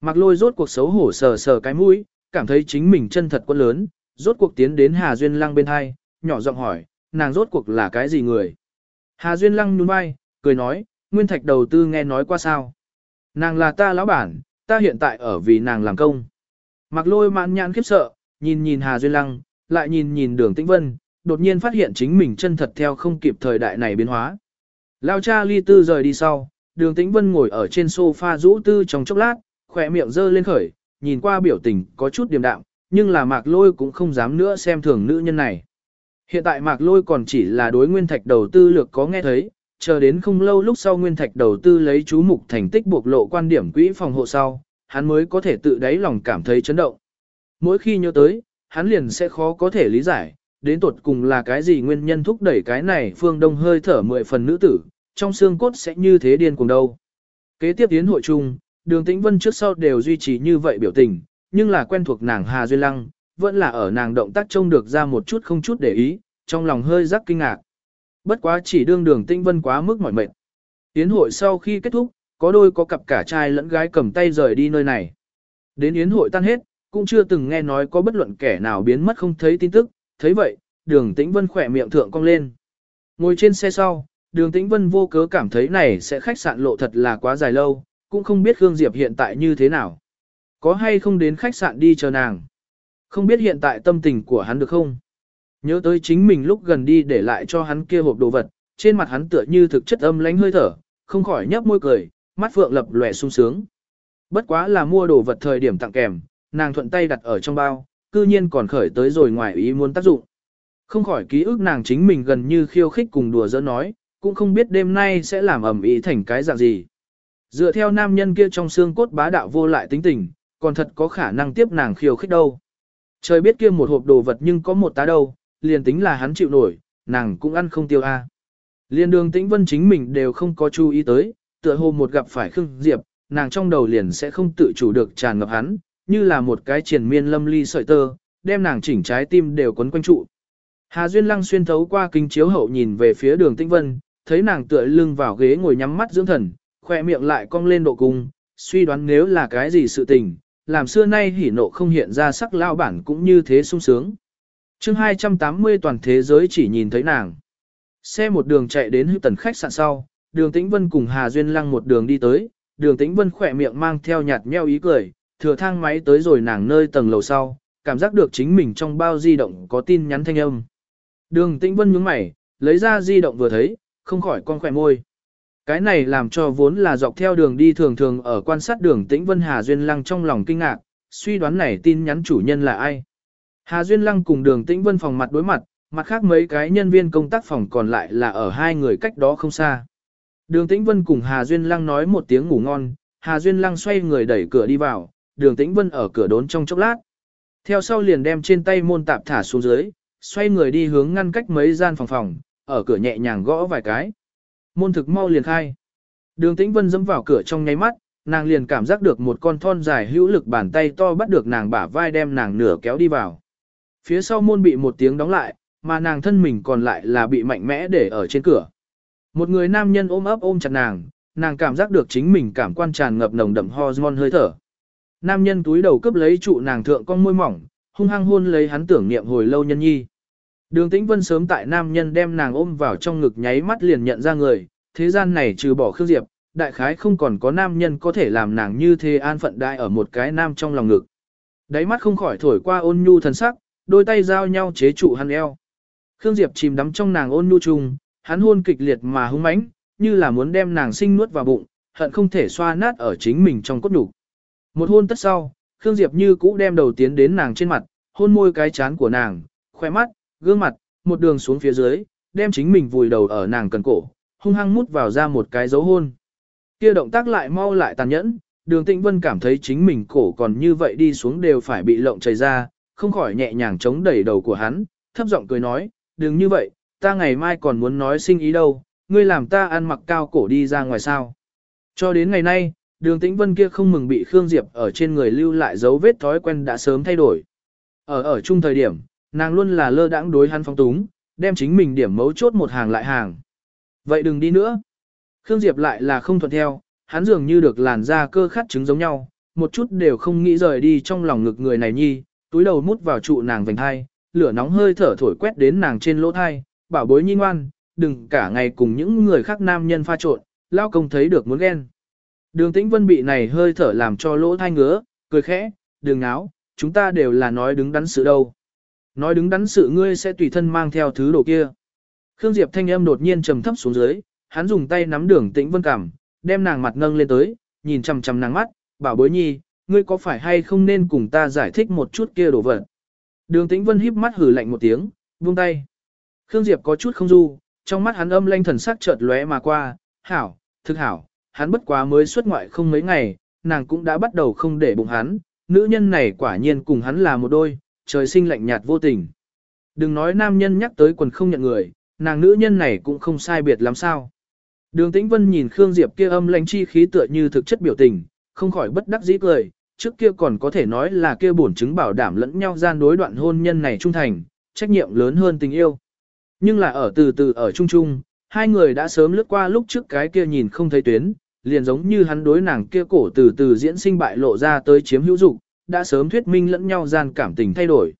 Mặc lôi rốt cuộc xấu hổ sờ sờ cái mũi, cảm thấy chính mình chân thật quân lớn, rốt cuộc tiến đến Hà Duyên Lăng bên hai, nhỏ giọng hỏi, nàng rốt cuộc là cái gì người? Hà Duyên Lăng nhún vai, cười nói, Nguyên Thạch đầu tư nghe nói qua sao? Nàng là ta lão bản, ta hiện tại ở vì nàng làm công. Mặc lôi mạn nhãn khiếp sợ, nhìn nhìn Hà Duyên Lăng, lại nhìn nhìn đường tĩnh vân, đột nhiên phát hiện chính mình chân thật theo không kịp thời đại này biến hóa. Lao cha ly tư rời đi sau, đường tĩnh vân ngồi ở trên sofa rũ tư trong chốc lát, khỏe miệng dơ lên khởi, nhìn qua biểu tình có chút điềm đạm, nhưng là mạc lôi cũng không dám nữa xem thường nữ nhân này. Hiện tại mạc lôi còn chỉ là đối nguyên thạch đầu tư lược có nghe thấy, chờ đến không lâu lúc sau nguyên thạch đầu tư lấy chú mục thành tích buộc lộ quan điểm quỹ phòng hộ sau, hắn mới có thể tự đáy lòng cảm thấy chấn động. Mỗi khi nhớ tới, hắn liền sẽ khó có thể lý giải, đến tột cùng là cái gì nguyên nhân thúc đẩy cái này phương đông hơi thở mười phần nữ tử, trong xương cốt sẽ như thế điên cùng đâu. Kế tiếp tiến hội chung, đường tĩnh vân trước sau đều duy trì như vậy biểu tình, nhưng là quen thuộc nàng Hà Duyên Lăng, vẫn là ở nàng động tác trông được ra một chút không chút để ý, trong lòng hơi rắc kinh ngạc. Bất quá chỉ đương đường tĩnh vân quá mức mỏi mệt. Tiến hội sau khi kết thúc, có đôi có cặp cả trai lẫn gái cầm tay rời đi nơi này. Đến yến hội tan hết, cũng chưa từng nghe nói có bất luận kẻ nào biến mất không thấy tin tức, thấy vậy, đường tĩnh vân khỏe miệng thượng cong lên. Ngồi trên xe sau, đường tĩnh vân vô cớ cảm thấy này sẽ khách sạn lộ thật là quá dài lâu, cũng không biết Khương Diệp hiện tại như thế nào. Có hay không đến khách sạn đi chờ nàng. Không biết hiện tại tâm tình của hắn được không. Nhớ tới chính mình lúc gần đi để lại cho hắn kia hộp đồ vật, trên mặt hắn tựa như thực chất âm lánh hơi thở, không khỏi nhấp môi cười, mắt phượng lập lòe sung sướng. Bất quá là mua đồ vật thời điểm tặng kèm, nàng thuận tay đặt ở trong bao, cư nhiên còn khởi tới rồi ngoài ý muốn tác dụng. Không khỏi ký ức nàng chính mình gần như khiêu khích cùng đùa giỡn nói, cũng không biết đêm nay sẽ làm ẩm ý thành cái dạng gì. Dựa theo nam nhân kia trong xương cốt bá đạo vô lại tính tình, còn thật có khả năng tiếp nàng khiêu khích đâu. Trời biết kia một hộp đồ vật nhưng có một tá đâu, liền tính là hắn chịu nổi, nàng cũng ăn không tiêu a. Liên đường tĩnh vân chính mình đều không có chú ý tới, tựa hồ một gặp phải Khương Diệp, nàng trong đầu liền sẽ không tự chủ được tràn ngập hắn, như là một cái triển miên lâm ly sợi tơ, đem nàng chỉnh trái tim đều quấn quanh trụ. Hà Duyên Lăng xuyên thấu qua kính chiếu hậu nhìn về phía đường tĩnh vân, thấy nàng tựa lưng vào ghế ngồi nhắm mắt dưỡng thần, khoe miệng lại cong lên độ cung, suy đoán nếu là cái gì sự tình, làm xưa nay hỉ nộ không hiện ra sắc lao bản cũng như thế sung sướng. chương 280 toàn thế giới chỉ nhìn thấy nàng. Xe một đường chạy đến hữu tần khách sạn sau, đường tĩnh vân cùng Hà Duyên Lăng một đường đi tới, đường tĩnh vân khỏe miệng mang theo nhạt meo ý cười, thừa thang máy tới rồi nàng nơi tầng lầu sau, cảm giác được chính mình trong bao di động có tin nhắn thanh âm. Đường tĩnh vân nhướng mày, lấy ra di động vừa thấy, không khỏi con khỏe môi. Cái này làm cho vốn là dọc theo đường đi thường thường ở quan sát đường tĩnh vân Hà Duyên Lăng trong lòng kinh ngạc, suy đoán này tin nhắn chủ nhân là ai. Hà Duyên Lăng cùng đường tĩnh vân phòng mặt đối mặt, mặt khác mấy cái nhân viên công tác phòng còn lại là ở hai người cách đó không xa. Đường tĩnh vân cùng Hà Duyên Lăng nói một tiếng ngủ ngon, Hà Duyên Lăng xoay người đẩy cửa đi vào, đường tĩnh vân ở cửa đốn trong chốc lát. Theo sau liền đem trên tay môn tạp thả xuống dưới, xoay người đi hướng ngăn cách mấy gian phòng phòng, ở cửa nhẹ nhàng gõ vài cái. Môn thực mau liền khai. Đường Tĩnh Vân dẫm vào cửa trong nháy mắt, nàng liền cảm giác được một con thon dài hữu lực bàn tay to bắt được nàng bả vai đem nàng nửa kéo đi vào. Phía sau môn bị một tiếng đóng lại, mà nàng thân mình còn lại là bị mạnh mẽ để ở trên cửa. Một người nam nhân ôm ấp ôm chặt nàng, nàng cảm giác được chính mình cảm quan tràn ngập nồng đậm hormone hơi thở. Nam nhân túi đầu cướp lấy trụ nàng thượng con môi mỏng, hung hăng hôn lấy hắn tưởng niệm hồi lâu nhân nhi. Đường Tĩnh Vân sớm tại nam nhân đem nàng ôm vào trong ngực nháy mắt liền nhận ra người, thế gian này trừ bỏ Khương Diệp, đại khái không còn có nam nhân có thể làm nàng như thế an phận đại ở một cái nam trong lòng ngực. Đáy mắt không khỏi thổi qua ôn nhu thần sắc, đôi tay giao nhau chế trụ hắn eo. Khương Diệp chìm đắm trong nàng ôn nhu trùng, hắn hôn kịch liệt mà hung mãnh, như là muốn đem nàng sinh nuốt vào bụng, hận không thể xoa nát ở chính mình trong cốt nhục. Một hôn tất sau, Khương Diệp như cũ đem đầu tiến đến nàng trên mặt, hôn môi cái chán của nàng, khoe mắt, gương mặt, một đường xuống phía dưới, đem chính mình vùi đầu ở nàng cần cổ, hung hăng mút vào ra một cái dấu hôn. Kia động tác lại mau lại tàn nhẫn, đường tịnh vân cảm thấy chính mình cổ còn như vậy đi xuống đều phải bị lộng chảy ra, không khỏi nhẹ nhàng chống đẩy đầu của hắn, thấp giọng cười nói, đừng như vậy, ta ngày mai còn muốn nói sinh ý đâu, ngươi làm ta ăn mặc cao cổ đi ra ngoài sao. Cho đến ngày nay, đường tĩnh vân kia không mừng bị Khương Diệp ở trên người lưu lại dấu vết thói quen đã sớm thay đổi. Ở ở chung thời điểm, nàng luôn là lơ đãng đối hắn phong túng, đem chính mình điểm mấu chốt một hàng lại hàng. Vậy đừng đi nữa. Khương Diệp lại là không thuận theo, hắn dường như được làn da cơ khát trứng giống nhau, một chút đều không nghĩ rời đi trong lòng ngực người này nhi, túi đầu mút vào trụ nàng vành hai, lửa nóng hơi thở thổi quét đến nàng trên lỗ thai, bảo bối nhi ngoan, đừng cả ngày cùng những người khác nam nhân pha trộn, lao công thấy được muốn ghen. Đường tĩnh vân bị này hơi thở làm cho lỗ thai ngứa, cười khẽ, đừng náo, chúng ta đều là nói đứng đắn sự đâu. Nói đứng đắn sự ngươi sẽ tùy thân mang theo thứ đồ kia. Khương Diệp thanh âm đột nhiên trầm thấp xuống dưới, hắn dùng tay nắm đường tĩnh vân cằm, đem nàng mặt nâng lên tới, nhìn chằm chằm nàng mắt, bảo bối nhi, ngươi có phải hay không nên cùng ta giải thích một chút kia đồ vật. Đường tĩnh vân híp mắt hử lạnh một tiếng, buông tay. Khương Diệp có chút không du, trong mắt hắn âm lanh thần sắc chợt lóe mà qua, hảo, thực hảo, hắn bất quá mới xuất ngoại không mấy ngày, nàng cũng đã bắt đầu không để bụng hắn, nữ nhân này quả nhiên cùng hắn là một đôi, trời sinh lạnh nhạt vô tình. Đừng nói nam nhân nhắc tới quần không nhận người, nàng nữ nhân này cũng không sai biệt lắm sao. Đường Tĩnh Vân nhìn Khương Diệp kia âm lãnh chi khí tựa như thực chất biểu tình, không khỏi bất đắc dĩ cười, trước kia còn có thể nói là kia bổn chứng bảo đảm lẫn nhau gian đối đoạn hôn nhân này trung thành, trách nhiệm lớn hơn tình yêu. Nhưng là ở từ từ ở chung chung, hai người đã sớm lướt qua lúc trước cái kia nhìn không thấy tuyến, liền giống như hắn đối nàng kia cổ từ từ diễn sinh bại lộ ra tới chiếm hữu dục, đã sớm thuyết minh lẫn nhau gian cảm tình thay đổi.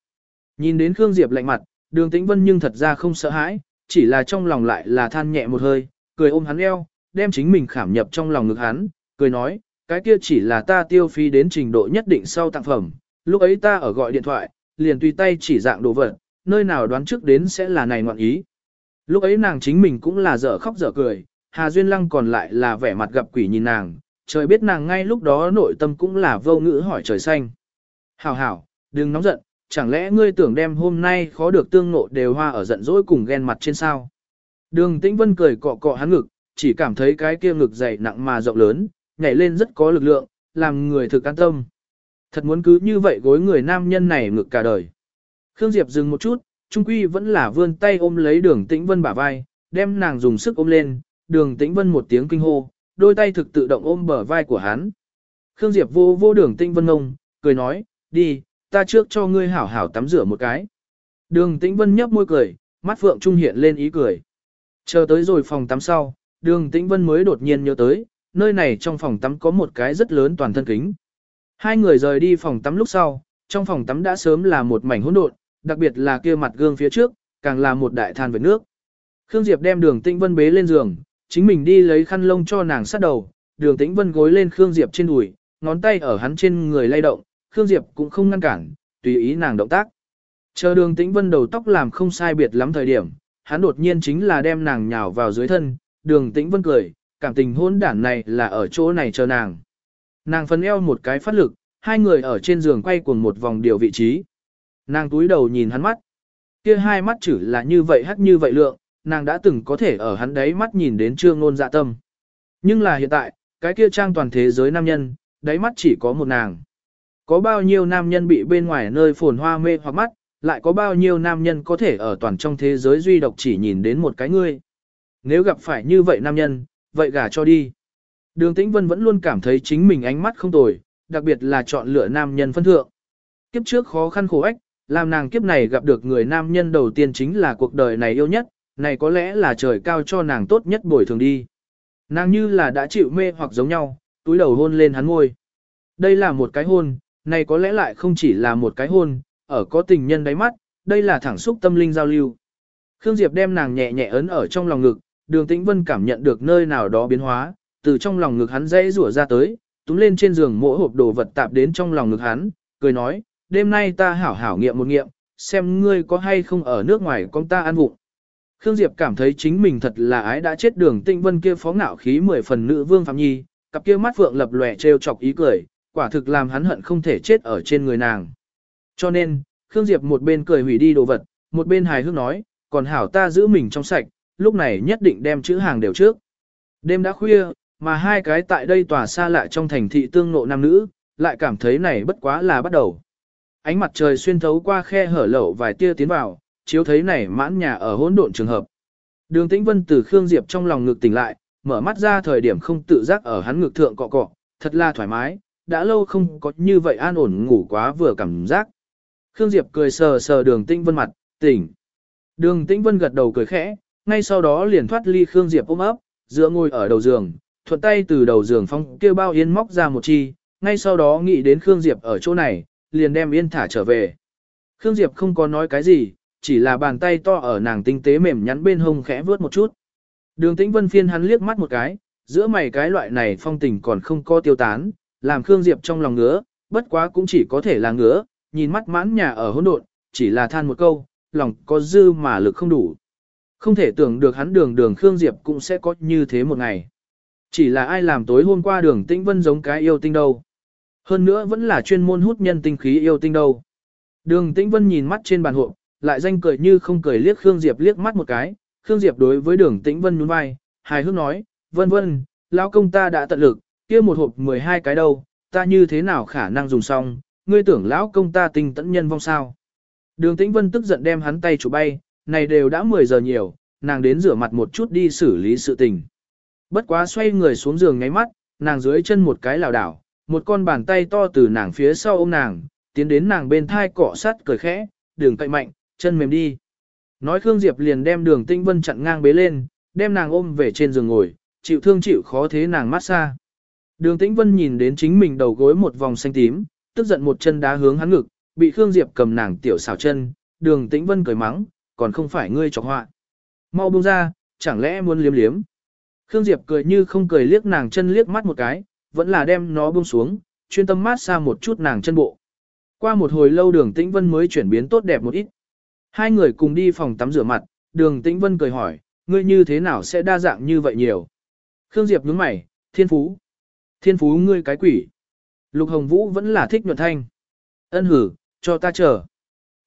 Nhìn đến Khương Diệp lạnh mặt, đường tĩnh vân nhưng thật ra không sợ hãi, chỉ là trong lòng lại là than nhẹ một hơi, cười ôm hắn eo, đem chính mình khảm nhập trong lòng ngực hắn, cười nói, cái kia chỉ là ta tiêu phí đến trình độ nhất định sau tặng phẩm, lúc ấy ta ở gọi điện thoại, liền tùy tay chỉ dạng đồ vật, nơi nào đoán trước đến sẽ là này ngoạn ý. Lúc ấy nàng chính mình cũng là dở khóc dở cười, Hà Duyên Lăng còn lại là vẻ mặt gặp quỷ nhìn nàng, trời biết nàng ngay lúc đó nội tâm cũng là vô ngữ hỏi trời xanh. Hảo hảo, đừng nóng giận, chẳng lẽ ngươi tưởng đem hôm nay khó được tương nộ đều hoa ở giận dỗi cùng ghen mặt trên sao? Đường Tĩnh Vân cười cọ cọ hắn ngực, chỉ cảm thấy cái kia ngực dày nặng mà rộng lớn, nhảy lên rất có lực lượng, làm người thực an tâm. Thật muốn cứ như vậy gối người nam nhân này ngực cả đời. Khương Diệp dừng một chút, trung quy vẫn là vươn tay ôm lấy đường Tĩnh Vân bả vai, đem nàng dùng sức ôm lên, đường Tĩnh Vân một tiếng kinh hô, đôi tay thực tự động ôm bờ vai của hắn. Khương Diệp vô vô đường Tĩnh Vân ngông, cười nói, đi, ta trước cho ngươi hảo hảo tắm rửa một cái. Đường Tĩnh Vân nhấp môi cười, mắt phượng trung hiện lên ý cười. Chờ tới rồi phòng tắm sau, đường Tĩnh Vân mới đột nhiên nhớ tới, nơi này trong phòng tắm có một cái rất lớn toàn thân kính. Hai người rời đi phòng tắm lúc sau, trong phòng tắm đã sớm là một mảnh hỗn độn, đặc biệt là kia mặt gương phía trước, càng là một đại than với nước. Khương Diệp đem đường Tĩnh Vân bế lên giường, chính mình đi lấy khăn lông cho nàng sát đầu, đường Tĩnh Vân gối lên Khương Diệp trên đùi, ngón tay ở hắn trên người lay động, Khương Diệp cũng không ngăn cản, tùy ý nàng động tác. Chờ đường Tĩnh Vân đầu tóc làm không sai biệt lắm thời điểm, hắn đột nhiên chính là đem nàng nhào vào dưới thân, đường Tĩnh Vân cười, cảm tình hôn đản này là ở chỗ này chờ nàng. Nàng phấn eo một cái phát lực, hai người ở trên giường quay cuồng một vòng điều vị trí. Nàng túi đầu nhìn hắn mắt. Kia hai mắt chữ là như vậy hắt như vậy lượng, nàng đã từng có thể ở hắn đấy mắt nhìn đến trương ngôn dạ tâm. Nhưng là hiện tại, cái kia trang toàn thế giới nam nhân, đáy mắt chỉ có một nàng. Có bao nhiêu nam nhân bị bên ngoài nơi phồn hoa mê hoặc mắt, lại có bao nhiêu nam nhân có thể ở toàn trong thế giới duy độc chỉ nhìn đến một cái ngươi. Nếu gặp phải như vậy nam nhân, vậy gả cho đi. Đường Tĩnh Vân vẫn luôn cảm thấy chính mình ánh mắt không tồi, đặc biệt là chọn lựa nam nhân phân thượng. Kiếp trước khó khăn khổ ách, làm nàng kiếp này gặp được người nam nhân đầu tiên chính là cuộc đời này yêu nhất, này có lẽ là trời cao cho nàng tốt nhất bồi thường đi. Nàng như là đã chịu mê hoặc giống nhau, túi đầu hôn lên hắn ngôi. Đây là một cái hôn, này có lẽ lại không chỉ là một cái hôn, ở có tình nhân đáy mắt, đây là thẳng xúc tâm linh giao lưu. Khương Diệp đem nàng nhẹ nhẹ ấn ở trong lòng ngực, đường tĩnh vân cảm nhận được nơi nào đó biến hóa, từ trong lòng ngực hắn dãy rủa ra tới, túm lên trên giường mỗi hộp đồ vật tạp đến trong lòng ngực hắn, cười nói, đêm nay ta hảo hảo nghiệm một nghiệm, xem ngươi có hay không ở nước ngoài con ta ăn vụng. Khương Diệp cảm thấy chính mình thật là ái đã chết đường tinh vân kia phó ngạo khí mười phần nữ vương phạm nhi, cặp kia mắt vượng lập lòe trêu chọc ý cười, quả thực làm hắn hận không thể chết ở trên người nàng. Cho nên, Khương Diệp một bên cười hủy đi đồ vật, một bên hài hước nói, còn hảo ta giữ mình trong sạch, lúc này nhất định đem chữ hàng đều trước. Đêm đã khuya, mà hai cái tại đây tòa xa lạ trong thành thị tương nộ nam nữ, lại cảm thấy này bất quá là bắt đầu. Ánh mặt trời xuyên thấu qua khe hở lẩu vài tia tiến vào, chiếu thấy này mãn nhà ở hỗn độn trường hợp. Đường Tĩnh Vân từ Khương Diệp trong lòng ngực tỉnh lại, mở mắt ra thời điểm không tự giác ở hắn ngực thượng cọ cọ, thật là thoải mái, đã lâu không có như vậy an ổn ngủ quá vừa cảm giác. Khương Diệp cười sờ sờ đường Tĩnh Vân mặt, tỉnh. Đường Tĩnh Vân gật đầu cười khẽ, ngay sau đó liền thoát ly Khương Diệp ôm ấp, dựa ngồi ở đầu giường, thuận tay từ đầu giường phong kêu bao yên móc ra một chi, ngay sau đó nghĩ đến Khương Diệp ở chỗ này, liền đem yên thả trở về. Khương Diệp không có nói cái gì, chỉ là bàn tay to ở nàng tinh tế mềm nhắn bên hông khẽ vướt một chút. Đường Tĩnh Vân phiên hắn liếc mắt một cái, giữa mày cái loại này phong tình còn không có tiêu tán, làm Khương Diệp trong lòng ngứa, bất quá cũng chỉ có thể là ngứa, nhìn mắt mãn nhà ở hỗn độn, chỉ là than một câu, lòng có dư mà lực không đủ. Không thể tưởng được hắn đường đường Khương Diệp cũng sẽ có như thế một ngày. Chỉ là ai làm tối hôm qua đường tĩnh vân giống cái yêu tinh đâu. Hơn nữa vẫn là chuyên môn hút nhân tinh khí yêu tinh đâu. Đường tĩnh vân nhìn mắt trên bàn hộp, lại danh cười như không cười liếc Khương Diệp liếc mắt một cái. Khương Diệp đối với đường tĩnh vân nhún vai, hài hước nói, vân vân, lão công ta đã tận lực, kia một hộp 12 cái đâu, ta như thế nào khả năng dùng xong, ngươi tưởng lão công ta tinh tẫn nhân vong sao. Đường tĩnh vân tức giận đem hắn tay chụp bay, này đều đã 10 giờ nhiều, nàng đến rửa mặt một chút đi xử lý sự tình. Bất quá xoay người xuống giường ngáy mắt, nàng dưới chân một cái lảo đảo, một con bàn tay to từ nàng phía sau ôm nàng, tiến đến nàng bên thai cọ sắt cười khẽ, đường cậy mạnh, chân mềm đi. Nói Khương Diệp liền đem đường tinh vân chặn ngang bế lên, đem nàng ôm về trên giường ngồi, chịu thương chịu khó thế nàng mát xa. Đường tĩnh vân nhìn đến chính mình đầu gối một vòng xanh tím, tức giận một chân đá hướng hắn ngực, bị Khương Diệp cầm nàng tiểu xào chân, đường tĩnh vân cười mắng, còn không phải ngươi chọc họa. Mau buông ra, chẳng lẽ muốn liếm liếm. Khương Diệp cười như không cười liếc nàng chân liếc mắt một cái, vẫn là đem nó buông xuống, chuyên tâm mát xa một chút nàng chân bộ. Qua một hồi lâu đường tĩnh vân mới chuyển biến tốt đẹp một ít. Hai người cùng đi phòng tắm rửa mặt, đường tĩnh vân cười hỏi, ngươi như thế nào sẽ đa dạng như vậy nhiều. Khương Diệp nhướng mày, thiên phú. Thiên phú ngươi cái quỷ. Lục Hồng Vũ vẫn là thích nhuận thanh. Ân hử, cho ta chờ.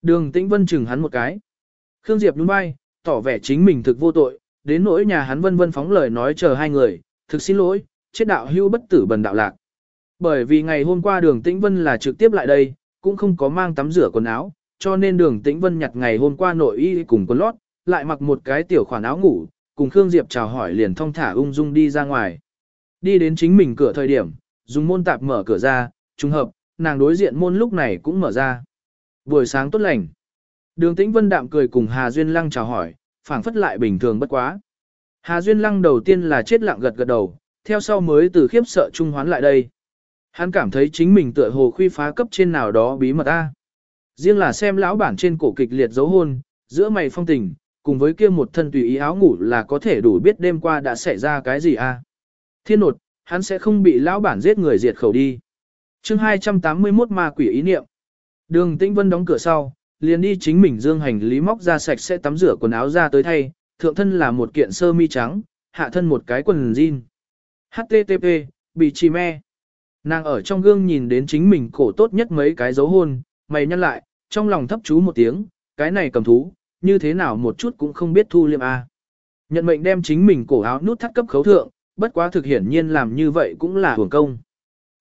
Đường tĩnh vân chừng hắn một cái. Khương Diệp nhún vai, tỏ vẻ chính mình thực vô tội, đến nỗi nhà hắn vân vân phóng lời nói chờ hai người, thực xin lỗi, chết đạo hưu bất tử bần đạo lạc. Bởi vì ngày hôm qua đường tĩnh vân là trực tiếp lại đây, cũng không có mang tắm rửa quần áo, cho nên đường tĩnh vân nhặt ngày hôm qua nội y cùng quần lót, lại mặc một cái tiểu khoản áo ngủ, cùng Khương Diệp chào hỏi liền thong thả ung dung đi ra ngoài. Đi đến chính mình cửa thời điểm, dùng môn tạp mở cửa ra, trùng hợp, nàng đối diện môn lúc này cũng mở ra. Buổi sáng tốt lành. Đường Tĩnh Vân đạm cười cùng Hà Duyên Lăng chào hỏi, phảng phất lại bình thường bất quá. Hà Duyên Lăng đầu tiên là chết lặng gật gật đầu, theo sau mới từ khiếp sợ trung hoán lại đây. Hắn cảm thấy chính mình tựa hồ khuy phá cấp trên nào đó bí mật a. Riêng là xem lão bản trên cổ kịch liệt dấu hôn, giữa mày phong tình, cùng với kia một thân tùy ý áo ngủ là có thể đủ biết đêm qua đã xảy ra cái gì a. Thiên nột, hắn sẽ không bị lão bản giết người diệt khẩu đi. chương 281 ma quỷ ý niệm. Đường Tĩnh Vân đóng cửa sau, liền đi chính mình dương hành lý móc ra sạch sẽ tắm rửa quần áo ra tới thay, thượng thân là một kiện sơ mi trắng, hạ thân một cái quần jean. HTTP, bị chì me. Nàng ở trong gương nhìn đến chính mình cổ tốt nhất mấy cái dấu hôn, mày nhăn lại, trong lòng thấp chú một tiếng, cái này cầm thú, như thế nào một chút cũng không biết thu liêm a. Nhận mệnh đem chính mình cổ áo nút thắt cấp khấu thượng, bất quá thực hiển nhiên làm như vậy cũng là hưởng công.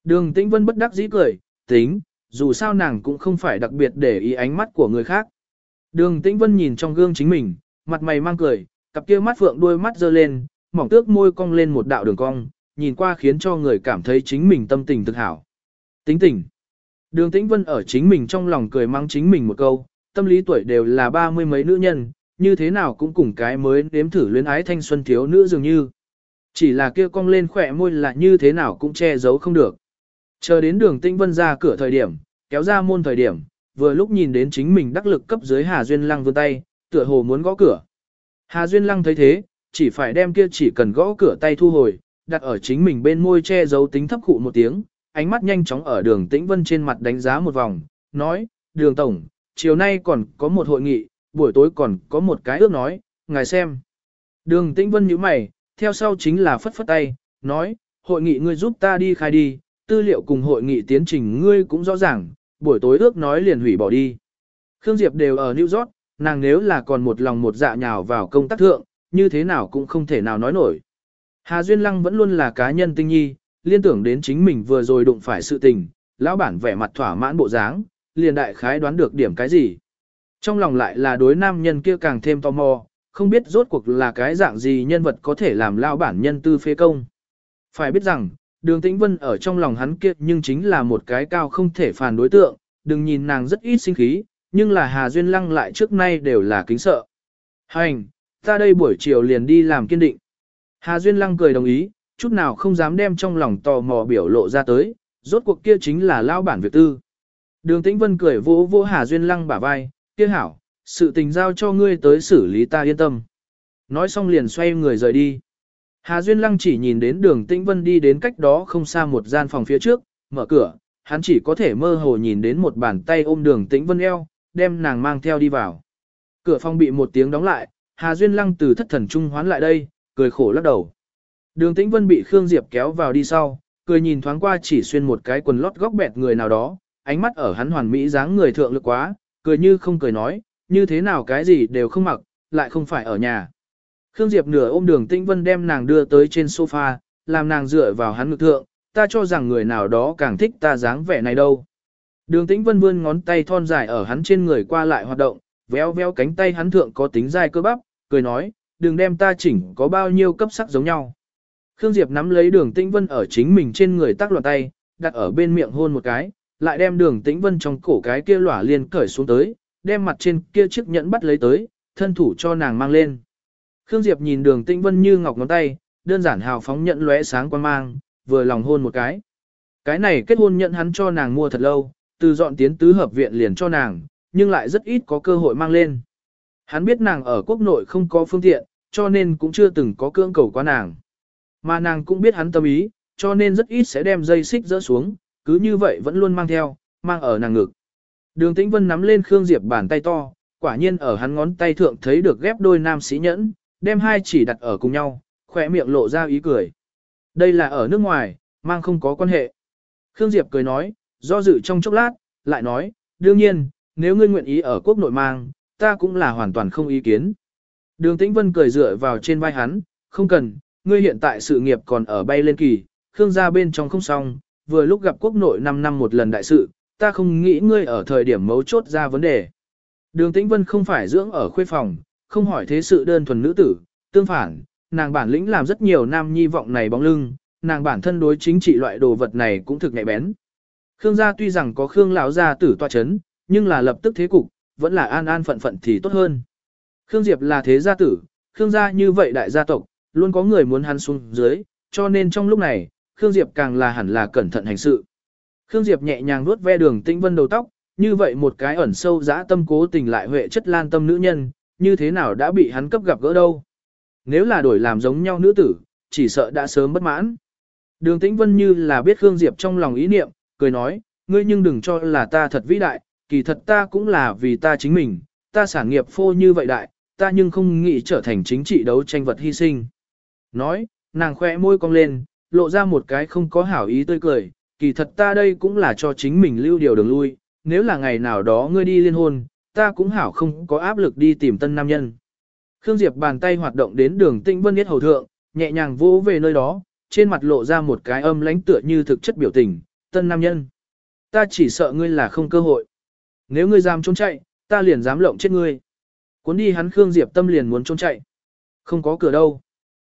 Đường Tĩnh Vân bất đắc dĩ cười, tính, dù sao nàng cũng không phải đặc biệt để ý ánh mắt của người khác. Đường Tĩnh Vân nhìn trong gương chính mình, mặt mày mang cười, cặp kia mắt phượng đuôi mắt dơ lên, mỏng tước môi cong lên một đạo đường cong, nhìn qua khiến cho người cảm thấy chính mình tâm tình thực hảo. Tính tình. Đường Tĩnh Vân ở chính mình trong lòng cười mang chính mình một câu, tâm lý tuổi đều là ba mươi mấy nữ nhân, như thế nào cũng cùng cái mới nếm thử luyến ái thanh xuân thiếu nữ dường như. Chỉ là kia cong lên khỏe môi là như thế nào cũng che giấu không được. Chờ đến đường Tĩnh Vân ra cửa thời điểm, kéo ra môn thời điểm, vừa lúc nhìn đến chính mình đắc lực cấp dưới Hà Duyên Lăng vươn tay, tựa hồ muốn gõ cửa. Hà Duyên Lăng thấy thế, chỉ phải đem kia chỉ cần gõ cửa tay thu hồi, đặt ở chính mình bên môi che giấu tính thấp khụ một tiếng, ánh mắt nhanh chóng ở đường Tĩnh Vân trên mặt đánh giá một vòng, nói, đường tổng, chiều nay còn có một hội nghị, buổi tối còn có một cái ước nói, ngài xem. Đường Tĩnh Vân nhíu mày, theo sau chính là phất phất tay, nói, hội nghị ngươi giúp ta đi khai đi, tư liệu cùng hội nghị tiến trình ngươi cũng rõ ràng, buổi tối ước nói liền hủy bỏ đi. Khương Diệp đều ở New York, nàng nếu là còn một lòng một dạ nhào vào công tác thượng, như thế nào cũng không thể nào nói nổi. Hà Duyên Lăng vẫn luôn là cá nhân tinh nhi, liên tưởng đến chính mình vừa rồi đụng phải sự tình, lão bản vẻ mặt thỏa mãn bộ dáng, liền đại khái đoán được điểm cái gì. Trong lòng lại là đối nam nhân kia càng thêm tò mò, không biết rốt cuộc là cái dạng gì nhân vật có thể làm lão bản nhân tư phê công. Phải biết rằng, đường tĩnh vân ở trong lòng hắn kia nhưng chính là một cái cao không thể phản đối tượng, đừng nhìn nàng rất ít sinh khí, nhưng là Hà Duyên Lăng lại trước nay đều là kính sợ. Hành, ta đây buổi chiều liền đi làm kiên định. Hà Duyên Lăng cười đồng ý, chút nào không dám đem trong lòng tò mò biểu lộ ra tới, rốt cuộc kia chính là lao bản việc tư. Đường Tĩnh Vân cười vỗ vỗ Hà Duyên Lăng bả vai, kia hảo, sự tình giao cho ngươi tới xử lý ta yên tâm. Nói xong liền xoay người rời đi. Hà Duyên Lăng chỉ nhìn đến đường Tĩnh Vân đi đến cách đó không xa một gian phòng phía trước, mở cửa, hắn chỉ có thể mơ hồ nhìn đến một bàn tay ôm đường Tĩnh Vân eo, đem nàng mang theo đi vào. Cửa phòng bị một tiếng đóng lại, Hà Duyên Lăng từ thất thần trung hoán lại đây, cười khổ lắc đầu. Đường Tĩnh Vân bị Khương Diệp kéo vào đi sau, cười nhìn thoáng qua chỉ xuyên một cái quần lót góc bẹt người nào đó, ánh mắt ở hắn hoàn mỹ dáng người thượng lực quá, cười như không cười nói, như thế nào cái gì đều không mặc, lại không phải ở nhà. Khương Diệp nửa ôm đường Tĩnh Vân đem nàng đưa tới trên sofa, làm nàng dựa vào hắn ngực thượng, ta cho rằng người nào đó càng thích ta dáng vẻ này đâu. Đường Tĩnh Vân vươn ngón tay thon dài ở hắn trên người qua lại hoạt động, véo véo cánh tay hắn thượng có tính dai cơ bắp, cười nói, đừng đem ta chỉnh có bao nhiêu cấp sắc giống nhau. Khương Diệp nắm lấy đường Tĩnh Vân ở chính mình trên người tác loạn tay, đặt ở bên miệng hôn một cái, lại đem đường Tĩnh Vân trong cổ cái kia lỏa liền cởi xuống tới, đem mặt trên kia chiếc nhẫn bắt lấy tới, thân thủ cho nàng mang lên. Khương Diệp nhìn đường Tĩnh Vân như ngọc ngón tay, đơn giản hào phóng nhận lóe sáng quan mang, vừa lòng hôn một cái. Cái này kết hôn nhận hắn cho nàng mua thật lâu, từ dọn tiến tứ hợp viện liền cho nàng, nhưng lại rất ít có cơ hội mang lên. Hắn biết nàng ở quốc nội không có phương tiện, cho nên cũng chưa từng có cưỡng cầu qua nàng. Mà nàng cũng biết hắn tâm ý, cho nên rất ít sẽ đem dây xích rỡ xuống, cứ như vậy vẫn luôn mang theo, mang ở nàng ngực. Đường Tĩnh Vân nắm lên Khương Diệp bàn tay to, quả nhiên ở hắn ngón tay thượng thấy được ghép đôi nam sĩ nhẫn, đem hai chỉ đặt ở cùng nhau, khỏe miệng lộ ra ý cười. Đây là ở nước ngoài, mang không có quan hệ. Khương Diệp cười nói, do dự trong chốc lát, lại nói, đương nhiên, nếu ngươi nguyện ý ở quốc nội mang, ta cũng là hoàn toàn không ý kiến. Đường Tĩnh Vân cười dựa vào trên vai hắn, không cần, ngươi hiện tại sự nghiệp còn ở bay lên kỳ, Khương gia bên trong không xong, vừa lúc gặp quốc nội 5 năm một lần đại sự, ta không nghĩ ngươi ở thời điểm mấu chốt ra vấn đề. Đường Tĩnh Vân không phải dưỡng ở khuê phòng, không hỏi thế sự đơn thuần nữ tử, tương phản, nàng bản lĩnh làm rất nhiều nam nhi vọng này bóng lưng, nàng bản thân đối chính trị loại đồ vật này cũng thực nhạy bén. Khương gia tuy rằng có Khương lão gia tử tọa chấn, nhưng là lập tức thế cục, vẫn là an an phận phận thì tốt hơn. Khương Diệp là thế gia tử, Khương gia như vậy đại gia tộc, luôn có người muốn hắn xuống dưới, cho nên trong lúc này, Khương Diệp càng là hẳn là cẩn thận hành sự. Khương Diệp nhẹ nhàng vuốt ve đường tĩnh vân đầu tóc, như vậy một cái ẩn sâu dã tâm cố tình lại huệ chất lan tâm nữ nhân, như thế nào đã bị hắn cấp gặp gỡ đâu. Nếu là đổi làm giống nhau nữ tử, chỉ sợ đã sớm bất mãn. Đường tĩnh vân như là biết Khương Diệp trong lòng ý niệm, cười nói, ngươi nhưng đừng cho là ta thật vĩ đại, kỳ thật ta cũng là vì ta chính mình, ta sản nghiệp phô như vậy đại, ta nhưng không nghĩ trở thành chính trị đấu tranh vật hy sinh. Nói, nàng khoe môi cong lên, lộ ra một cái không có hảo ý tươi cười, kỳ thật ta đây cũng là cho chính mình lưu điều đường lui, nếu là ngày nào đó ngươi đi liên hôn, ta cũng hảo không có áp lực đi tìm tân nam nhân. Khương Diệp bàn tay hoạt động đến đường tinh vân nhất hầu thượng, nhẹ nhàng vỗ về nơi đó, trên mặt lộ ra một cái âm lãnh tựa như thực chất biểu tình, tân nam nhân. Ta chỉ sợ ngươi là không cơ hội. Nếu ngươi dám trốn chạy, ta liền dám lộng chết ngươi. Cuốn đi hắn Khương Diệp tâm liền muốn trốn chạy. Không có cửa đâu.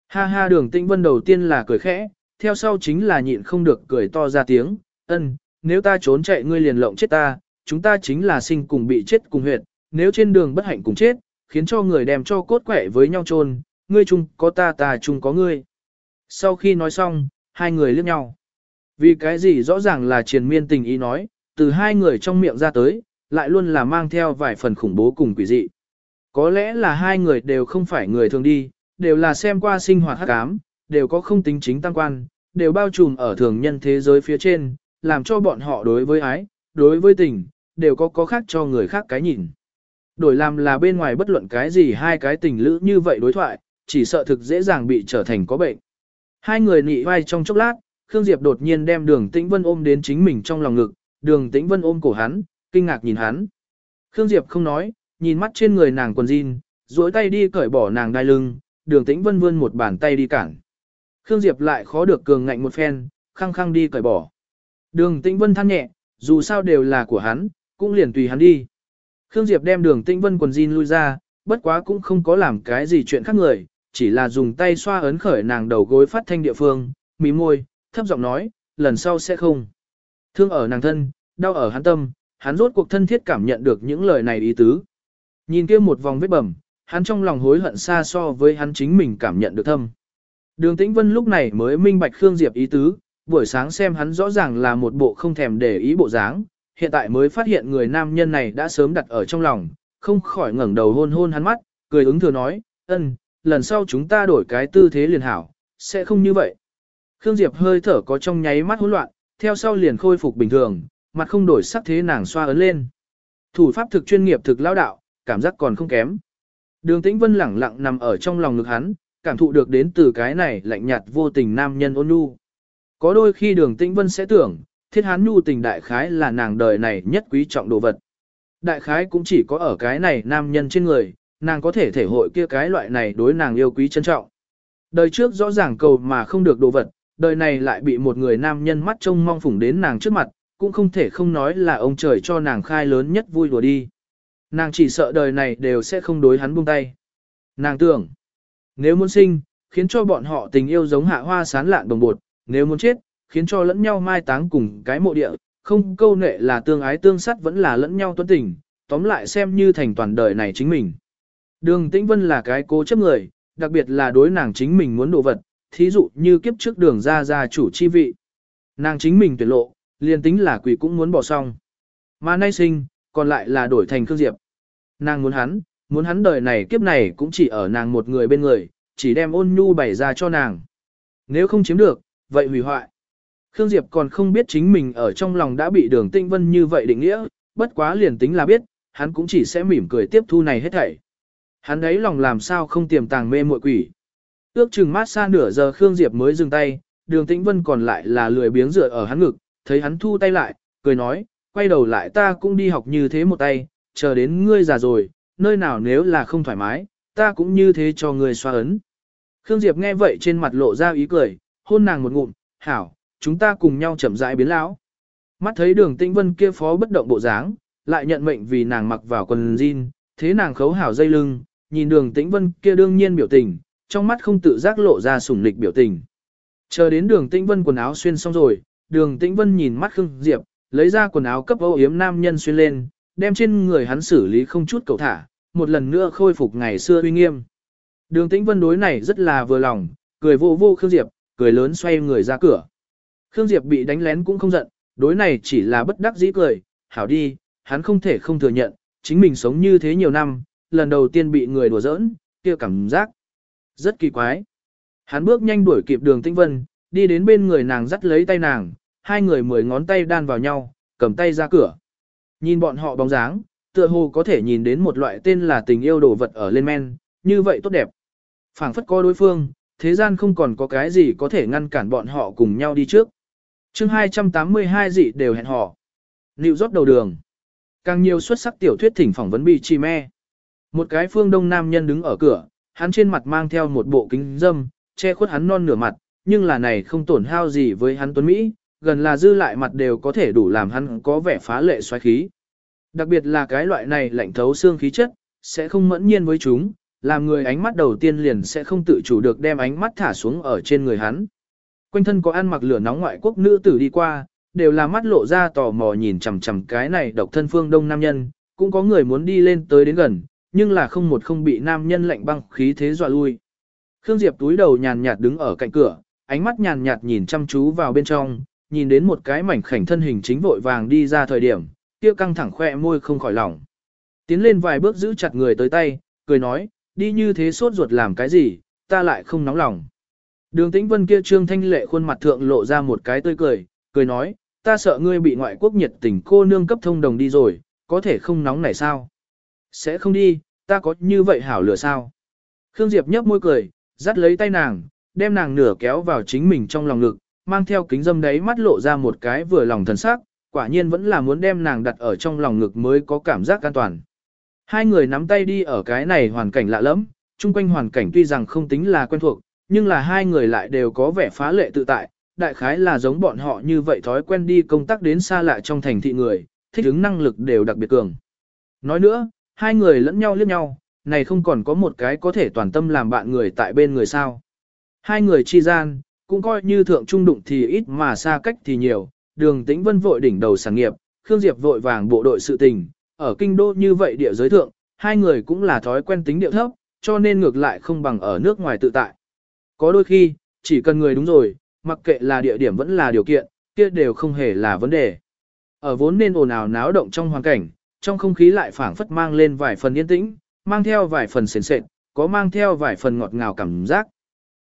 Ha ha đường tĩnh vân đầu tiên là cười khẽ, theo sau chính là nhịn không được cười to ra tiếng, ân, nếu ta trốn chạy ngươi liền lộng chết ta, chúng ta chính là sinh cùng bị chết cùng huyệt, nếu trên đường bất hạnh cùng chết, khiến cho người đem cho cốt quẻ với nhau chôn, ngươi chung có ta ta chung có ngươi. Sau khi nói xong, hai người liếc nhau. Vì cái gì rõ ràng là triền miên tình ý nói, từ hai người trong miệng ra tới, lại luôn là mang theo vài phần khủng bố cùng quỷ dị. Có lẽ là hai người đều không phải người thường đi, đều là xem qua sinh hoạt hắc ám, đều có không tính chính tăng quan, đều bao trùm ở thường nhân thế giới phía trên, làm cho bọn họ đối với ái, đối với tình, đều có có khác cho người khác cái nhìn. Đổi làm là bên ngoài bất luận cái gì hai cái tình lữ như vậy đối thoại, chỉ sợ thực dễ dàng bị trở thành có bệnh. Hai người nị vai trong chốc lát, Khương Diệp đột nhiên đem đường Tĩnh Vân ôm đến chính mình trong lòng ngực, đường Tĩnh Vân ôm cổ hắn, kinh ngạc nhìn hắn. Khương Diệp không nói, nhìn mắt trên người nàng quần jean, duỗi tay đi cởi bỏ nàng đai lưng, đường tĩnh vân vươn một bàn tay đi cản. Khương Diệp lại khó được cường ngạnh một phen, khăng khăng đi cởi bỏ. Đường tĩnh vân than nhẹ, dù sao đều là của hắn, cũng liền tùy hắn đi. Khương Diệp đem đường tĩnh vân quần jean lui ra, bất quá cũng không có làm cái gì chuyện khác người, chỉ là dùng tay xoa ấn khởi nàng đầu gối phát thanh địa phương, mí môi, thấp giọng nói, lần sau sẽ không. Thương ở nàng thân, đau ở hắn tâm, hắn rốt cuộc thân thiết cảm nhận được những lời này ý tứ. Nhìn kia một vòng vết bầm, hắn trong lòng hối hận xa so với hắn chính mình cảm nhận được thâm. Đường Tĩnh Vân lúc này mới minh bạch Khương Diệp ý tứ, buổi sáng xem hắn rõ ràng là một bộ không thèm để ý bộ dáng, hiện tại mới phát hiện người nam nhân này đã sớm đặt ở trong lòng, không khỏi ngẩng đầu hôn hôn hắn mắt, cười ứng thừa nói, ân, lần sau chúng ta đổi cái tư thế liền hảo, sẽ không như vậy. Khương Diệp hơi thở có trong nháy mắt hỗn loạn, theo sau liền khôi phục bình thường, mặt không đổi sắc thế nàng xoa ấn lên. Thủ pháp thực chuyên nghiệp thực lao đạo, cảm giác còn không kém. Đường Tĩnh Vân lẳng lặng nằm ở trong lòng ngực hắn, cảm thụ được đến từ cái này lạnh nhạt vô tình nam nhân ôn nhu. Có đôi khi đường Tĩnh Vân sẽ tưởng, thiết hắn nhu tình đại khái là nàng đời này nhất quý trọng đồ vật. Đại khái cũng chỉ có ở cái này nam nhân trên người, nàng có thể thể hội kia cái loại này đối nàng yêu quý trân trọng. Đời trước rõ ràng cầu mà không được đồ vật, đời này lại bị một người nam nhân mắt trông mong phủng đến nàng trước mặt, cũng không thể không nói là ông trời cho nàng khai lớn nhất vui đùa đi. Nàng chỉ sợ đời này đều sẽ không đối hắn buông tay. Nàng tưởng, nếu muốn sinh, khiến cho bọn họ tình yêu giống hạ hoa sán lạn đồng bột, nếu muốn chết, khiến cho lẫn nhau mai táng cùng cái mộ địa, không câu nệ là tương ái tương sát vẫn là lẫn nhau tuân tình, tóm lại xem như thành toàn đời này chính mình. Đường Tĩnh Vân là cái cố chấp người, đặc biệt là đối nàng chính mình muốn đồ vật, thí dụ như kiếp trước đường ra ra chủ chi vị. Nàng chính mình tuyệt lộ, liền tính là quỷ cũng muốn bỏ xong. Mà nay sinh, còn lại là đổi thành Khương Diệp. Nàng muốn hắn, muốn hắn đời này kiếp này cũng chỉ ở nàng một người bên người, chỉ đem ôn nhu bày ra cho nàng. Nếu không chiếm được, vậy hủy hoại. Khương Diệp còn không biết chính mình ở trong lòng đã bị đường tinh vân như vậy định nghĩa, bất quá liền tính là biết, hắn cũng chỉ sẽ mỉm cười tiếp thu này hết thảy. Hắn ấy lòng làm sao không tiềm tàng mê muội quỷ. Ước chừng mát xa nửa giờ Khương Diệp mới dừng tay, đường tĩnh vân còn lại là lười biếng dựa ở hắn ngực, thấy hắn thu tay lại, cười nói, quay đầu lại ta cũng đi học như thế một tay, chờ đến ngươi già rồi, nơi nào nếu là không thoải mái, ta cũng như thế cho ngươi xoa ấn. Khương Diệp nghe vậy trên mặt lộ ra ý cười, hôn nàng một ngụm, hảo, chúng ta cùng nhau chậm rãi biến lão. Mắt thấy đường tĩnh vân kia phó bất động bộ dáng, lại nhận mệnh vì nàng mặc vào quần jean, thế nàng khấu hảo dây lưng, nhìn đường tĩnh vân kia đương nhiên biểu tình, trong mắt không tự giác lộ ra sủng lịch biểu tình. Chờ đến đường tĩnh vân quần áo xuyên xong rồi, đường tĩnh vân nhìn mắt Khương Diệp, lấy ra quần áo cấp âu yếm nam nhân xuyên lên, đem trên người hắn xử lý không chút cầu thả, một lần nữa khôi phục ngày xưa uy nghiêm. Đường tĩnh vân đối này rất là vừa lòng, cười vô vô Khương Diệp, cười lớn xoay người ra cửa. Khương Diệp bị đánh lén cũng không giận, đối này chỉ là bất đắc dĩ cười, hảo đi, hắn không thể không thừa nhận, chính mình sống như thế nhiều năm, lần đầu tiên bị người đùa giỡn, kia cảm giác rất kỳ quái. Hắn bước nhanh đuổi kịp đường Tĩnh Vân, đi đến bên người nàng dắt lấy tay nàng, hai người mười ngón tay đan vào nhau, cầm tay ra cửa. Nhìn bọn họ bóng dáng, tựa hồ có thể nhìn đến một loại tên là tình yêu đồ vật ở lên men, như vậy tốt đẹp. phảng phất có đối phương, thế gian không còn có cái gì có thể ngăn cản bọn họ cùng nhau đi trước chương 282 dị đều hẹn họ. Nịu rót đầu đường. Càng nhiều xuất sắc tiểu thuyết thỉnh phỏng vấn bị chi me. Một cái phương đông nam nhân đứng ở cửa, hắn trên mặt mang theo một bộ kính dâm, che khuất hắn non nửa mặt, nhưng là này không tổn hao gì với hắn tuấn Mỹ, gần là dư lại mặt đều có thể đủ làm hắn có vẻ phá lệ xoáy khí. Đặc biệt là cái loại này lạnh thấu xương khí chất, sẽ không mẫn nhiên với chúng, làm người ánh mắt đầu tiên liền sẽ không tự chủ được đem ánh mắt thả xuống ở trên người hắn. Quanh thân có ăn mặc lửa nóng ngoại quốc nữ tử đi qua, đều là mắt lộ ra tò mò nhìn chằm chằm cái này độc thân phương đông nam nhân, cũng có người muốn đi lên tới đến gần, nhưng là không một không bị nam nhân lạnh băng khí thế dọa lui. Khương Diệp túi đầu nhàn nhạt đứng ở cạnh cửa, ánh mắt nhàn nhạt nhìn chăm chú vào bên trong, nhìn đến một cái mảnh khảnh thân hình chính vội vàng đi ra thời điểm, kia căng thẳng khoe môi không khỏi lòng. Tiến lên vài bước giữ chặt người tới tay, cười nói, đi như thế sốt ruột làm cái gì, ta lại không nóng lòng. Đường Tĩnh Vân kia trương thanh lệ khuôn mặt thượng lộ ra một cái tươi cười, cười nói, ta sợ ngươi bị ngoại quốc nhiệt tình cô nương cấp thông đồng đi rồi, có thể không nóng này sao? Sẽ không đi, ta có như vậy hảo lửa sao? Khương Diệp nhấp môi cười, dắt lấy tay nàng, đem nàng nửa kéo vào chính mình trong lòng ngực, mang theo kính dâm đấy mắt lộ ra một cái vừa lòng thần sắc, quả nhiên vẫn là muốn đem nàng đặt ở trong lòng ngực mới có cảm giác an toàn. Hai người nắm tay đi ở cái này hoàn cảnh lạ lẫm, chung quanh hoàn cảnh tuy rằng không tính là quen thuộc, nhưng là hai người lại đều có vẻ phá lệ tự tại, đại khái là giống bọn họ như vậy thói quen đi công tác đến xa lạ trong thành thị người, thích ứng năng lực đều đặc biệt cường. Nói nữa, hai người lẫn nhau liếc nhau, này không còn có một cái có thể toàn tâm làm bạn người tại bên người sao. Hai người chi gian, cũng coi như thượng trung đụng thì ít mà xa cách thì nhiều, đường tĩnh vân vội đỉnh đầu sản nghiệp, Khương Diệp vội vàng bộ đội sự tình, ở kinh đô như vậy địa giới thượng, hai người cũng là thói quen tính điệu thấp, cho nên ngược lại không bằng ở nước ngoài tự tại. Có đôi khi, chỉ cần người đúng rồi, mặc kệ là địa điểm vẫn là điều kiện, kia đều không hề là vấn đề. Ở vốn nên ồn ào náo động trong hoàn cảnh, trong không khí lại phảng phất mang lên vài phần yên tĩnh, mang theo vài phần sền sệt, có mang theo vài phần ngọt ngào cảm giác.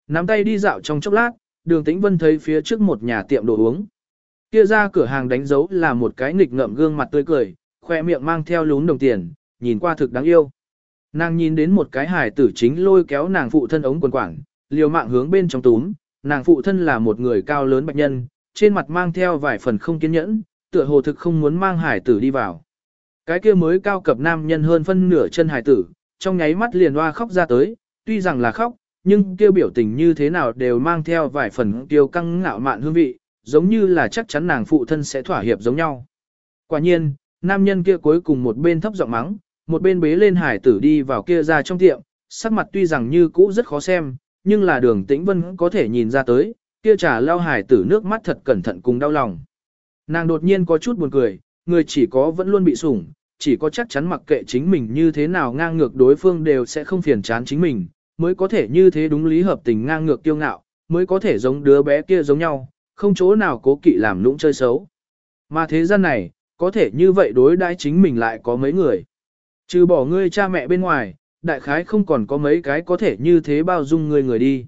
Nắm tay đi dạo trong chốc lát, đường tĩnh vân thấy phía trước một nhà tiệm đồ uống. Kia ra cửa hàng đánh dấu là một cái nghịch ngợm gương mặt tươi cười, khoe miệng mang theo lún đồng tiền, nhìn qua thực đáng yêu. Nàng nhìn đến một cái hài tử chính lôi kéo nàng phụ thân ống quần quảng, liều mạng hướng bên trong túm, nàng phụ thân là một người cao lớn bạch nhân, trên mặt mang theo vài phần không kiên nhẫn, tựa hồ thực không muốn mang hải tử đi vào. Cái kia mới cao cấp nam nhân hơn phân nửa chân hải tử, trong nháy mắt liền hoa khóc ra tới, tuy rằng là khóc, nhưng kêu biểu tình như thế nào đều mang theo vài phần tiêu căng ngạo mạn hương vị, giống như là chắc chắn nàng phụ thân sẽ thỏa hiệp giống nhau. Quả nhiên, nam nhân kia cuối cùng một bên thấp giọng mắng, một bên bế lên hải tử đi vào kia ra trong tiệm, sắc mặt tuy rằng như cũ rất khó xem, nhưng là đường tĩnh vân có thể nhìn ra tới, kia trà lao hải tử nước mắt thật cẩn thận cùng đau lòng. Nàng đột nhiên có chút buồn cười, người chỉ có vẫn luôn bị sủng, chỉ có chắc chắn mặc kệ chính mình như thế nào ngang ngược đối phương đều sẽ không phiền chán chính mình, mới có thể như thế đúng lý hợp tình ngang ngược kiêu ngạo, mới có thể giống đứa bé kia giống nhau, không chỗ nào cố kỵ làm lũng chơi xấu. Mà thế gian này, có thể như vậy đối đãi chính mình lại có mấy người. Trừ bỏ ngươi cha mẹ bên ngoài, đại khái không còn có mấy cái có thể như thế bao dung người người đi.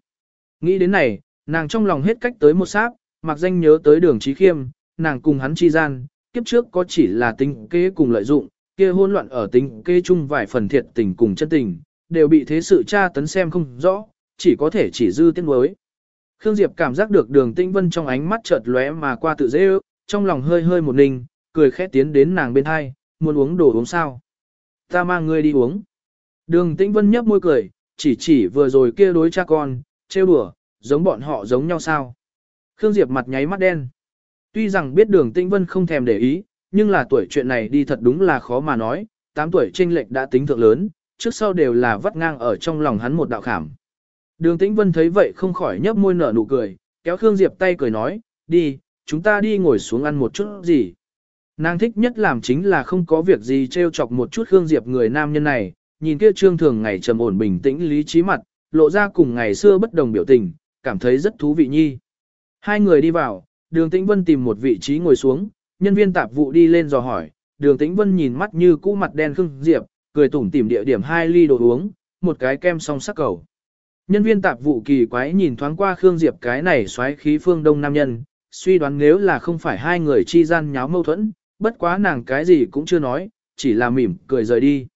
Nghĩ đến này, nàng trong lòng hết cách tới một sát, mặc danh nhớ tới đường trí khiêm, nàng cùng hắn chi gian, kiếp trước có chỉ là tính kế cùng lợi dụng, kia hỗn loạn ở tính kế chung vài phần thiệt tình cùng chân tình, đều bị thế sự tra tấn xem không rõ, chỉ có thể chỉ dư tiếng đối. Khương Diệp cảm giác được đường tinh vân trong ánh mắt chợt lóe mà qua tự dễ ước, trong lòng hơi hơi một ninh, cười khẽ tiến đến nàng bên hai, muốn uống đồ uống sao. Ta mang ngươi đi uống. Đường tĩnh vân nhấp môi cười, chỉ chỉ vừa rồi kia đối cha con, trêu đùa, giống bọn họ giống nhau sao. Khương Diệp mặt nháy mắt đen. Tuy rằng biết đường tĩnh vân không thèm để ý, nhưng là tuổi chuyện này đi thật đúng là khó mà nói, 8 tuổi trinh lệch đã tính thượng lớn, trước sau đều là vắt ngang ở trong lòng hắn một đạo khảm. Đường tĩnh vân thấy vậy không khỏi nhấp môi nở nụ cười, kéo Khương Diệp tay cười nói, đi, chúng ta đi ngồi xuống ăn một chút gì. Nàng thích nhất làm chính là không có việc gì trêu chọc một chút Khương Diệp người nam nhân này, nhìn kia trương thường ngày trầm ổn bình tĩnh lý trí mặt, lộ ra cùng ngày xưa bất đồng biểu tình, cảm thấy rất thú vị nhi. Hai người đi vào, đường tĩnh vân tìm một vị trí ngồi xuống, nhân viên tạp vụ đi lên dò hỏi, đường tĩnh vân nhìn mắt như cũ mặt đen Khương Diệp, cười tủm tỉm địa điểm hai ly đồ uống, một cái kem song sắc cầu. Nhân viên tạp vụ kỳ quái nhìn thoáng qua Khương Diệp cái này xoáy khí phương đông nam nhân, suy đoán nếu là không phải hai người chi gian nháo mâu thuẫn, bất quá nàng cái gì cũng chưa nói, chỉ là mỉm cười rời đi.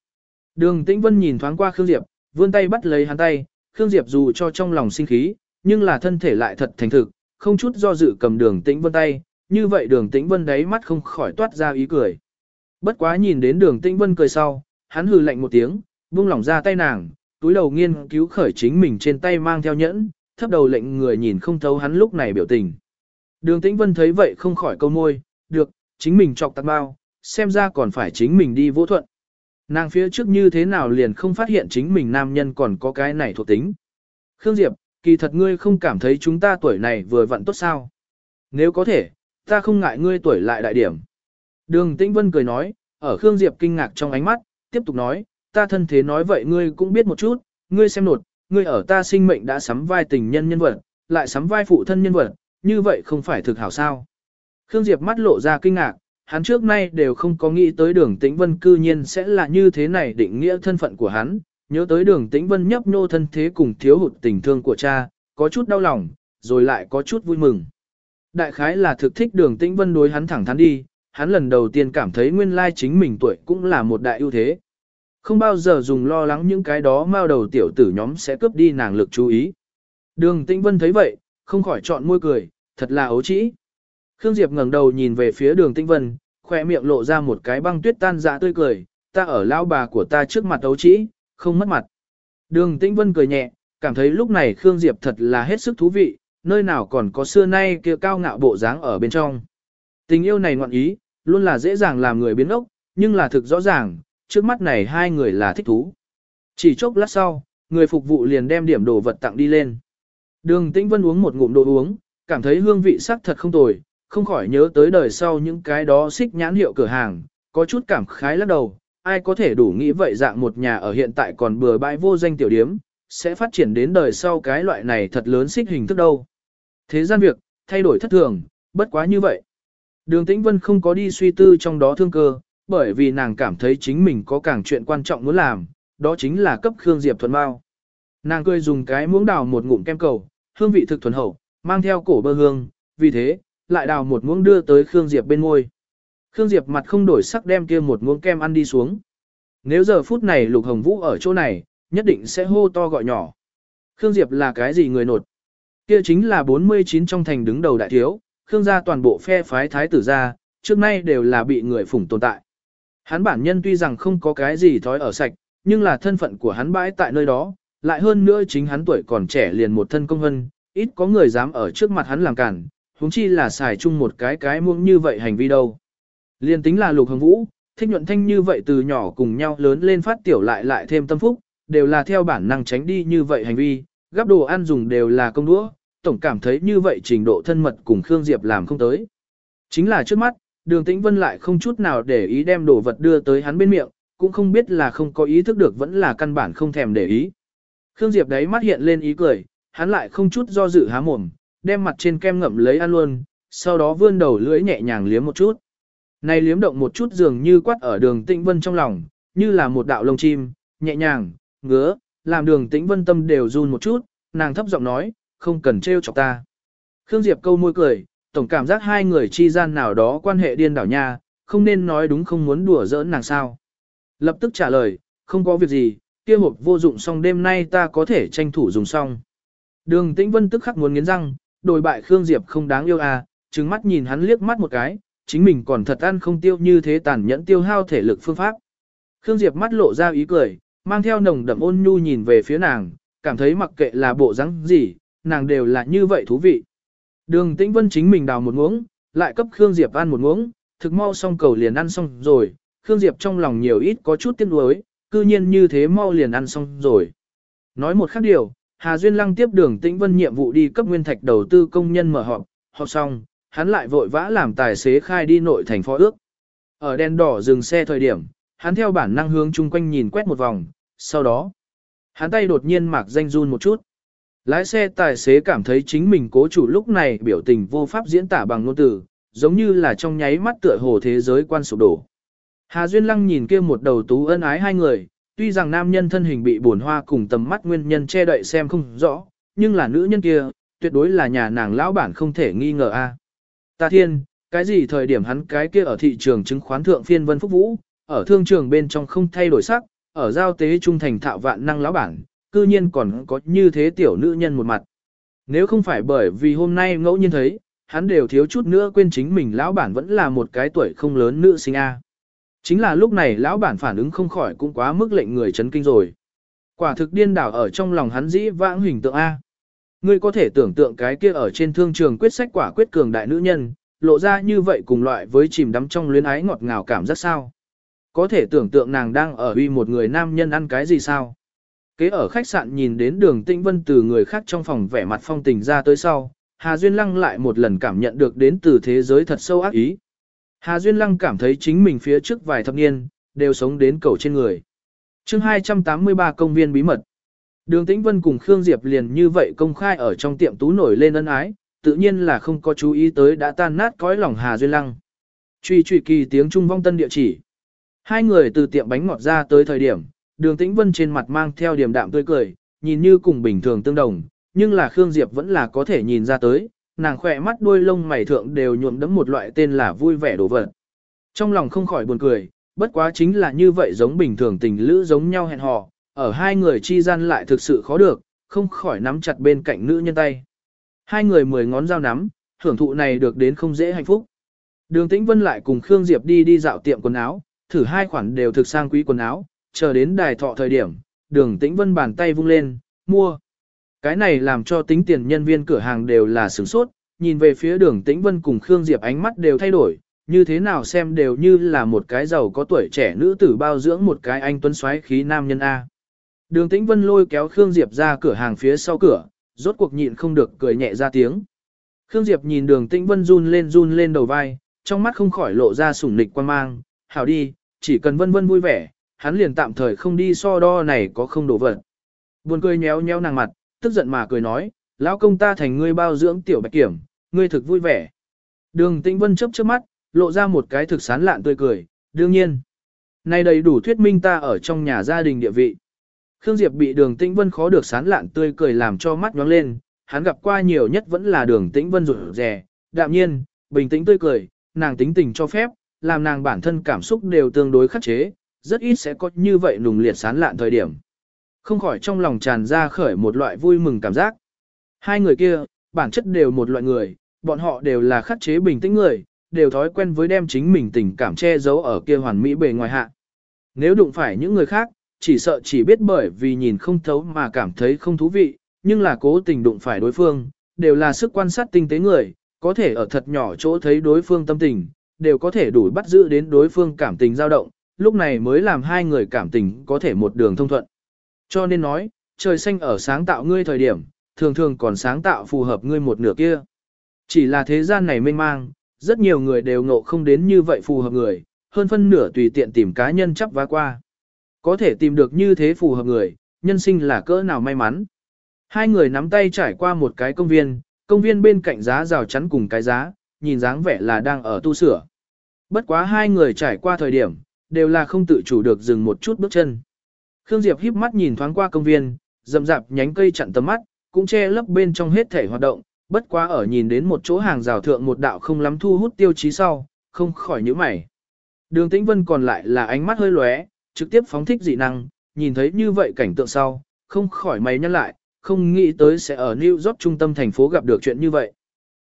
Đường Tĩnh Vân nhìn thoáng qua Khương Diệp, vươn tay bắt lấy hắn tay, Khương Diệp dù cho trong lòng sinh khí, nhưng là thân thể lại thật thành thực, không chút do dự cầm đường Tĩnh Vân tay, như vậy đường Tĩnh Vân đấy mắt không khỏi toát ra ý cười. Bất quá nhìn đến đường Tĩnh Vân cười sau, hắn hừ lạnh một tiếng, buông lỏng ra tay nàng, túi đầu nghiên cứu khởi chính mình trên tay mang theo nhẫn, thấp đầu lệnh người nhìn không thấu hắn lúc này biểu tình. Đường Tĩnh Vân thấy vậy không khỏi câu môi, được, chính mình chọc tạc bao, xem ra còn phải chính mình đi vô thuận. Nàng phía trước như thế nào liền không phát hiện chính mình nam nhân còn có cái này thuộc tính. Khương Diệp, kỳ thật ngươi không cảm thấy chúng ta tuổi này vừa vặn tốt sao. Nếu có thể, ta không ngại ngươi tuổi lại đại điểm. Đường Tĩnh Vân cười nói, ở Khương Diệp kinh ngạc trong ánh mắt, tiếp tục nói, ta thân thế nói vậy ngươi cũng biết một chút, ngươi xem nột, ngươi ở ta sinh mệnh đã sắm vai tình nhân nhân vật, lại sắm vai phụ thân nhân vật, như vậy không phải thực hảo sao. Khương Diệp mắt lộ ra kinh ngạc, hắn trước nay đều không có nghĩ tới đường tĩnh vân cư nhiên sẽ là như thế này định nghĩa thân phận của hắn, nhớ tới đường tĩnh vân nhấp nô thân thế cùng thiếu hụt tình thương của cha, có chút đau lòng, rồi lại có chút vui mừng. Đại khái là thực thích đường tĩnh vân đối hắn thẳng thắn đi, hắn lần đầu tiên cảm thấy nguyên lai chính mình tuổi cũng là một đại ưu thế. Không bao giờ dùng lo lắng những cái đó mao đầu tiểu tử nhóm sẽ cướp đi nàng lực chú ý. Đường tĩnh vân thấy vậy, không khỏi chọn môi cười, thật là ấu trĩ. Khương Diệp ngẩng đầu nhìn về phía đường tĩnh vân, khỏe miệng lộ ra một cái băng tuyết tan dạ tươi cười, ta ở lao bà của ta trước mặt ấu trĩ, không mất mặt. Đường tĩnh vân cười nhẹ, cảm thấy lúc này Khương Diệp thật là hết sức thú vị, nơi nào còn có xưa nay kia cao ngạo bộ dáng ở bên trong. Tình yêu này ngoạn ý, luôn là dễ dàng làm người biến ốc, nhưng là thực rõ ràng, trước mắt này hai người là thích thú. Chỉ chốc lát sau, người phục vụ liền đem điểm đồ vật tặng đi lên. Đường Tĩnh Vân uống một ngụm đồ uống, cảm thấy hương vị sắc thật không tồi, không khỏi nhớ tới đời sau những cái đó xích nhãn hiệu cửa hàng, có chút cảm khái lắc đầu, ai có thể đủ nghĩ vậy dạng một nhà ở hiện tại còn bừa bãi vô danh tiểu điếm, sẽ phát triển đến đời sau cái loại này thật lớn xích hình thức đâu. Thế gian việc, thay đổi thất thường, bất quá như vậy. Đường Tĩnh Vân không có đi suy tư trong đó thương cơ, bởi vì nàng cảm thấy chính mình có càng chuyện quan trọng muốn làm, đó chính là cấp Khương Diệp thuần bao. Nàng cười dùng cái muỗng đào một ngụm kem cầu, hương vị thực thuần hậu, mang theo cổ bơ hương, vì thế, lại đào một muỗng đưa tới Khương Diệp bên môi. Khương Diệp mặt không đổi sắc đem kia một muỗng kem ăn đi xuống. Nếu giờ phút này Lục Hồng Vũ ở chỗ này, nhất định sẽ hô to gọi nhỏ. Khương Diệp là cái gì người nột? Kia chính là 49 trong thành đứng đầu đại thiếu, Khương gia toàn bộ phe phái thái tử gia, trước nay đều là bị người phủng tồn tại. Hắn bản nhân tuy rằng không có cái gì thói ở sạch, nhưng là thân phận của hắn bãi tại nơi đó, lại hơn nữa chính hắn tuổi còn trẻ liền một thân công hân, ít có người dám ở trước mặt hắn làm cản, huống chi là xài chung một cái cái muông như vậy hành vi đâu. Liên tính là lục hồng vũ, thích nhuận thanh như vậy từ nhỏ cùng nhau lớn lên phát tiểu lại lại thêm tâm phúc, đều là theo bản năng tránh đi như vậy hành vi, gắp đồ ăn dùng đều là công đũa, tổng cảm thấy như vậy trình độ thân mật cùng Khương Diệp làm không tới. Chính là trước mắt, đường tĩnh vân lại không chút nào để ý đem đồ vật đưa tới hắn bên miệng, cũng không biết là không có ý thức được vẫn là căn bản không thèm để ý. Khương Diệp đấy mắt hiện lên ý cười, hắn lại không chút do dự há mồm, đem mặt trên kem ngậm lấy ăn luôn, sau đó vươn đầu lưỡi nhẹ nhàng liếm một chút. Này liếm động một chút dường như quát ở đường tĩnh vân trong lòng, như là một đạo lông chim, nhẹ nhàng, ngứa, làm đường tĩnh vân tâm đều run một chút, nàng thấp giọng nói, không cần trêu chọc ta. Khương Diệp câu môi cười, tổng cảm giác hai người chi gian nào đó quan hệ điên đảo nha, không nên nói đúng không muốn đùa giỡn nàng sao. Lập tức trả lời, không có việc gì, kia hộp vô dụng xong đêm nay ta có thể tranh thủ dùng xong. Đường Tĩnh Vân tức khắc muốn nghiến răng, đồi bại Khương Diệp không đáng yêu à, trừng mắt nhìn hắn liếc mắt một cái, chính mình còn thật ăn không tiêu như thế tàn nhẫn tiêu hao thể lực phương pháp. Khương Diệp mắt lộ ra ý cười, mang theo nồng đậm ôn nhu nhìn về phía nàng, cảm thấy mặc kệ là bộ dáng gì, nàng đều là như vậy thú vị. Đường Tĩnh Vân chính mình đào một muỗng, lại cấp Khương Diệp ăn một muỗng, thực mau xong cầu liền ăn xong rồi, Khương Diệp trong lòng nhiều ít có chút tiếc nuối, cư nhiên như thế mau liền ăn xong rồi. Nói một khác điều, Hà Duyên Lăng tiếp đường Tĩnh Vân nhiệm vụ đi cấp nguyên thạch đầu tư công nhân mở họp, họp xong, hắn lại vội vã làm tài xế khai đi nội thành phó ước. Ở đèn đỏ dừng xe thời điểm, hắn theo bản năng hướng chung quanh nhìn quét một vòng, sau đó, hắn tay đột nhiên mạc danh run một chút. Lái xe tài xế cảm thấy chính mình cố chủ lúc này biểu tình vô pháp diễn tả bằng ngôn từ, giống như là trong nháy mắt tựa hồ thế giới quan sụp đổ. Hà Duyên Lăng nhìn kia một đầu tú ân ái hai người, tuy rằng nam nhân thân hình bị buồn hoa cùng tầm mắt nguyên nhân che đậy xem không rõ, nhưng là nữ nhân kia, tuyệt đối là nhà nàng lão bản không thể nghi ngờ a. Ta thiên, cái gì thời điểm hắn cái kia ở thị trường chứng khoán thượng phiên vân phúc vũ, ở thương trường bên trong không thay đổi sắc, ở giao tế trung thành thạo vạn năng lão bản, cư nhiên còn có như thế tiểu nữ nhân một mặt. Nếu không phải bởi vì hôm nay ngẫu nhiên thấy, hắn đều thiếu chút nữa quên chính mình lão bản vẫn là một cái tuổi không lớn nữ sinh A. Chính là lúc này lão bản phản ứng không khỏi cũng quá mức lệnh người chấn kinh rồi. Quả thực điên đảo ở trong lòng hắn dĩ vãng hình tượng A. Ngươi có thể tưởng tượng cái kia ở trên thương trường quyết sách quả quyết cường đại nữ nhân, lộ ra như vậy cùng loại với chìm đắm trong luyến ái ngọt ngào cảm giác sao. Có thể tưởng tượng nàng đang ở uy một người nam nhân ăn cái gì sao. Kế ở khách sạn nhìn đến đường tĩnh vân từ người khác trong phòng vẻ mặt phong tình ra tới sau, Hà Duyên Lăng lại một lần cảm nhận được đến từ thế giới thật sâu ác ý. Hà Duyên Lăng cảm thấy chính mình phía trước vài thập niên, đều sống đến cầu trên người. chương 283 công viên bí mật. Đường Tĩnh Vân cùng Khương Diệp liền như vậy công khai ở trong tiệm tú nổi lên ân ái, tự nhiên là không có chú ý tới đã tan nát cõi lòng Hà Duyên Lăng. Truy truy kỳ tiếng Trung vong tân địa chỉ. Hai người từ tiệm bánh ngọt ra tới thời điểm, đường Tĩnh Vân trên mặt mang theo điềm đạm tươi cười, nhìn như cùng bình thường tương đồng, nhưng là Khương Diệp vẫn là có thể nhìn ra tới, nàng khỏe mắt đuôi lông mày thượng đều nhuộm đẫm một loại tên là vui vẻ đồ vật. Trong lòng không khỏi buồn cười, bất quá chính là như vậy giống bình thường tình lữ giống nhau hẹn hò, ở hai người chi gian lại thực sự khó được, không khỏi nắm chặt bên cạnh nữ nhân tay. Hai người mười ngón dao nắm, hưởng thụ này được đến không dễ hạnh phúc. Đường Tĩnh Vân lại cùng Khương Diệp đi đi dạo tiệm quần áo, thử hai khoản đều thực sang quý quần áo, chờ đến đài thọ thời điểm, đường Tĩnh Vân bàn tay vung lên, mua. Cái này làm cho tính tiền nhân viên cửa hàng đều là sửng sốt, nhìn về phía đường Tĩnh Vân cùng Khương Diệp ánh mắt đều thay đổi, như thế nào xem đều như là một cái giàu có tuổi trẻ nữ tử bao dưỡng một cái anh tuấn xoáy khí nam nhân A. Đường Tĩnh Vân lôi kéo Khương Diệp ra cửa hàng phía sau cửa, rốt cuộc nhịn không được cười nhẹ ra tiếng. Khương Diệp nhìn đường Tĩnh Vân run lên run lên đầu vai, trong mắt không khỏi lộ ra sủng nịch quan mang, hảo đi, chỉ cần Vân Vân vui vẻ, hắn liền tạm thời không đi so đo này có không đổ vật. Buồn cười nhéo nhéo nàng mặt, tức giận mà cười nói, lão công ta thành ngươi bao dưỡng tiểu bạch kiểm, ngươi thực vui vẻ. Đường Tĩnh Vân chớp chớp mắt, lộ ra một cái thực sán lạn tươi cười, đương nhiên. Này đầy đủ thuyết minh ta ở trong nhà gia đình địa vị. Khương Diệp bị đường Tĩnh Vân khó được sán lạn tươi cười làm cho mắt nhóng lên, hắn gặp qua nhiều nhất vẫn là đường Tĩnh Vân rụt rè, đạm nhiên, bình tĩnh tươi cười, nàng tính tình cho phép, làm nàng bản thân cảm xúc đều tương đối khắc chế, rất ít sẽ có như vậy nùng liệt sán lạn thời điểm. Không khỏi trong lòng tràn ra khởi một loại vui mừng cảm giác. Hai người kia, bản chất đều một loại người, bọn họ đều là khắc chế bình tĩnh người, đều thói quen với đem chính mình tình cảm che giấu ở kia hoàn mỹ bề ngoài hạ. Nếu đụng phải những người khác, chỉ sợ chỉ biết bởi vì nhìn không thấu mà cảm thấy không thú vị, nhưng là cố tình đụng phải đối phương, đều là sức quan sát tinh tế người, có thể ở thật nhỏ chỗ thấy đối phương tâm tình, đều có thể đủ bắt giữ đến đối phương cảm tình dao động, lúc này mới làm hai người cảm tình có thể một đường thông thuận. Cho nên nói, trời xanh ở sáng tạo ngươi thời điểm, thường thường còn sáng tạo phù hợp ngươi một nửa kia. Chỉ là thế gian này mênh mang, rất nhiều người đều ngộ không đến như vậy phù hợp người, hơn phân nửa tùy tiện tìm cá nhân chấp vá qua. Có thể tìm được như thế phù hợp người, nhân sinh là cỡ nào may mắn. Hai người nắm tay trải qua một cái công viên, công viên bên cạnh giá rào chắn cùng cái giá, nhìn dáng vẻ là đang ở tu sửa. Bất quá hai người trải qua thời điểm, đều là không tự chủ được dừng một chút bước chân. Khương Diệp híp mắt nhìn thoáng qua công viên, rậm rạp nhánh cây chặn tầm mắt, cũng che lấp bên trong hết thể hoạt động, bất quá ở nhìn đến một chỗ hàng rào thượng một đạo không lắm thu hút tiêu chí sau, không khỏi nhíu mày. Đường Tĩnh Vân còn lại là ánh mắt hơi lóe, trực tiếp phóng thích dị năng, nhìn thấy như vậy cảnh tượng sau, không khỏi mày nhăn lại, không nghĩ tới sẽ ở New York trung tâm thành phố gặp được chuyện như vậy.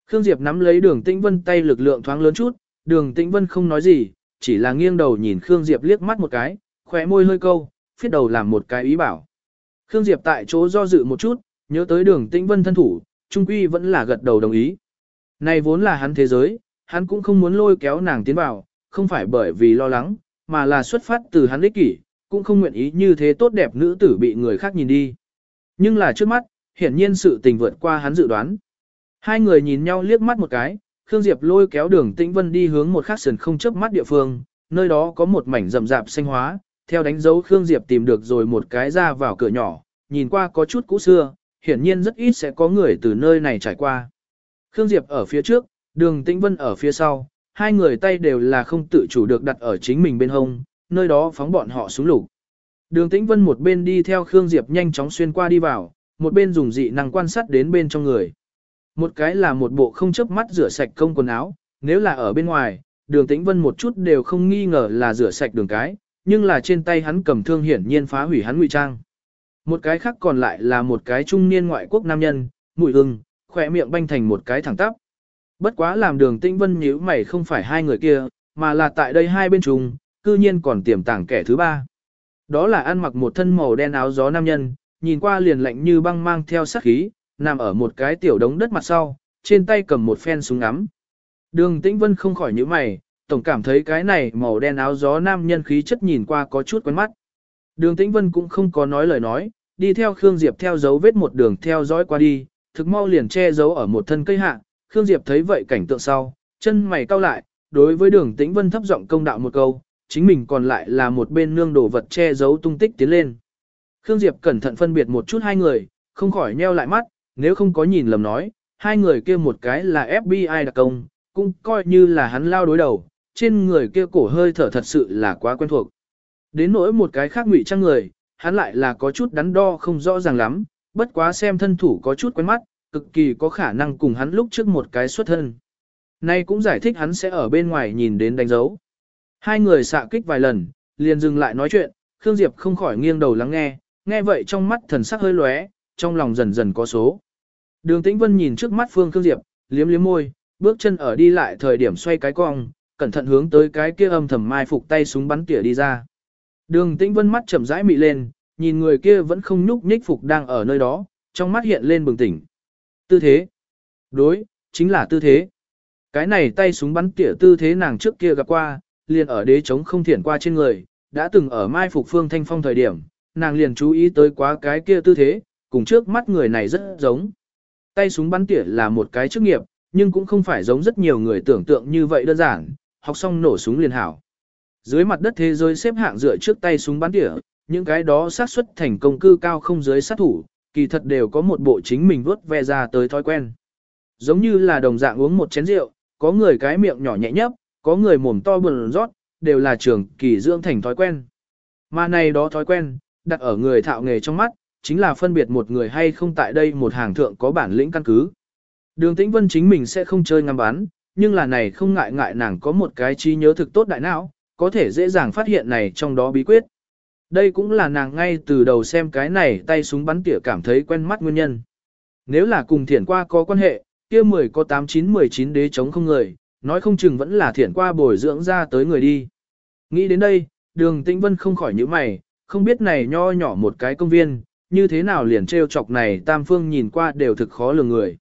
Khương Diệp nắm lấy đường Tĩnh Vân tay lực lượng thoáng lớn chút, đường Tĩnh Vân không nói gì, chỉ là nghiêng đầu nhìn Khương Diệp liếc mắt một cái, khóe môi hơi câu, phiết đầu làm một cái ý bảo. Khương Diệp tại chỗ do dự một chút, nhớ tới đường Tĩnh Vân thân thủ, trung quy vẫn là gật đầu đồng ý. Này vốn là hắn thế giới, hắn cũng không muốn lôi kéo nàng tiến vào, không phải bởi vì lo lắng, mà là xuất phát từ hắn ích kỷ, cũng không nguyện ý như thế tốt đẹp nữ tử bị người khác nhìn đi. Nhưng là trước mắt, hiển nhiên sự tình vượt qua hắn dự đoán. Hai người nhìn nhau liếc mắt một cái, Khương Diệp lôi kéo đường Tĩnh Vân đi hướng một khắc sườn không chớp mắt địa phương, nơi đó có một mảnh rậm rạp xanh hóa, theo đánh dấu Khương Diệp tìm được rồi một cái ra vào cửa nhỏ, nhìn qua có chút cũ xưa, hiển nhiên rất ít sẽ có người từ nơi này trải qua. Khương Diệp ở phía trước, đường Tĩnh Vân ở phía sau, hai người tay đều là không tự chủ được đặt ở chính mình bên hông, nơi đó phóng bọn họ xuống lục. Đường Tĩnh Vân một bên đi theo Khương Diệp nhanh chóng xuyên qua đi vào, một bên dùng dị năng quan sát đến bên trong người. Một cái là một bộ không chớp mắt rửa sạch công quần áo, nếu là ở bên ngoài, đường Tĩnh Vân một chút đều không nghi ngờ là rửa sạch đường cái, nhưng là trên tay hắn cầm thương hiển nhiên phá hủy hắn ngụy trang. Một cái khác còn lại là một cái trung niên ngoại quốc nam nhân, mũi ưng, khỏe miệng banh thành một cái thẳng tắp. Bất quá làm đường tĩnh vân nhíu mày không phải hai người kia, mà là tại đây hai bên trùng, cư nhiên còn tiềm tàng kẻ thứ ba. Đó là ăn mặc một thân màu đen áo gió nam nhân, nhìn qua liền lạnh như băng mang theo sát khí, nằm ở một cái tiểu đống đất mặt sau, trên tay cầm một phen súng ngắm. Đường tĩnh vân không khỏi nhíu mày, tổng cảm thấy cái này màu đen áo gió nam nhân khí chất nhìn qua có chút quen mắt. Đường tĩnh vân cũng không có nói lời nói, đi theo Khương Diệp theo dấu vết một đường theo dõi qua đi, thực mau liền che giấu ở một thân cây hạ, Khương Diệp thấy vậy cảnh tượng sau, chân mày cau lại, đối với đường tĩnh vân thấp giọng công đạo một câu, chính mình còn lại là một bên nương đồ vật che giấu tung tích tiến lên. Khương Diệp cẩn thận phân biệt một chút hai người, không khỏi nheo lại mắt, nếu không có nhìn lầm nói, hai người kia một cái là FBI đặc công, cũng coi như là hắn lao đối đầu, trên người kia cổ hơi thở thật sự là quá quen thuộc. Đến nỗi một cái khác ngụy trang người, hắn lại là có chút đắn đo không rõ ràng lắm, bất quá xem thân thủ có chút quen mắt, cực kỳ có khả năng cùng hắn lúc trước một cái xuất thân. Nay cũng giải thích hắn sẽ ở bên ngoài nhìn đến đánh dấu. Hai người xạ kích vài lần, liền dừng lại nói chuyện, Khương Diệp không khỏi nghiêng đầu lắng nghe, nghe vậy trong mắt thần sắc hơi lóe, trong lòng dần dần có số. Đường Tĩnh Vân nhìn trước mắt Phương Khương Diệp, liếm liếm môi, bước chân ở đi lại thời điểm xoay cái cong, cẩn thận hướng tới cái kia âm thầm mai phục tay súng bắn tỉa đi ra. Đường Tĩnh Vân mắt chậm rãi mị lên, nhìn người kia vẫn không nhúc nhích phục đang ở nơi đó, trong mắt hiện lên bừng tỉnh. Tư thế. Đối, chính là tư thế. Cái này tay súng bắn tỉa tư thế nàng trước kia gặp qua, liền ở đế chống không thiển qua trên người, đã từng ở mai phục phương thanh phong thời điểm, nàng liền chú ý tới quá cái kia tư thế, cùng trước mắt người này rất giống. Tay súng bắn tỉa là một cái chức nghiệp, nhưng cũng không phải giống rất nhiều người tưởng tượng như vậy đơn giản, học xong nổ súng liền hảo. Dưới mặt đất thế giới xếp hạng dựa trước tay súng bắn tỉa, những cái đó xác suất thành công cư cao không dưới sát thủ, kỳ thật đều có một bộ chính mình vớt ve ra tới thói quen. Giống như là đồng dạng uống một chén rượu, có người cái miệng nhỏ nhẹ nhấp, có người mồm to bừng rót, đều là trường kỳ dưỡng thành thói quen. Mà này đó thói quen, đặt ở người thạo nghề trong mắt, chính là phân biệt một người hay không tại đây một hàng thượng có bản lĩnh căn cứ. Đường Tĩnh Vân chính mình sẽ không chơi ngắm bán, nhưng là này không ngại ngại nàng có một cái trí nhớ thực tốt đại não, có thể dễ dàng phát hiện này trong đó bí quyết. Đây cũng là nàng ngay từ đầu xem cái này tay súng bắn tỉa cảm thấy quen mắt nguyên nhân. Nếu là cùng thiển qua có quan hệ, kia 10 có 8-9-19 đế chống không người, nói không chừng vẫn là thiển qua bồi dưỡng ra tới người đi. Nghĩ đến đây, đường tĩnh vân không khỏi nhíu mày, không biết này nho nhỏ một cái công viên, như thế nào liền treo chọc này tam phương nhìn qua đều thực khó lường người.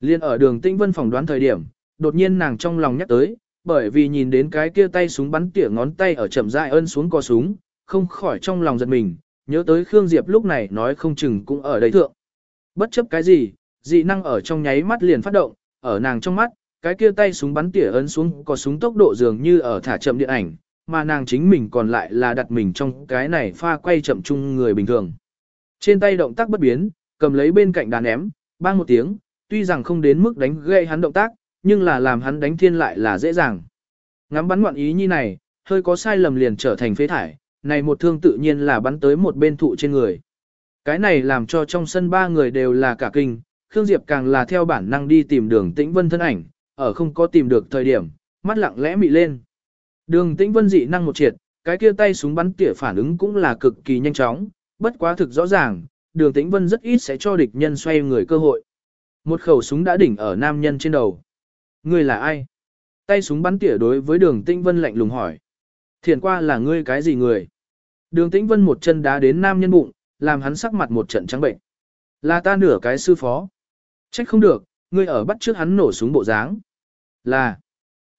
Liên ở đường tĩnh vân phỏng đoán thời điểm, đột nhiên nàng trong lòng nhắc tới, bởi vì nhìn đến cái kia tay súng bắn tỉa ngón tay ở chậm rãi ân xuống co súng, không khỏi trong lòng giật mình, nhớ tới Khương Diệp lúc này nói không chừng cũng ở đây thượng. Bất chấp cái gì, dị năng ở trong nháy mắt liền phát động, ở nàng trong mắt, cái kia tay súng bắn tỉa ấn xuống có súng tốc độ dường như ở thả chậm điện ảnh, mà nàng chính mình còn lại là đặt mình trong cái này pha quay chậm chung người bình thường. Trên tay động tác bất biến, cầm lấy bên cạnh đàn ném, bang một tiếng, tuy rằng không đến mức đánh gây hắn động tác, nhưng là làm hắn đánh thiên lại là dễ dàng. Ngắm bắn ngoạn ý như này, hơi có sai lầm liền trở thành phế thải, này một thương tự nhiên là bắn tới một bên thụ trên người. Cái này làm cho trong sân ba người đều là cả kinh, Khương Diệp càng là theo bản năng đi tìm đường tĩnh vân thân ảnh, ở không có tìm được thời điểm, mắt lặng lẽ mị lên. Đường tĩnh vân dị năng một triệt, cái kia tay súng bắn tỉa phản ứng cũng là cực kỳ nhanh chóng, bất quá thực rõ ràng, đường tĩnh vân rất ít sẽ cho địch nhân xoay người cơ hội. Một khẩu súng đã đỉnh ở nam nhân trên đầu. Ngươi là ai? Tay súng bắn tỉa đối với đường tĩnh vân lạnh lùng hỏi. Thiền qua là ngươi cái gì người? Đường tĩnh vân một chân đá đến nam nhân bụng, làm hắn sắc mặt một trận trắng bệnh. Là ta nửa cái sư phó. Trách không được, ngươi ở bắt trước hắn nổ súng bộ dáng. Là.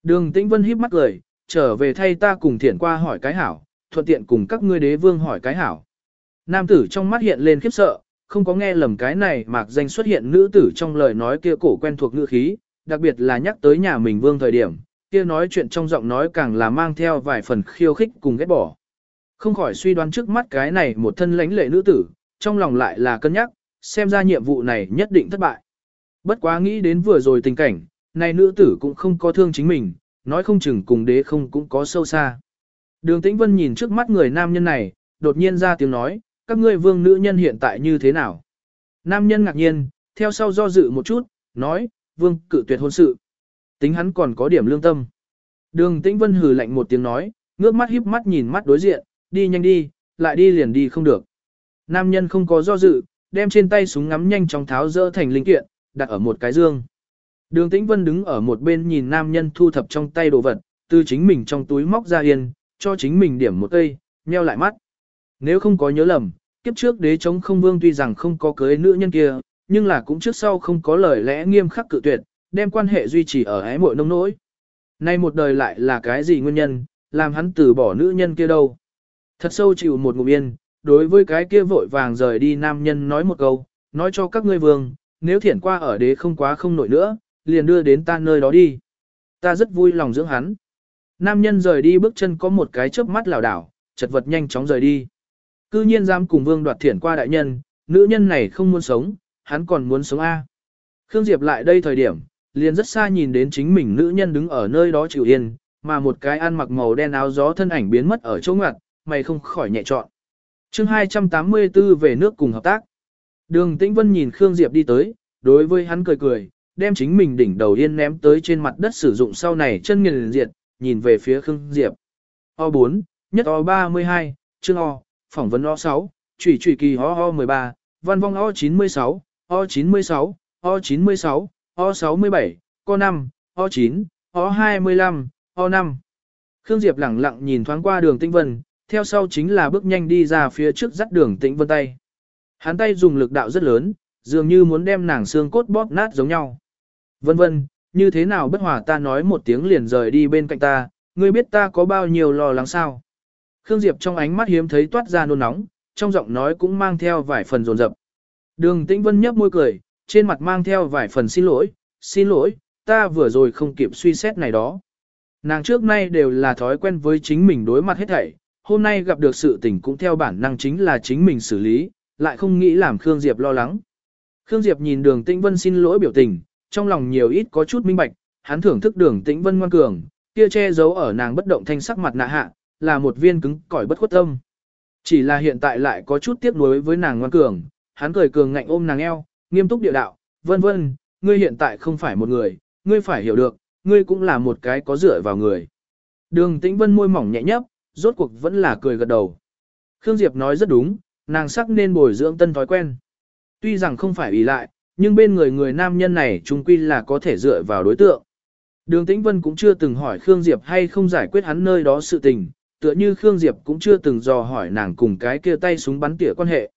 Đường tĩnh vân híp mắt cười, trở về thay ta cùng thiền qua hỏi cái hảo, thuận tiện cùng các ngươi đế vương hỏi cái hảo. Nam tử trong mắt hiện lên khiếp sợ, không có nghe lầm cái này mạc danh xuất hiện nữ tử trong lời nói kia cổ quen thuộc ngữ khí, đặc biệt là nhắc tới nhà mình vương thời điểm, kia nói chuyện trong giọng nói càng là mang theo vài phần khiêu khích cùng ghét bỏ. Không khỏi suy đoán trước mắt cái này một thân lãnh lệ nữ tử, trong lòng lại là cân nhắc, xem ra nhiệm vụ này nhất định thất bại. Bất quá nghĩ đến vừa rồi tình cảnh, này nữ tử cũng không có thương chính mình, nói không chừng cùng đế không cũng có sâu xa. Đường Tĩnh Vân nhìn trước mắt người nam nhân này, đột nhiên ra tiếng nói, các ngươi vương nữ nhân hiện tại như thế nào? Nam nhân ngạc nhiên, theo sau do dự một chút, nói, vương cự tuyệt hôn sự. Tính hắn còn có điểm lương tâm. Đường Tĩnh Vân hừ lạnh một tiếng nói, ngước mắt híp mắt nhìn mắt đối diện, đi nhanh đi, lại đi liền đi không được. Nam nhân không có do dự, đem trên tay súng ngắm nhanh chóng tháo dỡ thành linh kiện, đặt ở một cái dương. Đường Tĩnh Vân đứng ở một bên nhìn nam nhân thu thập trong tay đồ vật, từ chính mình trong túi móc ra yên, cho chính mình điểm một cây, nheo lại mắt. Nếu không có nhớ lầm, kiếp trước đế chống không vương tuy rằng không có cưới nữ nhân kia, nhưng là cũng trước sau không có lời lẽ nghiêm khắc cự tuyệt, đem quan hệ duy trì ở ái mội nông nỗi. Nay một đời lại là cái gì nguyên nhân, làm hắn từ bỏ nữ nhân kia đâu. Thật sâu chịu một ngụm yên, đối với cái kia vội vàng rời đi nam nhân nói một câu, nói cho các ngươi vương, nếu thiển qua ở đế không quá không nổi nữa, liền đưa đến ta nơi đó đi. Ta rất vui lòng dưỡng hắn. Nam nhân rời đi bước chân có một cái chớp mắt lảo đảo, chật vật nhanh chóng rời đi. Cư nhiên dám cùng vương đoạt thiển qua đại nhân, nữ nhân này không muốn sống, hắn còn muốn sống A. Khương Diệp lại đây thời điểm, liền rất xa nhìn đến chính mình nữ nhân đứng ở nơi đó chịu yên, mà một cái ăn mặc màu đen áo gió thân ảnh biến mất ở chỗ ngoặt, mày không khỏi nhẹ trọn. chương 284 về nước cùng hợp tác. Đường Tĩnh Vân nhìn Khương Diệp đi tới, đối với hắn cười cười, đem chính mình đỉnh đầu yên ném tới trên mặt đất sử dụng sau này chân nghiền diệt, nhìn về phía Khương Diệp. O4, nhất O32, chương O, phỏng vấn O6, trùy trùy kỳ o13, văn vong O96, O96, O96, O67, Co5, O9, O25, O5. Khương Diệp lẳng lặng nhìn thoáng qua đường Tĩnh Vân, theo sau chính là bước nhanh đi ra phía trước dắt đường Tĩnh Vân tay. Hắn tay dùng lực đạo rất lớn, dường như muốn đem nàng xương cốt bóp nát giống nhau. Vân vân, như thế nào bất hòa ta nói một tiếng liền rời đi bên cạnh ta, ngươi biết ta có bao nhiêu lo lắng sao. Khương Diệp trong ánh mắt hiếm thấy toát ra nôn nóng, trong giọng nói cũng mang theo vài phần rồn rập. Đường Tĩnh Vân nhấp môi cười, trên mặt mang theo vài phần xin lỗi, xin lỗi, ta vừa rồi không kịp suy xét này đó. Nàng trước nay đều là thói quen với chính mình đối mặt hết thảy, hôm nay gặp được sự tình cũng theo bản năng chính là chính mình xử lý, lại không nghĩ làm Khương Diệp lo lắng. Khương Diệp nhìn đường Tĩnh Vân xin lỗi biểu tình, trong lòng nhiều ít có chút minh bạch, hắn thưởng thức đường Tĩnh Vân ngoan cường, kia che giấu ở nàng bất động thanh sắc mặt nạ hạ, là một viên cứng cỏi bất khuất tâm. Chỉ là hiện tại lại có chút tiếc nuối với nàng ngoan cường, hắn cười cường ngạnh ôm nàng eo, nghiêm túc địa đạo, vân vân, ngươi hiện tại không phải một người, ngươi phải hiểu được, ngươi cũng là một cái có dựa vào người. Đường Tĩnh Vân môi mỏng nhẹ nhấp, rốt cuộc vẫn là cười gật đầu. Khương Diệp nói rất đúng, nàng sắc nên bồi dưỡng tân thói quen. Tuy rằng không phải ý lại, nhưng bên người người nam nhân này chung quy là có thể dựa vào đối tượng. Đường Tĩnh Vân cũng chưa từng hỏi Khương Diệp hay không giải quyết hắn nơi đó sự tình, tựa như Khương Diệp cũng chưa từng dò hỏi nàng cùng cái kia tay súng bắn tỉa quan hệ.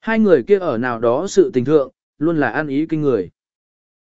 Hai người kia ở nào đó sự tình thượng, luôn là ăn ý kinh người.